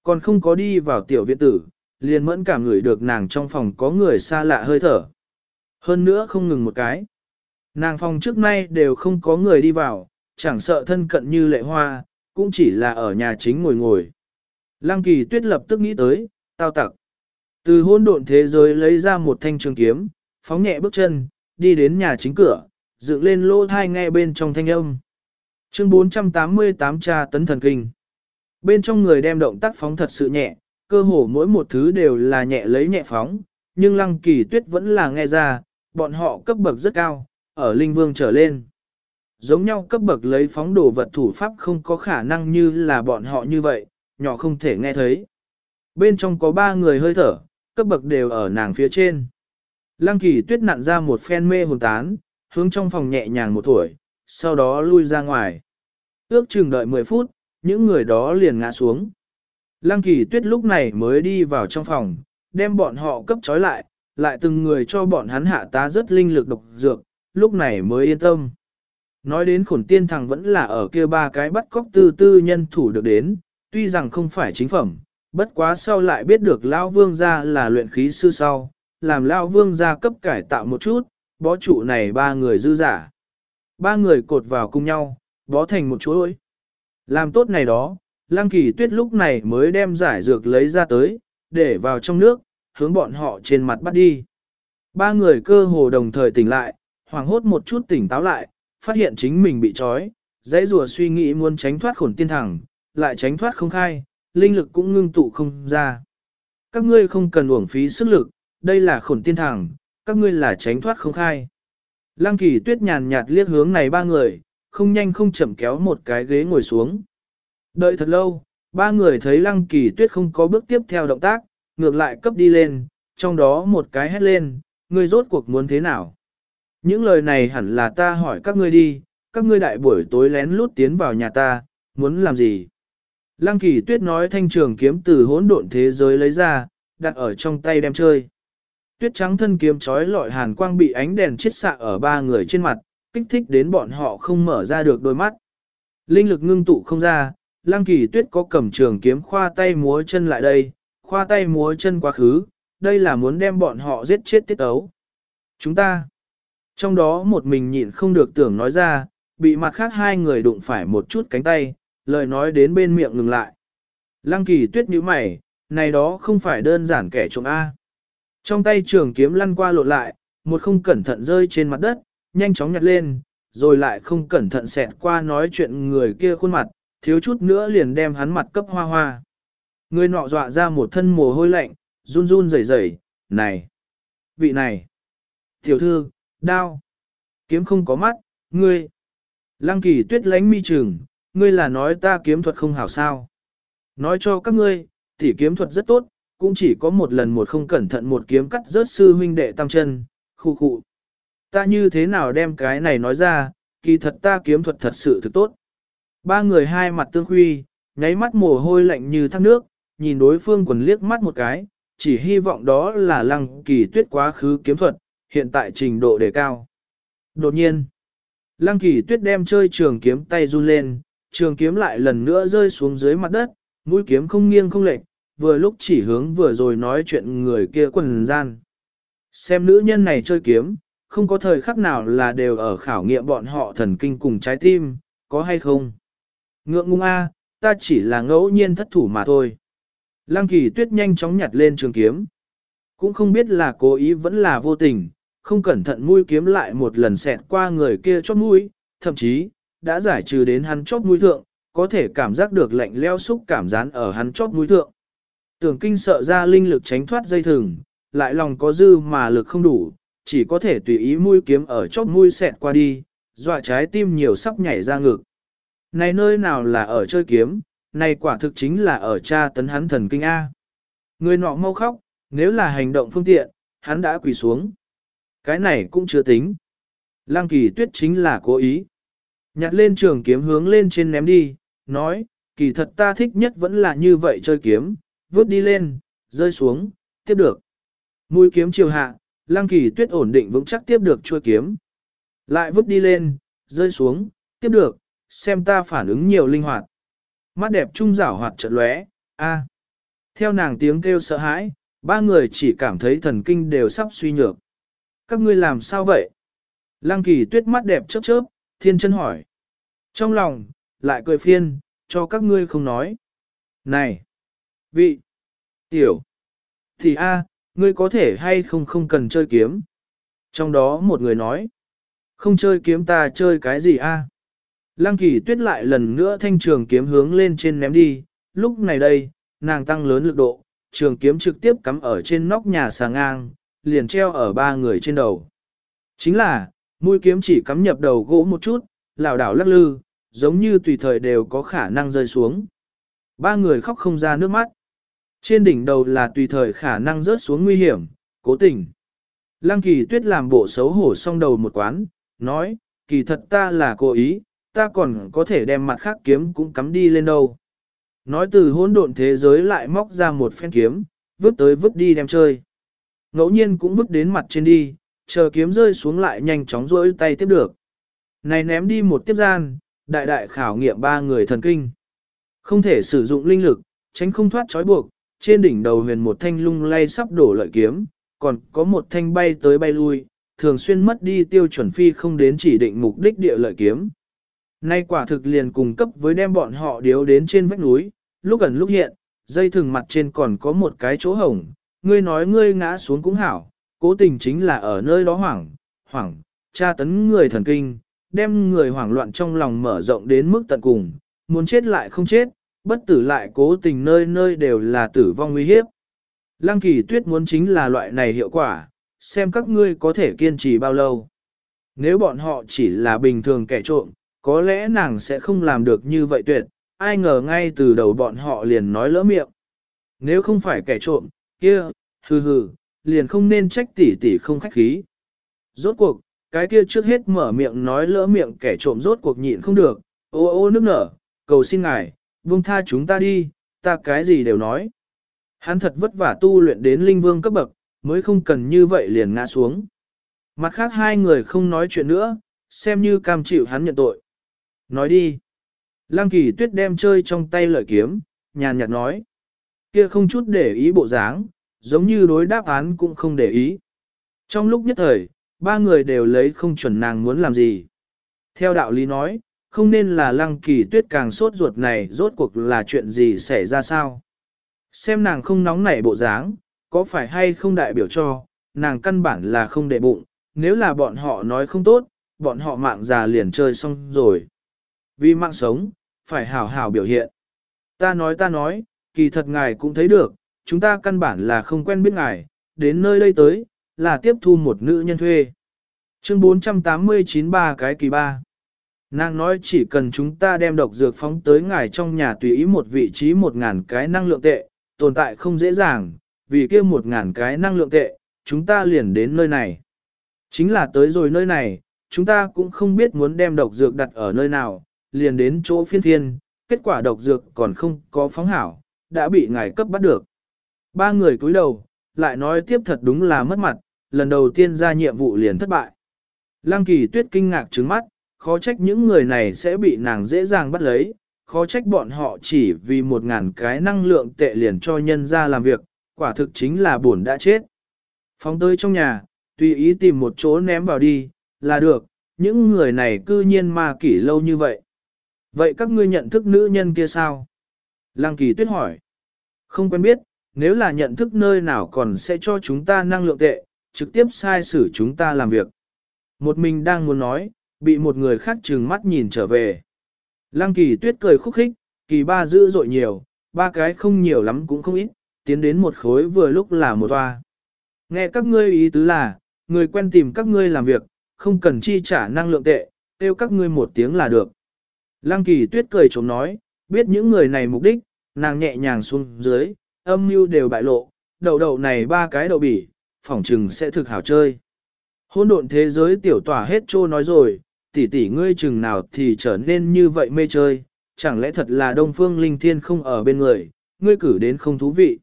Còn không có đi vào tiểu viện tử, liền mẫn cảm ngửi được nàng trong phòng có người xa lạ hơi thở. Hơn nữa không ngừng một cái. Nàng phòng trước nay đều không có người đi vào, chẳng sợ thân cận như lệ hoa, cũng chỉ là ở nhà chính ngồi ngồi. Lăng kỳ tuyết lập tức nghĩ tới, tao tặc. Từ hôn độn thế giới lấy ra một thanh trường kiếm, phóng nhẹ bước chân, đi đến nhà chính cửa, dựng lên lỗ thai nghe bên trong thanh âm. Chương 488 tra tấn thần kinh. Bên trong người đem động tác phóng thật sự nhẹ, cơ hồ mỗi một thứ đều là nhẹ lấy nhẹ phóng, nhưng lăng kỳ tuyết vẫn là nghe ra, bọn họ cấp bậc rất cao, ở linh vương trở lên. Giống nhau cấp bậc lấy phóng đồ vật thủ pháp không có khả năng như là bọn họ như vậy, nhỏ không thể nghe thấy. Bên trong có ba người hơi thở, cấp bậc đều ở nàng phía trên. Lăng kỳ tuyết nặn ra một phen mê hồn tán, hướng trong phòng nhẹ nhàng một tuổi, sau đó lui ra ngoài. Ước chừng đợi 10 phút, những người đó liền ngã xuống. Lăng kỳ tuyết lúc này mới đi vào trong phòng, đem bọn họ cấp trói lại, lại từng người cho bọn hắn hạ tá rất linh lực độc dược, lúc này mới yên tâm. Nói đến khổn tiên thằng vẫn là ở kia ba cái bắt cóc tư tư nhân thủ được đến, tuy rằng không phải chính phẩm, bất quá sau lại biết được Lao Vương gia là luyện khí sư sau, làm Lao Vương gia cấp cải tạo một chút, bó trụ này ba người dư giả. Ba người cột vào cùng nhau, bó thành một chuỗi. Làm tốt này đó, Lăng Kỳ Tuyết lúc này mới đem giải dược lấy ra tới, để vào trong nước, hướng bọn họ trên mặt bắt đi. Ba người cơ hồ đồng thời tỉnh lại, hoảng hốt một chút tỉnh táo lại, phát hiện chính mình bị trói, dãy rùa suy nghĩ muốn tránh thoát khổn tiên thẳng, lại tránh thoát không khai, linh lực cũng ngưng tụ không ra. Các ngươi không cần uổng phí sức lực, đây là khổn tiên thẳng, các ngươi là tránh thoát không khai. Lăng kỳ tuyết nhàn nhạt liếc hướng này ba người, không nhanh không chậm kéo một cái ghế ngồi xuống. Đợi thật lâu, ba người thấy lăng kỳ tuyết không có bước tiếp theo động tác, ngược lại cấp đi lên, trong đó một cái hét lên, ngươi rốt cuộc muốn thế nào? Những lời này hẳn là ta hỏi các ngươi đi, các ngươi đại buổi tối lén lút tiến vào nhà ta, muốn làm gì? Lăng kỳ tuyết nói thanh trường kiếm từ hỗn độn thế giới lấy ra, đặt ở trong tay đem chơi. Tuyết trắng thân kiếm trói lọi hàn quang bị ánh đèn chiết xạ ở ba người trên mặt, kích thích đến bọn họ không mở ra được đôi mắt. Linh lực ngưng tụ không ra, lăng kỳ tuyết có cầm trường kiếm khoa tay múa chân lại đây, khoa tay múa chân quá khứ, đây là muốn đem bọn họ giết chết tiết ấu. Chúng ta, trong đó một mình nhịn không được tưởng nói ra, bị mặt khác hai người đụng phải một chút cánh tay, lời nói đến bên miệng ngừng lại. Lăng kỳ tuyết nhíu mày, này đó không phải đơn giản kẻ trộm A. Trong tay trường kiếm lăn qua lộn lại, một không cẩn thận rơi trên mặt đất, nhanh chóng nhặt lên, rồi lại không cẩn thận xẹt qua nói chuyện người kia khuôn mặt, thiếu chút nữa liền đem hắn mặt cấp hoa hoa. Người nọ dọa ra một thân mồ hôi lạnh, run run rẩy rẩy, này, vị này, tiểu thư, đao, kiếm không có mắt, ngươi. Lăng kỳ tuyết lánh mi trường, ngươi là nói ta kiếm thuật không hảo sao. Nói cho các ngươi, thì kiếm thuật rất tốt, cũng chỉ có một lần một không cẩn thận một kiếm cắt rớt sư huynh đệ tăng chân, khu khu. Ta như thế nào đem cái này nói ra, kỳ thật ta kiếm thuật thật sự thực tốt. Ba người hai mặt tương huy, nháy mắt mồ hôi lạnh như thác nước, nhìn đối phương quần liếc mắt một cái, chỉ hy vọng đó là lăng kỳ tuyết quá khứ kiếm thuật, hiện tại trình độ đề cao. Đột nhiên, lăng kỳ tuyết đem chơi trường kiếm tay run lên, trường kiếm lại lần nữa rơi xuống dưới mặt đất, mũi kiếm không nghiêng không lệch, vừa lúc chỉ hướng vừa rồi nói chuyện người kia quần gian. Xem nữ nhân này chơi kiếm, không có thời khắc nào là đều ở khảo nghiệm bọn họ thần kinh cùng trái tim, có hay không? Ngượng ngung a, ta chỉ là ngẫu nhiên thất thủ mà thôi. Lăng kỳ tuyết nhanh chóng nhặt lên trường kiếm. Cũng không biết là cố ý vẫn là vô tình, không cẩn thận mũi kiếm lại một lần xẹt qua người kia chót mũi, thậm chí, đã giải trừ đến hắn chót mũi thượng, có thể cảm giác được lạnh leo xúc cảm dán ở hắn chót mũi thượng. Tưởng kinh sợ ra linh lực tránh thoát dây thừng, lại lòng có dư mà lực không đủ, chỉ có thể tùy ý mũi kiếm ở chót mũi xẹt qua đi, dọa trái tim nhiều sắp nhảy ra ngực. Này nơi nào là ở chơi kiếm, này quả thực chính là ở cha tấn hắn thần kinh A. Người nọ mau khóc, nếu là hành động phương tiện, hắn đã quỳ xuống. Cái này cũng chưa tính. Lăng kỳ tuyết chính là cố ý. Nhặt lên trường kiếm hướng lên trên ném đi, nói, kỳ thật ta thích nhất vẫn là như vậy chơi kiếm, vướt đi lên, rơi xuống, tiếp được. Mũi kiếm chiều hạ, lăng kỳ tuyết ổn định vững chắc tiếp được chuôi kiếm. Lại vứt đi lên, rơi xuống, tiếp được, xem ta phản ứng nhiều linh hoạt. Mắt đẹp trung rảo hoạt trận lóe, a. Theo nàng tiếng kêu sợ hãi, ba người chỉ cảm thấy thần kinh đều sắp suy nhược. Các ngươi làm sao vậy? Lăng kỳ tuyết mắt đẹp chớp chớp, thiên chân hỏi. Trong lòng, lại cười phiên, cho các ngươi không nói. Này! Vị! Tiểu! Thì a, ngươi có thể hay không không cần chơi kiếm. Trong đó một người nói. Không chơi kiếm ta chơi cái gì a? Lăng kỳ tuyết lại lần nữa thanh trường kiếm hướng lên trên ném đi, lúc này đây, nàng tăng lớn lực độ, trường kiếm trực tiếp cắm ở trên nóc nhà xà ngang, liền treo ở ba người trên đầu. Chính là, mũi kiếm chỉ cắm nhập đầu gỗ một chút, lảo đảo lắc lư, giống như tùy thời đều có khả năng rơi xuống. Ba người khóc không ra nước mắt. Trên đỉnh đầu là tùy thời khả năng rớt xuống nguy hiểm, cố tình. Lăng kỳ tuyết làm bộ xấu hổ song đầu một quán, nói, kỳ thật ta là cố ý, ta còn có thể đem mặt khác kiếm cũng cắm đi lên đâu. Nói từ hỗn độn thế giới lại móc ra một phen kiếm, vứt tới vứt đi đem chơi. Ngẫu nhiên cũng vứt đến mặt trên đi, chờ kiếm rơi xuống lại nhanh chóng rỗi tay tiếp được. Này ném đi một tiếp gian, đại đại khảo nghiệm ba người thần kinh. Không thể sử dụng linh lực, tránh không thoát trói buộc, trên đỉnh đầu huyền một thanh lung lay sắp đổ lợi kiếm, còn có một thanh bay tới bay lui, thường xuyên mất đi tiêu chuẩn phi không đến chỉ định mục đích địa lợi kiếm. Nay quả thực liền cùng cấp với đem bọn họ điếu đến trên vách núi, lúc gần lúc hiện, dây thừng mặt trên còn có một cái chỗ hổng, ngươi nói ngươi ngã xuống cũng hảo, cố tình chính là ở nơi đó hoảng, hoảng, tra tấn người thần kinh, đem người hoảng loạn trong lòng mở rộng đến mức tận cùng, muốn chết lại không chết, bất tử lại cố tình nơi nơi đều là tử vong nguy hiếp. Lăng kỳ tuyết muốn chính là loại này hiệu quả, xem các ngươi có thể kiên trì bao lâu. Nếu bọn họ chỉ là bình thường kẻ trộm, có lẽ nàng sẽ không làm được như vậy tuyệt, ai ngờ ngay từ đầu bọn họ liền nói lỡ miệng. Nếu không phải kẻ trộm, kia, hừ hừ, liền không nên trách tỷ tỷ không khách khí. Rốt cuộc, cái kia trước hết mở miệng nói lỡ miệng kẻ trộm rốt cuộc nhịn không được, ô ô nước nở, cầu xin ngài, buông tha chúng ta đi, ta cái gì đều nói. Hắn thật vất vả tu luyện đến linh vương cấp bậc, mới không cần như vậy liền ngã xuống. Mặt khác hai người không nói chuyện nữa, xem như cam chịu hắn nhận tội. Nói đi. Lăng kỳ tuyết đem chơi trong tay lợi kiếm, nhàn nhạt nói. Kia không chút để ý bộ dáng, giống như đối đáp án cũng không để ý. Trong lúc nhất thời, ba người đều lấy không chuẩn nàng muốn làm gì. Theo đạo lý nói, không nên là lăng kỳ tuyết càng sốt ruột này rốt cuộc là chuyện gì xảy ra sao. Xem nàng không nóng nảy bộ dáng, có phải hay không đại biểu cho, nàng căn bản là không để bụng, nếu là bọn họ nói không tốt, bọn họ mạng già liền chơi xong rồi. Vì mạng sống, phải hảo hảo biểu hiện. Ta nói ta nói, kỳ thật ngài cũng thấy được, chúng ta căn bản là không quen biết ngài, đến nơi đây tới, là tiếp thu một nữ nhân thuê. Chương 489 ba cái kỳ ba. Nàng nói chỉ cần chúng ta đem độc dược phóng tới ngài trong nhà tùy ý một vị trí một ngàn cái năng lượng tệ, tồn tại không dễ dàng, vì kia một ngàn cái năng lượng tệ, chúng ta liền đến nơi này. Chính là tới rồi nơi này, chúng ta cũng không biết muốn đem độc dược đặt ở nơi nào, liền đến chỗ phiên phiên, kết quả độc dược còn không có phóng hảo, đã bị ngài cấp bắt được. Ba người cúi đầu, lại nói tiếp thật đúng là mất mặt, lần đầu tiên ra nhiệm vụ liền thất bại. Lăng kỳ tuyết kinh ngạc trứng mắt, khó trách những người này sẽ bị nàng dễ dàng bắt lấy, khó trách bọn họ chỉ vì một ngàn cái năng lượng tệ liền cho nhân ra làm việc, quả thực chính là buồn đã chết. Phóng tới trong nhà, tùy ý tìm một chỗ ném vào đi, là được, những người này cư nhiên ma kỷ lâu như vậy. Vậy các ngươi nhận thức nữ nhân kia sao? Lăng kỳ tuyết hỏi. Không quen biết, nếu là nhận thức nơi nào còn sẽ cho chúng ta năng lượng tệ, trực tiếp sai xử chúng ta làm việc. Một mình đang muốn nói, bị một người khác trừng mắt nhìn trở về. Lăng kỳ tuyết cười khúc khích, kỳ ba dữ dội nhiều, ba cái không nhiều lắm cũng không ít, tiến đến một khối vừa lúc là một toa. Nghe các ngươi ý tứ là, người quen tìm các ngươi làm việc, không cần chi trả năng lượng tệ, tiêu các ngươi một tiếng là được. Lăng kỳ tuyết cười chống nói, biết những người này mục đích, nàng nhẹ nhàng xuống dưới, âm mưu đều bại lộ, đầu đầu này ba cái đầu bỉ, phỏng trừng sẽ thực hảo chơi. Hôn độn thế giới tiểu tỏa hết trô nói rồi, tỷ tỷ ngươi chừng nào thì trở nên như vậy mê chơi, chẳng lẽ thật là đông phương linh thiên không ở bên người, ngươi cử đến không thú vị.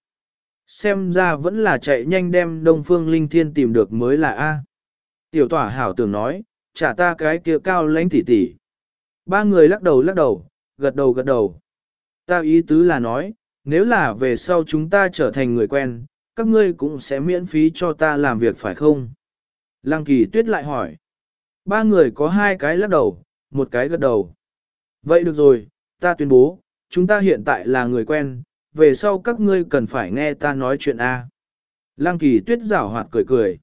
Xem ra vẫn là chạy nhanh đem đông phương linh thiên tìm được mới là A. Tiểu tỏa hảo tưởng nói, trả ta cái kia cao lãnh tỷ tỷ. Ba người lắc đầu lắc đầu, gật đầu gật đầu. Ta ý tứ là nói, nếu là về sau chúng ta trở thành người quen, các ngươi cũng sẽ miễn phí cho ta làm việc phải không? Lăng kỳ tuyết lại hỏi. Ba người có hai cái lắc đầu, một cái gật đầu. Vậy được rồi, ta tuyên bố, chúng ta hiện tại là người quen, về sau các ngươi cần phải nghe ta nói chuyện A. Lăng kỳ tuyết rảo hoạt cười cười.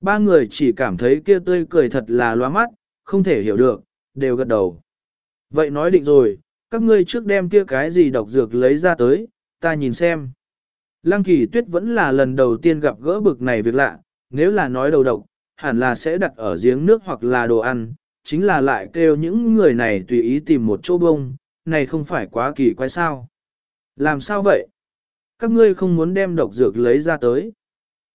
Ba người chỉ cảm thấy kia tươi cười thật là loa mắt, không thể hiểu được, đều gật đầu. Vậy nói định rồi, các ngươi trước đem kia cái gì độc dược lấy ra tới, ta nhìn xem. Lăng kỳ tuyết vẫn là lần đầu tiên gặp gỡ bực này việc lạ, nếu là nói đầu độc, hẳn là sẽ đặt ở giếng nước hoặc là đồ ăn, chính là lại kêu những người này tùy ý tìm một chỗ bông, này không phải quá kỳ quái sao. Làm sao vậy? Các ngươi không muốn đem độc dược lấy ra tới.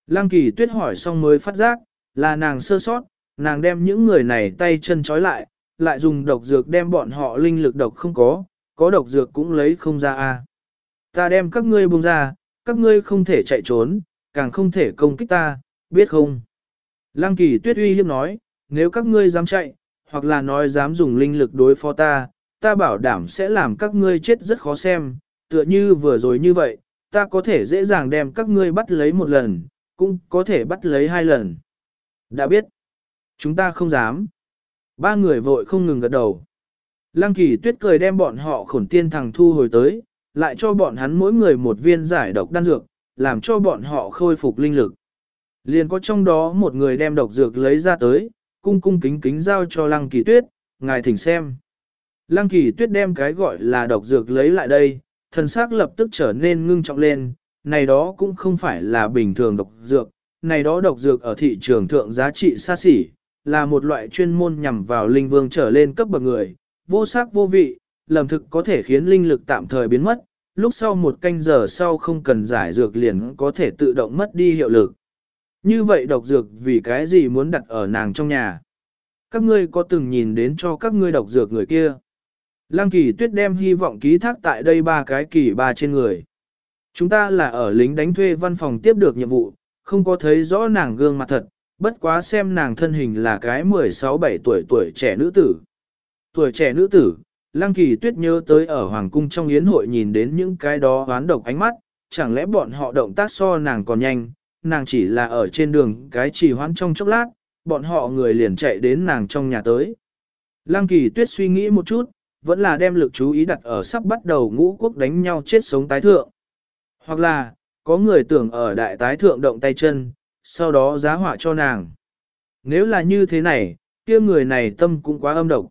Lăng kỳ tuyết hỏi xong mới phát giác, là nàng sơ sót, nàng đem những người này tay chân trói lại, lại dùng độc dược đem bọn họ linh lực độc không có, có độc dược cũng lấy không ra a. Ta đem các ngươi buông ra, các ngươi không thể chạy trốn, càng không thể công kích ta, biết không? Lăng kỳ tuyết uy hiếp nói, nếu các ngươi dám chạy, hoặc là nói dám dùng linh lực đối phó ta, ta bảo đảm sẽ làm các ngươi chết rất khó xem, tựa như vừa rồi như vậy, ta có thể dễ dàng đem các ngươi bắt lấy một lần, cũng có thể bắt lấy hai lần. Đã biết, chúng ta không dám. Ba người vội không ngừng gật đầu. Lăng kỳ tuyết cười đem bọn họ khổn tiên thằng thu hồi tới, lại cho bọn hắn mỗi người một viên giải độc đan dược, làm cho bọn họ khôi phục linh lực. Liền có trong đó một người đem độc dược lấy ra tới, cung cung kính kính giao cho lăng kỳ tuyết, ngài thỉnh xem. Lăng kỳ tuyết đem cái gọi là độc dược lấy lại đây, thần xác lập tức trở nên ngưng trọng lên, này đó cũng không phải là bình thường độc dược, này đó độc dược ở thị trường thượng giá trị xa xỉ, là một loại chuyên môn nhằm vào linh vương trở lên cấp bậc người, vô sắc vô vị, lầm thực có thể khiến linh lực tạm thời biến mất, lúc sau một canh giờ sau không cần giải dược liền có thể tự động mất đi hiệu lực. Như vậy độc dược vì cái gì muốn đặt ở nàng trong nhà? Các ngươi có từng nhìn đến cho các ngươi độc dược người kia? Lăng kỳ tuyết đem hy vọng ký thác tại đây ba cái kỳ ba trên người. Chúng ta là ở lính đánh thuê văn phòng tiếp được nhiệm vụ, không có thấy rõ nàng gương mặt thật, bất quá xem nàng thân hình là cái 16-17 tuổi tuổi trẻ nữ tử. Tuổi trẻ nữ tử, Lăng Kỳ Tuyết nhớ tới ở Hoàng Cung trong yến hội nhìn đến những cái đó hoán độc ánh mắt, chẳng lẽ bọn họ động tác so nàng còn nhanh, nàng chỉ là ở trên đường cái trì hoãn trong chốc lát, bọn họ người liền chạy đến nàng trong nhà tới. Lăng Kỳ Tuyết suy nghĩ một chút, vẫn là đem lực chú ý đặt ở sắp bắt đầu ngũ quốc đánh nhau chết sống tái thượng. Hoặc là, có người tưởng ở đại tái thượng động tay chân, sau đó giá họa cho nàng. Nếu là như thế này, kia người này tâm cũng quá âm độc.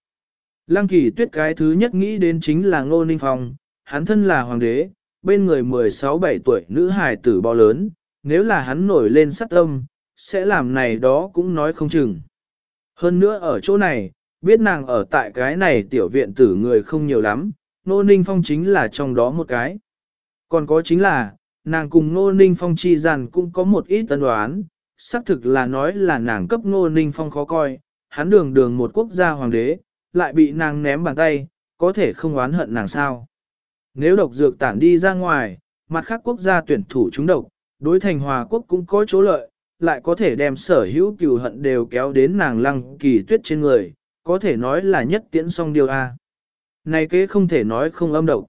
Lăng kỳ tuyết cái thứ nhất nghĩ đến chính là Ngô Ninh Phong, hắn thân là hoàng đế, bên người 16-17 tuổi nữ hài tử bò lớn, nếu là hắn nổi lên sát tâm, sẽ làm này đó cũng nói không chừng. Hơn nữa ở chỗ này, biết nàng ở tại cái này tiểu viện tử người không nhiều lắm, Ngô Ninh Phong chính là trong đó một cái. Còn có chính là, nàng cùng Ngô Ninh Phong chi dàn cũng có một ít tân đoán, xác thực là nói là nàng cấp Ngô Ninh Phong khó coi, hắn đường đường một quốc gia hoàng đế, lại bị nàng ném bàn tay, có thể không oán hận nàng sao. Nếu độc dược tản đi ra ngoài, mặt khác quốc gia tuyển thủ chúng độc, đối thành hòa quốc cũng có chỗ lợi, lại có thể đem sở hữu cừu hận đều kéo đến nàng lăng kỳ tuyết trên người, có thể nói là nhất tiễn song điều A. Này kế không thể nói không âm độc.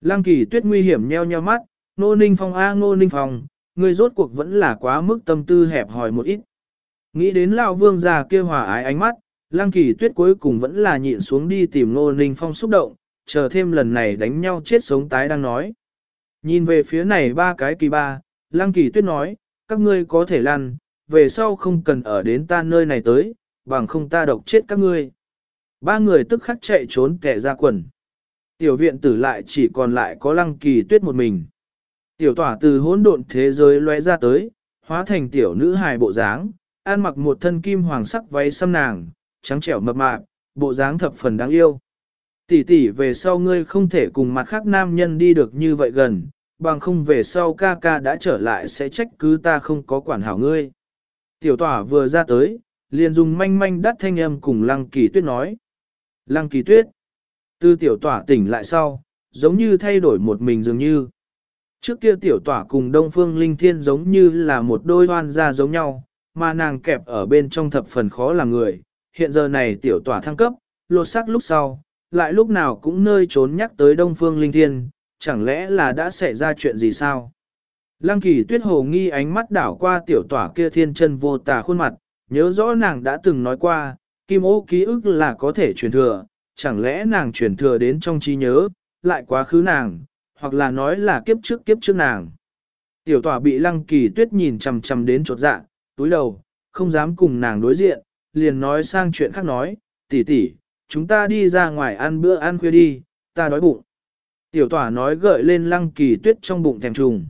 Lăng kỳ tuyết nguy hiểm nheo nheo mắt, nô ninh phong A ngô ninh phong, người rốt cuộc vẫn là quá mức tâm tư hẹp hòi một ít. Nghĩ đến lão vương già kia hòa ái ánh mắt, lăng kỳ tuyết cuối cùng vẫn là nhịn xuống đi tìm nô ninh phong xúc động, chờ thêm lần này đánh nhau chết sống tái đang nói. Nhìn về phía này ba cái kỳ ba, lăng kỳ tuyết nói, các ngươi có thể lăn, về sau không cần ở đến ta nơi này tới, bằng không ta độc chết các ngươi. Ba người tức khắc chạy trốn kẻ ra quần. Tiểu viện tử lại chỉ còn lại có lăng kỳ tuyết một mình. Tiểu tỏa từ hỗn độn thế giới lóe ra tới, hóa thành tiểu nữ hài bộ dáng, ăn mặc một thân kim hoàng sắc váy xăm nàng, trắng trẻo mập mạp, bộ dáng thập phần đáng yêu. Tỷ tỷ về sau ngươi không thể cùng mặt khác nam nhân đi được như vậy gần, bằng không về sau ca ca đã trở lại sẽ trách cứ ta không có quản hảo ngươi. Tiểu tỏa vừa ra tới, liền dùng manh manh đắt thanh âm cùng lăng kỳ tuyết nói. Lăng kỳ tuyết, từ tiểu tỏa tỉnh lại sau, giống như thay đổi một mình dường như. Trước kia tiểu tỏa cùng Đông Phương Linh Thiên giống như là một đôi hoan gia giống nhau, mà nàng kẹp ở bên trong thập phần khó làm người. Hiện giờ này tiểu tỏa thăng cấp, lột xác lúc sau, lại lúc nào cũng nơi trốn nhắc tới Đông Phương Linh Thiên, chẳng lẽ là đã xảy ra chuyện gì sao? Lăng kỳ tuyết hồ nghi ánh mắt đảo qua tiểu tỏa kia thiên chân vô tà khuôn mặt, nhớ rõ nàng đã từng nói qua, kim ô ký ức là có thể truyền thừa, chẳng lẽ nàng truyền thừa đến trong trí nhớ, lại quá khứ nàng, hoặc là nói là kiếp trước kiếp trước nàng. Tiểu tỏa bị lăng kỳ tuyết nhìn chằm chằm đến chột dạ, túi đầu, không dám cùng nàng đối diện, liền nói sang chuyện khác nói, tỷ tỷ, chúng ta đi ra ngoài ăn bữa ăn khuya đi, ta đói bụng. Tiểu tỏa nói gợi lên lăng kỳ tuyết trong bụng thèm trùng.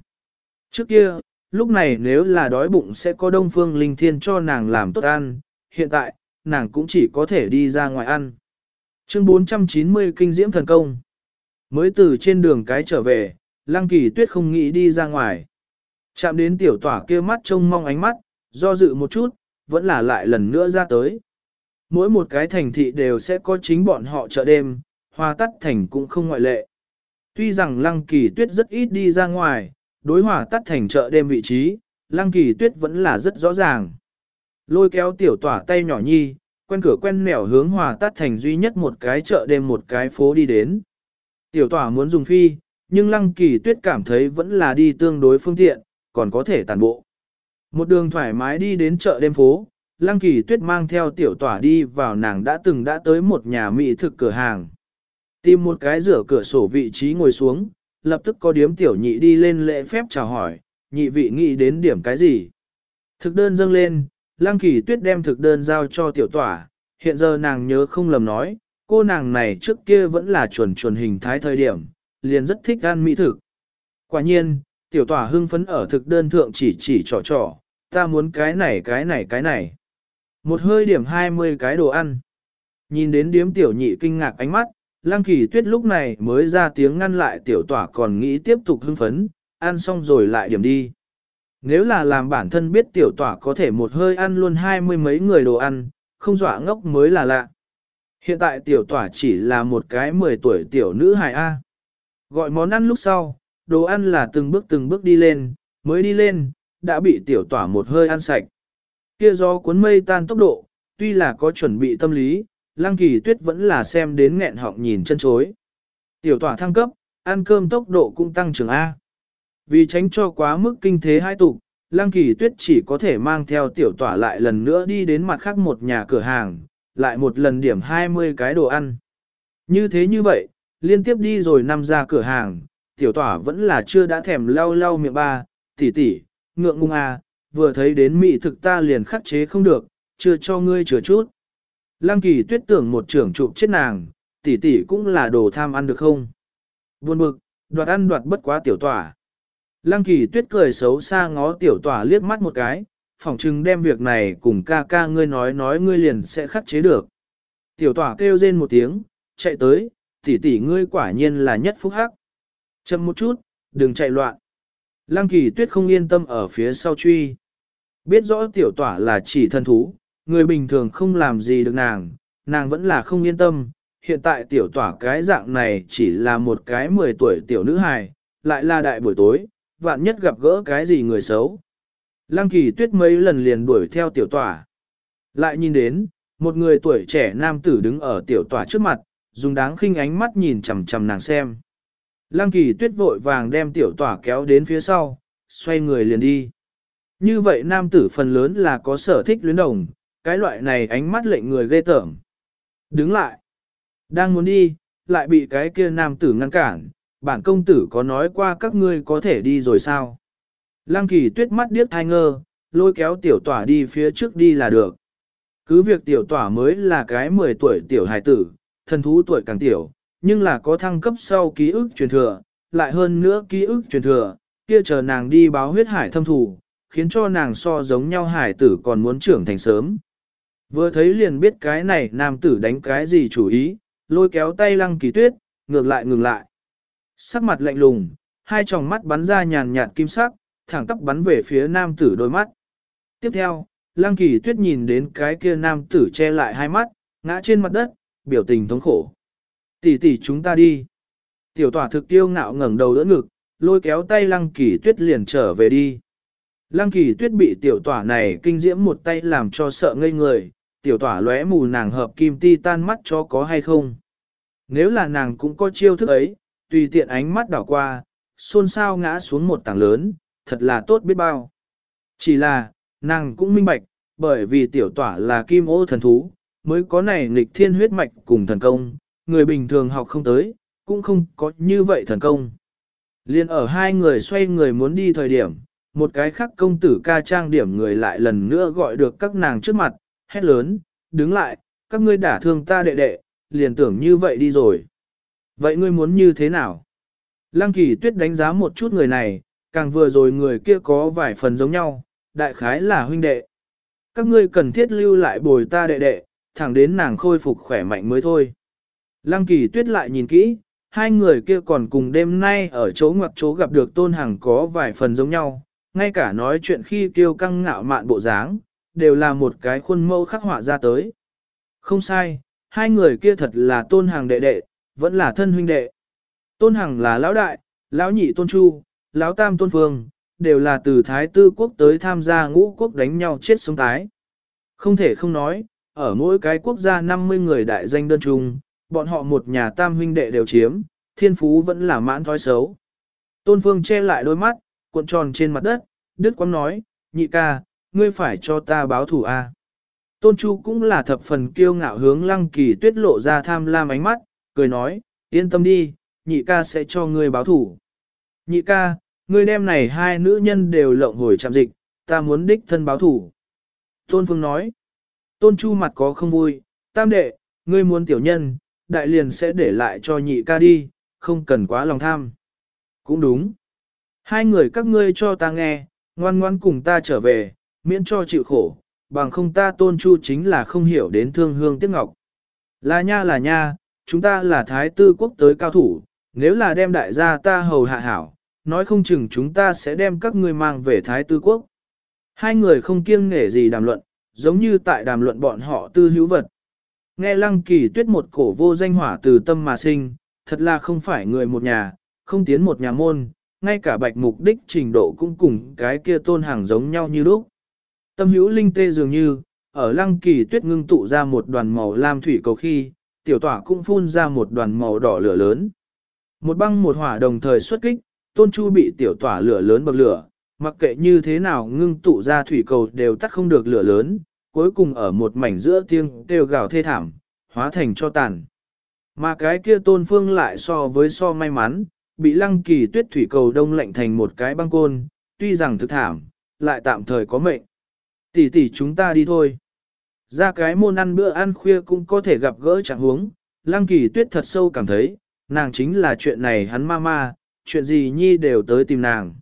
Trước kia, lúc này nếu là đói bụng sẽ có đông phương linh thiên cho nàng làm tốt ăn, hiện tại, nàng cũng chỉ có thể đi ra ngoài ăn. Chương 490 Kinh Diễm Thần Công Mới từ trên đường cái trở về, lăng kỳ tuyết không nghĩ đi ra ngoài. Chạm đến tiểu tỏa kia mắt trông mong ánh mắt, do dự một chút, vẫn là lại lần nữa ra tới. Mỗi một cái thành thị đều sẽ có chính bọn họ chợ đêm, hoa tắt thành cũng không ngoại lệ. Tuy rằng lăng kỳ tuyết rất ít đi ra ngoài, đối hòa tắt thành chợ đêm vị trí, lăng kỳ tuyết vẫn là rất rõ ràng. Lôi kéo tiểu tỏa tay nhỏ nhi, quen cửa quen mẻo hướng hòa tắt thành duy nhất một cái chợ đêm một cái phố đi đến. Tiểu tỏa muốn dùng phi, nhưng lăng kỳ tuyết cảm thấy vẫn là đi tương đối phương tiện, còn có thể tàn bộ. Một đường thoải mái đi đến chợ đêm phố, lăng kỳ tuyết mang theo tiểu tỏa đi vào nàng đã từng đã tới một nhà mỹ thực cửa hàng. Tìm một cái rửa cửa sổ vị trí ngồi xuống, lập tức có điếm tiểu nhị đi lên lễ phép chào hỏi, nhị vị nghĩ đến điểm cái gì. Thực đơn dâng lên, lăng kỳ tuyết đem thực đơn giao cho tiểu tỏa, hiện giờ nàng nhớ không lầm nói, cô nàng này trước kia vẫn là chuẩn chuẩn hình thái thời điểm, liền rất thích ăn mỹ thực. Quả nhiên, tiểu tỏa hưng phấn ở thực đơn thượng chỉ chỉ trò trò, ta muốn cái này cái này cái này. Một hơi điểm 20 cái đồ ăn. Nhìn đến điếm tiểu nhị kinh ngạc ánh mắt, Lăng kỳ tuyết lúc này mới ra tiếng ngăn lại tiểu tỏa còn nghĩ tiếp tục hưng phấn, ăn xong rồi lại điểm đi. Nếu là làm bản thân biết tiểu tỏa có thể một hơi ăn luôn hai mươi mấy người đồ ăn, không dọa ngốc mới là lạ. Hiện tại tiểu tỏa chỉ là một cái 10 tuổi tiểu nữ hài A. Gọi món ăn lúc sau, đồ ăn là từng bước từng bước đi lên, mới đi lên, đã bị tiểu tỏa một hơi ăn sạch. Kia do cuốn mây tan tốc độ, tuy là có chuẩn bị tâm lý, lăng kỳ tuyết vẫn là xem đến nghẹn họng nhìn chân chối. Tiểu tỏa thăng cấp, ăn cơm tốc độ cũng tăng trưởng A. Vì tránh cho quá mức kinh thế hai tục, lăng kỳ tuyết chỉ có thể mang theo tiểu tỏa lại lần nữa đi đến mặt khác một nhà cửa hàng, lại một lần điểm 20 cái đồ ăn. Như thế như vậy, liên tiếp đi rồi năm ra cửa hàng, tiểu tỏa vẫn là chưa đã thèm lau lau miệng ba, tỷ tỷ, ngượng ngung à vừa thấy đến mỹ thực ta liền khắc chế không được, chưa cho ngươi chừa chút. Lăng kỳ tuyết tưởng một trưởng trụ chết nàng, tỷ tỷ cũng là đồ tham ăn được không? Buồn bực, đoạt ăn đoạt bất quá tiểu tỏa. Lăng kỳ tuyết cười xấu xa ngó tiểu tỏa liếc mắt một cái, phỏng chừng đem việc này cùng ca ca ngươi nói nói ngươi liền sẽ khắc chế được. Tiểu tỏa kêu rên một tiếng, chạy tới, tỷ tỷ ngươi quả nhiên là nhất phúc hắc. Chậm một chút, đừng chạy loạn. Lăng kỳ tuyết không yên tâm ở phía sau truy. Biết rõ tiểu tỏa là chỉ thân thú, người bình thường không làm gì được nàng, nàng vẫn là không yên tâm. Hiện tại tiểu tỏa cái dạng này chỉ là một cái 10 tuổi tiểu nữ hài, lại là đại buổi tối, vạn nhất gặp gỡ cái gì người xấu. Lăng kỳ tuyết mấy lần liền đuổi theo tiểu tỏa. Lại nhìn đến, một người tuổi trẻ nam tử đứng ở tiểu tỏa trước mặt, dùng đáng khinh ánh mắt nhìn chằm chằm nàng xem. Lăng kỳ tuyết vội vàng đem tiểu tỏa kéo đến phía sau, xoay người liền đi. Như vậy nam tử phần lớn là có sở thích luyến đồng, cái loại này ánh mắt lệnh người ghê tởm. Đứng lại. Đang muốn đi, lại bị cái kia nam tử ngăn cản, bản công tử có nói qua các ngươi có thể đi rồi sao? Lăng kỳ tuyết mắt điếc thai ngơ, lôi kéo tiểu tỏa đi phía trước đi là được. Cứ việc tiểu tỏa mới là cái 10 tuổi tiểu hài tử, thần thú tuổi càng tiểu, nhưng là có thăng cấp sau ký ức truyền thừa, lại hơn nữa ký ức truyền thừa, kia chờ nàng đi báo huyết hải thâm thủ, khiến cho nàng so giống nhau hải tử còn muốn trưởng thành sớm. Vừa thấy liền biết cái này nam tử đánh cái gì chủ ý, lôi kéo tay lăng kỳ tuyết, ngược lại ngừng lại. Sắc mặt lạnh lùng, hai tròng mắt bắn ra nhàn nhạt kim sắc, thẳng tắp bắn về phía nam tử đôi mắt. Tiếp theo, Lăng Kỳ Tuyết nhìn đến cái kia nam tử che lại hai mắt, ngã trên mặt đất, biểu tình thống khổ. Tỷ tỷ chúng ta đi. Tiểu tỏa thực tiêu ngạo ngẩng đầu đỡ ngực, lôi kéo tay Lăng Kỳ Tuyết liền trở về đi. Lăng Kỳ Tuyết bị tiểu tỏa này kinh diễm một tay làm cho sợ ngây người, tiểu tỏa lóe mù nàng hợp kim ti tan mắt cho có hay không. Nếu là nàng cũng có chiêu thức ấy, tùy tiện ánh mắt đảo qua, xôn xao ngã xuống một tảng lớn, thật là tốt biết bao. Chỉ là, nàng cũng minh bạch, bởi vì tiểu tỏa là kim ô thần thú, mới có này nghịch thiên huyết mạch cùng thần công, người bình thường học không tới, cũng không có như vậy thần công. Liên ở hai người xoay người muốn đi thời điểm, một cái khác công tử ca trang điểm người lại lần nữa gọi được các nàng trước mặt, hét lớn, đứng lại, các ngươi đả thương ta đệ đệ, liền tưởng như vậy đi rồi. Vậy ngươi muốn như thế nào? Lăng kỳ tuyết đánh giá một chút người này, càng vừa rồi người kia có vài phần giống nhau, đại khái là huynh đệ. Các ngươi cần thiết lưu lại bồi ta đệ đệ, thẳng đến nàng khôi phục khỏe mạnh mới thôi. Lăng kỳ tuyết lại nhìn kỹ, hai người kia còn cùng đêm nay ở chỗ ngoặc chỗ gặp được tôn hằng có vài phần giống nhau, ngay cả nói chuyện khi kiêu căng ngạo mạn bộ dáng, đều là một cái khuôn mẫu khắc họa ra tới. Không sai, hai người kia thật là tôn hằng đệ đệ, vẫn là thân huynh đệ. Tôn hằng là lão đại, lão nhị tôn chu, lão tam tôn phương, đều là từ Thái Tư quốc tới tham gia ngũ quốc đánh nhau chết sống tái. Không thể không nói, ở mỗi cái quốc gia 50 người đại danh đơn trung, bọn họ một nhà tam huynh đệ đều chiếm, thiên phú vẫn là mãn thói xấu. Tôn Phương che lại đôi mắt, cuộn tròn trên mặt đất, Đức Quang nói, nhị ca, ngươi phải cho ta báo thủ a. Tôn Chu cũng là thập phần kiêu ngạo hướng lăng kỳ tuyết lộ ra tham lam ánh mắt, cười nói, yên tâm đi, nhị ca sẽ cho ngươi báo thủ. Nhị ca, ngươi đem này hai nữ nhân đều lộng hồi chạm dịch, ta muốn đích thân báo thủ. Tôn Phương nói, Tôn Chu mặt có không vui, tam đệ, ngươi muốn tiểu nhân, đại liền sẽ để lại cho nhị ca đi, không cần quá lòng tham. Cũng đúng. Hai người các ngươi cho ta nghe, ngoan ngoan cùng ta trở về, miễn cho chịu khổ, bằng không ta tôn chu chính là không hiểu đến thương hương tiếc ngọc. Là nha là nha, chúng ta là thái tư quốc tới cao thủ, nếu là đem đại gia ta hầu hạ hảo, nói không chừng chúng ta sẽ đem các ngươi mang về thái tư quốc. Hai người không kiêng nể gì đàm luận, giống như tại đàm luận bọn họ tư hữu vật. Nghe lăng kỳ tuyết một cổ vô danh hỏa từ tâm mà sinh, thật là không phải người một nhà, không tiến một nhà môn, ngay cả bạch mục đích trình độ cũng cùng cái kia tôn hàng giống nhau như lúc. Tâm hữu linh tê dường như, ở lăng kỳ tuyết ngưng tụ ra một đoàn màu lam thủy cầu khi, tiểu tỏa cũng phun ra một đoàn màu đỏ lửa lớn. Một băng một hỏa đồng thời xuất kích, tôn chu bị tiểu tỏa lửa lớn bậc lửa, mặc kệ như thế nào ngưng tụ ra thủy cầu đều tắt không được lửa lớn, cuối cùng ở một mảnh giữa tiếng đều gào thê thảm, hóa thành cho tàn. Mà cái kia tôn phương lại so với so may mắn, bị lăng kỳ tuyết thủy cầu đông lạnh thành một cái băng côn, tuy rằng thực thảm, lại tạm thời có mệnh. Tỷ tỷ chúng ta đi thôi. Ra cái môn ăn bữa ăn khuya cũng có thể gặp gỡ chẳng huống, lăng kỳ tuyết thật sâu cảm thấy, nàng chính là chuyện này hắn ma ma, chuyện gì nhi đều tới tìm nàng.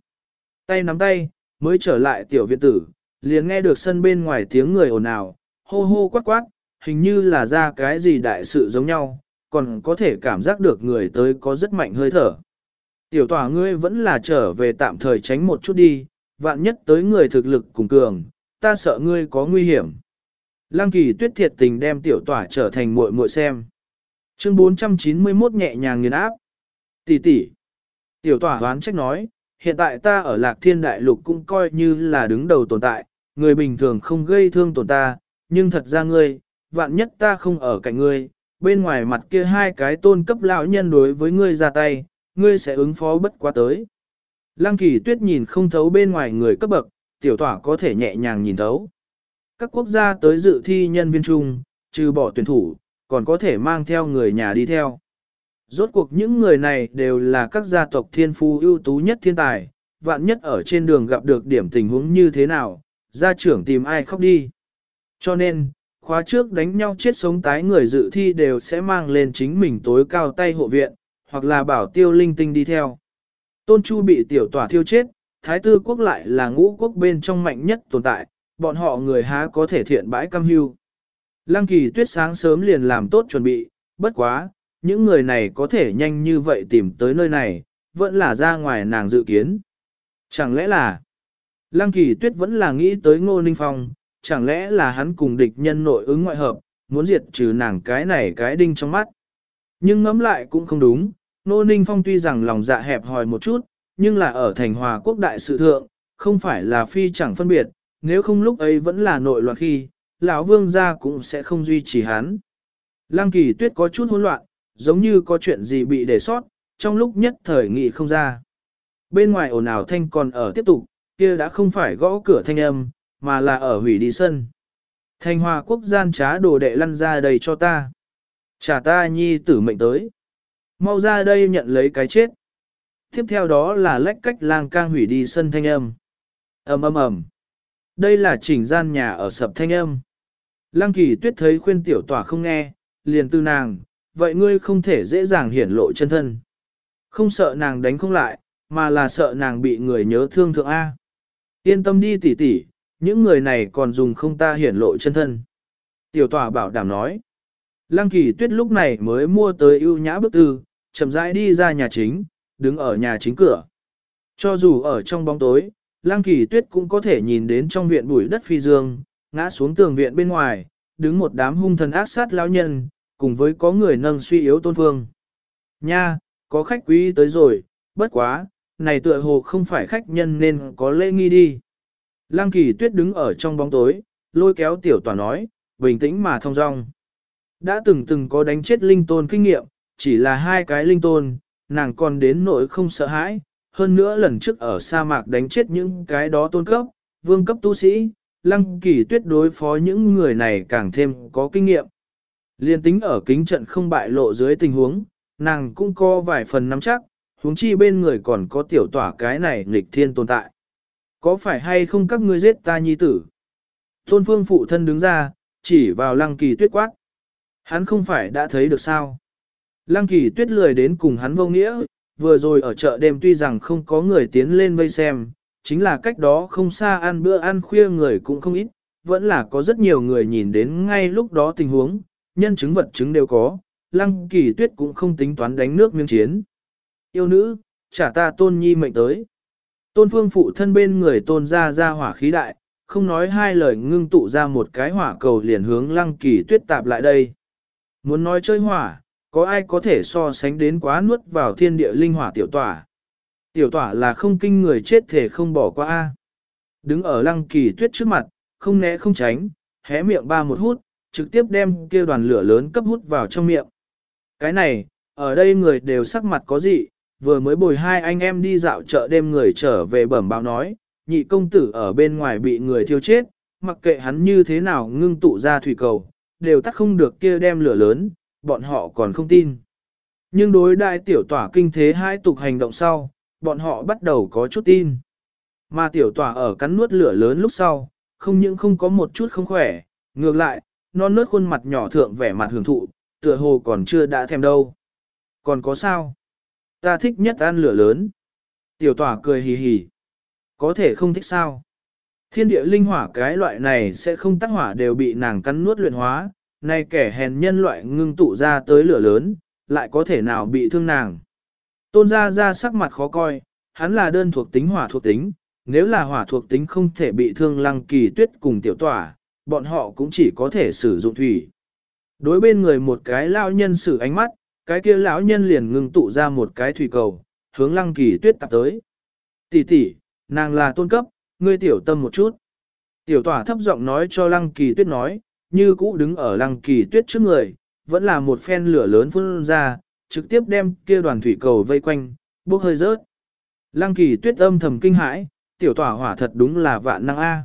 Tay nắm tay, mới trở lại tiểu viện tử, liền nghe được sân bên ngoài tiếng người ồn ào, hô hô quát quát, hình như là ra cái gì đại sự giống nhau, còn có thể cảm giác được người tới có rất mạnh hơi thở. Tiểu tỏa ngươi vẫn là trở về tạm thời tránh một chút đi, vạn nhất tới người thực lực cùng cường, ta sợ ngươi có nguy hiểm. Lăng kỳ tuyết thiệt tình đem tiểu tỏa trở thành muội muội xem. Chương 491 nhẹ nhàng nghiền áp. Tỷ tỷ. Tiểu tỏa đoán trách nói, hiện tại ta ở lạc thiên đại lục cũng coi như là đứng đầu tồn tại, người bình thường không gây thương tổn ta, nhưng thật ra ngươi, vạn nhất ta không ở cạnh ngươi, bên ngoài mặt kia hai cái tôn cấp lão nhân đối với ngươi ra tay, ngươi sẽ ứng phó bất quá tới. Lăng kỳ tuyết nhìn không thấu bên ngoài người cấp bậc, tiểu tỏa có thể nhẹ nhàng nhìn thấu. Các quốc gia tới dự thi nhân viên chung, trừ bỏ tuyển thủ, còn có thể mang theo người nhà đi theo. Rốt cuộc những người này đều là các gia tộc thiên phu ưu tú nhất thiên tài, vạn nhất ở trên đường gặp được điểm tình huống như thế nào, gia trưởng tìm ai khóc đi. Cho nên, khóa trước đánh nhau chết sống tái người dự thi đều sẽ mang lên chính mình tối cao tay hộ viện, hoặc là bảo tiêu linh tinh đi theo. Tôn Chu bị tiểu tỏa thiêu chết, Thái Tư quốc lại là ngũ quốc bên trong mạnh nhất tồn tại, bọn họ người há có thể thiện bãi cam hưu. Lăng kỳ tuyết sáng sớm liền làm tốt chuẩn bị, bất quá, những người này có thể nhanh như vậy tìm tới nơi này, vẫn là ra ngoài nàng dự kiến. Chẳng lẽ là, Lăng Kỳ Tuyết vẫn là nghĩ tới Ngô Ninh Phong, chẳng lẽ là hắn cùng địch nhân nội ứng ngoại hợp, muốn diệt trừ nàng cái này cái đinh trong mắt. Nhưng ngẫm lại cũng không đúng, Ngô Ninh Phong tuy rằng lòng dạ hẹp hòi một chút, nhưng là ở thành hòa quốc đại sự thượng, không phải là phi chẳng phân biệt, nếu không lúc ấy vẫn là nội loạn khi, lão vương gia cũng sẽ không duy trì hắn. Lăng kỳ tuyết có chút hỗn loạn, giống như có chuyện gì bị để sót, trong lúc nhất thời nghị không ra. Bên ngoài ồn ào thanh còn ở tiếp tục, kia đã không phải gõ cửa thanh âm, mà là ở hủy đi sân. Thanh hòa quốc gian trá đồ đệ lăn ra đầy cho ta. Trả ta nhi tử mệnh tới. Mau ra đây nhận lấy cái chết. Tiếp theo đó là lách cách lang cang hủy đi sân thanh âm. ầm ầm ầm. Đây là chỉnh gian nhà ở sập thanh âm. Lăng kỳ tuyết thấy khuyên tiểu tỏa không nghe, liền tư nàng, vậy ngươi không thể dễ dàng hiển lộ chân thân. Không sợ nàng đánh không lại, mà là sợ nàng bị người nhớ thương thượng A. Yên tâm đi tỉ tỉ, những người này còn dùng không ta hiển lộ chân thân. Tiểu tòa bảo đảm nói. Lăng kỳ tuyết lúc này mới mua tới ưu nhã bức tư, chậm rãi đi ra nhà chính, đứng ở nhà chính cửa. Cho dù ở trong bóng tối, Lăng kỳ tuyết cũng có thể nhìn đến trong viện bụi đất phi dương, ngã xuống tường viện bên ngoài, đứng một đám hung thần ác sát lão nhân, cùng với có người nâng suy yếu tôn phương. Nha, có khách quý tới rồi, bất quá, này tựa hồ không phải khách nhân nên có lễ nghi đi. Lăng kỳ tuyết đứng ở trong bóng tối, lôi kéo tiểu tòa nói, bình tĩnh mà thong dong. Đã từng từng có đánh chết linh tôn kinh nghiệm, chỉ là hai cái linh tôn, nàng còn đến nỗi không sợ hãi, hơn nữa lần trước ở sa mạc đánh chết những cái đó tôn cấp, vương cấp tu sĩ, lăng kỳ tuyết đối phó những người này càng thêm có kinh nghiệm. Liên tính ở kính trận không bại lộ dưới tình huống, nàng cũng có vài phần nắm chắc, huống chi bên người còn có tiểu tỏa cái này nghịch thiên tồn tại. Có phải hay không các ngươi giết ta nhi tử? Tôn phương phụ thân đứng ra, chỉ vào lăng kỳ tuyết quát. Hắn không phải đã thấy được sao? Lăng kỳ tuyết lười đến cùng hắn vô nghĩa, vừa rồi ở chợ đêm tuy rằng không có người tiến lên vây xem, chính là cách đó không xa ăn bữa ăn khuya người cũng không ít, vẫn là có rất nhiều người nhìn đến ngay lúc đó tình huống, nhân chứng vật chứng đều có, lăng kỳ tuyết cũng không tính toán đánh nước miếng chiến. Yêu nữ, trả ta tôn nhi mệnh tới. Tôn phương phụ thân bên người tôn ra ra hỏa khí đại, không nói hai lời ngưng tụ ra một cái hỏa cầu liền hướng lăng kỳ tuyết tạp lại đây. Muốn nói chơi hỏa, có ai có thể so sánh đến quá nuốt vào thiên địa linh hỏa tiểu tỏa. Tiểu tỏa là không kinh người chết thể không bỏ qua. Đứng ở lăng kỳ tuyết trước mặt, không né không tránh, hé miệng ba một hút, trực tiếp đem kia đoàn lửa lớn cấp hút vào trong miệng. Cái này, ở đây người đều sắc mặt có gì, vừa mới bồi hai anh em đi dạo chợ đêm người trở về bẩm báo nói, nhị công tử ở bên ngoài bị người thiêu chết, mặc kệ hắn như thế nào ngưng tụ ra thủy cầu, đều tắt không được kia đem lửa lớn, bọn họ còn không tin. Nhưng đối đại tiểu tỏa kinh thế hai tục hành động sau, bọn họ bắt đầu có chút tin. Mà tiểu tỏa ở cắn nuốt lửa lớn lúc sau, không những không có một chút không khỏe, ngược lại, non nớt khuôn mặt nhỏ thượng vẻ mặt hưởng thụ, tựa hồ còn chưa đã thèm đâu. Còn có sao? Ta thích nhất ăn lửa lớn. Tiểu tỏa cười hì hì. Có thể không thích sao? Thiên địa linh hỏa cái loại này sẽ không tắt hỏa đều bị nàng cắn nuốt luyện hóa, nay kẻ hèn nhân loại ngưng tụ ra tới lửa lớn, lại có thể nào bị thương nàng. Tôn ra ra sắc mặt khó coi, hắn là đơn thuộc tính hỏa thuộc tính, nếu là hỏa thuộc tính không thể bị thương lăng kỳ tuyết cùng tiểu tỏa, bọn họ cũng chỉ có thể sử dụng thủy. Đối bên người một cái lão nhân sử ánh mắt, cái kia lão nhân liền ngưng tụ ra một cái thủy cầu, hướng lăng kỳ tuyết tập tới. Tỷ tỷ, nàng là tôn cấp, ngươi tiểu tâm một chút. Tiểu tỏa thấp giọng nói cho lăng kỳ tuyết nói, như cũ đứng ở lăng kỳ tuyết trước người, vẫn là một phen lửa lớn phun ra, trực tiếp đem kia đoàn thủy cầu vây quanh, bốc hơi rớt. Lăng kỳ tuyết âm thầm kinh hãi, tiểu tỏa hỏa thật đúng là vạn năng A.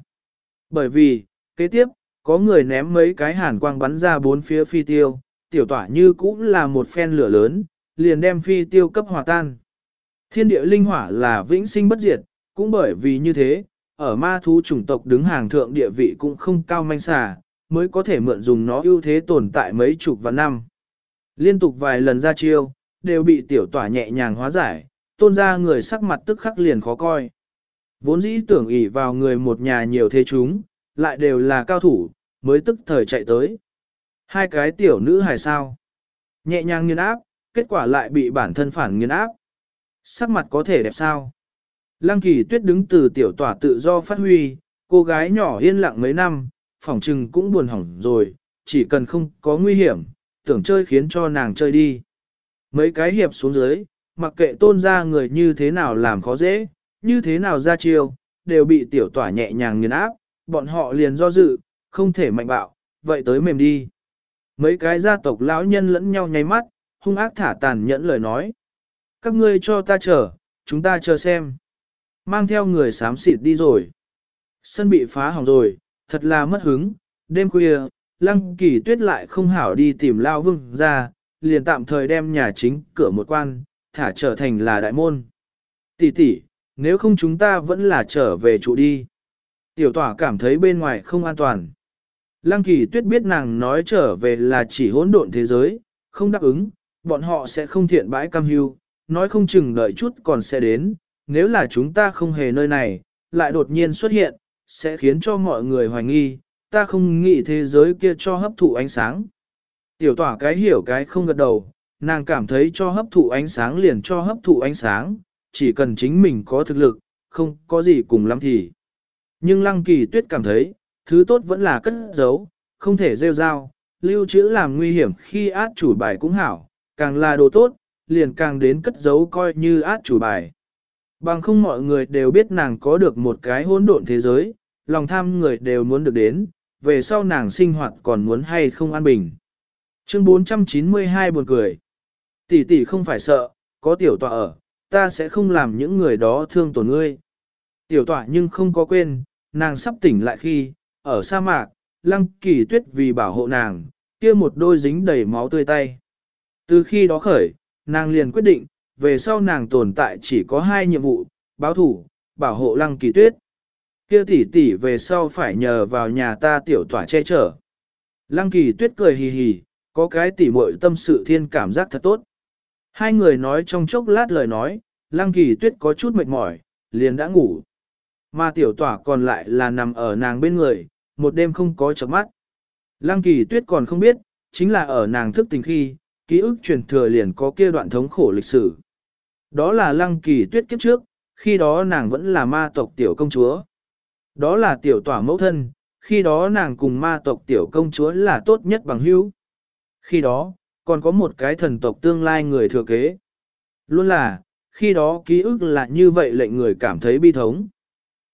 Bởi vì, kế tiếp, có người ném mấy cái hàn quang bắn ra bốn phía phi tiêu, tiểu tỏa như cũng là một phen lửa lớn, liền đem phi tiêu cấp hòa tan. Thiên địa linh hỏa là vĩnh sinh bất diệt, cũng bởi vì như thế, ở ma thú chủng tộc đứng hàng thượng địa vị cũng không cao manh xà, mới có thể mượn dùng nó ưu thế tồn tại mấy chục vạn năm. Liên tục vài lần ra chiêu, đều bị tiểu tỏa nhẹ nhàng hóa giải, tôn ra người sắc mặt tức khắc liền khó coi. Vốn dĩ tưởng ỷ vào người một nhà nhiều thế chúng, lại đều là cao thủ, mới tức thời chạy tới. Hai cái tiểu nữ hài sao. Nhẹ nhàng nghiên áp, kết quả lại bị bản thân phản nghiên áp. Sắc mặt có thể đẹp sao? Lăng kỳ tuyết đứng từ tiểu tỏa tự do phát huy, cô gái nhỏ yên lặng mấy năm, phỏng trừng cũng buồn hỏng rồi, chỉ cần không có nguy hiểm, tưởng chơi khiến cho nàng chơi đi. Mấy cái hiệp xuống dưới, mặc kệ tôn ra người như thế nào làm khó dễ, như thế nào ra chiêu, đều bị tiểu tỏa nhẹ nhàng nghiền áp, bọn họ liền do dự, không thể mạnh bạo, vậy tới mềm đi. Mấy cái gia tộc lão nhân lẫn nhau nháy mắt, hung ác thả tàn nhẫn lời nói. Các ngươi cho ta chờ, chúng ta chờ xem. Mang theo người xám xịt đi rồi. Sân bị phá hỏng rồi, thật là mất hứng. Đêm khuya, lăng kỳ tuyết lại không hảo đi tìm lao vương ra, liền tạm thời đem nhà chính cửa một quan, thả trở thành là đại môn. Tỷ tỷ, nếu không chúng ta vẫn là trở về trụ đi. Tiểu tỏa cảm thấy bên ngoài không an toàn. Lăng kỳ tuyết biết nàng nói trở về là chỉ hỗn độn thế giới, không đáp ứng, bọn họ sẽ không thiện bãi cam hưu, nói không chừng đợi chút còn sẽ đến, nếu là chúng ta không hề nơi này, lại đột nhiên xuất hiện, sẽ khiến cho mọi người hoài nghi, ta không nghĩ thế giới kia cho hấp thụ ánh sáng. Tiểu tỏa cái hiểu cái không gật đầu, nàng cảm thấy cho hấp thụ ánh sáng liền cho hấp thụ ánh sáng, chỉ cần chính mình có thực lực, không có gì cùng lắm thì. Nhưng lăng kỳ tuyết cảm thấy, thứ tốt vẫn là cất giấu, không thể rêu rao, lưu trữ làm nguy hiểm khi át chủ bài cũng hảo, càng là đồ tốt, liền càng đến cất giấu coi như át chủ bài. Bằng không mọi người đều biết nàng có được một cái hỗn độn thế giới, lòng tham người đều muốn được đến, về sau nàng sinh hoạt còn muốn hay không an bình. Chương 492 buồn cười. Tỷ tỷ không phải sợ, có tiểu tọa ở, ta sẽ không làm những người đó thương tổn ngươi. Tiểu tọa nhưng không có quên, nàng sắp tỉnh lại khi, ở sa mạc, lăng kỳ tuyết vì bảo hộ nàng, kia một đôi dính đầy máu tươi tay. Từ khi đó khởi, nàng liền quyết định, về sau nàng tồn tại chỉ có hai nhiệm vụ, báo thủ, bảo hộ lăng kỳ tuyết. Kia tỷ tỷ về sau phải nhờ vào nhà ta tiểu tỏa che chở. Lăng kỳ tuyết cười hì hì, có cái tỉ muội tâm sự thiên cảm giác thật tốt. Hai người nói trong chốc lát lời nói, lăng kỳ tuyết có chút mệt mỏi, liền đã ngủ. Mà tiểu tỏa còn lại là nằm ở nàng bên người, một đêm không có chợp mắt. Lăng kỳ tuyết còn không biết, chính là ở nàng thức tình khi, ký ức truyền thừa liền có kia đoạn thống khổ lịch sử. Đó là lăng kỳ tuyết kiếp trước, khi đó nàng vẫn là ma tộc tiểu công chúa. Đó là tiểu tỏa mẫu thân, khi đó nàng cùng ma tộc tiểu công chúa là tốt nhất bằng hữu. Khi đó, còn có một cái thần tộc tương lai người thừa kế. Luôn là, khi đó ký ức là như vậy lệnh người cảm thấy bi thống.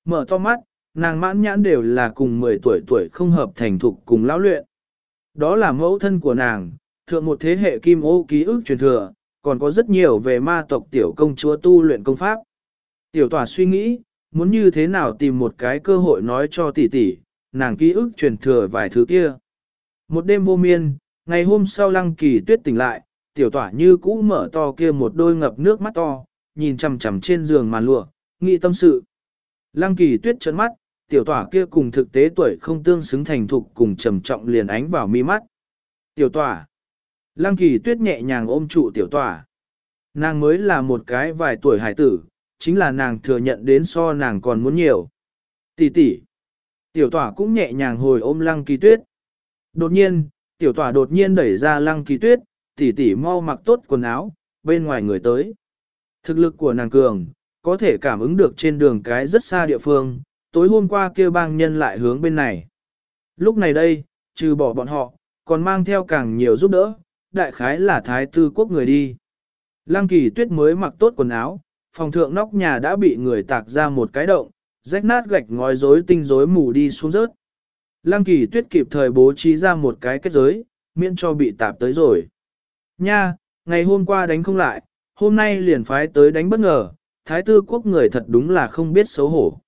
Mở to mắt, nàng mãn nhãn đều là cùng 10 tuổi tuổi không hợp thành thục cùng lão luyện. Đó là mẫu thân của nàng, thượng một thế hệ kim ô ký ức truyền thừa, còn có rất nhiều về ma tộc tiểu công chúa tu luyện công pháp. Tiểu tòa suy nghĩ, muốn như thế nào tìm một cái cơ hội nói cho tỷ tỷ, nàng ký ức truyền thừa vài thứ kia. Một đêm vô miên, ngày hôm sau lăng kỳ tuyết tỉnh lại, tiểu tỏa như cũ mở to kia một đôi ngập nước mắt to, nhìn chằm chằm trên giường màn lụa, nghĩ tâm sự. Lăng kỳ tuyết trấn mắt, tiểu tỏa kia cùng thực tế tuổi không tương xứng thành thục cùng trầm trọng liền ánh vào mi mắt. Tiểu tỏa. Lăng kỳ tuyết nhẹ nhàng ôm trụ tiểu tỏa. Nàng mới là một cái vài tuổi hải tử, chính là nàng thừa nhận đến so nàng còn muốn nhiều. Tỷ tỷ. Tiểu tỏa cũng nhẹ nhàng hồi ôm lăng kỳ tuyết. Đột nhiên, tiểu tỏa đột nhiên đẩy ra lăng kỳ tuyết, tỷ tỷ mau mặc tốt quần áo, bên ngoài người tới. Thực lực của nàng cường, có thể cảm ứng được trên đường cái rất xa địa phương, tối hôm qua kia bang nhân lại hướng bên này. Lúc này đây, trừ bỏ bọn họ, còn mang theo càng nhiều giúp đỡ, đại khái là thái tư quốc người đi. Lăng kỳ tuyết mới mặc tốt quần áo, phòng thượng nóc nhà đã bị người tạc ra một cái động, rách nát gạch ngói rối tinh rối mù đi xuống rớt. Lăng kỳ tuyết kịp thời bố trí ra một cái kết giới, miễn cho bị tạp tới rồi. Nha, ngày hôm qua đánh không lại, hôm nay liền phái tới đánh bất ngờ, thái tư quốc người thật đúng là không biết xấu hổ.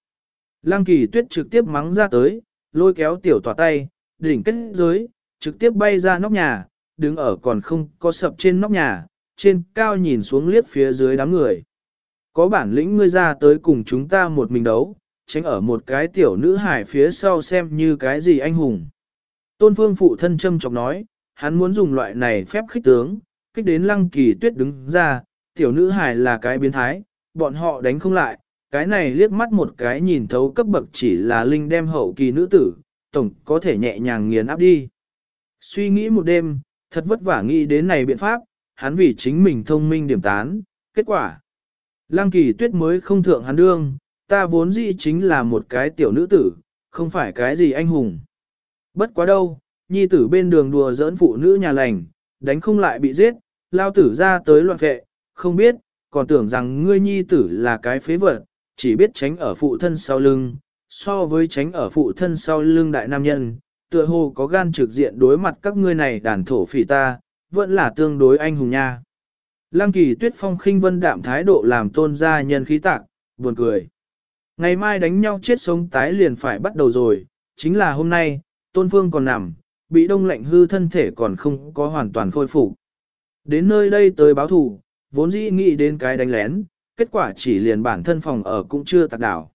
Lăng kỳ tuyết trực tiếp mắng ra tới, lôi kéo tiểu tỏa tay, đỉnh kết giới, trực tiếp bay ra nóc nhà, đứng ở còn không có sập trên nóc nhà, trên cao nhìn xuống liếc phía dưới đám người. Có bản lĩnh ngươi ra tới cùng chúng ta một mình đấu, tránh ở một cái tiểu nữ hải phía sau xem như cái gì anh hùng. Tôn phương phụ thân châm chọc nói, hắn muốn dùng loại này phép khích tướng, kích đến lăng kỳ tuyết đứng ra, tiểu nữ hải là cái biến thái, bọn họ đánh không lại, cái này liếc mắt một cái nhìn thấu cấp bậc chỉ là linh đem hậu kỳ nữ tử, tổng có thể nhẹ nhàng nghiền áp đi. Suy nghĩ một đêm, thật vất vả nghĩ đến này biện pháp, hắn vì chính mình thông minh điểm tán, kết quả. Lăng kỳ tuyết mới không thượng hắn đương, ta vốn dĩ chính là một cái tiểu nữ tử, không phải cái gì anh hùng. Bất quá đâu, nhi tử bên đường đùa giỡn phụ nữ nhà lành, đánh không lại bị giết, lao tử ra tới loạn vệ, không biết, còn tưởng rằng ngươi nhi tử là cái phế vật, chỉ biết tránh ở phụ thân sau lưng, so với tránh ở phụ thân sau lưng đại nam nhân, tựa hồ có gan trực diện đối mặt các ngươi này đàn thổ phỉ ta, vẫn là tương đối anh hùng nha. Lăng kỳ tuyết phong khinh vân đạm thái độ làm tôn gia nhân khí tạc, buồn cười. Ngày mai đánh nhau chết sống tái liền phải bắt đầu rồi, chính là hôm nay, tôn phương còn nằm, bị đông lạnh hư thân thể còn không có hoàn toàn khôi phục. Đến nơi đây tới báo thủ, vốn dĩ nghĩ đến cái đánh lén, kết quả chỉ liền bản thân phòng ở cũng chưa tạc đảo.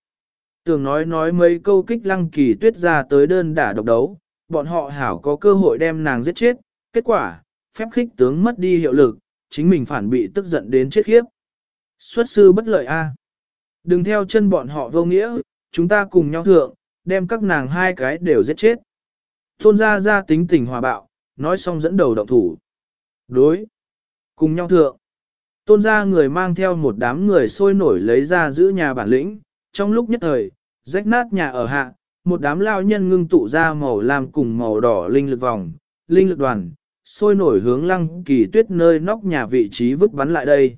Tưởng nói nói mấy câu kích lăng kỳ tuyết ra tới đơn đả độc đấu, bọn họ hảo có cơ hội đem nàng giết chết, kết quả, phép khích tướng mất đi hiệu lực, chính mình phản bị tức giận đến chết khiếp. Xuất sư bất lợi a. Đừng theo chân bọn họ vô nghĩa, chúng ta cùng nhau thượng, đem các nàng hai cái đều giết chết. Tôn gia ra tính tình hòa bạo, nói xong dẫn đầu động thủ. Đối. Cùng nhau thượng. Tôn gia người mang theo một đám người sôi nổi lấy ra giữ nhà bản lĩnh, trong lúc nhất thời, rách nát nhà ở hạ, một đám lao nhân ngưng tụ ra màu làm cùng màu đỏ linh lực vòng, linh lực đoàn, sôi nổi hướng lăng kỳ tuyết nơi nóc nhà vị trí vứt bắn lại đây.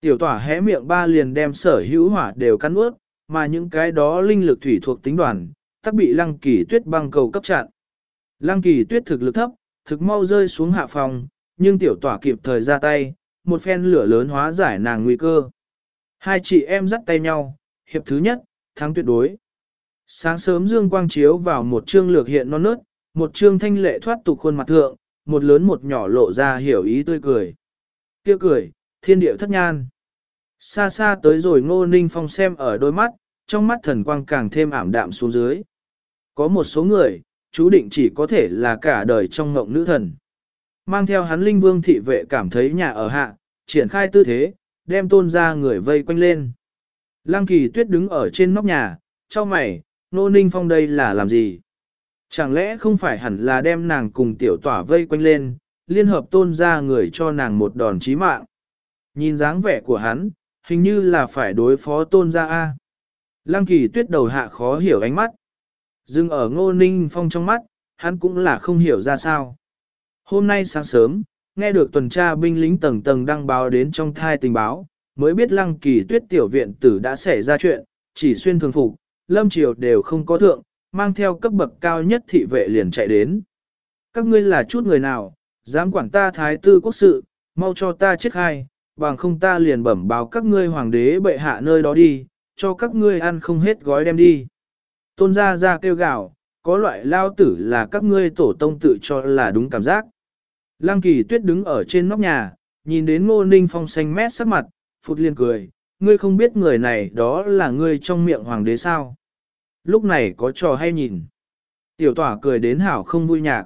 Tiểu tỏa hé miệng ba liền đem sở hữu hỏa đều cắn ướt, mà những cái đó linh lực thủy thuộc tính đoàn, tắc bị lăng kỳ tuyết băng cầu cấp chặn. Lăng kỳ tuyết thực lực thấp, thực mau rơi xuống hạ phòng, nhưng tiểu tỏa kịp thời ra tay, một phen lửa lớn hóa giải nàng nguy cơ. Hai chị em dắt tay nhau, hiệp thứ nhất, thắng tuyệt đối. Sáng sớm dương quang chiếu vào một chương lược hiện non nớt, một chương thanh lệ thoát tục khuôn mặt thượng, một lớn một nhỏ lộ ra hiểu ý tươi cười. Kia cười, thiên địa thất nhan. Xa xa tới rồi ngô ninh phong xem ở đôi mắt, trong mắt thần quang càng thêm ảm đạm xuống dưới. Có một số người, chú định chỉ có thể là cả đời trong ngộng nữ thần. Mang theo hắn linh vương thị vệ cảm thấy nhà ở hạ, triển khai tư thế, đem tôn ra người vây quanh lên. Lăng kỳ tuyết đứng ở trên nóc nhà, cho mày, nô ninh phong đây là làm gì? Chẳng lẽ không phải hẳn là đem nàng cùng tiểu tỏa vây quanh lên, liên hợp tôn ra người cho nàng một đòn chí mạng. Nhìn dáng vẻ của hắn, hình như là phải đối phó tôn ra A. Lăng kỳ tuyết đầu hạ khó hiểu ánh mắt. Dừng ở ngô ninh phong trong mắt, hắn cũng là không hiểu ra sao. Hôm nay sáng sớm, nghe được tuần tra binh lính tầng tầng đăng báo đến trong thai tình báo, mới biết lăng kỳ tuyết tiểu viện tử đã xảy ra chuyện, chỉ xuyên thường phục, lâm triều đều không có thượng, mang theo cấp bậc cao nhất thị vệ liền chạy đến. Các ngươi là chút người nào, dám quản ta thái tư quốc sự, mau cho ta chết hai, bằng không ta liền bẩm báo các ngươi hoàng đế bệ hạ nơi đó đi, cho các ngươi ăn không hết gói đem đi. Tôn gia ra kêu gào, có loại lao tử là các ngươi tổ tông tự cho là đúng cảm giác. Lăng kỳ tuyết đứng ở trên nóc nhà, nhìn đến ngô ninh phong xanh mét sắc mặt, phụt liền cười, ngươi không biết người này đó là ngươi trong miệng hoàng đế sao. Lúc này có trò hay nhìn. Tiểu tỏa cười đến hảo không vui nhạc.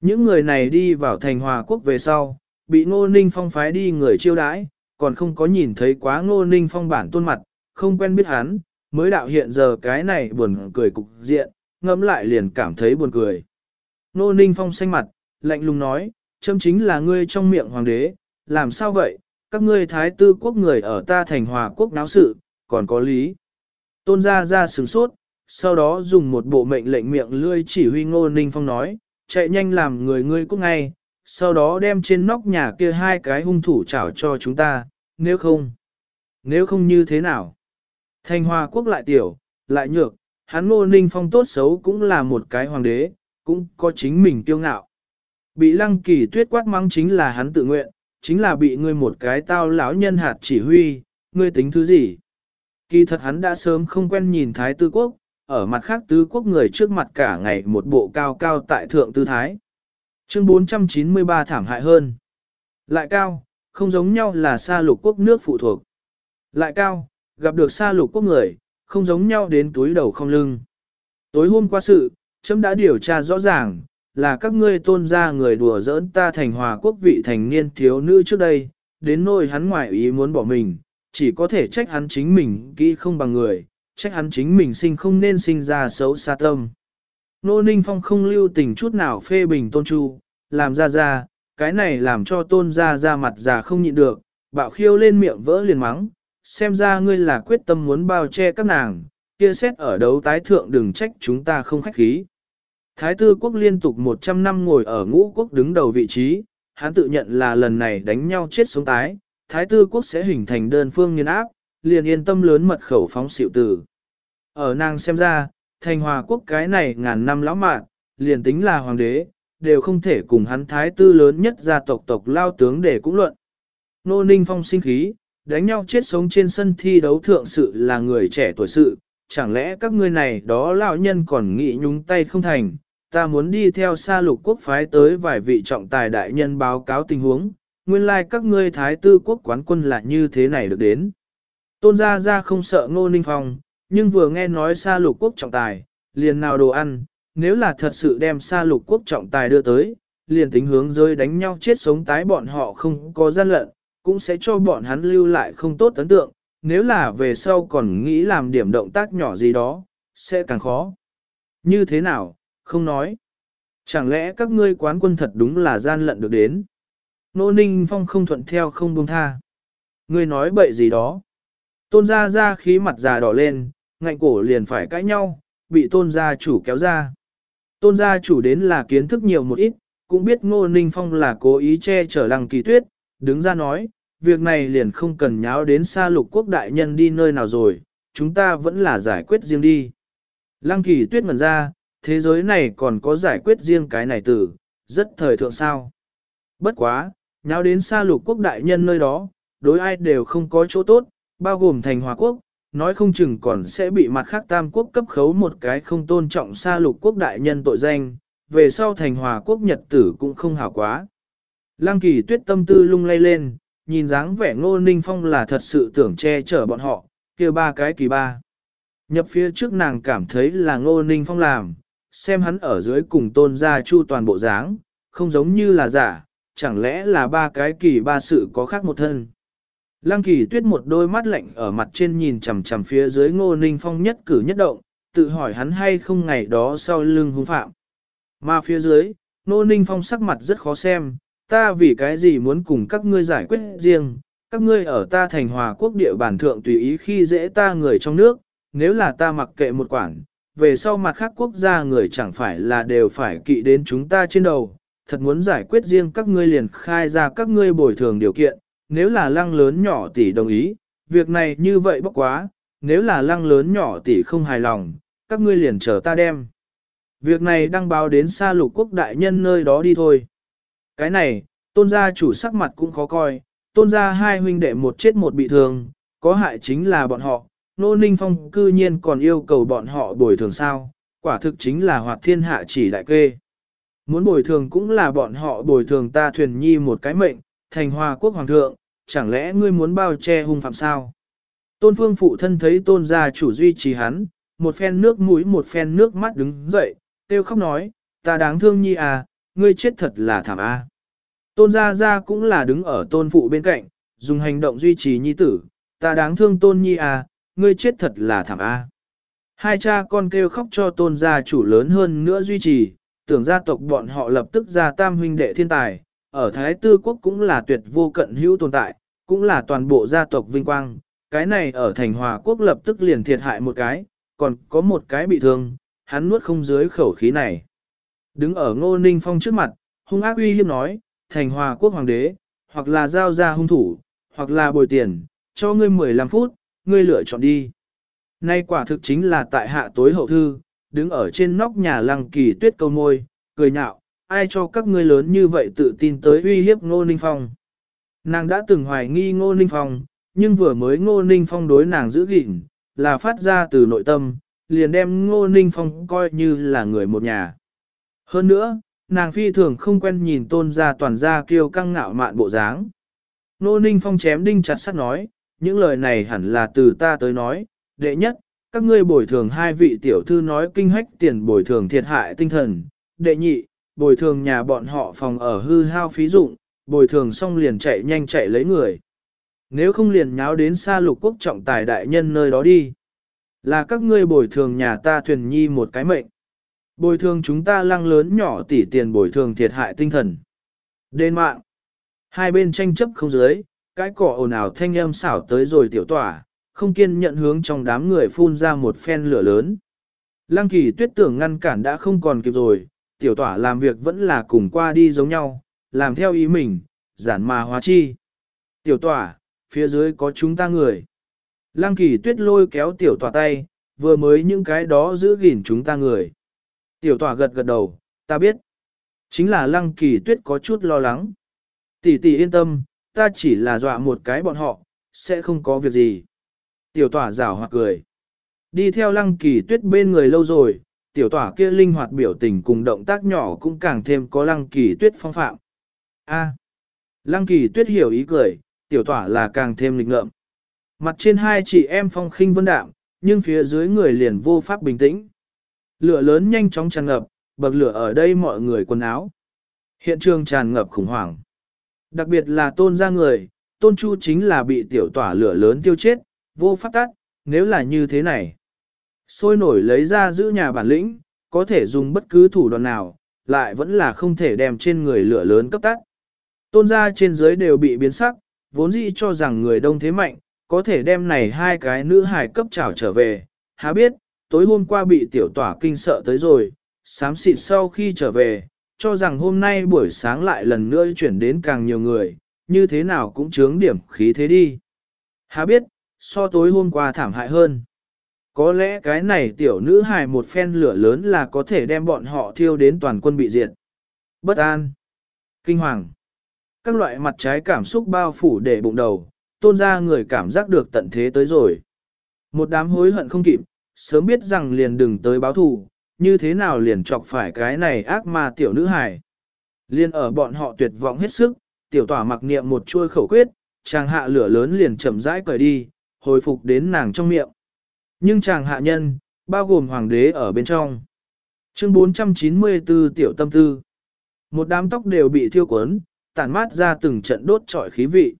Những người này đi vào thành hòa quốc về sau, bị ngô ninh phong phái đi người chiêu đãi, còn không có nhìn thấy quá ngô ninh phong bản tôn mặt, không quen biết hắn, mới đạo hiện giờ cái này buồn cười cục diện, ngẫm lại liền cảm thấy buồn cười. Ngô ninh phong xanh mặt, lạnh lùng nói, châm chính là ngươi trong miệng hoàng đế, làm sao vậy, các ngươi thái tư quốc người ở ta thành hòa quốc náo sự, còn có lý. Tôn gia ra sừng sốt, sau đó dùng một bộ mệnh lệnh miệng lươi chỉ huy ngô ninh phong nói, chạy nhanh làm người ngươi cút ngay, sau đó đem trên nóc nhà kia hai cái hung thủ trảo cho chúng ta, nếu không, nếu không như thế nào. Thành hòa quốc lại tiểu, lại nhược, hắn ngô ninh phong tốt xấu cũng là một cái hoàng đế, cũng có chính mình kiêu ngạo. Bị lăng kỳ tuyết quát mắng chính là hắn tự nguyện, chính là bị ngươi một cái tao lão nhân hạt chỉ huy, ngươi tính thứ gì? Kỳ thật hắn đã sớm không quen nhìn Thái Tư Quốc, ở mặt khác Tứ Quốc người trước mặt cả ngày một bộ cao cao tại thượng tư thái. Chương 493 thảm hại hơn. Lại cao, không giống nhau là xa lục quốc nước phụ thuộc. Lại cao, gặp được xa lục quốc người, không giống nhau đến túi đầu không lưng. Tối hôm qua sự, chấm đã điều tra rõ ràng, là các ngươi tôn ra người đùa giỡn ta thành hòa quốc vị thành niên thiếu nữ trước đây, đến nỗi hắn ngoại ý muốn bỏ mình, chỉ có thể trách hắn chính mình kỹ không bằng người, trách hắn chính mình sinh không nên sinh ra xấu xa tâm. Nô Ninh Phong không lưu tình chút nào phê bình tôn chu, làm ra ra, cái này làm cho tôn ra ra mặt già không nhịn được, bạo khiêu lên miệng vỡ liền mắng, xem ra ngươi là quyết tâm muốn bao che các nàng, kia xét ở đấu tái thượng đừng trách chúng ta không khách khí. Thái tư quốc liên tục 100 năm ngồi ở ngũ quốc đứng đầu vị trí, hắn tự nhận là lần này đánh nhau chết sống tái, Thái tư quốc sẽ hình thành đơn phương nghiên áp, liền yên tâm lớn mật khẩu phóng xịu tử. Ở nàng xem ra, thành hòa quốc cái này ngàn năm lão mạn, liền tính là hoàng đế, đều không thể cùng hắn thái tư lớn nhất gia tộc tộc lao tướng để cũng luận. Nô Ninh Phong sinh khí, đánh nhau chết sống trên sân thi đấu thượng sự là người trẻ tuổi sự, chẳng lẽ các ngươi này đó lão nhân còn nghĩ nhúng tay không thành, ta muốn đi theo xa lục quốc phái tới vài vị trọng tài đại nhân báo cáo tình huống, nguyên lai like các ngươi thái tư quốc quán quân là như thế này được đến. Tôn gia gia không sợ ngô ninh phong, nhưng vừa nghe nói xa lục quốc trọng tài, liền nào đồ ăn, nếu là thật sự đem xa lục quốc trọng tài đưa tới, liền tính hướng rơi đánh nhau chết sống tái bọn họ không có gian lận, cũng sẽ cho bọn hắn lưu lại không tốt ấn tượng, nếu là về sau còn nghĩ làm điểm động tác nhỏ gì đó, sẽ càng khó. Như thế nào, không nói. Chẳng lẽ các ngươi quán quân thật đúng là gian lận được đến? Nô Ninh Phong không thuận theo không buông tha. Ngươi nói bậy gì đó? Tôn gia ra khí mặt già đỏ lên, ngạnh cổ liền phải cãi nhau, bị tôn gia chủ kéo ra. Tôn gia chủ đến là kiến thức nhiều một ít, cũng biết ngô ninh phong là cố ý che chở lăng kỳ tuyết, đứng ra nói, việc này liền không cần nháo đến xa lục quốc đại nhân đi nơi nào rồi, chúng ta vẫn là giải quyết riêng đi. Lăng kỳ tuyết ngần ra, thế giới này còn có giải quyết riêng cái này từ, rất thời thượng sao. Bất quá, nháo đến xa lục quốc đại nhân nơi đó, đối ai đều không có chỗ tốt, bao gồm thành hòa quốc, nói không chừng còn sẽ bị mặt khác tam quốc cấp khấu một cái không tôn trọng xa lục quốc đại nhân tội danh, về sau thành hòa quốc nhật tử cũng không hảo quá. Lăng kỳ tuyết tâm tư lung lay lên, nhìn dáng vẻ ngô ninh phong là thật sự tưởng che chở bọn họ, kia ba cái kỳ ba. Nhập phía trước nàng cảm thấy là ngô ninh phong làm, xem hắn ở dưới cùng tôn gia chu toàn bộ dáng, không giống như là giả, chẳng lẽ là ba cái kỳ ba sự có khác một thân. Lăng kỳ tuyết một đôi mắt lạnh ở mặt trên nhìn chằm chằm phía dưới ngô ninh phong nhất cử nhất động, tự hỏi hắn hay không ngày đó sau lưng hung phạm. Mà phía dưới, ngô ninh phong sắc mặt rất khó xem, ta vì cái gì muốn cùng các ngươi giải quyết riêng, các ngươi ở ta thành hòa quốc địa bản thượng tùy ý khi dễ ta người trong nước, nếu là ta mặc kệ một quản, về sau mặt khác quốc gia người chẳng phải là đều phải kỵ đến chúng ta trên đầu, thật muốn giải quyết riêng các ngươi liền khai ra các ngươi bồi thường điều kiện, nếu là lăng lớn nhỏ tỷ đồng ý, việc này như vậy bốc quá, nếu là lăng lớn nhỏ tỷ không hài lòng, các ngươi liền chờ ta đem. Việc này đăng báo đến xa lục quốc đại nhân nơi đó đi thôi. Cái này, tôn gia chủ sắc mặt cũng khó coi, tôn gia hai huynh đệ một chết một bị thương, có hại chính là bọn họ, nô ninh phong cư nhiên còn yêu cầu bọn họ bồi thường sao, quả thực chính là hoạt thiên hạ chỉ đại kê. Muốn bồi thường cũng là bọn họ bồi thường ta thuyền nhi một cái mệnh, thành hòa quốc hoàng thượng, chẳng lẽ ngươi muốn bao che hung phạm sao? Tôn phương phụ thân thấy tôn gia chủ duy trì hắn, một phen nước mũi một phen nước mắt đứng dậy, tiêu khóc nói, ta đáng thương nhi à, ngươi chết thật là thảm a. Tôn gia gia cũng là đứng ở tôn phụ bên cạnh, dùng hành động duy trì nhi tử, ta đáng thương tôn nhi à, ngươi chết thật là thảm a. Hai cha con kêu khóc cho tôn gia chủ lớn hơn nữa duy trì, tưởng gia tộc bọn họ lập tức ra tam huynh đệ thiên tài, ở Thái Tư Quốc cũng là tuyệt vô cận hữu tồn tại, cũng là toàn bộ gia tộc vinh quang, cái này ở thành hòa quốc lập tức liền thiệt hại một cái, còn có một cái bị thương, hắn nuốt không dưới khẩu khí này. Đứng ở ngô ninh phong trước mặt, hung ác uy hiếp nói, thành hòa quốc hoàng đế, hoặc là giao ra hung thủ, hoặc là bồi tiền, cho ngươi 15 phút, ngươi lựa chọn đi. Nay quả thực chính là tại hạ tối hậu thư, đứng ở trên nóc nhà lăng kỳ tuyết câu môi, cười nhạo, ai cho các ngươi lớn như vậy tự tin tới uy hiếp ngô ninh phong. Nàng đã từng hoài nghi Ngô Ninh Phong, nhưng vừa mới Ngô Ninh Phong đối nàng giữ gìn, là phát ra từ nội tâm, liền đem Ngô Ninh Phong coi như là người một nhà. Hơn nữa, nàng phi thường không quen nhìn tôn gia toàn gia kiêu căng ngạo mạn bộ dáng. Ngô Ninh Phong chém đinh chặt sắt nói, những lời này hẳn là từ ta tới nói, đệ nhất, các ngươi bồi thường hai vị tiểu thư nói kinh hách tiền bồi thường thiệt hại tinh thần, đệ nhị, bồi thường nhà bọn họ phòng ở hư hao phí dụng, bồi thường xong liền chạy nhanh chạy lấy người. Nếu không liền nháo đến xa lục quốc trọng tài đại nhân nơi đó đi. Là các ngươi bồi thường nhà ta thuyền nhi một cái mệnh. Bồi thường chúng ta lăng lớn nhỏ tỷ tiền bồi thường thiệt hại tinh thần. Đền mạng. Hai bên tranh chấp không dưới, cái cỏ ồn ào thanh âm xảo tới rồi tiểu tỏa, không kiên nhận hướng trong đám người phun ra một phen lửa lớn. Lăng kỳ tuyết tưởng ngăn cản đã không còn kịp rồi, tiểu tỏa làm việc vẫn là cùng qua đi giống nhau, làm theo ý mình, giản mà hóa chi. Tiểu tỏa, phía dưới có chúng ta người. Lăng kỳ tuyết lôi kéo tiểu tỏa tay, vừa mới những cái đó giữ gìn chúng ta người. Tiểu tỏa gật gật đầu, ta biết. Chính là lăng kỳ tuyết có chút lo lắng. Tỷ tỷ yên tâm, ta chỉ là dọa một cái bọn họ, sẽ không có việc gì. Tiểu tỏa rảo hoặc cười. Đi theo lăng kỳ tuyết bên người lâu rồi, tiểu tỏa kia linh hoạt biểu tình cùng động tác nhỏ cũng càng thêm có lăng kỳ tuyết phong phạm. A. lăng kỳ tuyết hiểu ý cười, tiểu tỏa là càng thêm lịch ngợm. Mặt trên hai chị em phong khinh vân đạm, nhưng phía dưới người liền vô pháp bình tĩnh. Lửa lớn nhanh chóng tràn ngập, bậc lửa ở đây mọi người quần áo. Hiện trường tràn ngập khủng hoảng. Đặc biệt là tôn ra người, tôn chu chính là bị tiểu tỏa lửa lớn tiêu chết, vô pháp tắt, nếu là như thế này. Sôi nổi lấy ra giữ nhà bản lĩnh, có thể dùng bất cứ thủ đoạn nào, lại vẫn là không thể đem trên người lửa lớn cấp tắt. Tôn ra trên dưới đều bị biến sắc, vốn dĩ cho rằng người đông thế mạnh, có thể đem này hai cái nữ hài cấp trảo trở về. Há biết, tối hôm qua bị tiểu tỏa kinh sợ tới rồi, sám xịt sau khi trở về, cho rằng hôm nay buổi sáng lại lần nữa chuyển đến càng nhiều người, như thế nào cũng chướng điểm khí thế đi. Há biết, so tối hôm qua thảm hại hơn. Có lẽ cái này tiểu nữ hài một phen lửa lớn là có thể đem bọn họ thiêu đến toàn quân bị diệt. Bất an, kinh hoàng, các loại mặt trái cảm xúc bao phủ để bụng đầu, tôn ra người cảm giác được tận thế tới rồi. Một đám hối hận không kịp, sớm biết rằng liền đừng tới báo thù, như thế nào liền chọc phải cái này ác ma tiểu nữ hài. Liên ở bọn họ tuyệt vọng hết sức, tiểu tỏa mặc niệm một chuôi khẩu quyết, chàng hạ lửa lớn liền chậm rãi cởi đi, hồi phục đến nàng trong miệng. Nhưng chàng hạ nhân, bao gồm hoàng đế ở bên trong. Chương 494 tiểu tâm tư. Một đám tóc đều bị thiêu cuốn, tản mát ra từng trận đốt trọi khí vị.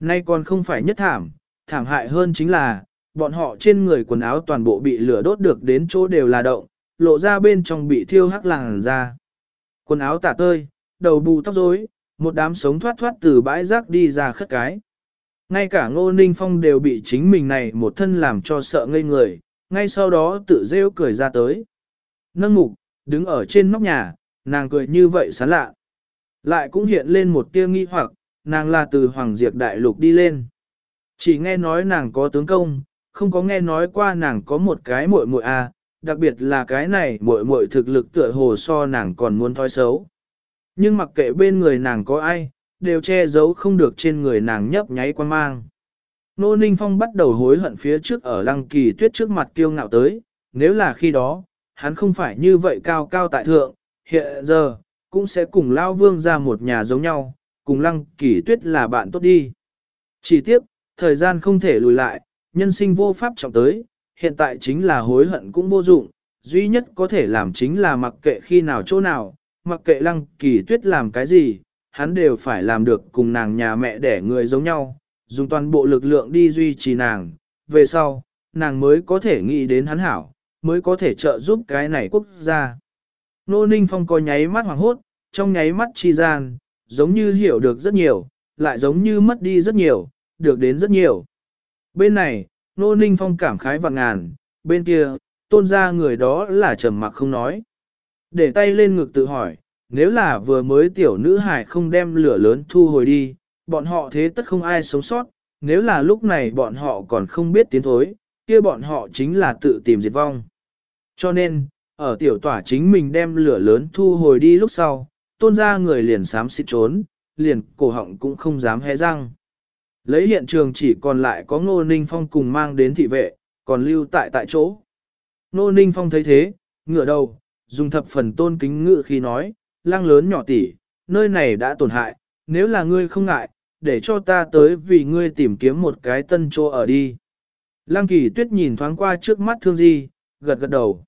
Nay còn không phải nhất thảm, thảm hại hơn chính là, bọn họ trên người quần áo toàn bộ bị lửa đốt được đến chỗ đều là động, lộ ra bên trong bị thiêu hắc làng ra. Quần áo tả tơi, đầu bù tóc rối, một đám sống thoát thoát từ bãi rác đi ra khất cái. Ngay cả ngô ninh phong đều bị chính mình này một thân làm cho sợ ngây người, ngay sau đó tự rêu cười ra tới. Nâng mục, đứng ở trên nóc nhà, nàng cười như vậy sán lạ. Lại cũng hiện lên một tia nghi hoặc, nàng là từ Hoàng Diệp Đại Lục đi lên. Chỉ nghe nói nàng có tướng công, không có nghe nói qua nàng có một cái muội muội à, đặc biệt là cái này muội muội thực lực tựa hồ so nàng còn muốn thói xấu. Nhưng mặc kệ bên người nàng có ai, đều che giấu không được trên người nàng nhấp nháy quan mang. Nô Ninh Phong bắt đầu hối hận phía trước ở lăng kỳ tuyết trước mặt kiêu ngạo tới, nếu là khi đó, hắn không phải như vậy cao cao tại thượng, hiện giờ, cũng sẽ cùng Lao Vương ra một nhà giống nhau, cùng lăng kỳ tuyết là bạn tốt đi. Chỉ tiếc, thời gian không thể lùi lại, nhân sinh vô pháp trọng tới, hiện tại chính là hối hận cũng vô dụng, duy nhất có thể làm chính là mặc kệ khi nào chỗ nào, mặc kệ lăng kỳ tuyết làm cái gì, hắn đều phải làm được cùng nàng nhà mẹ đẻ người giống nhau, dùng toàn bộ lực lượng đi duy trì nàng, về sau, nàng mới có thể nghĩ đến hắn hảo, mới có thể trợ giúp cái này quốc gia. Nô Ninh Phong có nháy mắt hoàng hốt, trong nháy mắt chi gian, giống như hiểu được rất nhiều, lại giống như mất đi rất nhiều, được đến rất nhiều. Bên này, Nô Ninh Phong cảm khái vạn ngàn, bên kia, tôn ra người đó là trầm mặc không nói. Để tay lên ngực tự hỏi, nếu là vừa mới tiểu nữ hải không đem lửa lớn thu hồi đi, bọn họ thế tất không ai sống sót, nếu là lúc này bọn họ còn không biết tiến thối, kia bọn họ chính là tự tìm diệt vong. Cho nên, ở tiểu tỏa chính mình đem lửa lớn thu hồi đi lúc sau, tôn ra người liền sám xịt trốn, liền cổ họng cũng không dám hé răng. Lấy hiện trường chỉ còn lại có Ngô Ninh Phong cùng mang đến thị vệ, còn lưu tại tại chỗ. Ngô Ninh Phong thấy thế, ngửa đầu, dùng thập phần tôn kính ngự khi nói, lang lớn nhỏ tỉ, nơi này đã tổn hại, nếu là ngươi không ngại, để cho ta tới vì ngươi tìm kiếm một cái tân chỗ ở đi. Lăng kỳ tuyết nhìn thoáng qua trước mắt thương di, gật gật đầu.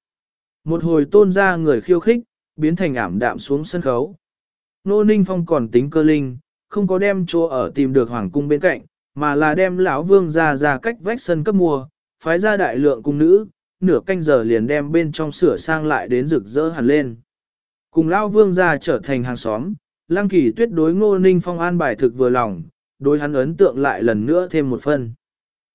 Một hồi tôn ra người khiêu khích, biến thành ảm đạm xuống sân khấu. Nô Ninh Phong còn tính cơ linh, không có đem chỗ ở tìm được hoàng cung bên cạnh, mà là đem lão vương ra ra cách vách sân cấp mua, phái ra đại lượng cung nữ, nửa canh giờ liền đem bên trong sửa sang lại đến rực rỡ hẳn lên. Cùng lão vương ra trở thành hàng xóm, Lăng Kỳ Tuyết đối Ngô Ninh Phong an bài thực vừa lòng, đối hắn ấn tượng lại lần nữa thêm một phần.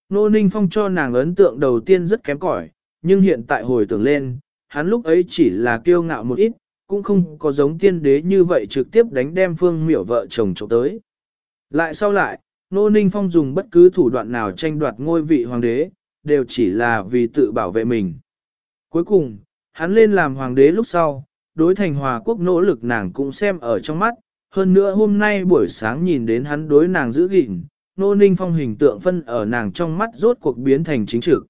Nô Ninh Phong cho nàng ấn tượng đầu tiên rất kém cỏi, nhưng hiện tại hồi tưởng lên, hắn lúc ấy chỉ là kiêu ngạo một ít, cũng không có giống tiên đế như vậy trực tiếp đánh đem phương miểu vợ chồng trộm tới. Lại sau lại, Nô Ninh Phong dùng bất cứ thủ đoạn nào tranh đoạt ngôi vị hoàng đế, đều chỉ là vì tự bảo vệ mình. Cuối cùng, hắn lên làm hoàng đế lúc sau, đối thành hòa quốc nỗ lực nàng cũng xem ở trong mắt, hơn nữa hôm nay buổi sáng nhìn đến hắn đối nàng giữ gìn, Nô Ninh Phong hình tượng phân ở nàng trong mắt rốt cuộc biến thành chính trực.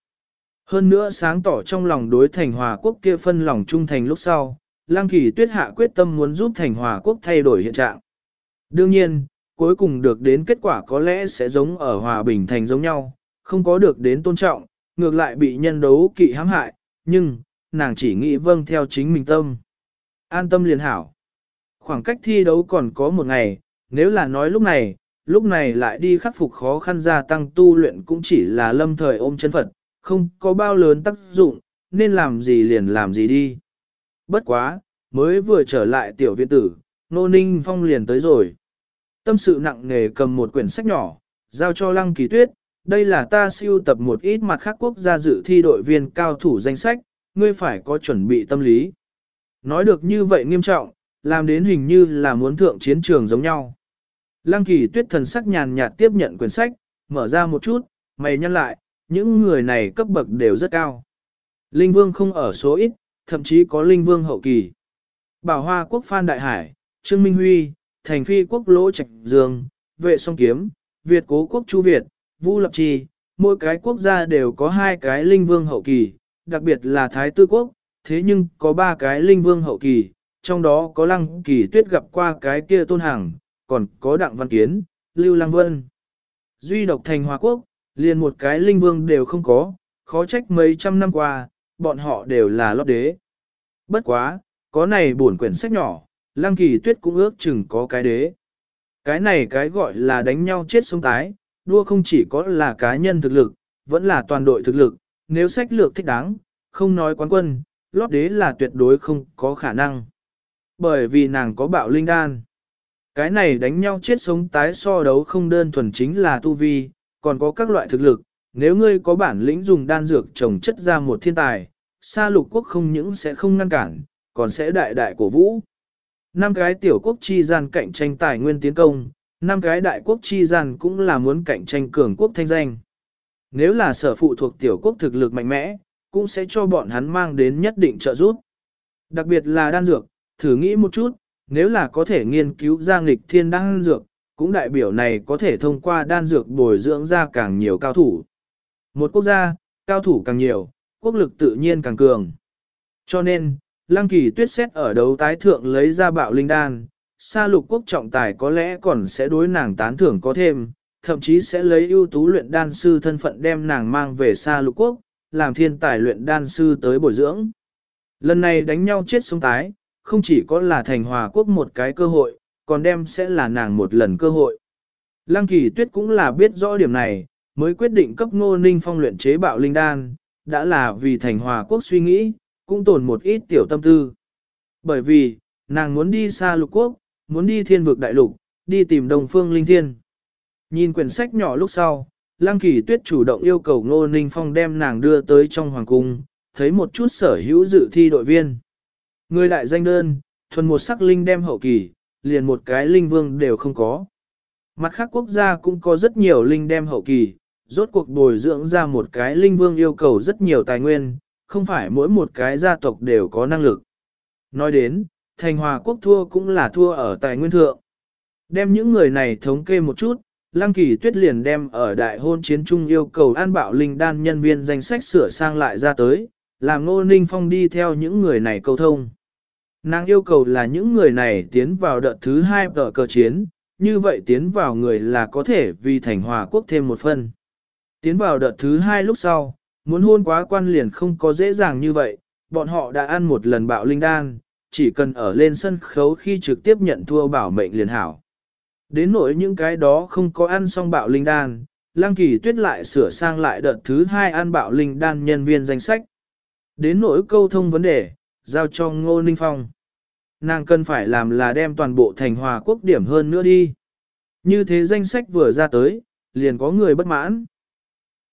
Hơn nữa sáng tỏ trong lòng đối thành hòa quốc kia phân lòng trung thành lúc sau, Lang Kỳ Tuyết hạ quyết tâm muốn giúp thành hòa quốc thay đổi hiện trạng. Đương nhiên, cuối cùng được đến kết quả có lẽ sẽ giống ở hòa bình thành giống nhau, không có được đến tôn trọng, ngược lại bị nhân đấu kỵ hãm hại, nhưng, nàng chỉ nghĩ vâng theo chính mình tâm. An tâm liền hảo. Khoảng cách thi đấu còn có một ngày, nếu là nói lúc này, lúc này lại đi khắc phục khó khăn gia tăng tu luyện cũng chỉ là lâm thời ôm chân Phật, không có bao lớn tác dụng, nên làm gì liền làm gì đi. Bất quá, mới vừa trở lại tiểu viện tử, Nô Ninh Phong liền tới rồi. Tâm sự nặng nề cầm một quyển sách nhỏ, giao cho Lăng Kỳ Tuyết, đây là ta siêu tập một ít mặt khác quốc gia dự thi đội viên cao thủ danh sách, ngươi phải có chuẩn bị tâm lý. Nói được như vậy nghiêm trọng, làm đến hình như là muốn thượng chiến trường giống nhau. Lăng kỳ tuyết thần sắc nhàn nhạt tiếp nhận quyển sách, mở ra một chút, mày nhăn lại, những người này cấp bậc đều rất cao. Linh vương không ở số ít, thậm chí có linh vương hậu kỳ. Bảo Hoa quốc Phan Đại Hải, Trương Minh Huy, Thành Phi quốc Lỗ Trạch Dương, Vệ Song Kiếm, Việt Cố quốc Chu Việt, Vu Lập Trì, mỗi cái quốc gia đều có hai cái linh vương hậu kỳ, đặc biệt là Thái Tư quốc, thế nhưng có ba cái linh vương hậu kỳ, trong đó có lăng kỳ tuyết gặp qua cái kia tôn hàng, còn có đặng văn kiến, lưu lăng vân. Duy độc thành hòa quốc, liền một cái linh vương đều không có, khó trách mấy trăm năm qua, bọn họ đều là lót đế. Bất quá, có này buồn quyển sách nhỏ, lăng kỳ tuyết cũng ước chừng có cái đế. Cái này cái gọi là đánh nhau chết sống tái, đua không chỉ có là cá nhân thực lực, vẫn là toàn đội thực lực, nếu sách lược thích đáng, không nói quán quân, lót đế là tuyệt đối không có khả năng. Bởi vì nàng có bạo linh đan. Cái này đánh nhau chết sống tái so đấu không đơn thuần chính là tu vi, còn có các loại thực lực. Nếu ngươi có bản lĩnh dùng đan dược trồng chất ra một thiên tài, Sa lục quốc không những sẽ không ngăn cản, còn sẽ đại đại cổ vũ. Năm cái tiểu quốc chi gian cạnh tranh tài nguyên tiến công, năm cái đại quốc chi gian cũng là muốn cạnh tranh cường quốc thanh danh. Nếu là sở phụ thuộc tiểu quốc thực lực mạnh mẽ, cũng sẽ cho bọn hắn mang đến nhất định trợ giúp. Đặc biệt là đan dược, thử nghĩ một chút, nếu là có thể nghiên cứu ra nghịch thiên đan dược, cũng đại biểu này có thể thông qua đan dược bồi dưỡng ra càng nhiều cao thủ. Một quốc gia, cao thủ càng nhiều, quốc lực tự nhiên càng cường. Cho nên, Lăng Kỳ tuyết xét ở đấu tái thượng lấy ra bạo linh đan, xa lục quốc trọng tài có lẽ còn sẽ đối nàng tán thưởng có thêm, thậm chí sẽ lấy ưu tú luyện đan sư thân phận đem nàng mang về xa lục quốc, làm thiên tài luyện đan sư tới bồi dưỡng. Lần này đánh nhau chết sống tái, không chỉ có là thành hòa quốc một cái cơ hội, còn đem sẽ là nàng một lần cơ hội. Lăng kỳ tuyết cũng là biết rõ điểm này, mới quyết định cấp ngô ninh phong luyện chế bạo linh đan, đã là vì thành hòa quốc suy nghĩ, cũng tồn một ít tiểu tâm tư. Bởi vì, nàng muốn đi xa lục quốc, muốn đi thiên vực đại lục, đi tìm đồng phương linh thiên. Nhìn quyển sách nhỏ lúc sau, Lăng Kỳ Tuyết chủ động yêu cầu Ngô Ninh Phong đem nàng đưa tới trong hoàng cung, thấy một chút sở hữu dự thi đội viên. Người đại danh đơn, thuần một sắc linh đem hậu kỳ, liền một cái linh vương đều không có. Mặt khác quốc gia cũng có rất nhiều linh đem hậu kỳ, rốt cuộc bồi dưỡng ra một cái linh vương yêu cầu rất nhiều tài nguyên, không phải mỗi một cái gia tộc đều có năng lực. Nói đến, thành hòa quốc thua cũng là thua ở tài nguyên thượng. Đem những người này thống kê một chút, Lăng Kỳ Tuyết liền đem ở đại hôn chiến trung yêu cầu an bạo linh đan nhân viên danh sách sửa sang lại ra tới, làm Ngô Ninh Phong đi theo những người này câu thông. Nàng yêu cầu là những người này tiến vào đợt thứ hai tờ cờ chiến, như vậy tiến vào người là có thể vì thành hòa quốc thêm một phần. Tiến vào đợt thứ hai lúc sau, muốn hôn quá quan liền không có dễ dàng như vậy, bọn họ đã ăn một lần bạo linh đan, chỉ cần ở lên sân khấu khi trực tiếp nhận thua bảo mệnh liền hảo. Đến nỗi những cái đó không có ăn xong bạo linh đan, Lăng Kỳ Tuyết lại sửa sang lại đợt thứ hai ăn bạo linh đan nhân viên danh sách. Đến nỗi câu thông vấn đề, giao cho Ngô Ninh Phong. Nàng cần phải làm là đem toàn bộ thành hòa quốc điểm hơn nữa đi. Như thế danh sách vừa ra tới, liền có người bất mãn.